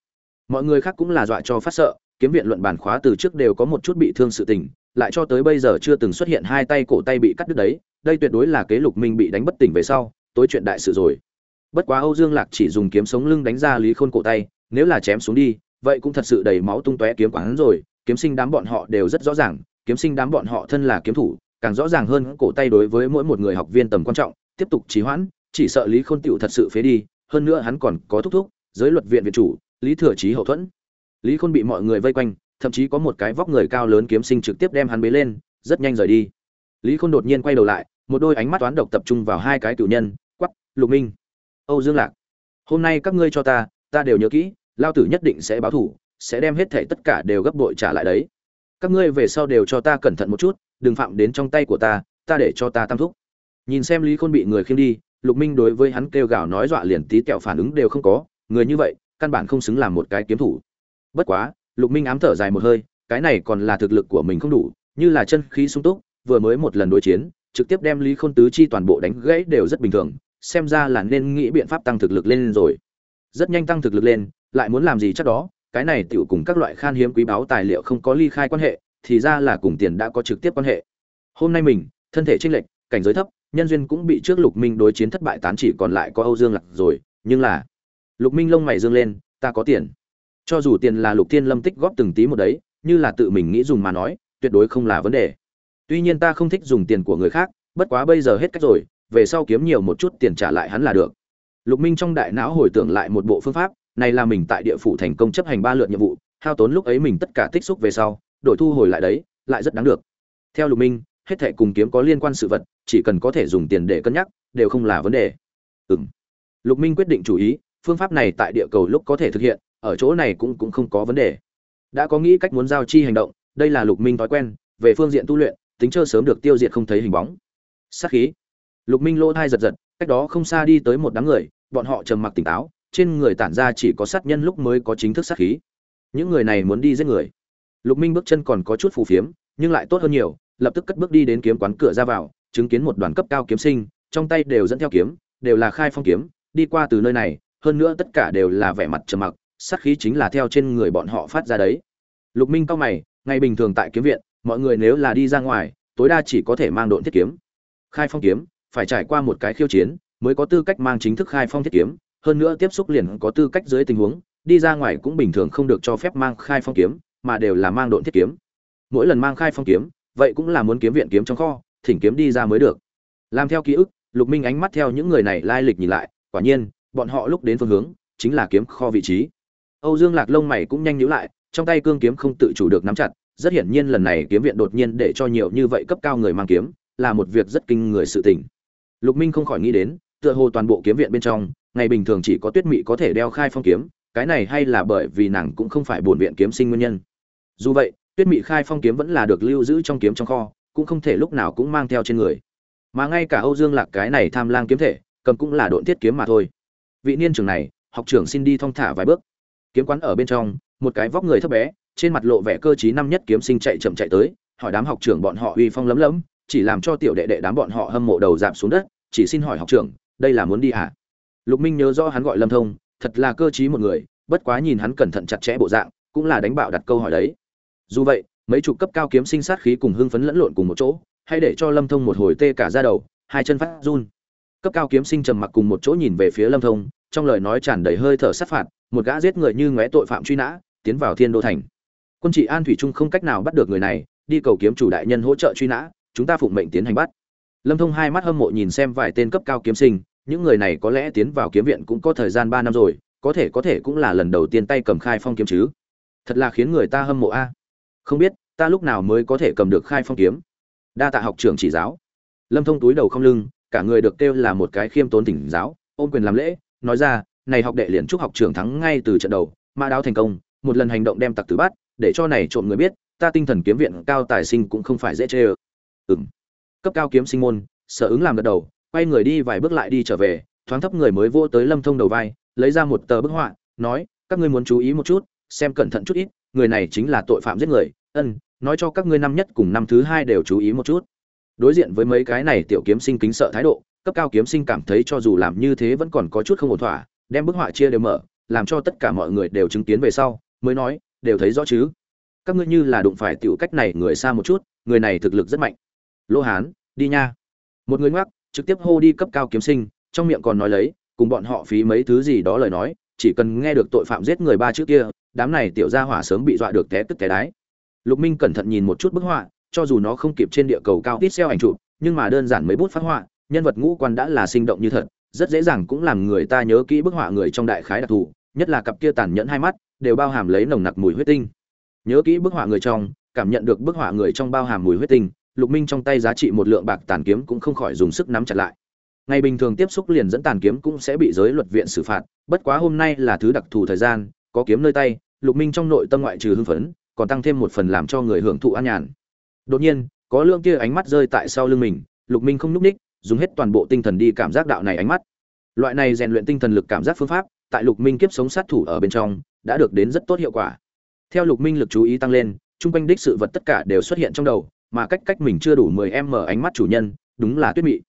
Mọi người khác cũng là dọa cho phát sợ kiếm viện luận bản khóa từ trước đều có một chút bị thương sự tình, lại cho tới bây giờ chưa từng xuất hiện hai tay cổ tay bị cắt đứt đấy, đây tuyệt đối là kế lục minh bị đánh bất tỉnh về sau, tối chuyện đại sự rồi. Bất quá âu dương lạc chỉ dùng kiếm sống lưng đánh ra lý khôn cổ tay, nếu là chém xuống đi, vậy cũng thật sự đầy máu tung tóe kiếm quán rồi, kiếm sinh đám bọn họ đều rất rõ ràng, kiếm sinh đám bọn họ thân là kiếm thủ, càng rõ ràng hơn cổ tay đối với mỗi một người học viên tầm quan trọng, tiếp tục trì hoãn, chỉ sợ lý khôn tiểu thật sự phế đi, hơn nữa hắn còn có thúc thúc, giới luật viện viện chủ, lý thừa trí hậu thuẫn lý khôn bị mọi người vây quanh, thậm chí có một cái vóc người cao lớn kiếm sinh trực tiếp đem hắn bế lên, rất nhanh rời đi. Lý khôn đột nhiên quay đầu lại, một đôi ánh mắt toán độc tập trung vào hai cái cựu nhân quắp lục minh. Âu dương lạc, hôm nay các ngươi cho ta ta đều nhớ kỹ, lao tử nhất định sẽ báo thủ, sẽ đem hết thể tất cả đều gấp bội trả lại đấy. Các ngươi về sau đều cho ta cẩn thận một chút, đừng phạm đến trong tay của ta ta để cho ta tam thúc. Nhìn xem lý khôn bị người khiêng đi, lục minh đối với hắn kêu gào nói dọa liền tí kẹo phản ứng đều không có, người như vậy, căn bản không xứng làm một cái kiếm thủ bất quá, lục minh ám thở dài một hơi, cái này còn là thực lực của mình không đủ, như là chân khí sung túc, vừa mới một lần đối chiến, trực tiếp đem lý khôn tứ chi toàn bộ đánh gãy đều rất bình thường, xem ra là nên nghĩ biện pháp tăng thực lực lên rồi. Rất nhanh tăng thực lực lên, lại muốn làm gì chắc đó, cái này tựu cùng các loại khan hiếm quý báu tài liệu không có ly khai quan hệ, thì ra là cùng tiền đã có trực tiếp quan hệ. Hôm nay mình, thân thể chênh lệch, cảnh giới thấp, nhân duyên cũng bị trước lục minh đối chiến thất bại tán chỉ còn lại có âu dương lạc rồi, nhưng là lục minh lông mày dương lên, ta có tiền cho dù tiền là lục thiên lâm tích góp từng tí một đấy, như là tự mình nghĩ dùng mà nói, tuyệt đối không là vấn đề. Tuy nhiên ta không thích dùng tiền của người khác, bất quá bây giờ hết cách rồi, về sau kiếm nhiều một chút tiền trả lại hắn là được. Lục minh trong đại não hồi tưởng lại một bộ phương pháp, này là mình tại địa phủ thành công chấp hành ba lượt nhiệm vụ, hao tốn lúc ấy mình tất cả tích xúc về sau, đổi thu hồi lại đấy, lại rất đáng được. Theo lục minh, hết thẻ cùng kiếm có liên quan sự vật, chỉ cần có thể dùng tiền để cân nhắc, đều không là vấn đề. Ừm. Lục minh quyết định chủ ý, phương pháp này tại địa cầu lúc có thể thực hiện ở chỗ này cũng cũng không có vấn đề. Đã có nghĩ cách muốn giao chi hành động, đây là lục minh thói quen, về phương diện tu luyện, tính chơi sớm được tiêu diệt không thấy hình bóng. Sát khí. Lục minh lỗ thai giật giật, cách đó không xa đi tới một đám người, bọn họ trầm mặc tỉnh táo, trên người tản ra chỉ có sát nhân lúc mới có chính thức sát khí. Những người này muốn đi giết người. Lục minh bước chân còn có chút phù phiếm, nhưng lại tốt hơn nhiều, lập tức cất bước đi đến kiếm quán cửa ra vào, chứng kiến một đoàn cấp cao kiếm sinh, trong tay đều dẫn theo kiếm, đều là khai phong kiếm, đi qua từ nơi này, hơn nữa tất cả đều là vẻ mặt trầm mặc sát khí chính là theo trên người bọn họ phát ra đấy. Lục minh cao mày, ngày bình thường tại kiếm viện, mọi người nếu là đi ra ngoài, tối đa chỉ có thể mang độn thiết kiếm. Khai phong kiếm, phải trải qua một cái khiêu chiến, mới có tư cách mang chính thức khai phong thiết kiếm, hơn nữa tiếp xúc liền có tư cách dưới tình huống, đi ra ngoài cũng bình thường không được cho phép mang khai phong kiếm, mà đều là mang độn thiết kiếm. Mỗi lần mang khai phong kiếm, vậy cũng là muốn kiếm viện kiếm trong kho, thỉnh kiếm đi ra mới được. Làm theo ký ức, lục minh ánh mắt theo những người này lai lịch nhìn lại, quả nhiên, bọn họ lúc đến phương hướng, chính là kiếm kho vị trí âu dương lạc lông mày cũng nhanh nhíu lại, trong tay cương kiếm không tự chủ được nắm chặt, rất hiển nhiên lần này kiếm viện đột nhiên để cho nhiều như vậy cấp cao người mang kiếm, là một việc rất kinh người sự tình. Lục minh không khỏi nghĩ đến, tựa hồ toàn bộ kiếm viện bên trong, ngày bình thường chỉ có tuyết mị có thể đeo khai phong kiếm, cái này hay là bởi vì nàng cũng không phải bổn viện kiếm sinh nguyên nhân. Dù vậy, tuyết mị khai phong kiếm vẫn là được lưu giữ trong kiếm trong kho, cũng không thể lúc nào cũng mang theo trên người. Mà ngay cả âu dương lạc cái này tham lang kiếm thể, cầm cũng là độn thiết kiếm mà thôi. Vị niên trưởng này, học trưởng xin đi thong thả vài bước kiếm quán ở bên trong, một cái vóc người thấp bé, trên mặt lộ vẻ cơ trí năm nhất kiếm sinh chạy chậm chạy tới, hỏi đám học trưởng bọn họ uy phong lấm lấm, chỉ làm cho tiểu đệ đệ đám bọn họ hâm mộ đầu giảm xuống đất, chỉ xin hỏi học trưởng, đây là muốn đi à? Lục minh nhớ rõ hắn gọi lâm thông, thật là cơ trí một người, bất quá nhìn hắn cẩn thận chặt chẽ bộ dạng, cũng là đánh bạo đặt câu hỏi đấy. Dù vậy, mấy chục cấp cao kiếm sinh sát khí cùng hưng phấn lẫn lộn cùng một chỗ hay để cho lâm thông một hồi tê cả ra đầu, hai chân phát run. Cấp cao kiếm sinh trầm mặc cùng một chỗ nhìn về phía lâm thông, trong lời nói tràn đầy hơi thở sát phạt một gã giết người như ngóe tội phạm truy nã, tiến vào thiên đô thành. Quân trị an thủy trung không cách nào bắt được người này, đi cầu kiếm chủ đại nhân hỗ trợ truy nã, chúng ta phụng mệnh tiến hành bắt. Lâm thông hai mắt hâm mộ nhìn xem vài tên cấp cao kiếm sinh, những người này có lẽ tiến vào kiếm viện cũng có thời gian ba năm rồi, có thể có thể cũng là lần đầu tiên tay cầm khai phong kiếm chứ. Thật là khiến người ta hâm mộ a. Không biết, ta lúc nào mới có thể cầm được khai phong kiếm? Đa tạ học trưởng chỉ giáo. Lâm thông túi đầu không lưng, cả người được kêu là một cái khiêm tốn tỉnh giáo, ôm quyền làm lễ, nói ra này học đệ liền chúc học trưởng thắng ngay từ trận đầu, mã đáo thành công, một lần hành động đem tặc tử bắt, để cho này trộm người biết, ta tinh thần kiếm viện cao tài sinh cũng không phải dễ chê ơ. Ừng cấp cao kiếm sinh môn, sở ứng làm gật đầu, quay người đi vài bước lại đi trở về, thoáng thấp người mới vô tới lâm thông đầu vai, lấy ra một tờ bức họa, nói, các ngươi muốn chú ý một chút, xem cẩn thận chút ít, người này chính là tội phạm giết người, ân, nói cho các ngươi năm nhất cùng năm thứ hai đều chú ý một chút. Đối diện với mấy cái này tiểu kiếm sinh kính sợ thái độ, cấp cao kiếm sinh cảm thấy cho dù làm như thế vẫn còn có chút không ổn thỏa đem bức họa chia đều mở, làm cho tất cả mọi người đều chứng kiến về sau, mới nói, đều thấy rõ chứ? Các ngươi như là đụng phải tiểu cách này người xa một chút, người này thực lực rất mạnh. Lô hán, đi nha. Một người ngoắc, trực tiếp hô đi cấp cao kiếm sinh, trong miệng còn nói lấy, cùng bọn họ phí mấy thứ gì đó lời nói, chỉ cần nghe được tội phạm giết người ba trước kia, đám này tiểu gia hỏa sớm bị dọa được té tức té đái. Lục minh cẩn thận nhìn một chút bức họa, cho dù nó không kịp trên địa cầu cao ít xeo ảnh chụp, nhưng mà đơn giản mấy bút phát họa, nhân vật ngũ quan đã là sinh động như thật rất dễ dàng cũng làm người ta nhớ kỹ bức họa người trong đại khái đặc thù, nhất là cặp kia tàn nhẫn hai mắt, đều bao hàm lấy nồng nặc mùi huyết tinh. Nhớ kỹ bức họa người trong, cảm nhận được bức họa người trong bao hàm mùi huyết tinh, lục minh trong tay giá trị một lượng bạc tàn kiếm cũng không khỏi dùng sức nắm chặt lại. Ngày bình thường tiếp xúc liền dẫn tàn kiếm cũng sẽ bị giới luật viện xử phạt, bất quá hôm nay là thứ đặc thù thời gian, có kiếm nơi tay, lục minh trong nội tâm ngoại trừ hưng phấn, còn tăng thêm một phần làm cho người hưởng thụ an nhàn. Đột nhiên, có lượng kia ánh mắt rơi tại sau lưng mình, lục minh không núp ních dùng hết toàn bộ tinh thần đi cảm giác đạo này ánh mắt. Loại này rèn luyện tinh thần lực cảm giác phương pháp, tại lục minh kiếp sống sát thủ ở bên trong, đã được đến rất tốt hiệu quả. Theo lục minh lực chú ý tăng lên, chung quanh đích sự vật tất cả đều xuất hiện trong đầu, mà cách cách mình chưa đủ mười em mở ánh mắt chủ nhân, đúng là tuyết mị.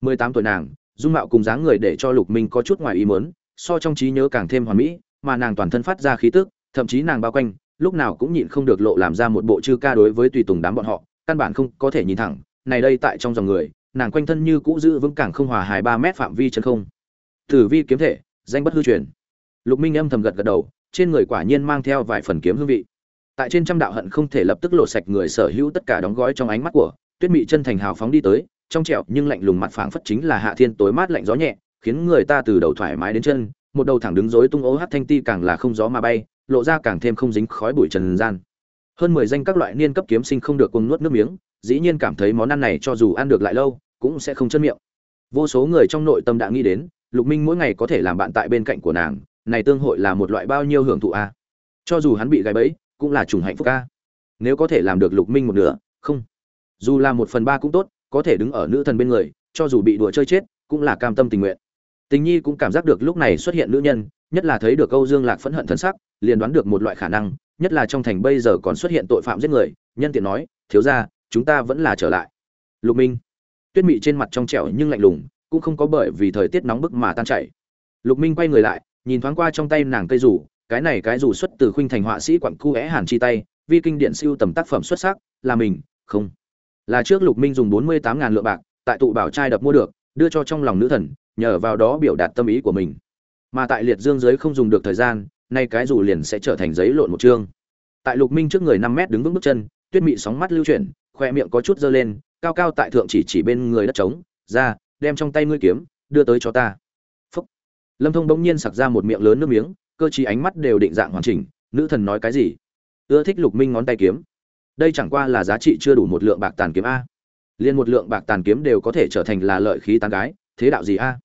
mười tám tuổi nàng, dung mạo cùng dáng người để cho lục minh có chút ngoài ý muốn, so trong trí nhớ càng thêm hoàn mỹ, mà nàng toàn thân phát ra khí tức, thậm chí nàng bao quanh, lúc nào cũng nhịn không được lộ làm ra một bộ chư ca đối với tùy tùng đám bọn họ, căn bản không có thể nhìn thẳng, này đây tại trong dòng người nàng quanh thân như cũ giữ vững cảng không hòa hài ba mét phạm vi chân không. Tử vi kiếm thể, danh bất hư truyền. Lục minh âm thầm gật gật đầu, trên người quả nhiên mang theo vài phần kiếm hương vị. Tại trên trăm đạo hận không thể lập tức lộ sạch người sở hữu tất cả đóng gói trong ánh mắt của tuyết mị chân thành hào phóng đi tới, trong trẹo nhưng lạnh lùng mặt phảng phất chính là hạ thiên tối mát lạnh gió nhẹ, khiến người ta từ đầu thoải mái đến chân, một đầu thẳng đứng rối tung ố hát thanh ti càng là không gió mà bay, lộ ra càng thêm không dính khói bụi trần gian. Hơn mười danh các loại niên cấp kiếm sinh không được cuồng nuốt nước miếng, dĩ nhiên cảm thấy món ăn này cho dù ăn được lại lâu cũng sẽ không chân miệng. Vô số người trong nội tâm đã nghĩ đến, lục minh mỗi ngày có thể làm bạn tại bên cạnh của nàng, này tương hội là một loại bao nhiêu hưởng thụ a. Cho dù hắn bị gáy bẫy, cũng là trùng hạnh phúc a. Nếu có thể làm được lục minh một nửa, không. Dù là một phần ba cũng tốt, có thể đứng ở nữ thần bên người, cho dù bị đùa chơi chết, cũng là cam tâm tình nguyện. Tình nhi cũng cảm giác được lúc này xuất hiện nữ nhân, nhất là thấy được âu dương lạc phẫn hận thần sắc, liền đoán được một loại khả năng, nhất là trong thành bây giờ còn xuất hiện tội phạm giết người, nhân tiện nói, thiếu ra chúng ta vẫn là trở lại. Lục minh tuyết mị trên mặt trong trẻo nhưng lạnh lùng, cũng không có bởi vì thời tiết nóng bức mà tan chảy. Lục minh quay người lại, nhìn thoáng qua trong tay nàng cây rủ, cái này cái rủ xuất từ khuynh thành họa sĩ quặng cu é hàn chi tay vi kinh điện siêu tầm tác phẩm xuất sắc, là mình, không. Là trước lục minh dùng bốn mươi tám ngàn lượng bạc, tại tụ bảo trai đập mua được, đưa cho trong lòng nữ thần, nhờ vào đó biểu đạt tâm ý của mình. Mà tại liệt dương giới không dùng được thời gian, nay cái rủ liền sẽ trở thành giấy lộn một chương. Tại lục minh trước người năm mét đứng vững bước chân, tuyết mị sóng mắt lưu chuyển, khoe miệng có chút dơ lên cao cao tại thượng chỉ chỉ bên người đất trống, ra, đem trong tay ngươi kiếm, đưa tới cho ta. Phúc. Lâm thông bỗng nhiên sặc ra một miệng lớn nước miếng, cơ chí ánh mắt đều định dạng hoàn chỉnh, nữ thần nói cái gì? Ưa thích lục minh ngón tay kiếm. Đây chẳng qua là giá trị chưa đủ một lượng bạc tàn kiếm a. Liên một lượng bạc tàn kiếm đều có thể trở thành là lợi khí tán gái, thế đạo gì a?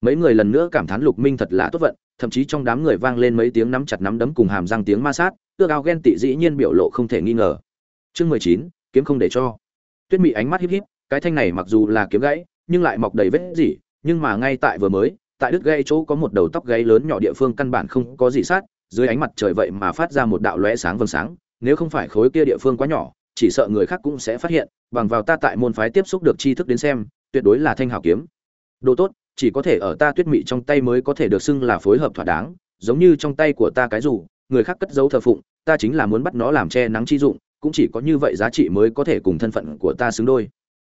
Mấy người lần nữa cảm thán lục minh thật là tốt vận, thậm chí trong đám người vang lên mấy tiếng nắm chặt nắm đấm cùng hàm răng tiếng ma sát ước ao ghen tị dĩ nhiên biểu lộ không thể nghi ngờ. Chương mười chín, kiếm không để cho tuyết mị ánh mắt híp híp, cái thanh này mặc dù là kiếm gãy, nhưng lại mọc đầy vết gì nhưng mà ngay tại vừa mới, tại đứt gãy chỗ có một đầu tóc gãy lớn nhỏ địa phương căn bản không có gì sát, dưới ánh mặt trời vậy mà phát ra một đạo lóe sáng vầng sáng, nếu không phải khối kia địa phương quá nhỏ, chỉ sợ người khác cũng sẽ phát hiện, bằng vào ta tại môn phái tiếp xúc được tri thức đến xem, tuyệt đối là thanh hảo kiếm. Đồ tốt, chỉ có thể ở ta tuyết mị trong tay mới có thể được xưng là phối hợp thỏa đáng, giống như trong tay của ta cái dù, người khác cất giấu thờ phụng, ta chính là muốn bắt nó làm che nắng chi dụng cũng chỉ có như vậy giá trị mới có thể cùng thân phận của ta xứng đôi.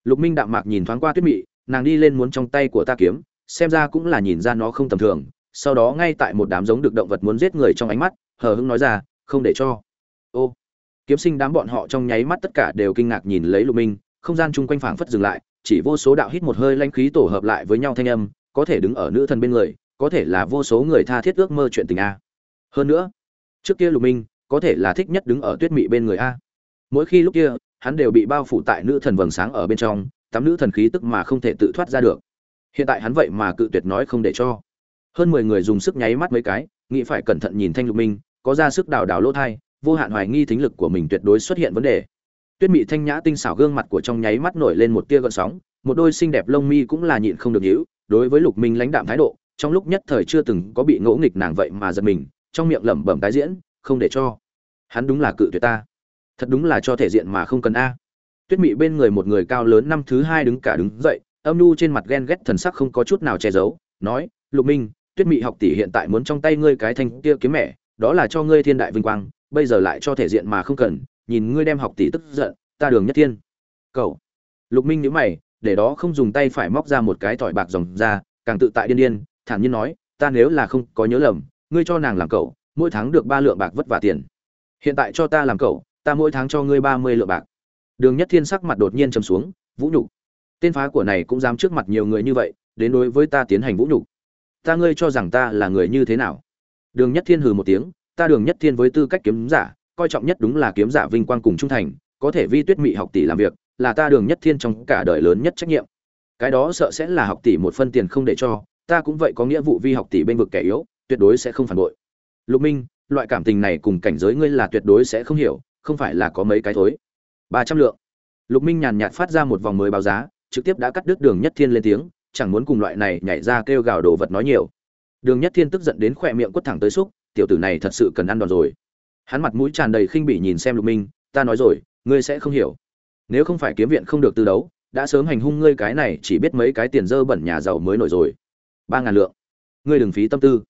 Lục minh đạm mạc nhìn thoáng qua tuyết mị, nàng đi lên muốn trong tay của ta kiếm, xem ra cũng là nhìn ra nó không tầm thường, sau đó ngay tại một đám giống được động vật muốn giết người trong ánh mắt, hờ hững nói ra, không để cho. Ô, kiếm sinh đám bọn họ trong nháy mắt tất cả đều kinh ngạc nhìn lấy lục minh, không gian chung quanh phảng phất dừng lại, chỉ vô số đạo hít một hơi lanh khí tổ hợp lại với nhau thanh âm, có thể đứng ở nữ thần bên người, có thể là vô số người tha thiết ước mơ chuyện tình a. Hơn nữa, trước kia lục minh, có thể là thích nhất đứng ở tuyết mị bên người a mỗi khi lúc kia, hắn đều bị bao phủ tại nữ thần vầng sáng ở bên trong, tắm nữ thần khí tức mà không thể tự thoát ra được. Hiện tại hắn vậy mà cự tuyệt nói không để cho. Hơn mười người dùng sức nháy mắt mấy cái, nghĩ phải cẩn thận nhìn thanh lục minh, có ra sức đào đào lỗ thai, vô hạn hoài nghi thính lực của mình tuyệt đối xuất hiện vấn đề. Tuyết mị thanh nhã tinh xảo gương mặt của trong nháy mắt nổi lên một tia gợn sóng, một đôi xinh đẹp lông mi cũng là nhịn không được nhíu, đối với lục minh lãnh đạm thái độ, trong lúc nhất thời chưa từng có bị ngỗ nghịch nàng vậy mà giật mình, trong miệng lẩm bẩm tái diễn, không để cho. Hắn đúng là cự tuyệt ta thật đúng là cho thể diện mà không cần a. Tuyết mị bên người một người cao lớn năm thứ hai đứng cả đứng dậy, âm nhu trên mặt ghen ghét thần sắc không có chút nào che giấu, nói, lục minh, tuyết mị học tỷ hiện tại muốn trong tay ngươi cái thanh kia kiếm mẹ, đó là cho ngươi thiên đại vinh quang, bây giờ lại cho thể diện mà không cần, nhìn ngươi đem học tỷ tức giận, ta đường nhất thiên. Cậu lục minh nhíu mày, để đó không dùng tay phải móc ra một cái tỏi bạc dòng ra, càng tự tại điên điên, thản nhiên nói, ta nếu là không có nhớ lầm, ngươi cho nàng làm cậu mỗi tháng được ba lượng bạc vất vả tiền. Hiện tại cho ta làm cậu ta mỗi tháng cho ngươi ba mươi lượng bạc. Đường nhất thiên sắc mặt đột nhiên trầm xuống, vũ nhục, tên phá của này cũng dám trước mặt nhiều người như vậy, đến đối với ta tiến hành vũ nhục. Ta ngươi cho rằng ta là người như thế nào? Đường nhất thiên hừ một tiếng, ta đường nhất thiên với tư cách kiếm giả, coi trọng nhất đúng là kiếm giả vinh quang cùng trung thành, có thể vi tuyết mị học tỷ làm việc, là ta đường nhất thiên trong cả đời lớn nhất trách nhiệm. Cái đó sợ sẽ là học tỷ một phân tiền không để cho, ta cũng vậy có nghĩa vụ vi học tỷ bên vực kẻ yếu, tuyệt đối sẽ không phản bội. Lục minh, loại cảm tình này cùng cảnh giới ngươi là tuyệt đối sẽ không hiểu không phải là có mấy cái thối. Ba trăm lượng. Lục minh nhàn nhạt phát ra một vòng mới báo giá, trực tiếp đã cắt đứt đường nhất thiên lên tiếng, chẳng muốn cùng loại này nhảy ra kêu gào đồ vật nói nhiều. Đường nhất thiên tức giận đến khỏe miệng quất thẳng tới xúc, tiểu tử này thật sự cần ăn đòn rồi. Hắn mặt mũi tràn đầy khinh bỉ nhìn xem lục minh, ta nói rồi, ngươi sẽ không hiểu. Nếu không phải kiếm viện không được tư đấu, đã sớm hành hung ngươi cái này chỉ biết mấy cái tiền dơ bẩn nhà giàu mới nổi rồi. Ba ngàn lượng. Ngươi đừng phí tâm tư.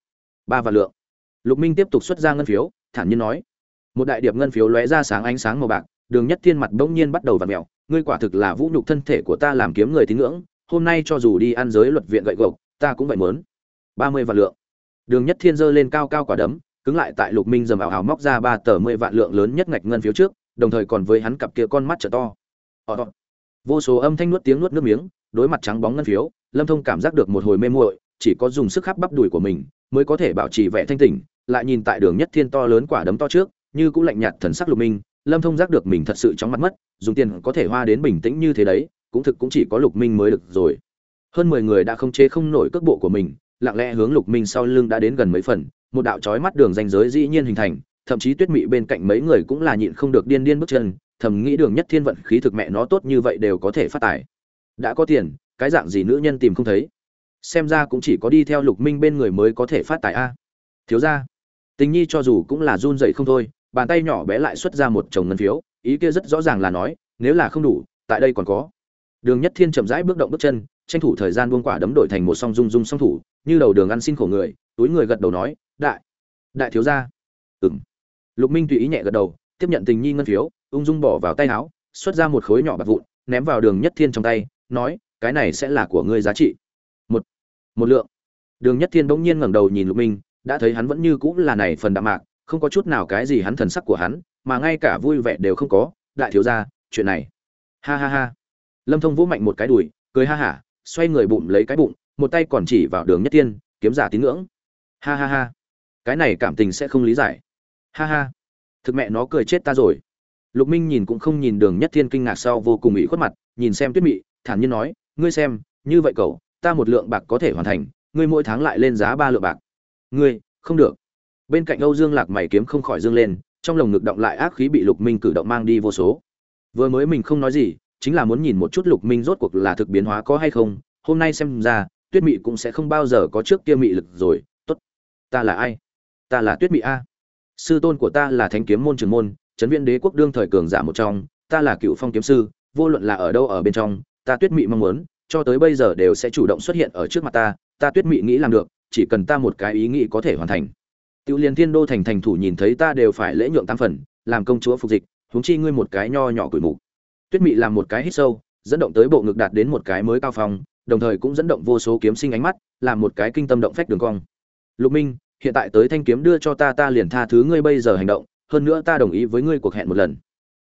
Ba vạn lượng. Lục minh tiếp tục xuất ra ngân phiếu, thản nhiên nói một đại điệp ngân phiếu lóe ra sáng ánh sáng màu bạc, đường nhất thiên mặt bỗng nhiên bắt đầu v ặ mẹo ngươi quả thực là vũ nhục thân thể của ta làm kiếm người tín ngưỡng, hôm nay cho dù đi ăn giới luật viện gậy gộc, ta cũng vậy mớn ba mươi vạn lượng. Đường nhất thiên giơ lên cao cao quả đấm, cứng lại tại lục minh dầm ảo hào móc ra ba tờ mười vạn lượng lớn nhất ngạch ngân phiếu trước, đồng thời còn với hắn cặp kia con mắt trở to. Họ. Vô số âm thanh nuốt tiếng nuốt nước miếng, đối mặt trắng bóng ngân phiếu, lâm thông cảm giác được một hồi mê muội, chỉ có dùng sức khắp bắp đùi của mình mới có thể bảo trì vẻ thanh tỉnh, lại nhìn tại đường nhất thiên to lớn quả đấm to trước như cũng lạnh nhạt thần sắc lục minh, lâm thông giác được mình thật sự chóng mặt mất, dùng tiền có thể hoa đến bình tĩnh như thế đấy, cũng thực cũng chỉ có lục minh mới được rồi. Hơn mười người đã không chế không nổi cước bộ của mình, lặng lẽ hướng lục minh sau lưng đã đến gần mấy phần, một đạo chói mắt đường ranh giới dĩ nhiên hình thành, thậm chí tuyết mị bên cạnh mấy người cũng là nhịn không được điên điên bước chân, thầm nghĩ đường nhất thiên vận khí thực mẹ nó tốt như vậy đều có thể phát tài. Đã có tiền, cái dạng gì nữ nhân tìm không thấy? Xem ra cũng chỉ có đi theo lục minh bên người mới có thể phát tài a. Thiếu ra tình nhi cho dù cũng là run dậy không thôi bàn tay nhỏ bé lại xuất ra một chồng ngân phiếu ý kia rất rõ ràng là nói nếu là không đủ tại đây còn có. Đường nhất thiên chậm rãi bước động bước chân tranh thủ thời gian buông quả đấm đổi thành một song dung dung song thủ như đầu đường ăn xin khổ người túi người gật đầu nói đại đại thiếu gia. Ừm, lục minh tùy ý nhẹ gật đầu tiếp nhận tình nhi ngân phiếu ung dung bỏ vào tay áo xuất ra một khối nhỏ bạc vụn ném vào đường nhất thiên trong tay nói cái này sẽ là của ngươi giá trị. Một một lượng. Đường nhất thiên bỗng nhiên ngẩng đầu nhìn lục minh đã thấy hắn vẫn như cũng là này phần đạm mạc không có chút nào cái gì hắn thần sắc của hắn, mà ngay cả vui vẻ đều không có. Đại thiếu gia, chuyện này. Ha ha ha. Lâm thông vũ mạnh một cái đùi, cười ha hả, xoay người bụng lấy cái bụng, một tay còn chỉ vào đường nhất tiên, kiếm giả tín ngưỡng. Ha ha ha. Cái này cảm tình sẽ không lý giải. Ha ha. Thực mẹ nó cười chết ta rồi. Lục minh nhìn cũng không nhìn đường nhất thiên kinh ngạc sau vô cùng ủy khuất mặt, nhìn xem tuyết mị, thản nhiên nói, ngươi xem, như vậy cậu, ta một lượng bạc có thể hoàn thành, ngươi mỗi tháng lại lên giá ba lượng bạc. Ngươi, không được bên cạnh âu dương lạc mày kiếm không khỏi dương lên, trong lồng ngực động lại ác khí bị lục minh cử động mang đi vô số. Vừa mới mình không nói gì, chính là muốn nhìn một chút lục minh rốt cuộc là thực biến hóa có hay không, hôm nay xem ra, tuyết mị cũng sẽ không bao giờ có trước kia mị lực rồi, tốt. Ta là ai? Ta là tuyết mị a. Sư tôn của ta là thánh kiếm môn trường môn trấn viên đế quốc đương thời cường giả một trong, ta là cựu phong kiếm sư, vô luận là ở đâu ở bên trong, ta tuyết mị mong muốn, cho tới bây giờ đều sẽ chủ động xuất hiện ở trước mặt ta ta tuyết mị nghĩ làm được, chỉ cần ta một cái ý nghĩ có thể hoàn thành tiểu liên thiên đô thành thành thủ nhìn thấy ta đều phải lễ nhượng tam phần, làm công chúa phục dịch, huống chi ngươi một cái nho nhỏ quỷ mục. Tuyết mị làm một cái hít sâu, dẫn động tới bộ ngực đạt đến một cái mới cao phong, đồng thời cũng dẫn động vô số kiếm sinh ánh mắt, làm một cái kinh tâm động phách đường cong. Lục minh, hiện tại tới thanh kiếm đưa cho ta ta liền tha thứ ngươi bây giờ hành động, hơn nữa ta đồng ý với ngươi cuộc hẹn một lần.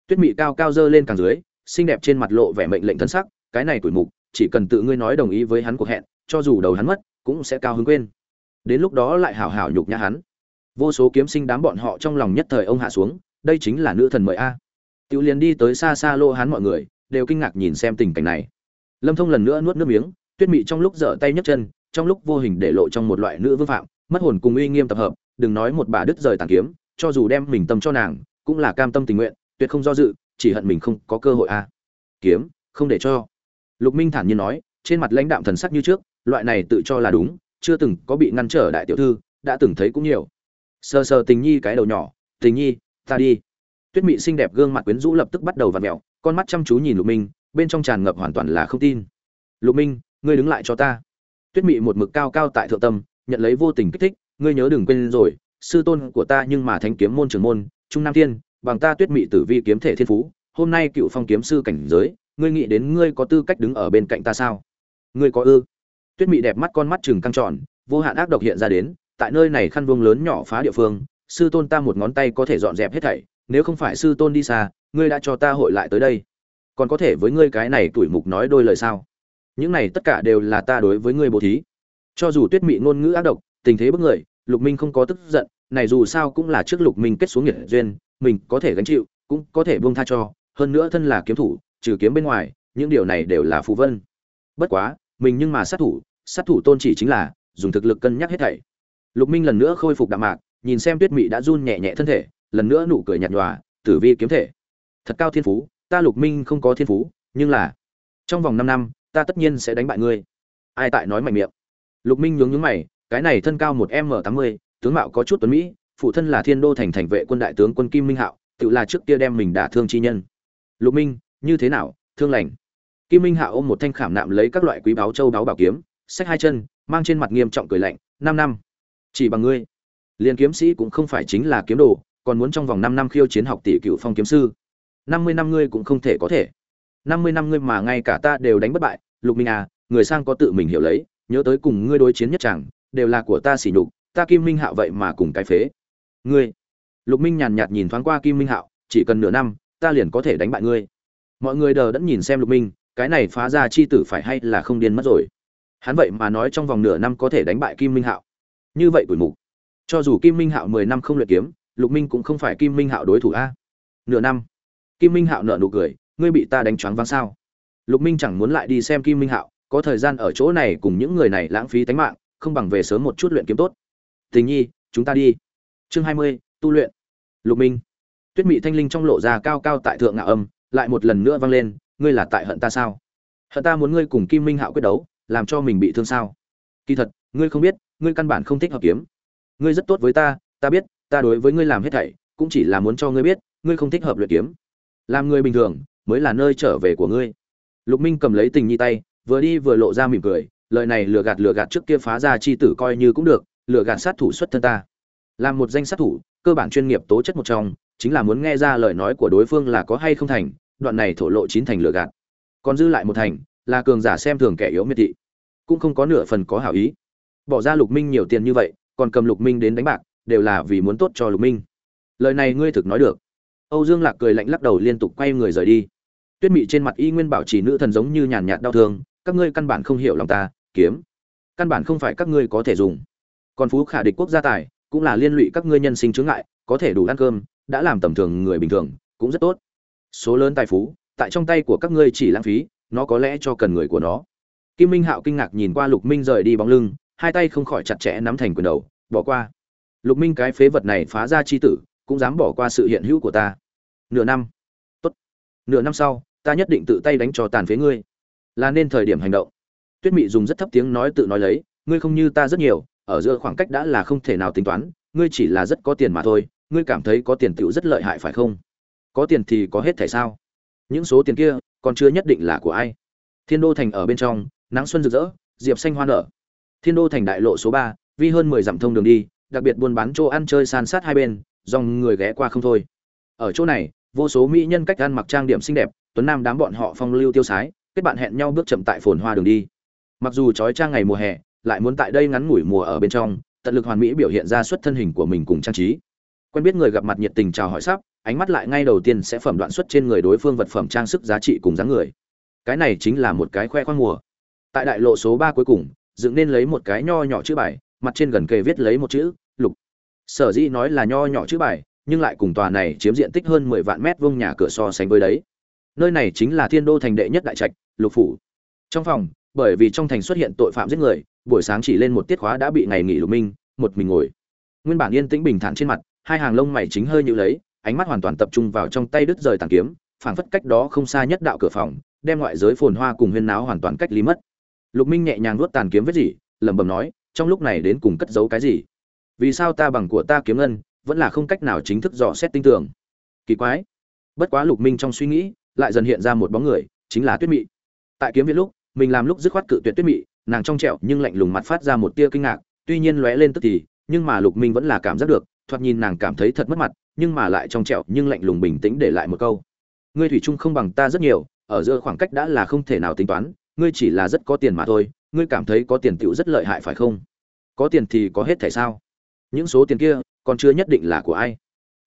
Tuyết mị cao cao dơ lên càng dưới, xinh đẹp trên mặt lộ vẻ mệnh lệnh thân sắc, cái này tuổi mục, chỉ cần tự ngươi nói đồng ý với hắn cuộc hẹn, cho dù đầu hắn mất, cũng sẽ cao hứng quên. Đến lúc đó lại hảo hảo nhục nhã hắn vô số kiếm sinh đám bọn họ trong lòng nhất thời ông hạ xuống, đây chính là nữ thần mời a. Tiểu liền đi tới xa xa lô hắn mọi người, đều kinh ngạc nhìn xem tình cảnh này. Lâm thông lần nữa nuốt nước miếng, tuyết mị trong lúc dở tay nhấc chân, trong lúc vô hình để lộ trong một loại nữ vương phạm, mất hồn cùng uy nghiêm tập hợp, đừng nói một bà đứt rời tàn kiếm, cho dù đem mình tâm cho nàng, cũng là cam tâm tình nguyện, tuyệt không do dự, chỉ hận mình không có cơ hội a. Kiếm, không để cho. Lục minh thản nhiên nói, trên mặt lãnh đạm thần sắc như trước, loại này tự cho là đúng, chưa từng có bị ngăn trở đại tiểu thư, đã từng thấy cũng nhiều sờ sờ tình nhi cái đầu nhỏ, tình nhi, ta đi. Tuyết mị xinh đẹp gương mặt quyến rũ lập tức bắt đầu v ặ mẹo con mắt chăm chú nhìn lục minh, bên trong tràn ngập hoàn toàn là không tin. Lục minh, ngươi đứng lại cho ta. Tuyết mị một mực cao cao tại thượng tâm, nhận lấy vô tình kích thích, ngươi nhớ đừng quên rồi, sư tôn của ta nhưng mà thánh kiếm môn trưởng môn, trung nam thiên, bằng ta tuyết mị tử vi kiếm thể thiên phú, hôm nay cựu phong kiếm sư cảnh giới, ngươi nghĩ đến ngươi có tư cách đứng ở bên cạnh ta sao? Ngươi có ư? Tuyết mị đẹp mắt con mắt chừng căng tròn, vô hạn ác độc hiện ra đến tại nơi này khăn vuông lớn nhỏ phá địa phương, sư tôn ta một ngón tay có thể dọn dẹp hết thảy, nếu không phải sư tôn đi xa, ngươi đã cho ta hội lại tới đây. Còn có thể với ngươi cái này tuổi mục nói đôi lời sao? Những này tất cả đều là ta đối với ngươi bố thí. Cho dù tuyết mị ngôn ngữ ác độc, tình thế bức người, lục minh không có tức giận, này dù sao cũng là trước lục minh kết xuống nghiệt duyên, mình có thể gánh chịu, cũng có thể buông tha cho, hơn nữa thân là kiếm thủ, trừ kiếm bên ngoài, những điều này đều là phù vân. Bất quá, mình nhưng mà sát thủ sát thủ tôn chỉ chính là dùng thực lực cân nhắc hết thảy lục minh lần nữa khôi phục đạm mạc, nhìn xem tuyết mị đã run nhẹ nhẹ thân thể, lần nữa nụ cười nhạt nhòa, tử vi kiếm thể, thật cao thiên phú, ta lục minh không có thiên phú, nhưng là trong vòng năm năm, ta tất nhiên sẽ đánh bại ngươi. Ai tại nói mạnh miệng? Lục minh nhướng nhướng mày, cái này thân cao một m tám mươi, tướng mạo có chút tuấn mỹ, phụ thân là thiên đô thành thành vệ quân đại tướng quân kim minh hạo, tự là trước kia đem mình đả thương chi nhân. Lục minh, như thế nào? Thương lành. Kim minh hạo ôm một thanh khảm nạm lấy các loại quý báu châu báu bảo kiếm, xách hai chân, mang trên mặt nghiêm trọng cười lạnh, năm năm chỉ bằng ngươi. Liền kiếm sĩ cũng không phải chính là kiếm đồ, còn muốn trong vòng năm năm khiêu chiến học tỷ cựu phong kiếm sư. Năm mươi năm ngươi cũng không thể có thể. Năm mươi năm ngươi mà ngay cả ta đều đánh bất bại, lục minh à người sang có tự mình hiểu lấy, nhớ tới cùng ngươi đối chiến nhất chẳng đều là của ta xỉ nhục, ta kim minh hạo vậy mà cùng cái phế. Ngươi. Lục minh nhàn nhạt nhìn thoáng qua kim minh hạo, chỉ cần nửa năm, ta liền có thể đánh bại ngươi. Mọi người đờ đẫn nhìn xem lục minh, cái này phá ra chi tử phải hay là không điên mất rồi. Hắn vậy mà nói trong vòng nửa năm có thể đánh bại kim minh hạo như vậy tuổi mục, cho dù kim minh hạo mười năm không luyện kiếm, lục minh cũng không phải kim minh hạo đối thủ a. Nửa năm, kim minh hạo nở nụ cười, ngươi bị ta đánh choáng váng sao? Lục minh chẳng muốn lại đi xem kim minh hạo, có thời gian ở chỗ này cùng những người này lãng phí tánh mạng, không bằng về sớm một chút luyện kiếm tốt. Tình nhi, chúng ta đi. Chương hai mươi, tu luyện. Lục minh, tuyết mị thanh linh trong lộ ra cao cao tại thượng ngạo âm, lại một lần nữa vang lên, ngươi là tại hận ta sao? Hận ta muốn ngươi cùng kim minh hạo quyết đấu, làm cho mình bị thương sao? Kỳ thật, ngươi không biết ngươi căn bản không thích hợp kiếm. Ngươi rất tốt với ta ta biết, ta đối với ngươi làm hết thảy, cũng chỉ là muốn cho ngươi biết, ngươi không thích hợp luyện kiếm. Làm người bình thường, mới là nơi trở về của ngươi. Lục minh cầm lấy tình nhi tay, vừa đi vừa lộ ra mỉm cười, lời này lừa gạt lừa gạt trước kia phá ra chi tử coi như cũng được, lừa gạt sát thủ xuất thân ta. Làm một danh sát thủ, cơ bản chuyên nghiệp tố chất một trong, chính là muốn nghe ra lời nói của đối phương là có hay không thành, đoạn này thổ lộ chín thành lừa gạt. Còn dư lại một thành, là cường giả xem thường kẻ yếu miệt thị. Cũng không có nửa phần có hảo ý bỏ ra lục minh nhiều tiền như vậy, còn cầm lục minh đến đánh bạc, đều là vì muốn tốt cho lục minh. Lời này ngươi thực nói được. Âu dương lạc cười lạnh lắc đầu liên tục quay người rời đi. Tuyết mị trên mặt y nguyên bảo trì nữ thần giống như nhàn nhạt đau thương, các ngươi căn bản không hiểu lòng ta, kiếm. Căn bản không phải các ngươi có thể dùng. Còn phú khả địch quốc gia tài, cũng là liên lụy các ngươi nhân sinh chướng ngại, có thể đủ ăn cơm, đã làm tầm thường người bình thường, cũng rất tốt. Số lớn tài phú, tại trong tay của các ngươi chỉ lãng phí, nó có lẽ cho cần người của nó. Kim minh hạo kinh ngạc nhìn qua lục minh rời đi bóng lưng hai tay không khỏi chặt chẽ nắm thành quyền đầu, bỏ qua. Lục minh cái phế vật này phá ra chi tử, cũng dám bỏ qua sự hiện hữu của ta. Nửa năm. Tốt. Nửa năm sau, ta nhất định tự tay đánh cho tàn phế ngươi. Là nên thời điểm hành động. Tuyết mị dùng rất thấp tiếng nói tự nói lấy, ngươi không như ta rất nhiều, ở giữa khoảng cách đã là không thể nào tính toán, ngươi chỉ là rất có tiền mà thôi, ngươi cảm thấy có tiền tựu rất lợi hại phải không? Có tiền thì có hết thể sao? Những số tiền kia, còn chưa nhất định là của ai? Thiên đô thành ở bên trong, nắng xuân rực rỡ, diệp xanh hoa nở thiên đô thành đại lộ số ba, vi hơn mười dặm thông đường đi, đặc biệt buôn bán chỗ ăn chơi san sát hai bên, dòng người ghé qua không thôi. Ở chỗ này, vô số mỹ nhân cách ăn mặc trang điểm xinh đẹp, tuấn nam đám bọn họ phong lưu tiêu sái, kết bạn hẹn nhau bước chậm tại phồn hoa đường đi. Mặc dù trói trang ngày mùa hè, lại muốn tại đây ngắn ngủi mùa ở bên trong, tận lực hoàn mỹ biểu hiện ra xuất thân hình của mình cùng trang trí. Quen biết người gặp mặt nhiệt tình chào hỏi sắp, ánh mắt lại ngay đầu tiên sẽ phẩm đoạn xuất trên người đối phương vật phẩm trang sức giá trị cùng dáng người. Cái này chính là một cái khoe khoang mùa. Tại đại lộ số ba cuối cùng dựng nên lấy một cái nho nhỏ chữ bài, mặt trên gần kề viết lấy một chữ, lục. Sở dĩ nói là nho nhỏ chữ bài, nhưng lại cùng tòa này chiếm diện tích hơn mười vạn mét vuông nhà cửa so sánh với đấy. Nơi này chính là thiên đô thành đệ nhất đại trạch, lục phủ. Trong phòng, bởi vì trong thành xuất hiện tội phạm giết người, buổi sáng chỉ lên một tiết khóa đã bị ngày nghỉ lục minh, một mình ngồi. Nguyên bản yên tĩnh bình thản trên mặt, hai hàng lông mày chính hơi nhữ lấy, ánh mắt hoàn toàn tập trung vào trong tay đứt rời tàn kiếm, phảng phất cách đó không xa nhất đạo cửa phòng, đem ngoại giới phồn hoa cùng huyên náo hoàn toàn cách lý mất lục minh nhẹ nhàng nuốt tàn kiếm vết gì lẩm bẩm nói, trong lúc này đến cùng cất giấu cái gì? Vì sao ta bằng của ta kiếm ngân, vẫn là không cách nào chính thức dò xét tinh tường? Kỳ quái. Bất quá lục minh trong suy nghĩ, lại dần hiện ra một bóng người, chính là tuyết mị. Tại kiếm viện lúc, mình làm lúc dứt khoát cự tuyệt tuyết mị, nàng trong trẹo nhưng lạnh lùng mặt phát ra một tia kinh ngạc, tuy nhiên lóe lên tức thì, nhưng mà lục minh vẫn là cảm giác được, thoạt nhìn nàng cảm thấy thật mất mặt, nhưng mà lại trong trẹo nhưng lạnh lùng bình tĩnh để lại một câu. Ngươi thủy chung không bằng ta rất nhiều, ở giữa khoảng cách đã là không thể nào tính toán ngươi chỉ là rất có tiền mà thôi, ngươi cảm thấy có tiền tựu rất lợi hại phải không? Có tiền thì có hết thể sao? Những số tiền kia, còn chưa nhất định là của ai.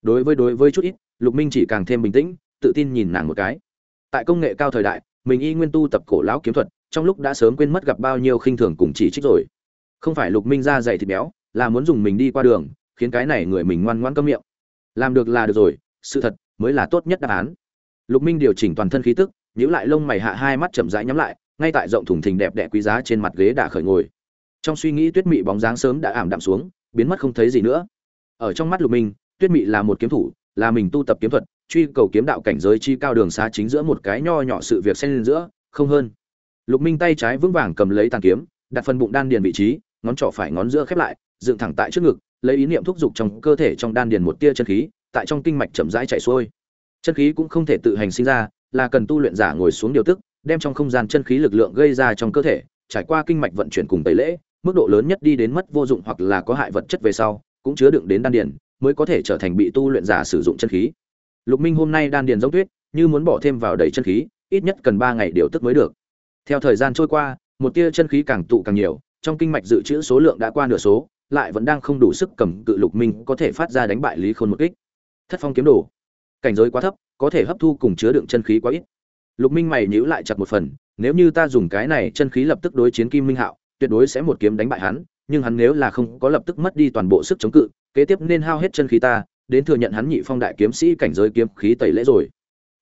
Đối với đối với chút ít, lục minh chỉ càng thêm bình tĩnh, tự tin nhìn nàng một cái. Tại công nghệ cao thời đại, mình y nguyên tu tập cổ lão kiếm thuật, trong lúc đã sớm quên mất gặp bao nhiêu khinh thường cùng chỉ trích rồi. Không phải lục minh ra dày thịt béo, là muốn dùng mình đi qua đường, khiến cái này người mình ngoan ngoãn câm miệng. Làm được là được rồi, sự thật mới là tốt nhất đáp án. Lục minh điều chỉnh toàn thân khí tức, nhíu lại lông mày hạ hai mắt chậm rãi nhắm lại ngay tại rộng thùng thình đẹp đẽ quý giá trên mặt ghế đã khởi ngồi. Trong suy nghĩ, tuyết mị bóng dáng sớm đã ảm đạm xuống, biến mất không thấy gì nữa. Ở trong mắt lục minh, tuyết mị là một kiếm thủ, là mình tu tập kiếm thuật, truy cầu kiếm đạo cảnh giới chi cao đường xa chính giữa một cái nho nhỏ sự việc xen lên giữa, không hơn. Lục minh tay trái vững vàng cầm lấy tàn kiếm, đặt phần bụng đan điền vị trí, ngón trỏ phải ngón giữa khép lại, dựng thẳng tại trước ngực, lấy ý niệm thúc giục trong cơ thể trong đan điền một tia chân khí, tại trong kinh mạch chậm rãi chảy xuôi. Chân khí cũng không thể tự hành sinh ra, là cần tu luyện giả ngồi xuống điều tức đem trong không gian chân khí lực lượng gây ra trong cơ thể, trải qua kinh mạch vận chuyển cùng tẩy lễ, mức độ lớn nhất đi đến mất vô dụng hoặc là có hại vật chất về sau, cũng chứa đựng đến đan điền, mới có thể trở thành bị tu luyện giả sử dụng chân khí. Lục minh hôm nay đan điền giống tuyết, như muốn bỏ thêm vào đầy chân khí, ít nhất cần ba ngày điều tức mới được. Theo thời gian trôi qua, một tia chân khí càng tụ càng nhiều, trong kinh mạch dự trữ số lượng đã qua nửa số, lại vẫn đang không đủ sức cầm cự lục minh có thể phát ra đánh bại lý khôn một kích. Thất phong kiếm đồ. Cảnh giới quá thấp, có thể hấp thu cùng chứa đựng chân khí quá ít lục minh mày nhíu lại chặt một phần, nếu như ta dùng cái này chân khí lập tức đối chiến kim minh hạo, tuyệt đối sẽ một kiếm đánh bại hắn, nhưng hắn nếu là không có lập tức mất đi toàn bộ sức chống cự, kế tiếp nên hao hết chân khí ta, đến thừa nhận hắn nhị phong đại kiếm sĩ cảnh giới kiếm khí tẩy lễ rồi.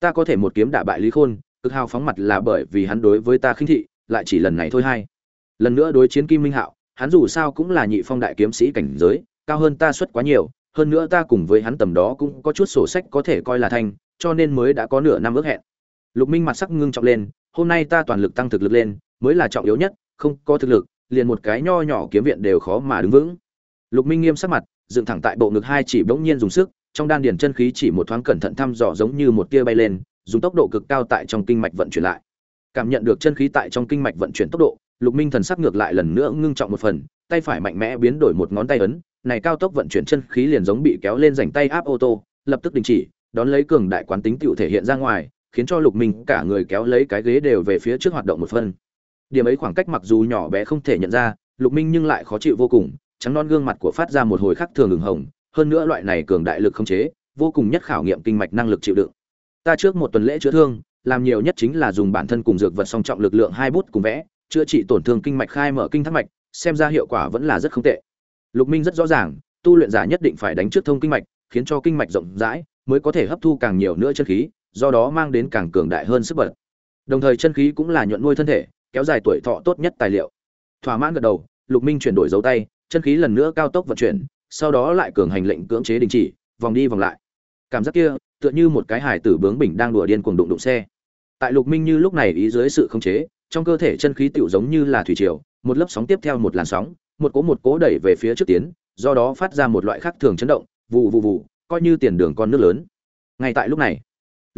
Ta có thể một kiếm đả bại lý khôn, cực hào phóng mặt là bởi vì hắn đối với ta khinh thị, lại chỉ lần này thôi hay. Lần nữa đối chiến kim minh hạo, hắn dù sao cũng là nhị phong đại kiếm sĩ cảnh giới, cao hơn ta suất quá nhiều, hơn nữa ta cùng với hắn tầm đó cũng có chút sổ sách có thể coi là thanh cho nên mới đã có nửa năm ước hẹn lục minh mặt sắc ngưng trọng lên, hôm nay ta toàn lực tăng thực lực lên, mới là trọng yếu nhất, không có thực lực, liền một cái nho nhỏ kiếm viện đều khó mà đứng vững. Lục minh nghiêm sắc mặt, dựng thẳng tại bộ ngực hai chỉ bỗng nhiên dùng sức, trong đan điền chân khí chỉ một thoáng cẩn thận thăm dò giống như một tia bay lên, dùng tốc độ cực cao tại trong kinh mạch vận chuyển lại. Cảm nhận được chân khí tại trong kinh mạch vận chuyển tốc độ, lục minh thần sắc ngược lại lần nữa ngưng trọng một phần, tay phải mạnh mẽ biến đổi một ngón tay ấn, này cao tốc vận chuyển chân khí liền giống bị kéo lên rảnh tay áp ô tô, lập tức đình chỉ, đón lấy cường đại quán tính tựu thể hiện ra ngoài khiến cho lục minh cả người kéo lấy cái ghế đều về phía trước hoạt động một phân điểm ấy khoảng cách mặc dù nhỏ bé không thể nhận ra, lục minh nhưng lại khó chịu vô cùng, trắng non gương mặt của phát ra một hồi khắc thường ngừng hồng, hơn nữa loại này cường đại lực không chế, vô cùng nhất khảo nghiệm kinh mạch năng lực chịu đựng. Ta trước một tuần lễ chữa thương, làm nhiều nhất chính là dùng bản thân cùng dược vật song trọng lực lượng hai bút cùng vẽ, chữa trị tổn thương kinh mạch khai mở kinh thắt mạch, xem ra hiệu quả vẫn là rất không tệ. Lục minh rất rõ ràng, tu luyện giả nhất định phải đánh trước thông kinh mạch, khiến cho kinh mạch rộng rãi, mới có thể hấp thu càng nhiều nữa chân khí do đó mang đến càng cường đại hơn sức bật. Đồng thời chân khí cũng là nhuận nuôi thân thể, kéo dài tuổi thọ tốt nhất tài liệu. Thỏa mãn gật đầu, lục minh chuyển đổi dấu tay, chân khí lần nữa cao tốc vận chuyển, sau đó lại cường hành lệnh cưỡng chế đình chỉ, vòng đi vòng lại. Cảm giác kia, tựa như một cái hải tử bướng bỉnh đang đùa điên cuồng đụng đụng xe. Tại lục minh như lúc này ý dưới sự khống chế, trong cơ thể chân khí tựu giống như là thủy triều, một lớp sóng tiếp theo một làn sóng, một cỗ một cỗ đẩy về phía trước tiến, do đó phát ra một loại khác thường chấn động vụ vụ vụ coi như tiền đường con nước lớn. Ngay tại lúc này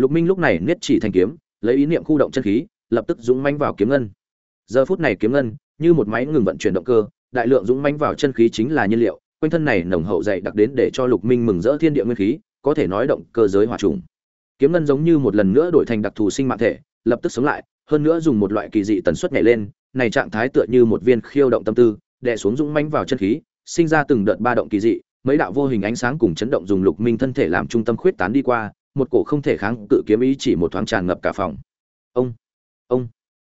lục minh lúc này niết chỉ thành kiếm, lấy ý niệm khu động chân khí, lập tức dũng mãnh vào kiếm ngân. Giờ phút này kiếm ngân, như một máy ngừng vận chuyển động cơ, đại lượng dũng mãnh vào chân khí chính là nhiên liệu, quanh thân này nồng hậu dày đặc đến để cho lục minh mừng rỡ thiên địa nguyên khí, có thể nói động cơ giới hỏa trùng. Kiếm ngân giống như một lần nữa đổi thành đặc thù sinh mạng thể, lập tức sống lại, hơn nữa dùng một loại kỳ dị tần suất nhảy lên, này trạng thái tựa như một viên khiêu động tâm tư, đè xuống dũng mãnh vào chân khí, sinh ra từng đợt ba động kỳ dị, mấy đạo vô hình ánh sáng cùng chấn động dùng lục minh thân thể làm trung tâm khuyết tán đi qua một cổ không thể kháng cự kiếm ý chỉ một thoáng tràn ngập cả phòng. Ông ông.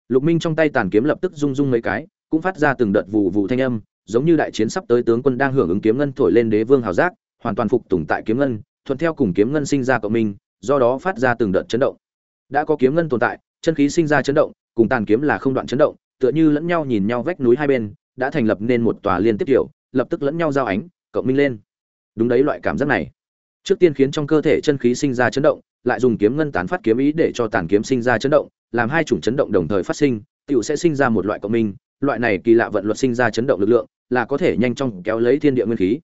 Lục minh trong tay tàn kiếm lập tức rung rung mấy cái, cũng phát ra từng đợt vù vù thanh âm, giống như đại chiến sắp tới tướng quân đang hưởng ứng kiếm ngân thổi lên đế vương hào giác, hoàn toàn phục tùng tại kiếm ngân, thuận theo cùng kiếm ngân sinh ra cộng minh, do đó phát ra từng đợt chấn động. Đã có kiếm ngân tồn tại, chân khí sinh ra chấn động, cùng tàn kiếm là không đoạn chấn động, tựa như lẫn nhau nhìn nhau vách núi hai bên, đã thành lập nên một tòa liên tiếp kiểu lập tức lẫn nhau giao ánh, cộng minh lên. Đúng đấy loại cảm giác này trước tiên khiến trong cơ thể chân khí sinh ra chấn động, lại dùng kiếm ngân tán phát kiếm ý để cho tàn kiếm sinh ra chấn động, làm hai chủng chấn động đồng thời phát sinh tựu sẽ sinh ra một loại cộng minh. Loại này kỳ lạ vận luật sinh ra chấn động lực lượng, là có thể nhanh chóng kéo lấy thiên địa nguyên khí.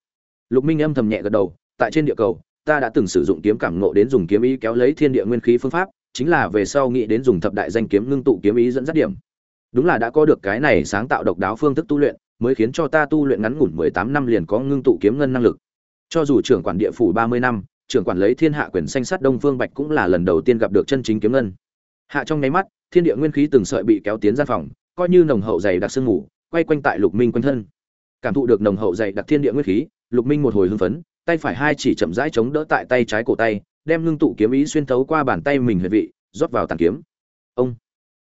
Lục minh âm thầm nhẹ gật đầu, tại trên địa cầu, ta đã từng sử dụng kiếm cảm ngộ đến dùng kiếm ý kéo lấy thiên địa nguyên khí phương pháp, chính là về sau nghĩ đến dùng thập đại danh kiếm ngưng tụ kiếm ý dẫn dắt điểm. Đúng là đã có được cái này sáng tạo độc đáo phương thức tu luyện, mới khiến cho ta tu luyện ngắn ngủn mười tám năm liền có ngưng tụ kiếm ngân năng lực cho dù trưởng quản địa phủ ba mươi năm, trưởng quản lấy thiên hạ quyền xanh sắt đông phương bạch cũng là lần đầu tiên gặp được chân chính kiếm ngân. Hạ trong nháy mắt, thiên địa nguyên khí từng sợi bị kéo tiến ra phòng, coi như nồng hậu dày đặc sương mù, quay quanh tại lục minh quanh thân. Cảm thụ được nồng hậu dày đặc thiên địa nguyên khí, lục minh một hồi hưng phấn, tay phải hai chỉ chậm rãi chống đỡ tại tay trái cổ tay, đem ngưng tụ kiếm ý xuyên thấu qua bàn tay mình huyệt vị, rót vào tàn kiếm. Ông!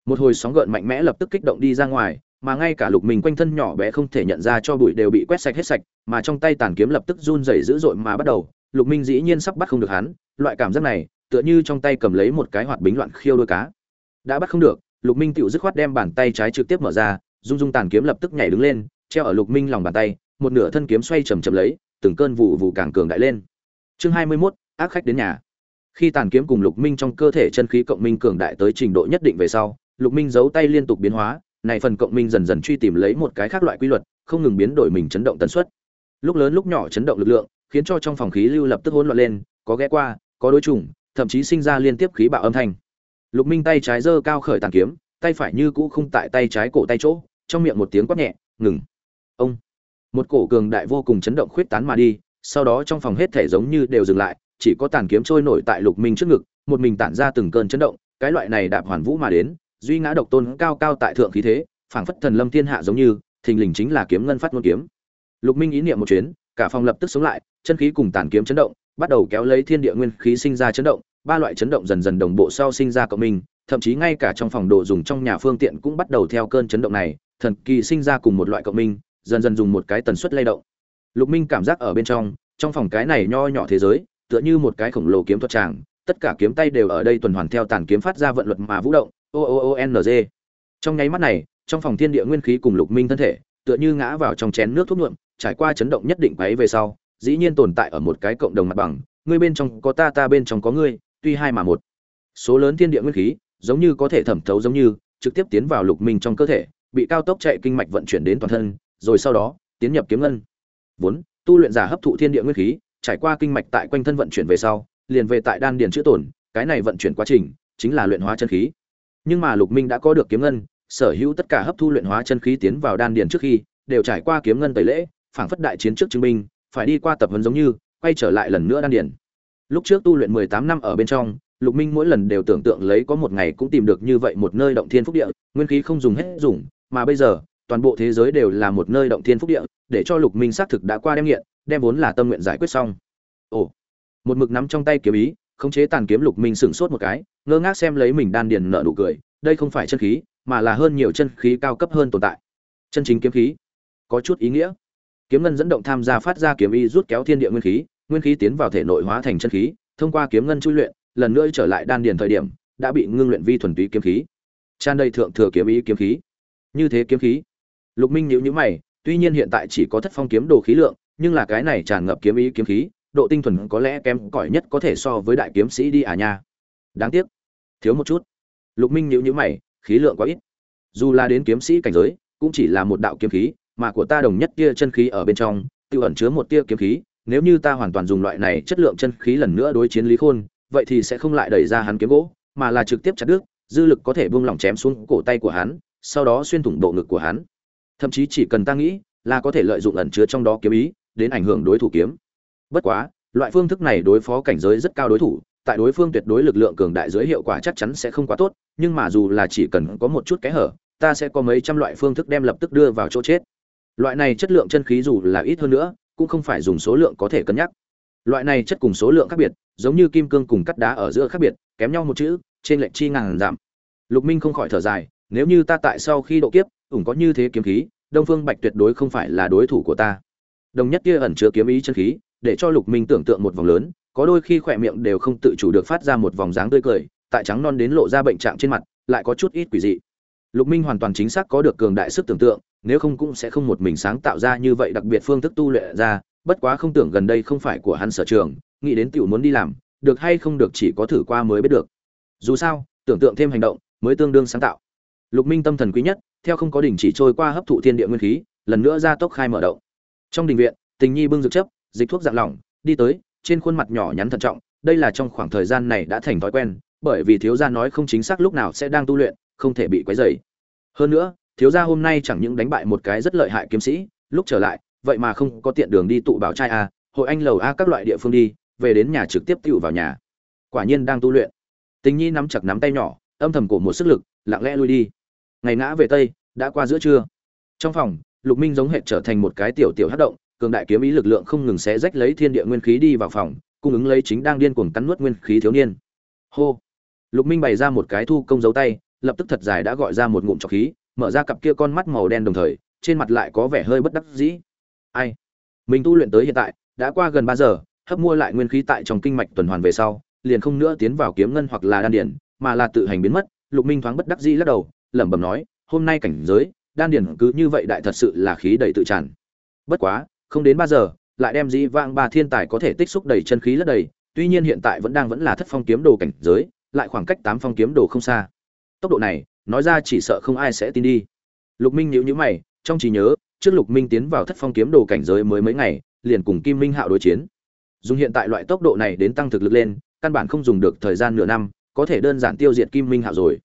Một hồi sóng gợn mạnh mẽ lập tức kích động đi ra ngoài mà ngay cả lục minh quanh thân nhỏ bé không thể nhận ra cho bụi đều bị quét sạch hết sạch mà trong tay tàn kiếm lập tức run rẩy dữ dội mà bắt đầu. Lục minh dĩ nhiên sắp bắt không được hắn loại cảm giác này tựa như trong tay cầm lấy một cái hoạt bính loạn khiêu đôi cá. Đã bắt không được lục minh tựu dứt khoát đem bàn tay trái trực tiếp mở ra dung dung tàn kiếm lập tức nhảy đứng lên treo ở lục minh lòng bàn tay một nửa thân kiếm xoay chầm chầm lấy từng cơn vụ vụ càng cường đại lên. Chương hai mươi 21, ác khách đến nhà. Khi tàn kiếm cùng lục minh trong cơ thể chân khí cộng minh cường đại tới trình độ nhất định về sau lục minh giấu tay liên tục biến hóa này phần cộng minh dần dần truy tìm lấy một cái khác loại quy luật, không ngừng biến đổi mình chấn động tần suất. Lúc lớn lúc nhỏ chấn động lực lượng, khiến cho trong phòng khí lưu lập tức hỗn loạn lên, có ghé qua, có đối trùng thậm chí sinh ra liên tiếp khí bạo âm thanh. Lục minh tay trái giơ cao khởi tàn kiếm, tay phải như cũ không tại tay trái cổ tay chỗ, trong miệng một tiếng quát nhẹ, ngừng. Ông. Một cổ cường đại vô cùng chấn động khuyết tán mà đi, sau đó trong phòng hết thể giống như đều dừng lại, chỉ có tàn kiếm trôi nổi tại lục minh trước ngực, một mình tản ra từng cơn chấn động, cái loại này đạp hoàn vũ mà đến duy ngã độc tôn cao cao tại thượng khí thế, phảng phất thần lâm thiên hạ giống như, thình lình chính là kiếm ngân phát ngôn kiếm. Lục minh ý niệm một chuyến, cả phòng lập tức sống lại, chân khí cùng tàn kiếm chấn động, bắt đầu kéo lấy thiên địa nguyên khí sinh ra chấn động, ba loại chấn động dần dần đồng bộ sau sinh ra cộng minh, thậm chí ngay cả trong phòng đồ dùng trong nhà phương tiện cũng bắt đầu theo cơn chấn động này, thần kỳ sinh ra cùng một loại cộng minh, dần dần dùng một cái tần suất lay động. Lục minh cảm giác ở bên trong trong phòng cái này nho nhỏ thế giới, tựa như một cái khổng lồ kiếm thuật tràng, tất cả kiếm tay đều ở đây tuần hoàn theo tàn kiếm phát ra vận luật mà vũ động o o o n g. Trong nháy mắt này, trong phòng thiên địa nguyên khí cùng lục minh thân thể, tựa như ngã vào trong chén nước thuốc nhuộm, trải qua chấn động nhất định quấy về sau, dĩ nhiên tồn tại ở một cái cộng đồng mặt bằng, ngươi bên trong có ta ta bên trong có ngươi, tuy hai mà một. Số lớn thiên địa nguyên khí, giống như có thể thẩm thấu giống như, trực tiếp tiến vào lục minh trong cơ thể, bị cao tốc chạy kinh mạch vận chuyển đến toàn thân, rồi sau đó, tiến nhập kiếm ngân. Vốn, tu luyện giả hấp thụ thiên địa nguyên khí, trải qua kinh mạch tại quanh thân vận chuyển về sau, liền về tại đan điền chữa tổn, cái này vận chuyển quá trình, chính là luyện hóa chân khí nhưng mà lục minh đã có được kiếm ngân, sở hữu tất cả hấp thu luyện hóa chân khí tiến vào đan điền trước khi, đều trải qua kiếm ngân tẩy lễ, phảng phất đại chiến trước chứng minh, phải đi qua tập huấn giống như, quay trở lại lần nữa đan điền. Lúc trước tu luyện mười tám năm ở bên trong, lục minh mỗi lần đều tưởng tượng lấy có một ngày cũng tìm được như vậy một nơi động thiên phúc địa, nguyên khí không dùng hết dùng, mà bây giờ, toàn bộ thế giới đều là một nơi động thiên phúc địa, để cho lục minh xác thực đã qua đem nghiện đem vốn là tâm nguyện giải quyết xong. Ồ, một mực nắm trong tay kiếm ý khống chế tàn kiếm lục minh sửng sốt một cái, ngơ ngác xem lấy mình đan điền nợ nụ cười, đây không phải chân khí, mà là hơn nhiều chân khí cao cấp hơn tồn tại. Chân chính kiếm khí. Có chút ý nghĩa. Kiếm ngân dẫn động tham gia phát ra kiếm ý rút kéo thiên địa nguyên khí nguyên khí tiến vào thể nội hóa thành chân khí, thông qua kiếm ngân chui luyện, lần nữa trở lại đan điền thời điểm, đã bị ngưng luyện vi thuần túy kiếm khí. Tràn đầy thượng thừa kiếm ý kiếm khí. Như thế kiếm khí. Lục minh nhíu nhíu mày, tuy nhiên hiện tại chỉ có thất phong kiếm đồ khí lượng, nhưng là cái này tràn ngập kiếm ý kiếm khí độ tinh thuần có lẽ kém cỏi nhất có thể so với đại kiếm sĩ đi à nha. Đáng tiếc. Thiếu một chút. Lục minh nhíu nhíu mày, khí lượng quá ít. Dù là đến kiếm sĩ cảnh giới, cũng chỉ là một đạo kiếm khí, mà của ta đồng nhất tia chân khí ở bên trong, tiêu ẩn chứa một tia kiếm khí. Nếu như ta hoàn toàn dùng loại này chất lượng chân khí lần nữa đối chiến lý khôn, vậy thì sẽ không lại đẩy ra hắn kiếm gỗ, mà là trực tiếp chặt đứt, dư lực có thể buông lỏng chém xuống cổ tay của hắn, sau đó xuyên thủng bộ ngực của hắn. Thậm chí chỉ cần ta nghĩ là có thể lợi dụng ẩn chứa trong đó kiếm ý, đến ảnh hưởng đối thủ kiếm bất quá, loại phương thức này đối phó cảnh giới rất cao đối thủ, tại đối phương tuyệt đối lực lượng cường đại dưới hiệu quả chắc chắn sẽ không quá tốt, nhưng mà dù là chỉ cần có một chút kẽ hở, ta sẽ có mấy trăm loại phương thức đem lập tức đưa vào chỗ chết. Loại này chất lượng chân khí dù là ít hơn nữa, cũng không phải dùng số lượng có thể cân nhắc. Loại này chất cùng số lượng khác biệt, giống như kim cương cùng cắt đá ở giữa khác biệt, kém nhau một chữ, trên lệnh chi ngàn giảm. Lục minh không khỏi thở dài, nếu như ta tại sau khi độ kiếp, ủng có như thế kiếm khí, đông phương bạch tuyệt đối không phải là đối thủ của ta. Đồng nhất kia ẩn chứa kiếm ý chân khí để cho lục minh tưởng tượng một vòng lớn, có đôi khi khỏe miệng đều không tự chủ được phát ra một vòng dáng tươi cười, tại trắng non đến lộ ra bệnh trạng trên mặt, lại có chút ít quỷ dị. Lục minh hoàn toàn chính xác có được cường đại sức tưởng tượng, nếu không cũng sẽ không một mình sáng tạo ra như vậy đặc biệt phương thức tu luyện ra, bất quá không tưởng gần đây không phải của hắn sở trường, nghĩ đến tiểu muốn đi làm, được hay không được chỉ có thử qua mới biết được. Dù sao, tưởng tượng thêm hành động mới tương đương sáng tạo. Lục minh tâm thần quý nhất, theo không có đỉnh chỉ trôi qua hấp thụ thiên địa nguyên khí, lần nữa ra tốc khai mở động. Trong đình viện, tình nhi bưng dược chấp dịch thuốc dạng lỏng, đi tới, trên khuôn mặt nhỏ nhắn thận trọng, đây là trong khoảng thời gian này đã thành thói quen, bởi vì thiếu gia nói không chính xác lúc nào sẽ đang tu luyện, không thể bị quấy rầy. Hơn nữa, thiếu gia hôm nay chẳng những đánh bại một cái rất lợi hại kiếm sĩ, lúc trở lại, vậy mà không có tiện đường đi tụ bảo trai a, hội anh lầu a các loại địa phương đi, về đến nhà trực tiếp tựu vào nhà. Quả nhiên đang tu luyện. Tình nhi nắm chặt nắm tay nhỏ, âm thầm cổ một sức lực, lặng lẽ lui đi. Ngày ngã về tây, đã qua giữa trưa. Trong phòng, lục minh giống hệt trở thành một cái tiểu tiểu hát động cường đại kiếm ý lực lượng không ngừng xé rách lấy thiên địa nguyên khí đi vào phòng, cung ứng lấy chính đang điên cuồng cắn nuốt nguyên khí thiếu niên. Hô! Lục minh bày ra một cái thu công dấu tay, lập tức thật dài đã gọi ra một ngụm trọc khí, mở ra cặp kia con mắt màu đen đồng thời, trên mặt lại có vẻ hơi bất đắc dĩ. Ai? Mình tu luyện tới hiện tại, đã qua gần ba giờ, hấp mua lại nguyên khí tại trong kinh mạch tuần hoàn về sau, liền không nữa tiến vào kiếm ngân hoặc là đan điển mà là tự hành biến mất, lục minh thoáng bất đắc dĩ lắc đầu, lẩm bẩm nói, hôm nay cảnh giới, đan điển cứ như vậy đại thật sự là khí đầy tự tràn. Bất quá không đến ba giờ, lại đem dĩ vãng ba thiên tài có thể tích xúc đầy chân khí lất đầy, tuy nhiên hiện tại vẫn đang vẫn là thất phong kiếm đồ cảnh giới, lại khoảng cách tám phong kiếm đồ không xa. Tốc độ này, nói ra chỉ sợ không ai sẽ tin đi. Lục minh nhíu nhíu mày, trong trí nhớ, trước lục minh tiến vào thất phong kiếm đồ cảnh giới mới mấy ngày, liền cùng kim minh hạo đối chiến. Dùng hiện tại loại tốc độ này đến tăng thực lực lên, căn bản không dùng được thời gian nửa năm, có thể đơn giản tiêu diệt kim minh hạo rồi.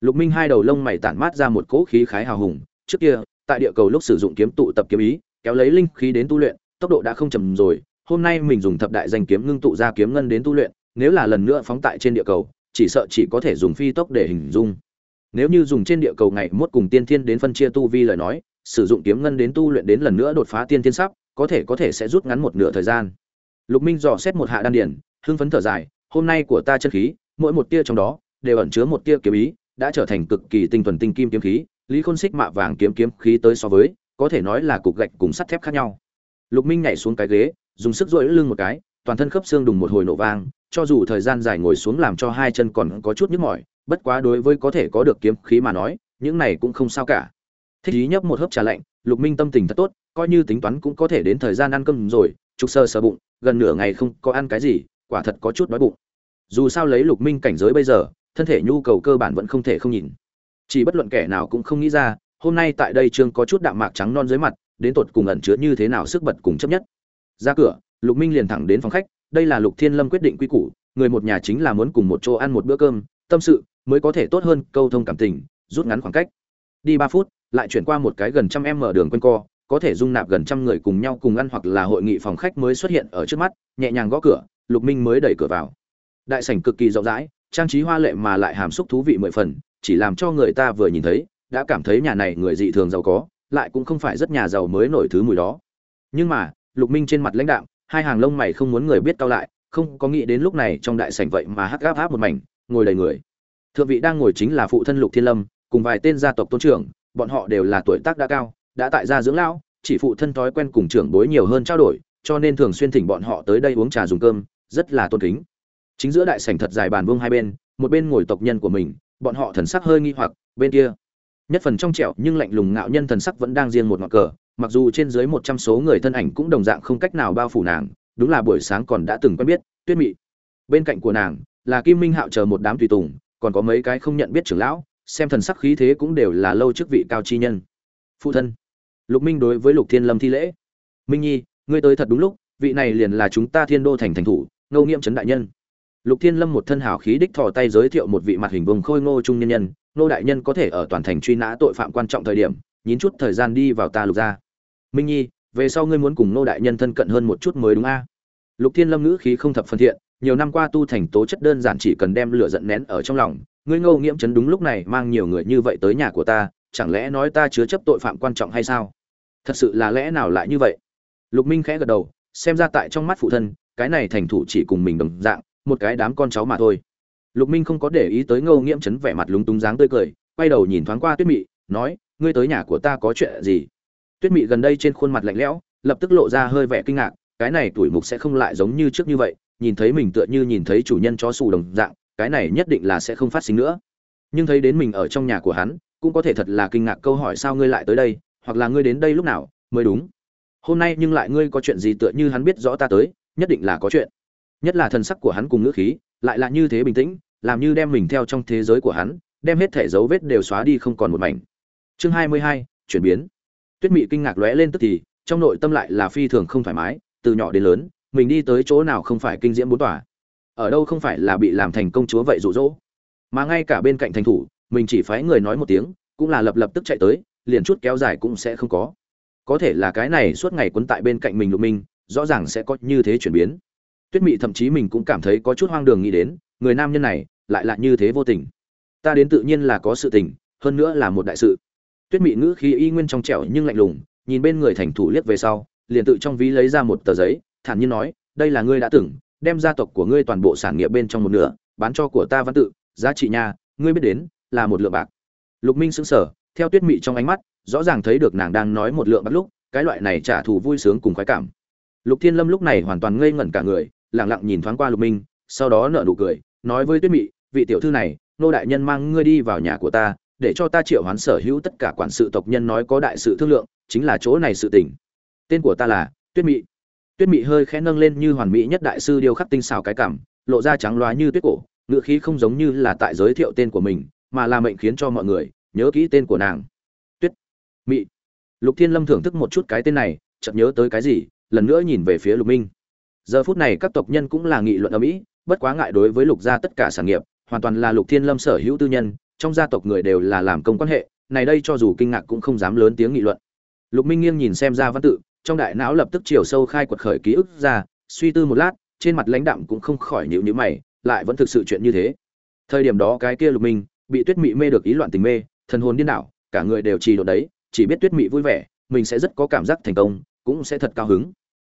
Lục minh hai đầu lông mày tản mát ra một cỗ khí khái hào hùng, trước kia, tại địa cầu lúc sử dụng kiếm tụ tập kiếm ý kéo lấy linh khí đến tu luyện, tốc độ đã không chậm rồi. Hôm nay mình dùng thập đại danh kiếm ngưng tụ ra kiếm ngân đến tu luyện, nếu là lần nữa phóng tại trên địa cầu, chỉ sợ chỉ có thể dùng phi tốc để hình dung. Nếu như dùng trên địa cầu ngày mốt cùng tiên thiên đến phân chia tu vi lời nói, sử dụng kiếm ngân đến tu luyện đến lần nữa đột phá tiên thiên sắp, có thể có thể sẽ rút ngắn một nửa thời gian. Lục minh dò xét một hạ đan điển, hưng phấn thở dài, hôm nay của ta chân khí, mỗi một tia trong đó, đều ẩn chứa một tia kiếm ý, đã trở thành cực kỳ tinh thuần tinh kim kiếm khí, lý khôn xích mạ vàng kiếm kiếm khí tới so với có thể nói là cục gạch cùng sắt thép khác nhau. Lục minh nhảy xuống cái ghế, dùng sức duỗi lưng một cái, toàn thân khớp xương đùng một hồi nổ vang, cho dù thời gian dài ngồi xuống làm cho hai chân còn có chút nhức mỏi, bất quá đối với có thể có được kiếm khí mà nói, những này cũng không sao cả. Thích ý nhấp một hớp trà lạnh, lục minh tâm tình thật tốt, coi như tính toán cũng có thể đến thời gian ăn cơm rồi, trục sơ sờ bụng, gần nửa ngày không có ăn cái gì, quả thật có chút đói bụng. Dù sao lấy lục minh cảnh giới bây giờ, thân thể nhu cầu cơ bản vẫn không thể không nhìn. Chỉ bất luận kẻ nào cũng không nghĩ ra hôm nay tại đây trương có chút đạm mạc trắng non dưới mặt, đến tột cùng ẩn chứa như thế nào sức bật cùng chấp nhất. Ra cửa, lục minh liền thẳng đến phòng khách, đây là lục thiên lâm quyết định quy củ, người một nhà chính là muốn cùng một chỗ ăn một bữa cơm, tâm sự mới có thể tốt hơn câu thông cảm tình, rút ngắn khoảng cách. Đi ba phút, lại chuyển qua một cái gần trăm em mở đường quanh co, có thể dung nạp gần trăm người cùng nhau cùng ăn hoặc là hội nghị phòng khách mới xuất hiện ở trước mắt, nhẹ nhàng gõ cửa, lục minh mới đẩy cửa vào. Đại sảnh cực kỳ rộng rãi, trang trí hoa lệ mà lại hàm xúc thú vị mười phần, chỉ làm cho người ta vừa nhìn thấy đã cảm thấy nhà này người dị thường giàu có lại cũng không phải rất nhà giàu mới nổi thứ mùi đó. Nhưng mà lục minh trên mặt lãnh đạm, hai hàng lông mày không muốn người biết cao lại không có nghĩ đến lúc này trong đại sảnh vậy mà hắc gáp áp một mảnh ngồi đầy người. Thượng vị đang ngồi chính là phụ thân lục thiên lâm cùng vài tên gia tộc tôn trưởng bọn họ đều là tuổi tác đã cao đã tại gia dưỡng lão chỉ phụ thân thói quen cùng trưởng bối nhiều hơn trao đổi cho nên thường xuyên thỉnh bọn họ tới đây uống trà dùng cơm rất là tôn kính. Chính giữa đại sảnh thật dài bàn vuông hai bên một bên ngồi tộc nhân của mình bọn họ thần sắc hơi nghi hoặc bên kia nhất phần trong trẻo nhưng lạnh lùng ngạo nhân thần sắc vẫn đang riêng một ngọn cờ, mặc dù trên dưới một trăm số người thân ảnh cũng đồng dạng không cách nào bao phủ nàng, đúng là buổi sáng còn đã từng quen biết, tuyết mị. Bên cạnh của nàng là kim minh hạo chờ một đám tùy tùng, còn có mấy cái không nhận biết trưởng lão, xem thần sắc khí thế cũng đều là lâu chức vị cao chi nhân. Phụ thân, lục minh đối với lục thiên lâm thi lễ. Minh nhi, ngươi tới thật đúng lúc, vị này liền là chúng ta thiên đô thành thành thủ ngô nghiêm trấn đại nhân. Lục thiên lâm một thân hảo khí đích thò tay giới thiệu một vị mặt hình vùng khôi ngô trung nhân nhân Nô đại nhân có thể ở toàn thành truy nã tội phạm quan trọng thời điểm, nhín chút thời gian đi vào ta lục ra minh nhi, về sau ngươi muốn cùng nô đại nhân thân cận hơn một chút mới đúng a? Lục thiên lâm ngữ khí không thập phân thiện, nhiều năm qua tu thành tố chất đơn giản chỉ cần đem lửa giận nén ở trong lòng, ngươi ngô nghiễm chấn đúng lúc này mang nhiều người như vậy tới nhà của ta, chẳng lẽ nói ta chứa chấp tội phạm quan trọng hay sao? Thật sự là lẽ nào lại như vậy? Lục minh khẽ gật đầu, xem ra tại trong mắt phụ thân, cái này thành thủ chỉ cùng mình đồng dạng, một cái đám con cháu mà thôi lục minh không có để ý tới ngô nghiễm chấn vẻ mặt lúng túng dáng tươi cười, quay đầu nhìn thoáng qua tuyết mị, nói, ngươi tới nhà của ta có chuyện gì? Tuyết mị gần đây trên khuôn mặt lạnh lẽo, lập tức lộ ra hơi vẻ kinh ngạc, cái này tuổi mục sẽ không lại giống như trước như vậy, nhìn thấy mình tựa như nhìn thấy chủ nhân chó xù đồng dạng, cái này nhất định là sẽ không phát sinh nữa. Nhưng thấy đến mình ở trong nhà của hắn, cũng có thể thật là kinh ngạc câu hỏi sao ngươi lại tới đây, hoặc là ngươi đến đây lúc nào, mới đúng. Hôm nay nhưng lại ngươi có chuyện gì tựa như hắn biết rõ ta tới, nhất định là có chuyện. Nhất là thần sắc của hắn cùng ngữ khí lại là như thế bình tĩnh, làm như đem mình theo trong thế giới của hắn, đem hết thể dấu vết đều xóa đi không còn một mảnh. Chương hai mươi hai, chuyển biến. Tuyết mị kinh ngạc lóe lên tức thì, trong nội tâm lại là phi thường không thoải mái, từ nhỏ đến lớn, mình đi tới chỗ nào không phải kinh diễm bốn tòa. Ở đâu không phải là bị làm thành công chúa vậy rụ rỗ mà ngay cả bên cạnh thành thủ, mình chỉ phái người nói một tiếng, cũng là lập lập tức chạy tới, liền chút kéo dài cũng sẽ không có. Có thể là cái này suốt ngày quấn tại bên cạnh mình lục minh, rõ ràng sẽ có như thế chuyển biến tuyết mị thậm chí mình cũng cảm thấy có chút hoang đường nghĩ đến, người nam nhân này lại là như thế vô tình. Ta đến tự nhiên là có sự tình, hơn nữa là một đại sự. Tuyết mị ngữ khí y nguyên trong trẻo nhưng lạnh lùng, nhìn bên người thành thủ liếc về sau, liền tự trong ví lấy ra một tờ giấy, thản nhiên nói, đây là ngươi đã từng, đem gia tộc của ngươi toàn bộ sản nghiệp bên trong một nửa, bán cho của ta văn tự, giá trị nha, ngươi biết đến, là một lượng bạc. Lục minh sững sờ, theo tuyết mị trong ánh mắt, rõ ràng thấy được nàng đang nói một lượng bạc lúc, cái loại này trả thù vui sướng cùng khoái cảm. Lục thiên lâm lúc này hoàn toàn ngây ngẩn cả người lặng lặng nhìn thoáng qua lục minh, sau đó nở nụ cười, nói với tuyết mị, vị tiểu thư này, nô đại nhân mang ngươi đi vào nhà của ta, để cho ta triệu hoán sở hữu tất cả quản sự tộc nhân nói có đại sự thương lượng, chính là chỗ này sự tình. Tên của ta là tuyết mị. Tuyết mị hơi khẽ nâng lên như hoàn mỹ nhất đại sư điêu khắc tinh xảo cái cảm, lộ ra trắng loá như tuyết cổ ngựa khí không giống như là tại giới thiệu tên của mình, mà là mệnh khiến cho mọi người nhớ kỹ tên của nàng. Tuyết mị. Lục thiên lâm thưởng thức một chút cái tên này, chợt nhớ tới cái gì, lần nữa nhìn về phía lục minh giờ phút này các tộc nhân cũng là nghị luận ở mỹ bất quá ngại đối với lục gia tất cả sản nghiệp, hoàn toàn là lục thiên lâm sở hữu tư nhân, trong gia tộc người đều là làm công quan hệ, này đây cho dù kinh ngạc cũng không dám lớn tiếng nghị luận. Lục minh nghiêng nhìn xem ra văn tự, trong đại não lập tức chiều sâu khai quật khởi ký ức ra, suy tư một lát, trên mặt lãnh đạm cũng không khỏi nhịu nhữ mày, lại vẫn thực sự chuyện như thế. Thời điểm đó cái kia lục minh, bị tuyết mị mê được ý loạn tình mê, thần hồn điên đảo, cả người đều trì đột đấy, chỉ biết tuyết mị vui vẻ, mình sẽ rất có cảm giác thành công, cũng sẽ thật cao hứng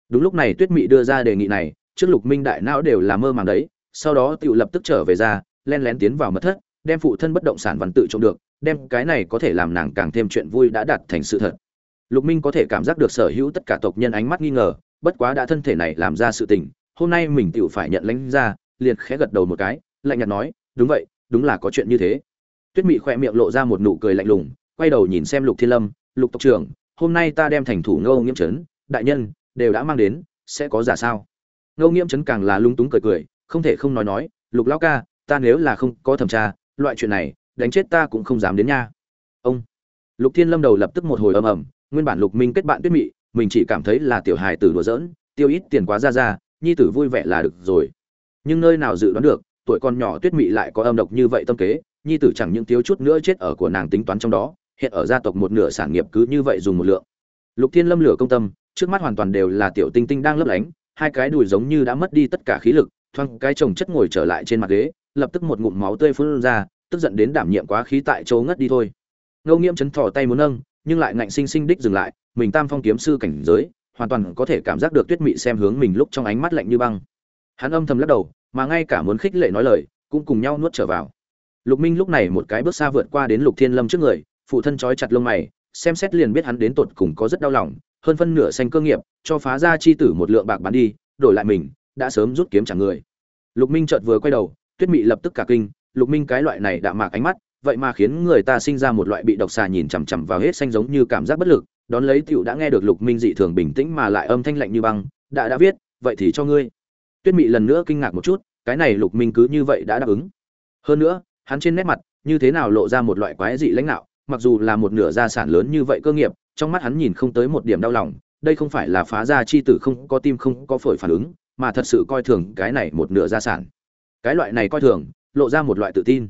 đúng lúc này tuyết mị đưa ra đề nghị này, trước lục minh đại não đều là mơ màng đấy, sau đó tự lập tức trở về ra, len lén tiến vào mật thất, đem phụ thân bất động sản văn tự trộm được, đem cái này có thể làm nàng càng thêm chuyện vui đã đạt thành sự thật. Lục minh có thể cảm giác được sở hữu tất cả tộc nhân ánh mắt nghi ngờ, bất quá đã thân thể này làm ra sự tình, hôm nay mình tự phải nhận lãnh ra, liền khẽ gật đầu một cái, lạnh nhạt nói, đúng vậy, đúng là có chuyện như thế. Tuyết mị khoe miệng lộ ra một nụ cười lạnh lùng, quay đầu nhìn xem lục thiên lâm, lục tộc trưởng, hôm nay ta đem thành thủ ngâu nghiêm trấn, đại nhân đều đã mang đến, sẽ có giả sao? Ngô nghiễm trấn càng là lung túng cười cười, không thể không nói nói, lục lão ca, ta nếu là không có thẩm tra, loại chuyện này, đánh chết ta cũng không dám đến nha. Ông lục thiên lâm đầu lập tức một hồi ầm ầm, nguyên bản lục minh kết bạn tuyết mị, mình chỉ cảm thấy là tiểu hài tử đùa giỡn, tiêu ít tiền quá ra ra, nhi tử vui vẻ là được rồi. Nhưng nơi nào dự đoán được, tuổi con nhỏ tuyết mị lại có âm độc như vậy tâm kế, nhi tử chẳng những thiếu chút nữa chết ở của nàng tính toán trong đó, hiện ở gia tộc một nửa sản nghiệp cứ như vậy dùng một lượng. Lục thiên lâm lửa công tâm trước mắt hoàn toàn đều là tiểu tinh tinh đang lấp lánh, hai cái đùi giống như đã mất đi tất cả khí lực thoang cái chồng chất ngồi trở lại trên mặt ghế, lập tức một ngụm máu tươi phun ra, tức giận đến đảm nhiệm quá khí tại chỗ ngất đi thôi. Ngô nghiễm chấn thò tay muốn nâng, nhưng lại ngạnh sinh sinh đích dừng lại, mình tam phong kiếm sư cảnh giới, hoàn toàn có thể cảm giác được tuyết mị xem hướng mình lúc trong ánh mắt lạnh như băng. Hắn âm thầm lắc đầu, mà ngay cả muốn khích lệ nói lời, cũng cùng nhau nuốt trở vào. Lục minh lúc này một cái bước xa vượt qua đến lục thiên lâm trước người, phụ thân trói chặt lông mày, xem xét liền biết hắn đến tột cùng có rất đau lòng hơn phân nửa xanh cơ nghiệp, cho phá ra chi tử một lượng bạc bán đi, đổi lại mình, đã sớm rút kiếm chẳng người. Lục minh chợt vừa quay đầu, tuyết mị lập tức cả kinh, lục minh cái loại này đạm mạc ánh mắt, vậy mà khiến người ta sinh ra một loại bị độc xà nhìn chằm chằm vào hết xanh giống như cảm giác bất lực, đón lấy tiểu đã nghe được lục minh dị thường bình tĩnh mà lại âm thanh lạnh như băng, đã đã viết, vậy thì cho ngươi. Tuyết mị lần nữa kinh ngạc một chút, cái này lục minh cứ như vậy đã đáp ứng. Hơn nữa, hắn trên nét mặt, như thế nào lộ ra một loại quái dị lãnh đạo, mặc dù là một nửa gia sản lớn như vậy cơ nghiệp trong mắt hắn nhìn không tới một điểm đau lòng, đây không phải là phá ra chi tử không có tim không có phổi phản ứng, mà thật sự coi thường cái này một nửa gia sản. Cái loại này coi thường, lộ ra một loại tự tin.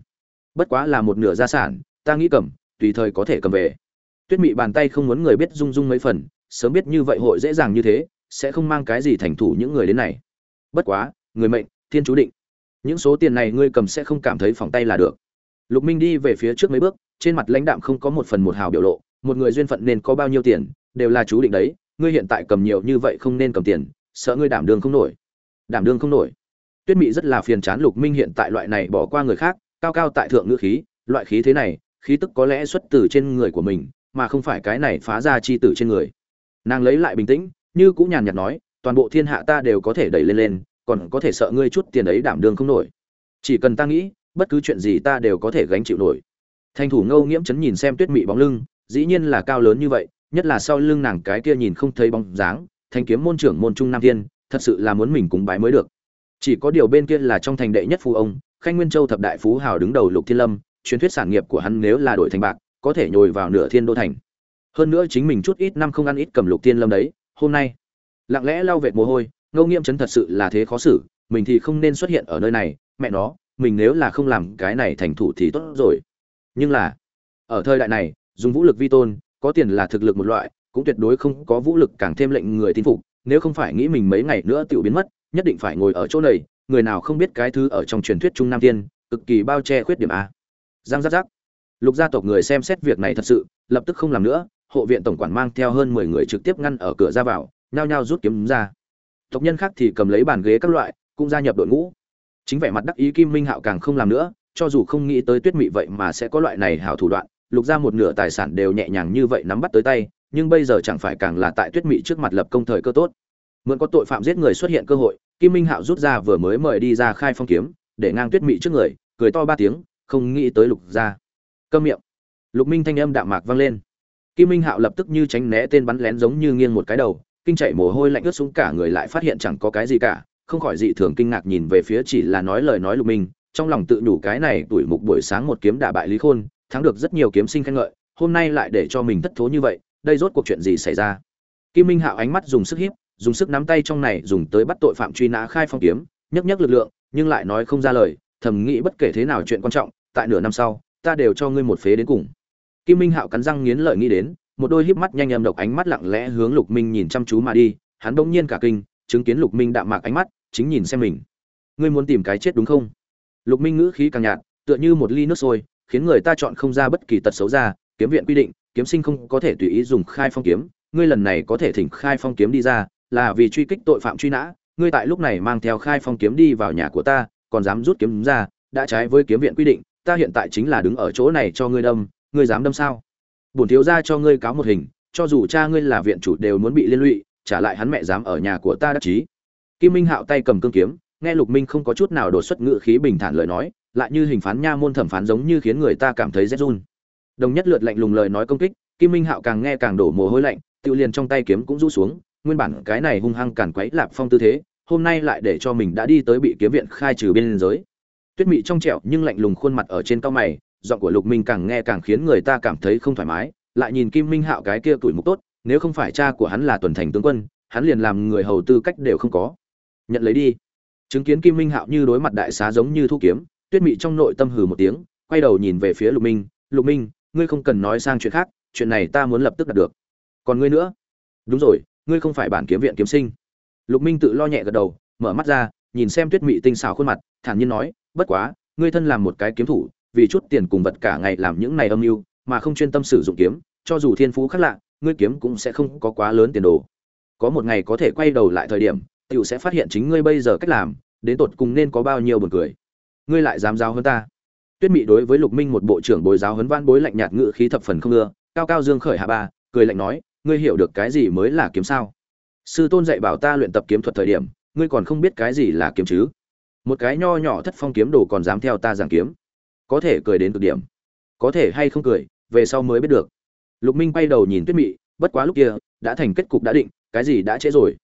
Bất quá là một nửa gia sản, ta nghĩ cầm, tùy thời có thể cầm về. Tuyết mị bàn tay không muốn người biết rung rung mấy phần, sớm biết như vậy hội dễ dàng như thế, sẽ không mang cái gì thành thủ những người đến này. Bất quá, người mệnh, thiên chú định. Những số tiền này ngươi cầm sẽ không cảm thấy phòng tay là được. Lục minh đi về phía trước mấy bước, trên mặt lãnh đạm không có một phần một hào biểu lộ một người duyên phận nên có bao nhiêu tiền, đều là chú định đấy, ngươi hiện tại cầm nhiều như vậy không nên cầm tiền, sợ ngươi đảm đương không nổi. Đảm đương không nổi. Tuyết mị rất là phiền chán lục minh hiện tại loại này bỏ qua người khác, cao cao tại thượng ngữ khí, loại khí thế này, khí tức có lẽ xuất từ trên người của mình, mà không phải cái này phá ra chi tử trên người. Nàng lấy lại bình tĩnh, như cũng nhàn nhạt nói, toàn bộ thiên hạ ta đều có thể đẩy lên lên, còn có thể sợ ngươi chút tiền ấy đảm đương không nổi. Chỉ cần ta nghĩ, bất cứ chuyện gì ta đều có thể gánh chịu nổi. Thanh thủ ngâu nghiễm chấn nhìn xem tuyết mị bóng lưng dĩ nhiên là cao lớn như vậy, nhất là sau lưng nàng cái kia nhìn không thấy bóng dáng, thanh kiếm môn trưởng môn trung nam thiên, thật sự là muốn mình cúng bái mới được. Chỉ có điều bên kia là trong thành đệ nhất phu ông, khanh nguyên châu thập đại phú hào đứng đầu lục thiên lâm, truyền thuyết sản nghiệp của hắn nếu là đổi thành bạc, có thể nhồi vào nửa thiên đô thành. Hơn nữa chính mình chút ít năm không ăn ít cầm lục thiên lâm đấy, hôm nay, lặng lẽ lau vệt mồ hôi ngâu nghiêm chấn thật sự là thế khó xử, mình thì không nên xuất hiện ở nơi này, mẹ nó, mình nếu là không làm cái này thành thủ thì tốt rồi. Nhưng là, ở thời đại này dùng vũ lực vi tôn, có tiền là thực lực một loại, cũng tuyệt đối không có vũ lực càng thêm lệnh người tin phục, nếu không phải nghĩ mình mấy ngày nữa tự biến mất, nhất định phải ngồi ở chỗ này, người nào không biết cái thứ ở trong truyền thuyết trung nam tiên, cực kỳ bao che khuyết điểm a. Giang giác giác. Lục gia tộc người xem xét việc này thật sự, lập tức không làm nữa, hộ viện tổng quản mang theo hơn mười người trực tiếp ngăn ở cửa ra vào, nhao nhao rút kiếm ra. Tộc nhân khác thì cầm lấy bàn ghế các loại, cũng gia nhập đội ngũ. Chính vẻ mặt đắc ý kim minh hạo càng không làm nữa, cho dù không nghĩ tới tuyết mị vậy mà sẽ có loại này hảo thủ đoạn lục ra một nửa tài sản đều nhẹ nhàng như vậy nắm bắt tới tay, nhưng bây giờ chẳng phải càng là tại tuyết mị trước mặt lập công thời cơ tốt. Mượn có tội phạm giết người xuất hiện cơ hội, kim minh hạo rút ra vừa mới mời đi ra khai phong kiếm, để ngang tuyết mị trước người, cười to ba tiếng, không nghĩ tới lục ra. Câm miệng. Lục minh thanh âm đạm mạc vang lên. Kim minh hạo lập tức như tránh né tên bắn lén giống như nghiêng một cái đầu, kinh chạy mồ hôi lạnh ướt xuống cả người lại phát hiện chẳng có cái gì cả, không khỏi dị thường kinh ngạc nhìn về phía chỉ là nói lời nói lục minh, trong lòng tự nhủ cái này tuổi mục buổi sáng một kiếm đả bại lý khôn thắng được rất nhiều kiếm sinh khen ngợi, hôm nay lại để cho mình thất thố như vậy, đây rốt cuộc chuyện gì xảy ra? Kim minh hạo ánh mắt dùng sức hiếp dùng sức nắm tay trong này dùng tới bắt tội phạm truy nã khai phong kiếm, nhấc nhấc lực lượng, nhưng lại nói không ra lời, thầm nghĩ bất kể thế nào chuyện quan trọng, tại nửa năm sau, ta đều cho ngươi một phế đến cùng. Kim minh hạo cắn răng nghiến lợi nghĩ đến, một đôi híp mắt nhanh âm độc ánh mắt lặng lẽ hướng lục minh nhìn chăm chú mà đi, hắn bỗng nhiên cả kinh, chứng kiến lục minh đạm mạc ánh mắt, chính nhìn xem mình. Ngươi muốn tìm cái chết đúng không? Lục minh ngữ khí càng nhạt, tựa như một ly nước sôi khiến người ta chọn không ra bất kỳ tật xấu ra, kiếm viện quy định, kiếm sinh không có thể tùy ý dùng khai phong kiếm, ngươi lần này có thể thỉnh khai phong kiếm đi ra, là vì truy kích tội phạm truy nã, ngươi tại lúc này mang theo khai phong kiếm đi vào nhà của ta, còn dám rút kiếm ra, đã trái với kiếm viện quy định, ta hiện tại chính là đứng ở chỗ này cho ngươi đâm, ngươi dám đâm sao? Bổn thiếu ra cho ngươi cáo một hình, cho dù cha ngươi là viện chủ đều muốn bị liên lụy, trả lại hắn mẹ dám ở nhà của ta đắc chí. Kim minh hạo tay cầm cương kiếm, nghe lục minh không có chút nào đột xuất ngự khí bình thản lời nói lại như hình phán nha môn thẩm phán giống như khiến người ta cảm thấy rét run. Đồng nhất lượt lạnh lùng lời nói công kích, kim minh hạo càng nghe càng đổ mồ hôi lạnh tự liền trong tay kiếm cũng rũ xuống, nguyên bản cái này hung hăng càn quấy lạp phong tư thế, hôm nay lại để cho mình đã đi tới bị kiếm viện khai trừ bên giới. Tuyết mị trong trẻo nhưng lạnh lùng khuôn mặt ở trên cao mày, giọng của lục minh càng nghe càng khiến người ta cảm thấy không thoải mái, lại nhìn kim minh hạo cái kia tuổi mục tốt, nếu không phải cha của hắn là tuần thành tướng quân, hắn liền làm người hầu tư cách đều không có. Nhận lấy đi. Chứng kiến kim minh hạo như đối mặt đại xá giống như thu kiếm tuyết mị trong nội tâm hừ một tiếng, quay đầu nhìn về phía lục minh lục minh, ngươi không cần nói sang chuyện khác, chuyện này ta muốn lập tức đạt được. Còn ngươi nữa? Đúng rồi, ngươi không phải bản kiếm viện kiếm sinh. Lục minh tự lo nhẹ gật đầu, mở mắt ra, nhìn xem tuyết mị tinh xảo khuôn mặt, thản nhiên nói, bất quá, ngươi thân làm một cái kiếm thủ, vì chút tiền cùng vật cả ngày làm những này âm mưu, mà không chuyên tâm sử dụng kiếm, cho dù thiên phú khác lạ, ngươi kiếm cũng sẽ không có quá lớn tiền đồ. Có một ngày có thể quay đầu lại thời điểm, tiểu sẽ phát hiện chính ngươi bây giờ cách làm, đến tột cùng nên có bao nhiêu buồn cười ngươi lại dám giáo hơn ta? Tuyết mị đối với lục minh một bộ trưởng bồi giáo huấn văn bối lạnh nhạt ngự khí thập phần không ưa, cao cao dương khởi hạ ba, cười lạnh nói, ngươi hiểu được cái gì mới là kiếm sao? Sư tôn dạy bảo ta luyện tập kiếm thuật thời điểm, ngươi còn không biết cái gì là kiếm chứ? Một cái nho nhỏ thất phong kiếm đồ còn dám theo ta giảng kiếm. Có thể cười đến cực điểm. Có thể hay không cười, về sau mới biết được. Lục minh quay đầu nhìn tuyết mị, bất quá lúc kia, đã thành kết cục đã định, cái gì đã trễ rồi?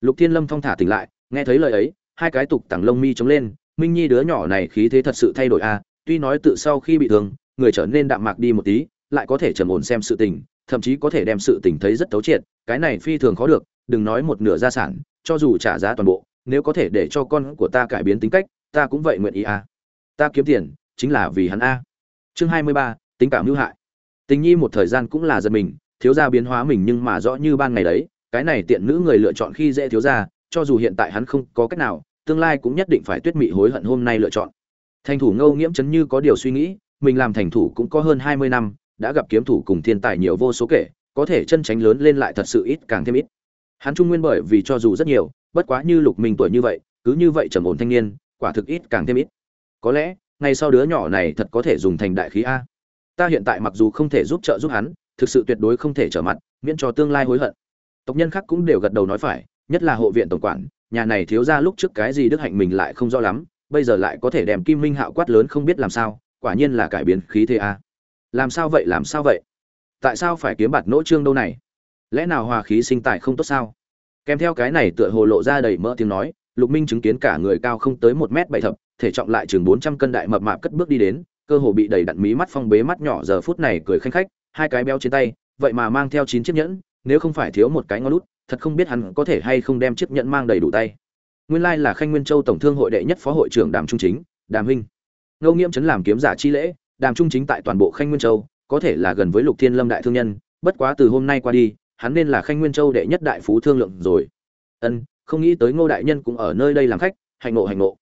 Lục thiên lâm thong thả tỉnh lại, nghe thấy lời ấy, hai cái tục tẳng lông mi chống lên minh nhi đứa nhỏ này khí thế thật sự thay đổi a à, tuy nói tự sau khi bị thương người trở nên đạm mạc đi một tí lại có thể trầm ổn xem sự tình thậm chí có thể đem sự tình thấy rất thấu triệt cái này phi thường khó được đừng nói một nửa gia sản cho dù trả giá toàn bộ nếu có thể để cho con của ta cải biến tính cách ta cũng vậy nguyện ý a à. ta kiếm tiền chính là vì hắn a chương hai mươi ba tính cảm hữu hại tình nhi một thời gian cũng là giật mình thiếu gia biến hóa mình nhưng mà rõ như ban ngày đấy cái này tiện nữ người lựa chọn khi dễ thiếu gia cho dù hiện tại hắn không có cách nào tương lai cũng nhất định phải tuyết mị hối hận hôm nay lựa chọn. Thành thủ ngâu nghiễm chấn như có điều suy nghĩ, mình làm thành thủ cũng có hơn hai mươi năm, đã gặp kiếm thủ cùng thiên tài nhiều vô số kể, có thể chân tránh lớn lên lại thật sự ít càng thêm ít. Hắn trung nguyên bởi vì cho dù rất nhiều, bất quá như lục minh tuổi như vậy, cứ như vậy trầm ổn thanh niên, quả thực ít càng thêm ít. Có lẽ ngay sau đứa nhỏ này thật có thể dùng thành đại khí a. Ta hiện tại mặc dù không thể giúp trợ giúp hắn, thực sự tuyệt đối không thể trở mặt, miễn cho tương lai hối hận. Tộc nhân khác cũng đều gật đầu nói phải, nhất là hộ viện tổng quản nhà này thiếu ra lúc trước cái gì đức hạnh mình lại không rõ lắm, bây giờ lại có thể đem kim minh hạo quát lớn không biết làm sao, quả nhiên là cải biến khí thế a. Làm sao vậy, làm sao vậy? Tại sao phải kiếm bạt nỗ trương đâu này? Lẽ nào hòa khí sinh tài không tốt sao? Kèm theo cái này tựa hồ lộ ra đầy mỡ tiếng nói, lục minh chứng kiến cả người cao không tới một m bảy thập, thể trọng lại chừng bốn trăm cân đại mập mạp cất bước đi đến, cơ hồ bị đầy đặn mí mắt phong bế mắt nhỏ giờ phút này cười khanh khách, hai cái béo trên tay, vậy mà mang theo chín chiếc nhẫn, nếu không phải thiếu một cái ngón lút thật không biết hắn có thể hay không đem chiếc nhẫn mang đầy đủ tay. Nguyên lai là khanh nguyên châu tổng thương hội đệ nhất phó hội trưởng đàm trung chính, đàm huynh. Ngô nghiễm chấn làm kiếm giả chi lễ, đàm trung chính tại toàn bộ khanh nguyên châu, có thể là gần với lục thiên lâm đại thương nhân, bất quá từ hôm nay qua đi, hắn nên là khanh nguyên châu đệ nhất đại phú thương lượng rồi. Ân, không nghĩ tới ngô đại nhân cũng ở nơi đây làm khách hành ngộ hành ngộ.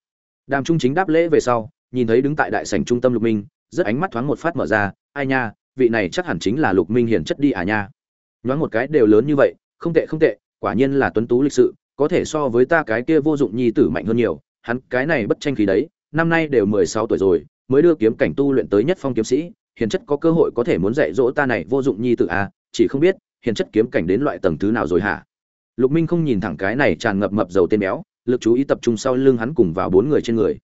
Đàm trung chính đáp lễ về sau, nhìn thấy đứng tại đại sảnh trung tâm lục minh, rất ánh mắt thoáng một phát mở ra, ai nha, vị này chắc hẳn chính là lục minh hiển chất đi à nha. Nhoáng một cái đều lớn như vậy không tệ không tệ, quả nhiên là tuấn tú lịch sự, có thể so với ta cái kia vô dụng nhi tử mạnh hơn nhiều. Hắn cái này bất tranh khí đấy, năm nay đều mười sáu tuổi rồi, mới đưa kiếm cảnh tu luyện tới nhất phong kiếm sĩ, hiền chất có cơ hội có thể muốn dạy dỗ ta này vô dụng nhi tử à? Chỉ không biết, hiền chất kiếm cảnh đến loại tầng thứ nào rồi hả? Lục minh không nhìn thẳng cái này tràn ngập mập dầu tên béo, lực chú ý tập trung sau lưng hắn cùng vào bốn người trên người.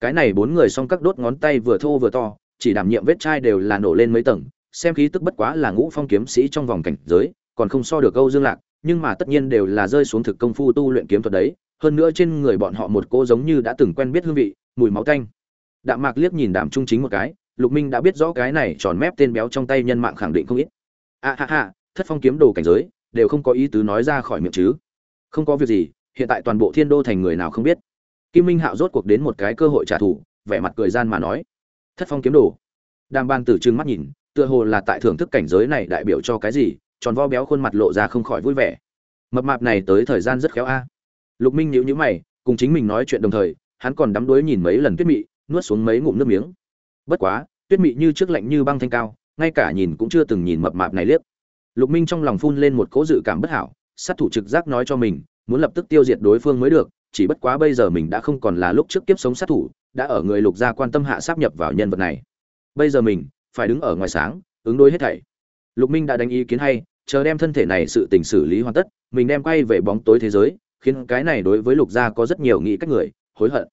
Cái này bốn người song các đốt ngón tay vừa thô vừa to, chỉ đảm nhiệm vết chai đều là nổ lên mấy tầng, xem khí tức bất quá là ngũ phong kiếm sĩ trong vòng cảnh giới còn không so được câu dương lạc, nhưng mà tất nhiên đều là rơi xuống thực công phu tu luyện kiếm thuật đấy, hơn nữa trên người bọn họ một cô giống như đã từng quen biết hương vị, mùi máu tanh. Đạm mạc liếc nhìn đạm trung chính một cái, lục minh đã biết rõ cái này tròn mép tên béo trong tay nhân mạng khẳng định không ít. A ha ha, thất phong kiếm đồ cảnh giới, đều không có ý tứ nói ra khỏi miệng chứ. Không có việc gì, hiện tại toàn bộ thiên đô thành người nào không biết. Kim minh hạo rốt cuộc đến một cái cơ hội trả thù, vẻ mặt cười gian mà nói. Thất phong kiếm đồ. Đàm ban tử trừng mắt nhìn, tựa hồ là tại thưởng thức cảnh giới này đại biểu cho cái gì tròn vo béo khuôn mặt lộ ra không khỏi vui vẻ. Mập mạp này tới thời gian rất khéo a. Lục minh nhíu nhíu mày, cùng chính mình nói chuyện đồng thời, hắn còn đắm đuối nhìn mấy lần tuyết mị, nuốt xuống mấy ngụm nước miếng. Bất quá, tuyết mị như trước lạnh như băng thanh cao, ngay cả nhìn cũng chưa từng nhìn mập mạp này liếc. Lục minh trong lòng phun lên một cỗ dự cảm bất hảo, sát thủ trực giác nói cho mình, muốn lập tức tiêu diệt đối phương mới được, chỉ bất quá bây giờ mình đã không còn là lúc trước kiếp sống sát thủ, đã ở người lục gia quan tâm hạ sáp nhập vào nhân vật này. Bây giờ mình, phải đứng ở ngoài sáng, ứng đối hết thảy. Lục minh đã đánh ý kiến hay chờ đem thân thể này sự tình xử lý hoàn tất mình đem quay về bóng tối thế giới khiến cái này đối với lục gia có rất nhiều nghĩ cách người hối hận.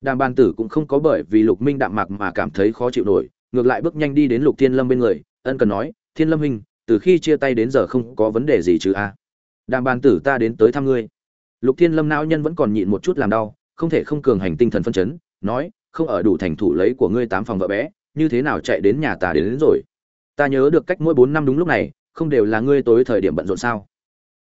Đàm ban tử cũng không có bởi vì lục minh đạm mạc mà cảm thấy khó chịu nổi ngược lại bước nhanh đi đến lục thiên lâm bên người ân cần nói thiên lâm huynh từ khi chia tay đến giờ không có vấn đề gì chứ a? Đàm ban tử ta đến tới thăm ngươi. Lục thiên lâm não nhân vẫn còn nhịn một chút làm đau không thể không cường hành tinh thần phân chấn nói không ở đủ thành thủ lấy của ngươi tám phòng vợ bé như thế nào chạy đến nhà ta đến, đến rồi? Ta nhớ được cách mỗi bốn năm đúng lúc này không đều là ngươi tối thời điểm bận rộn sao?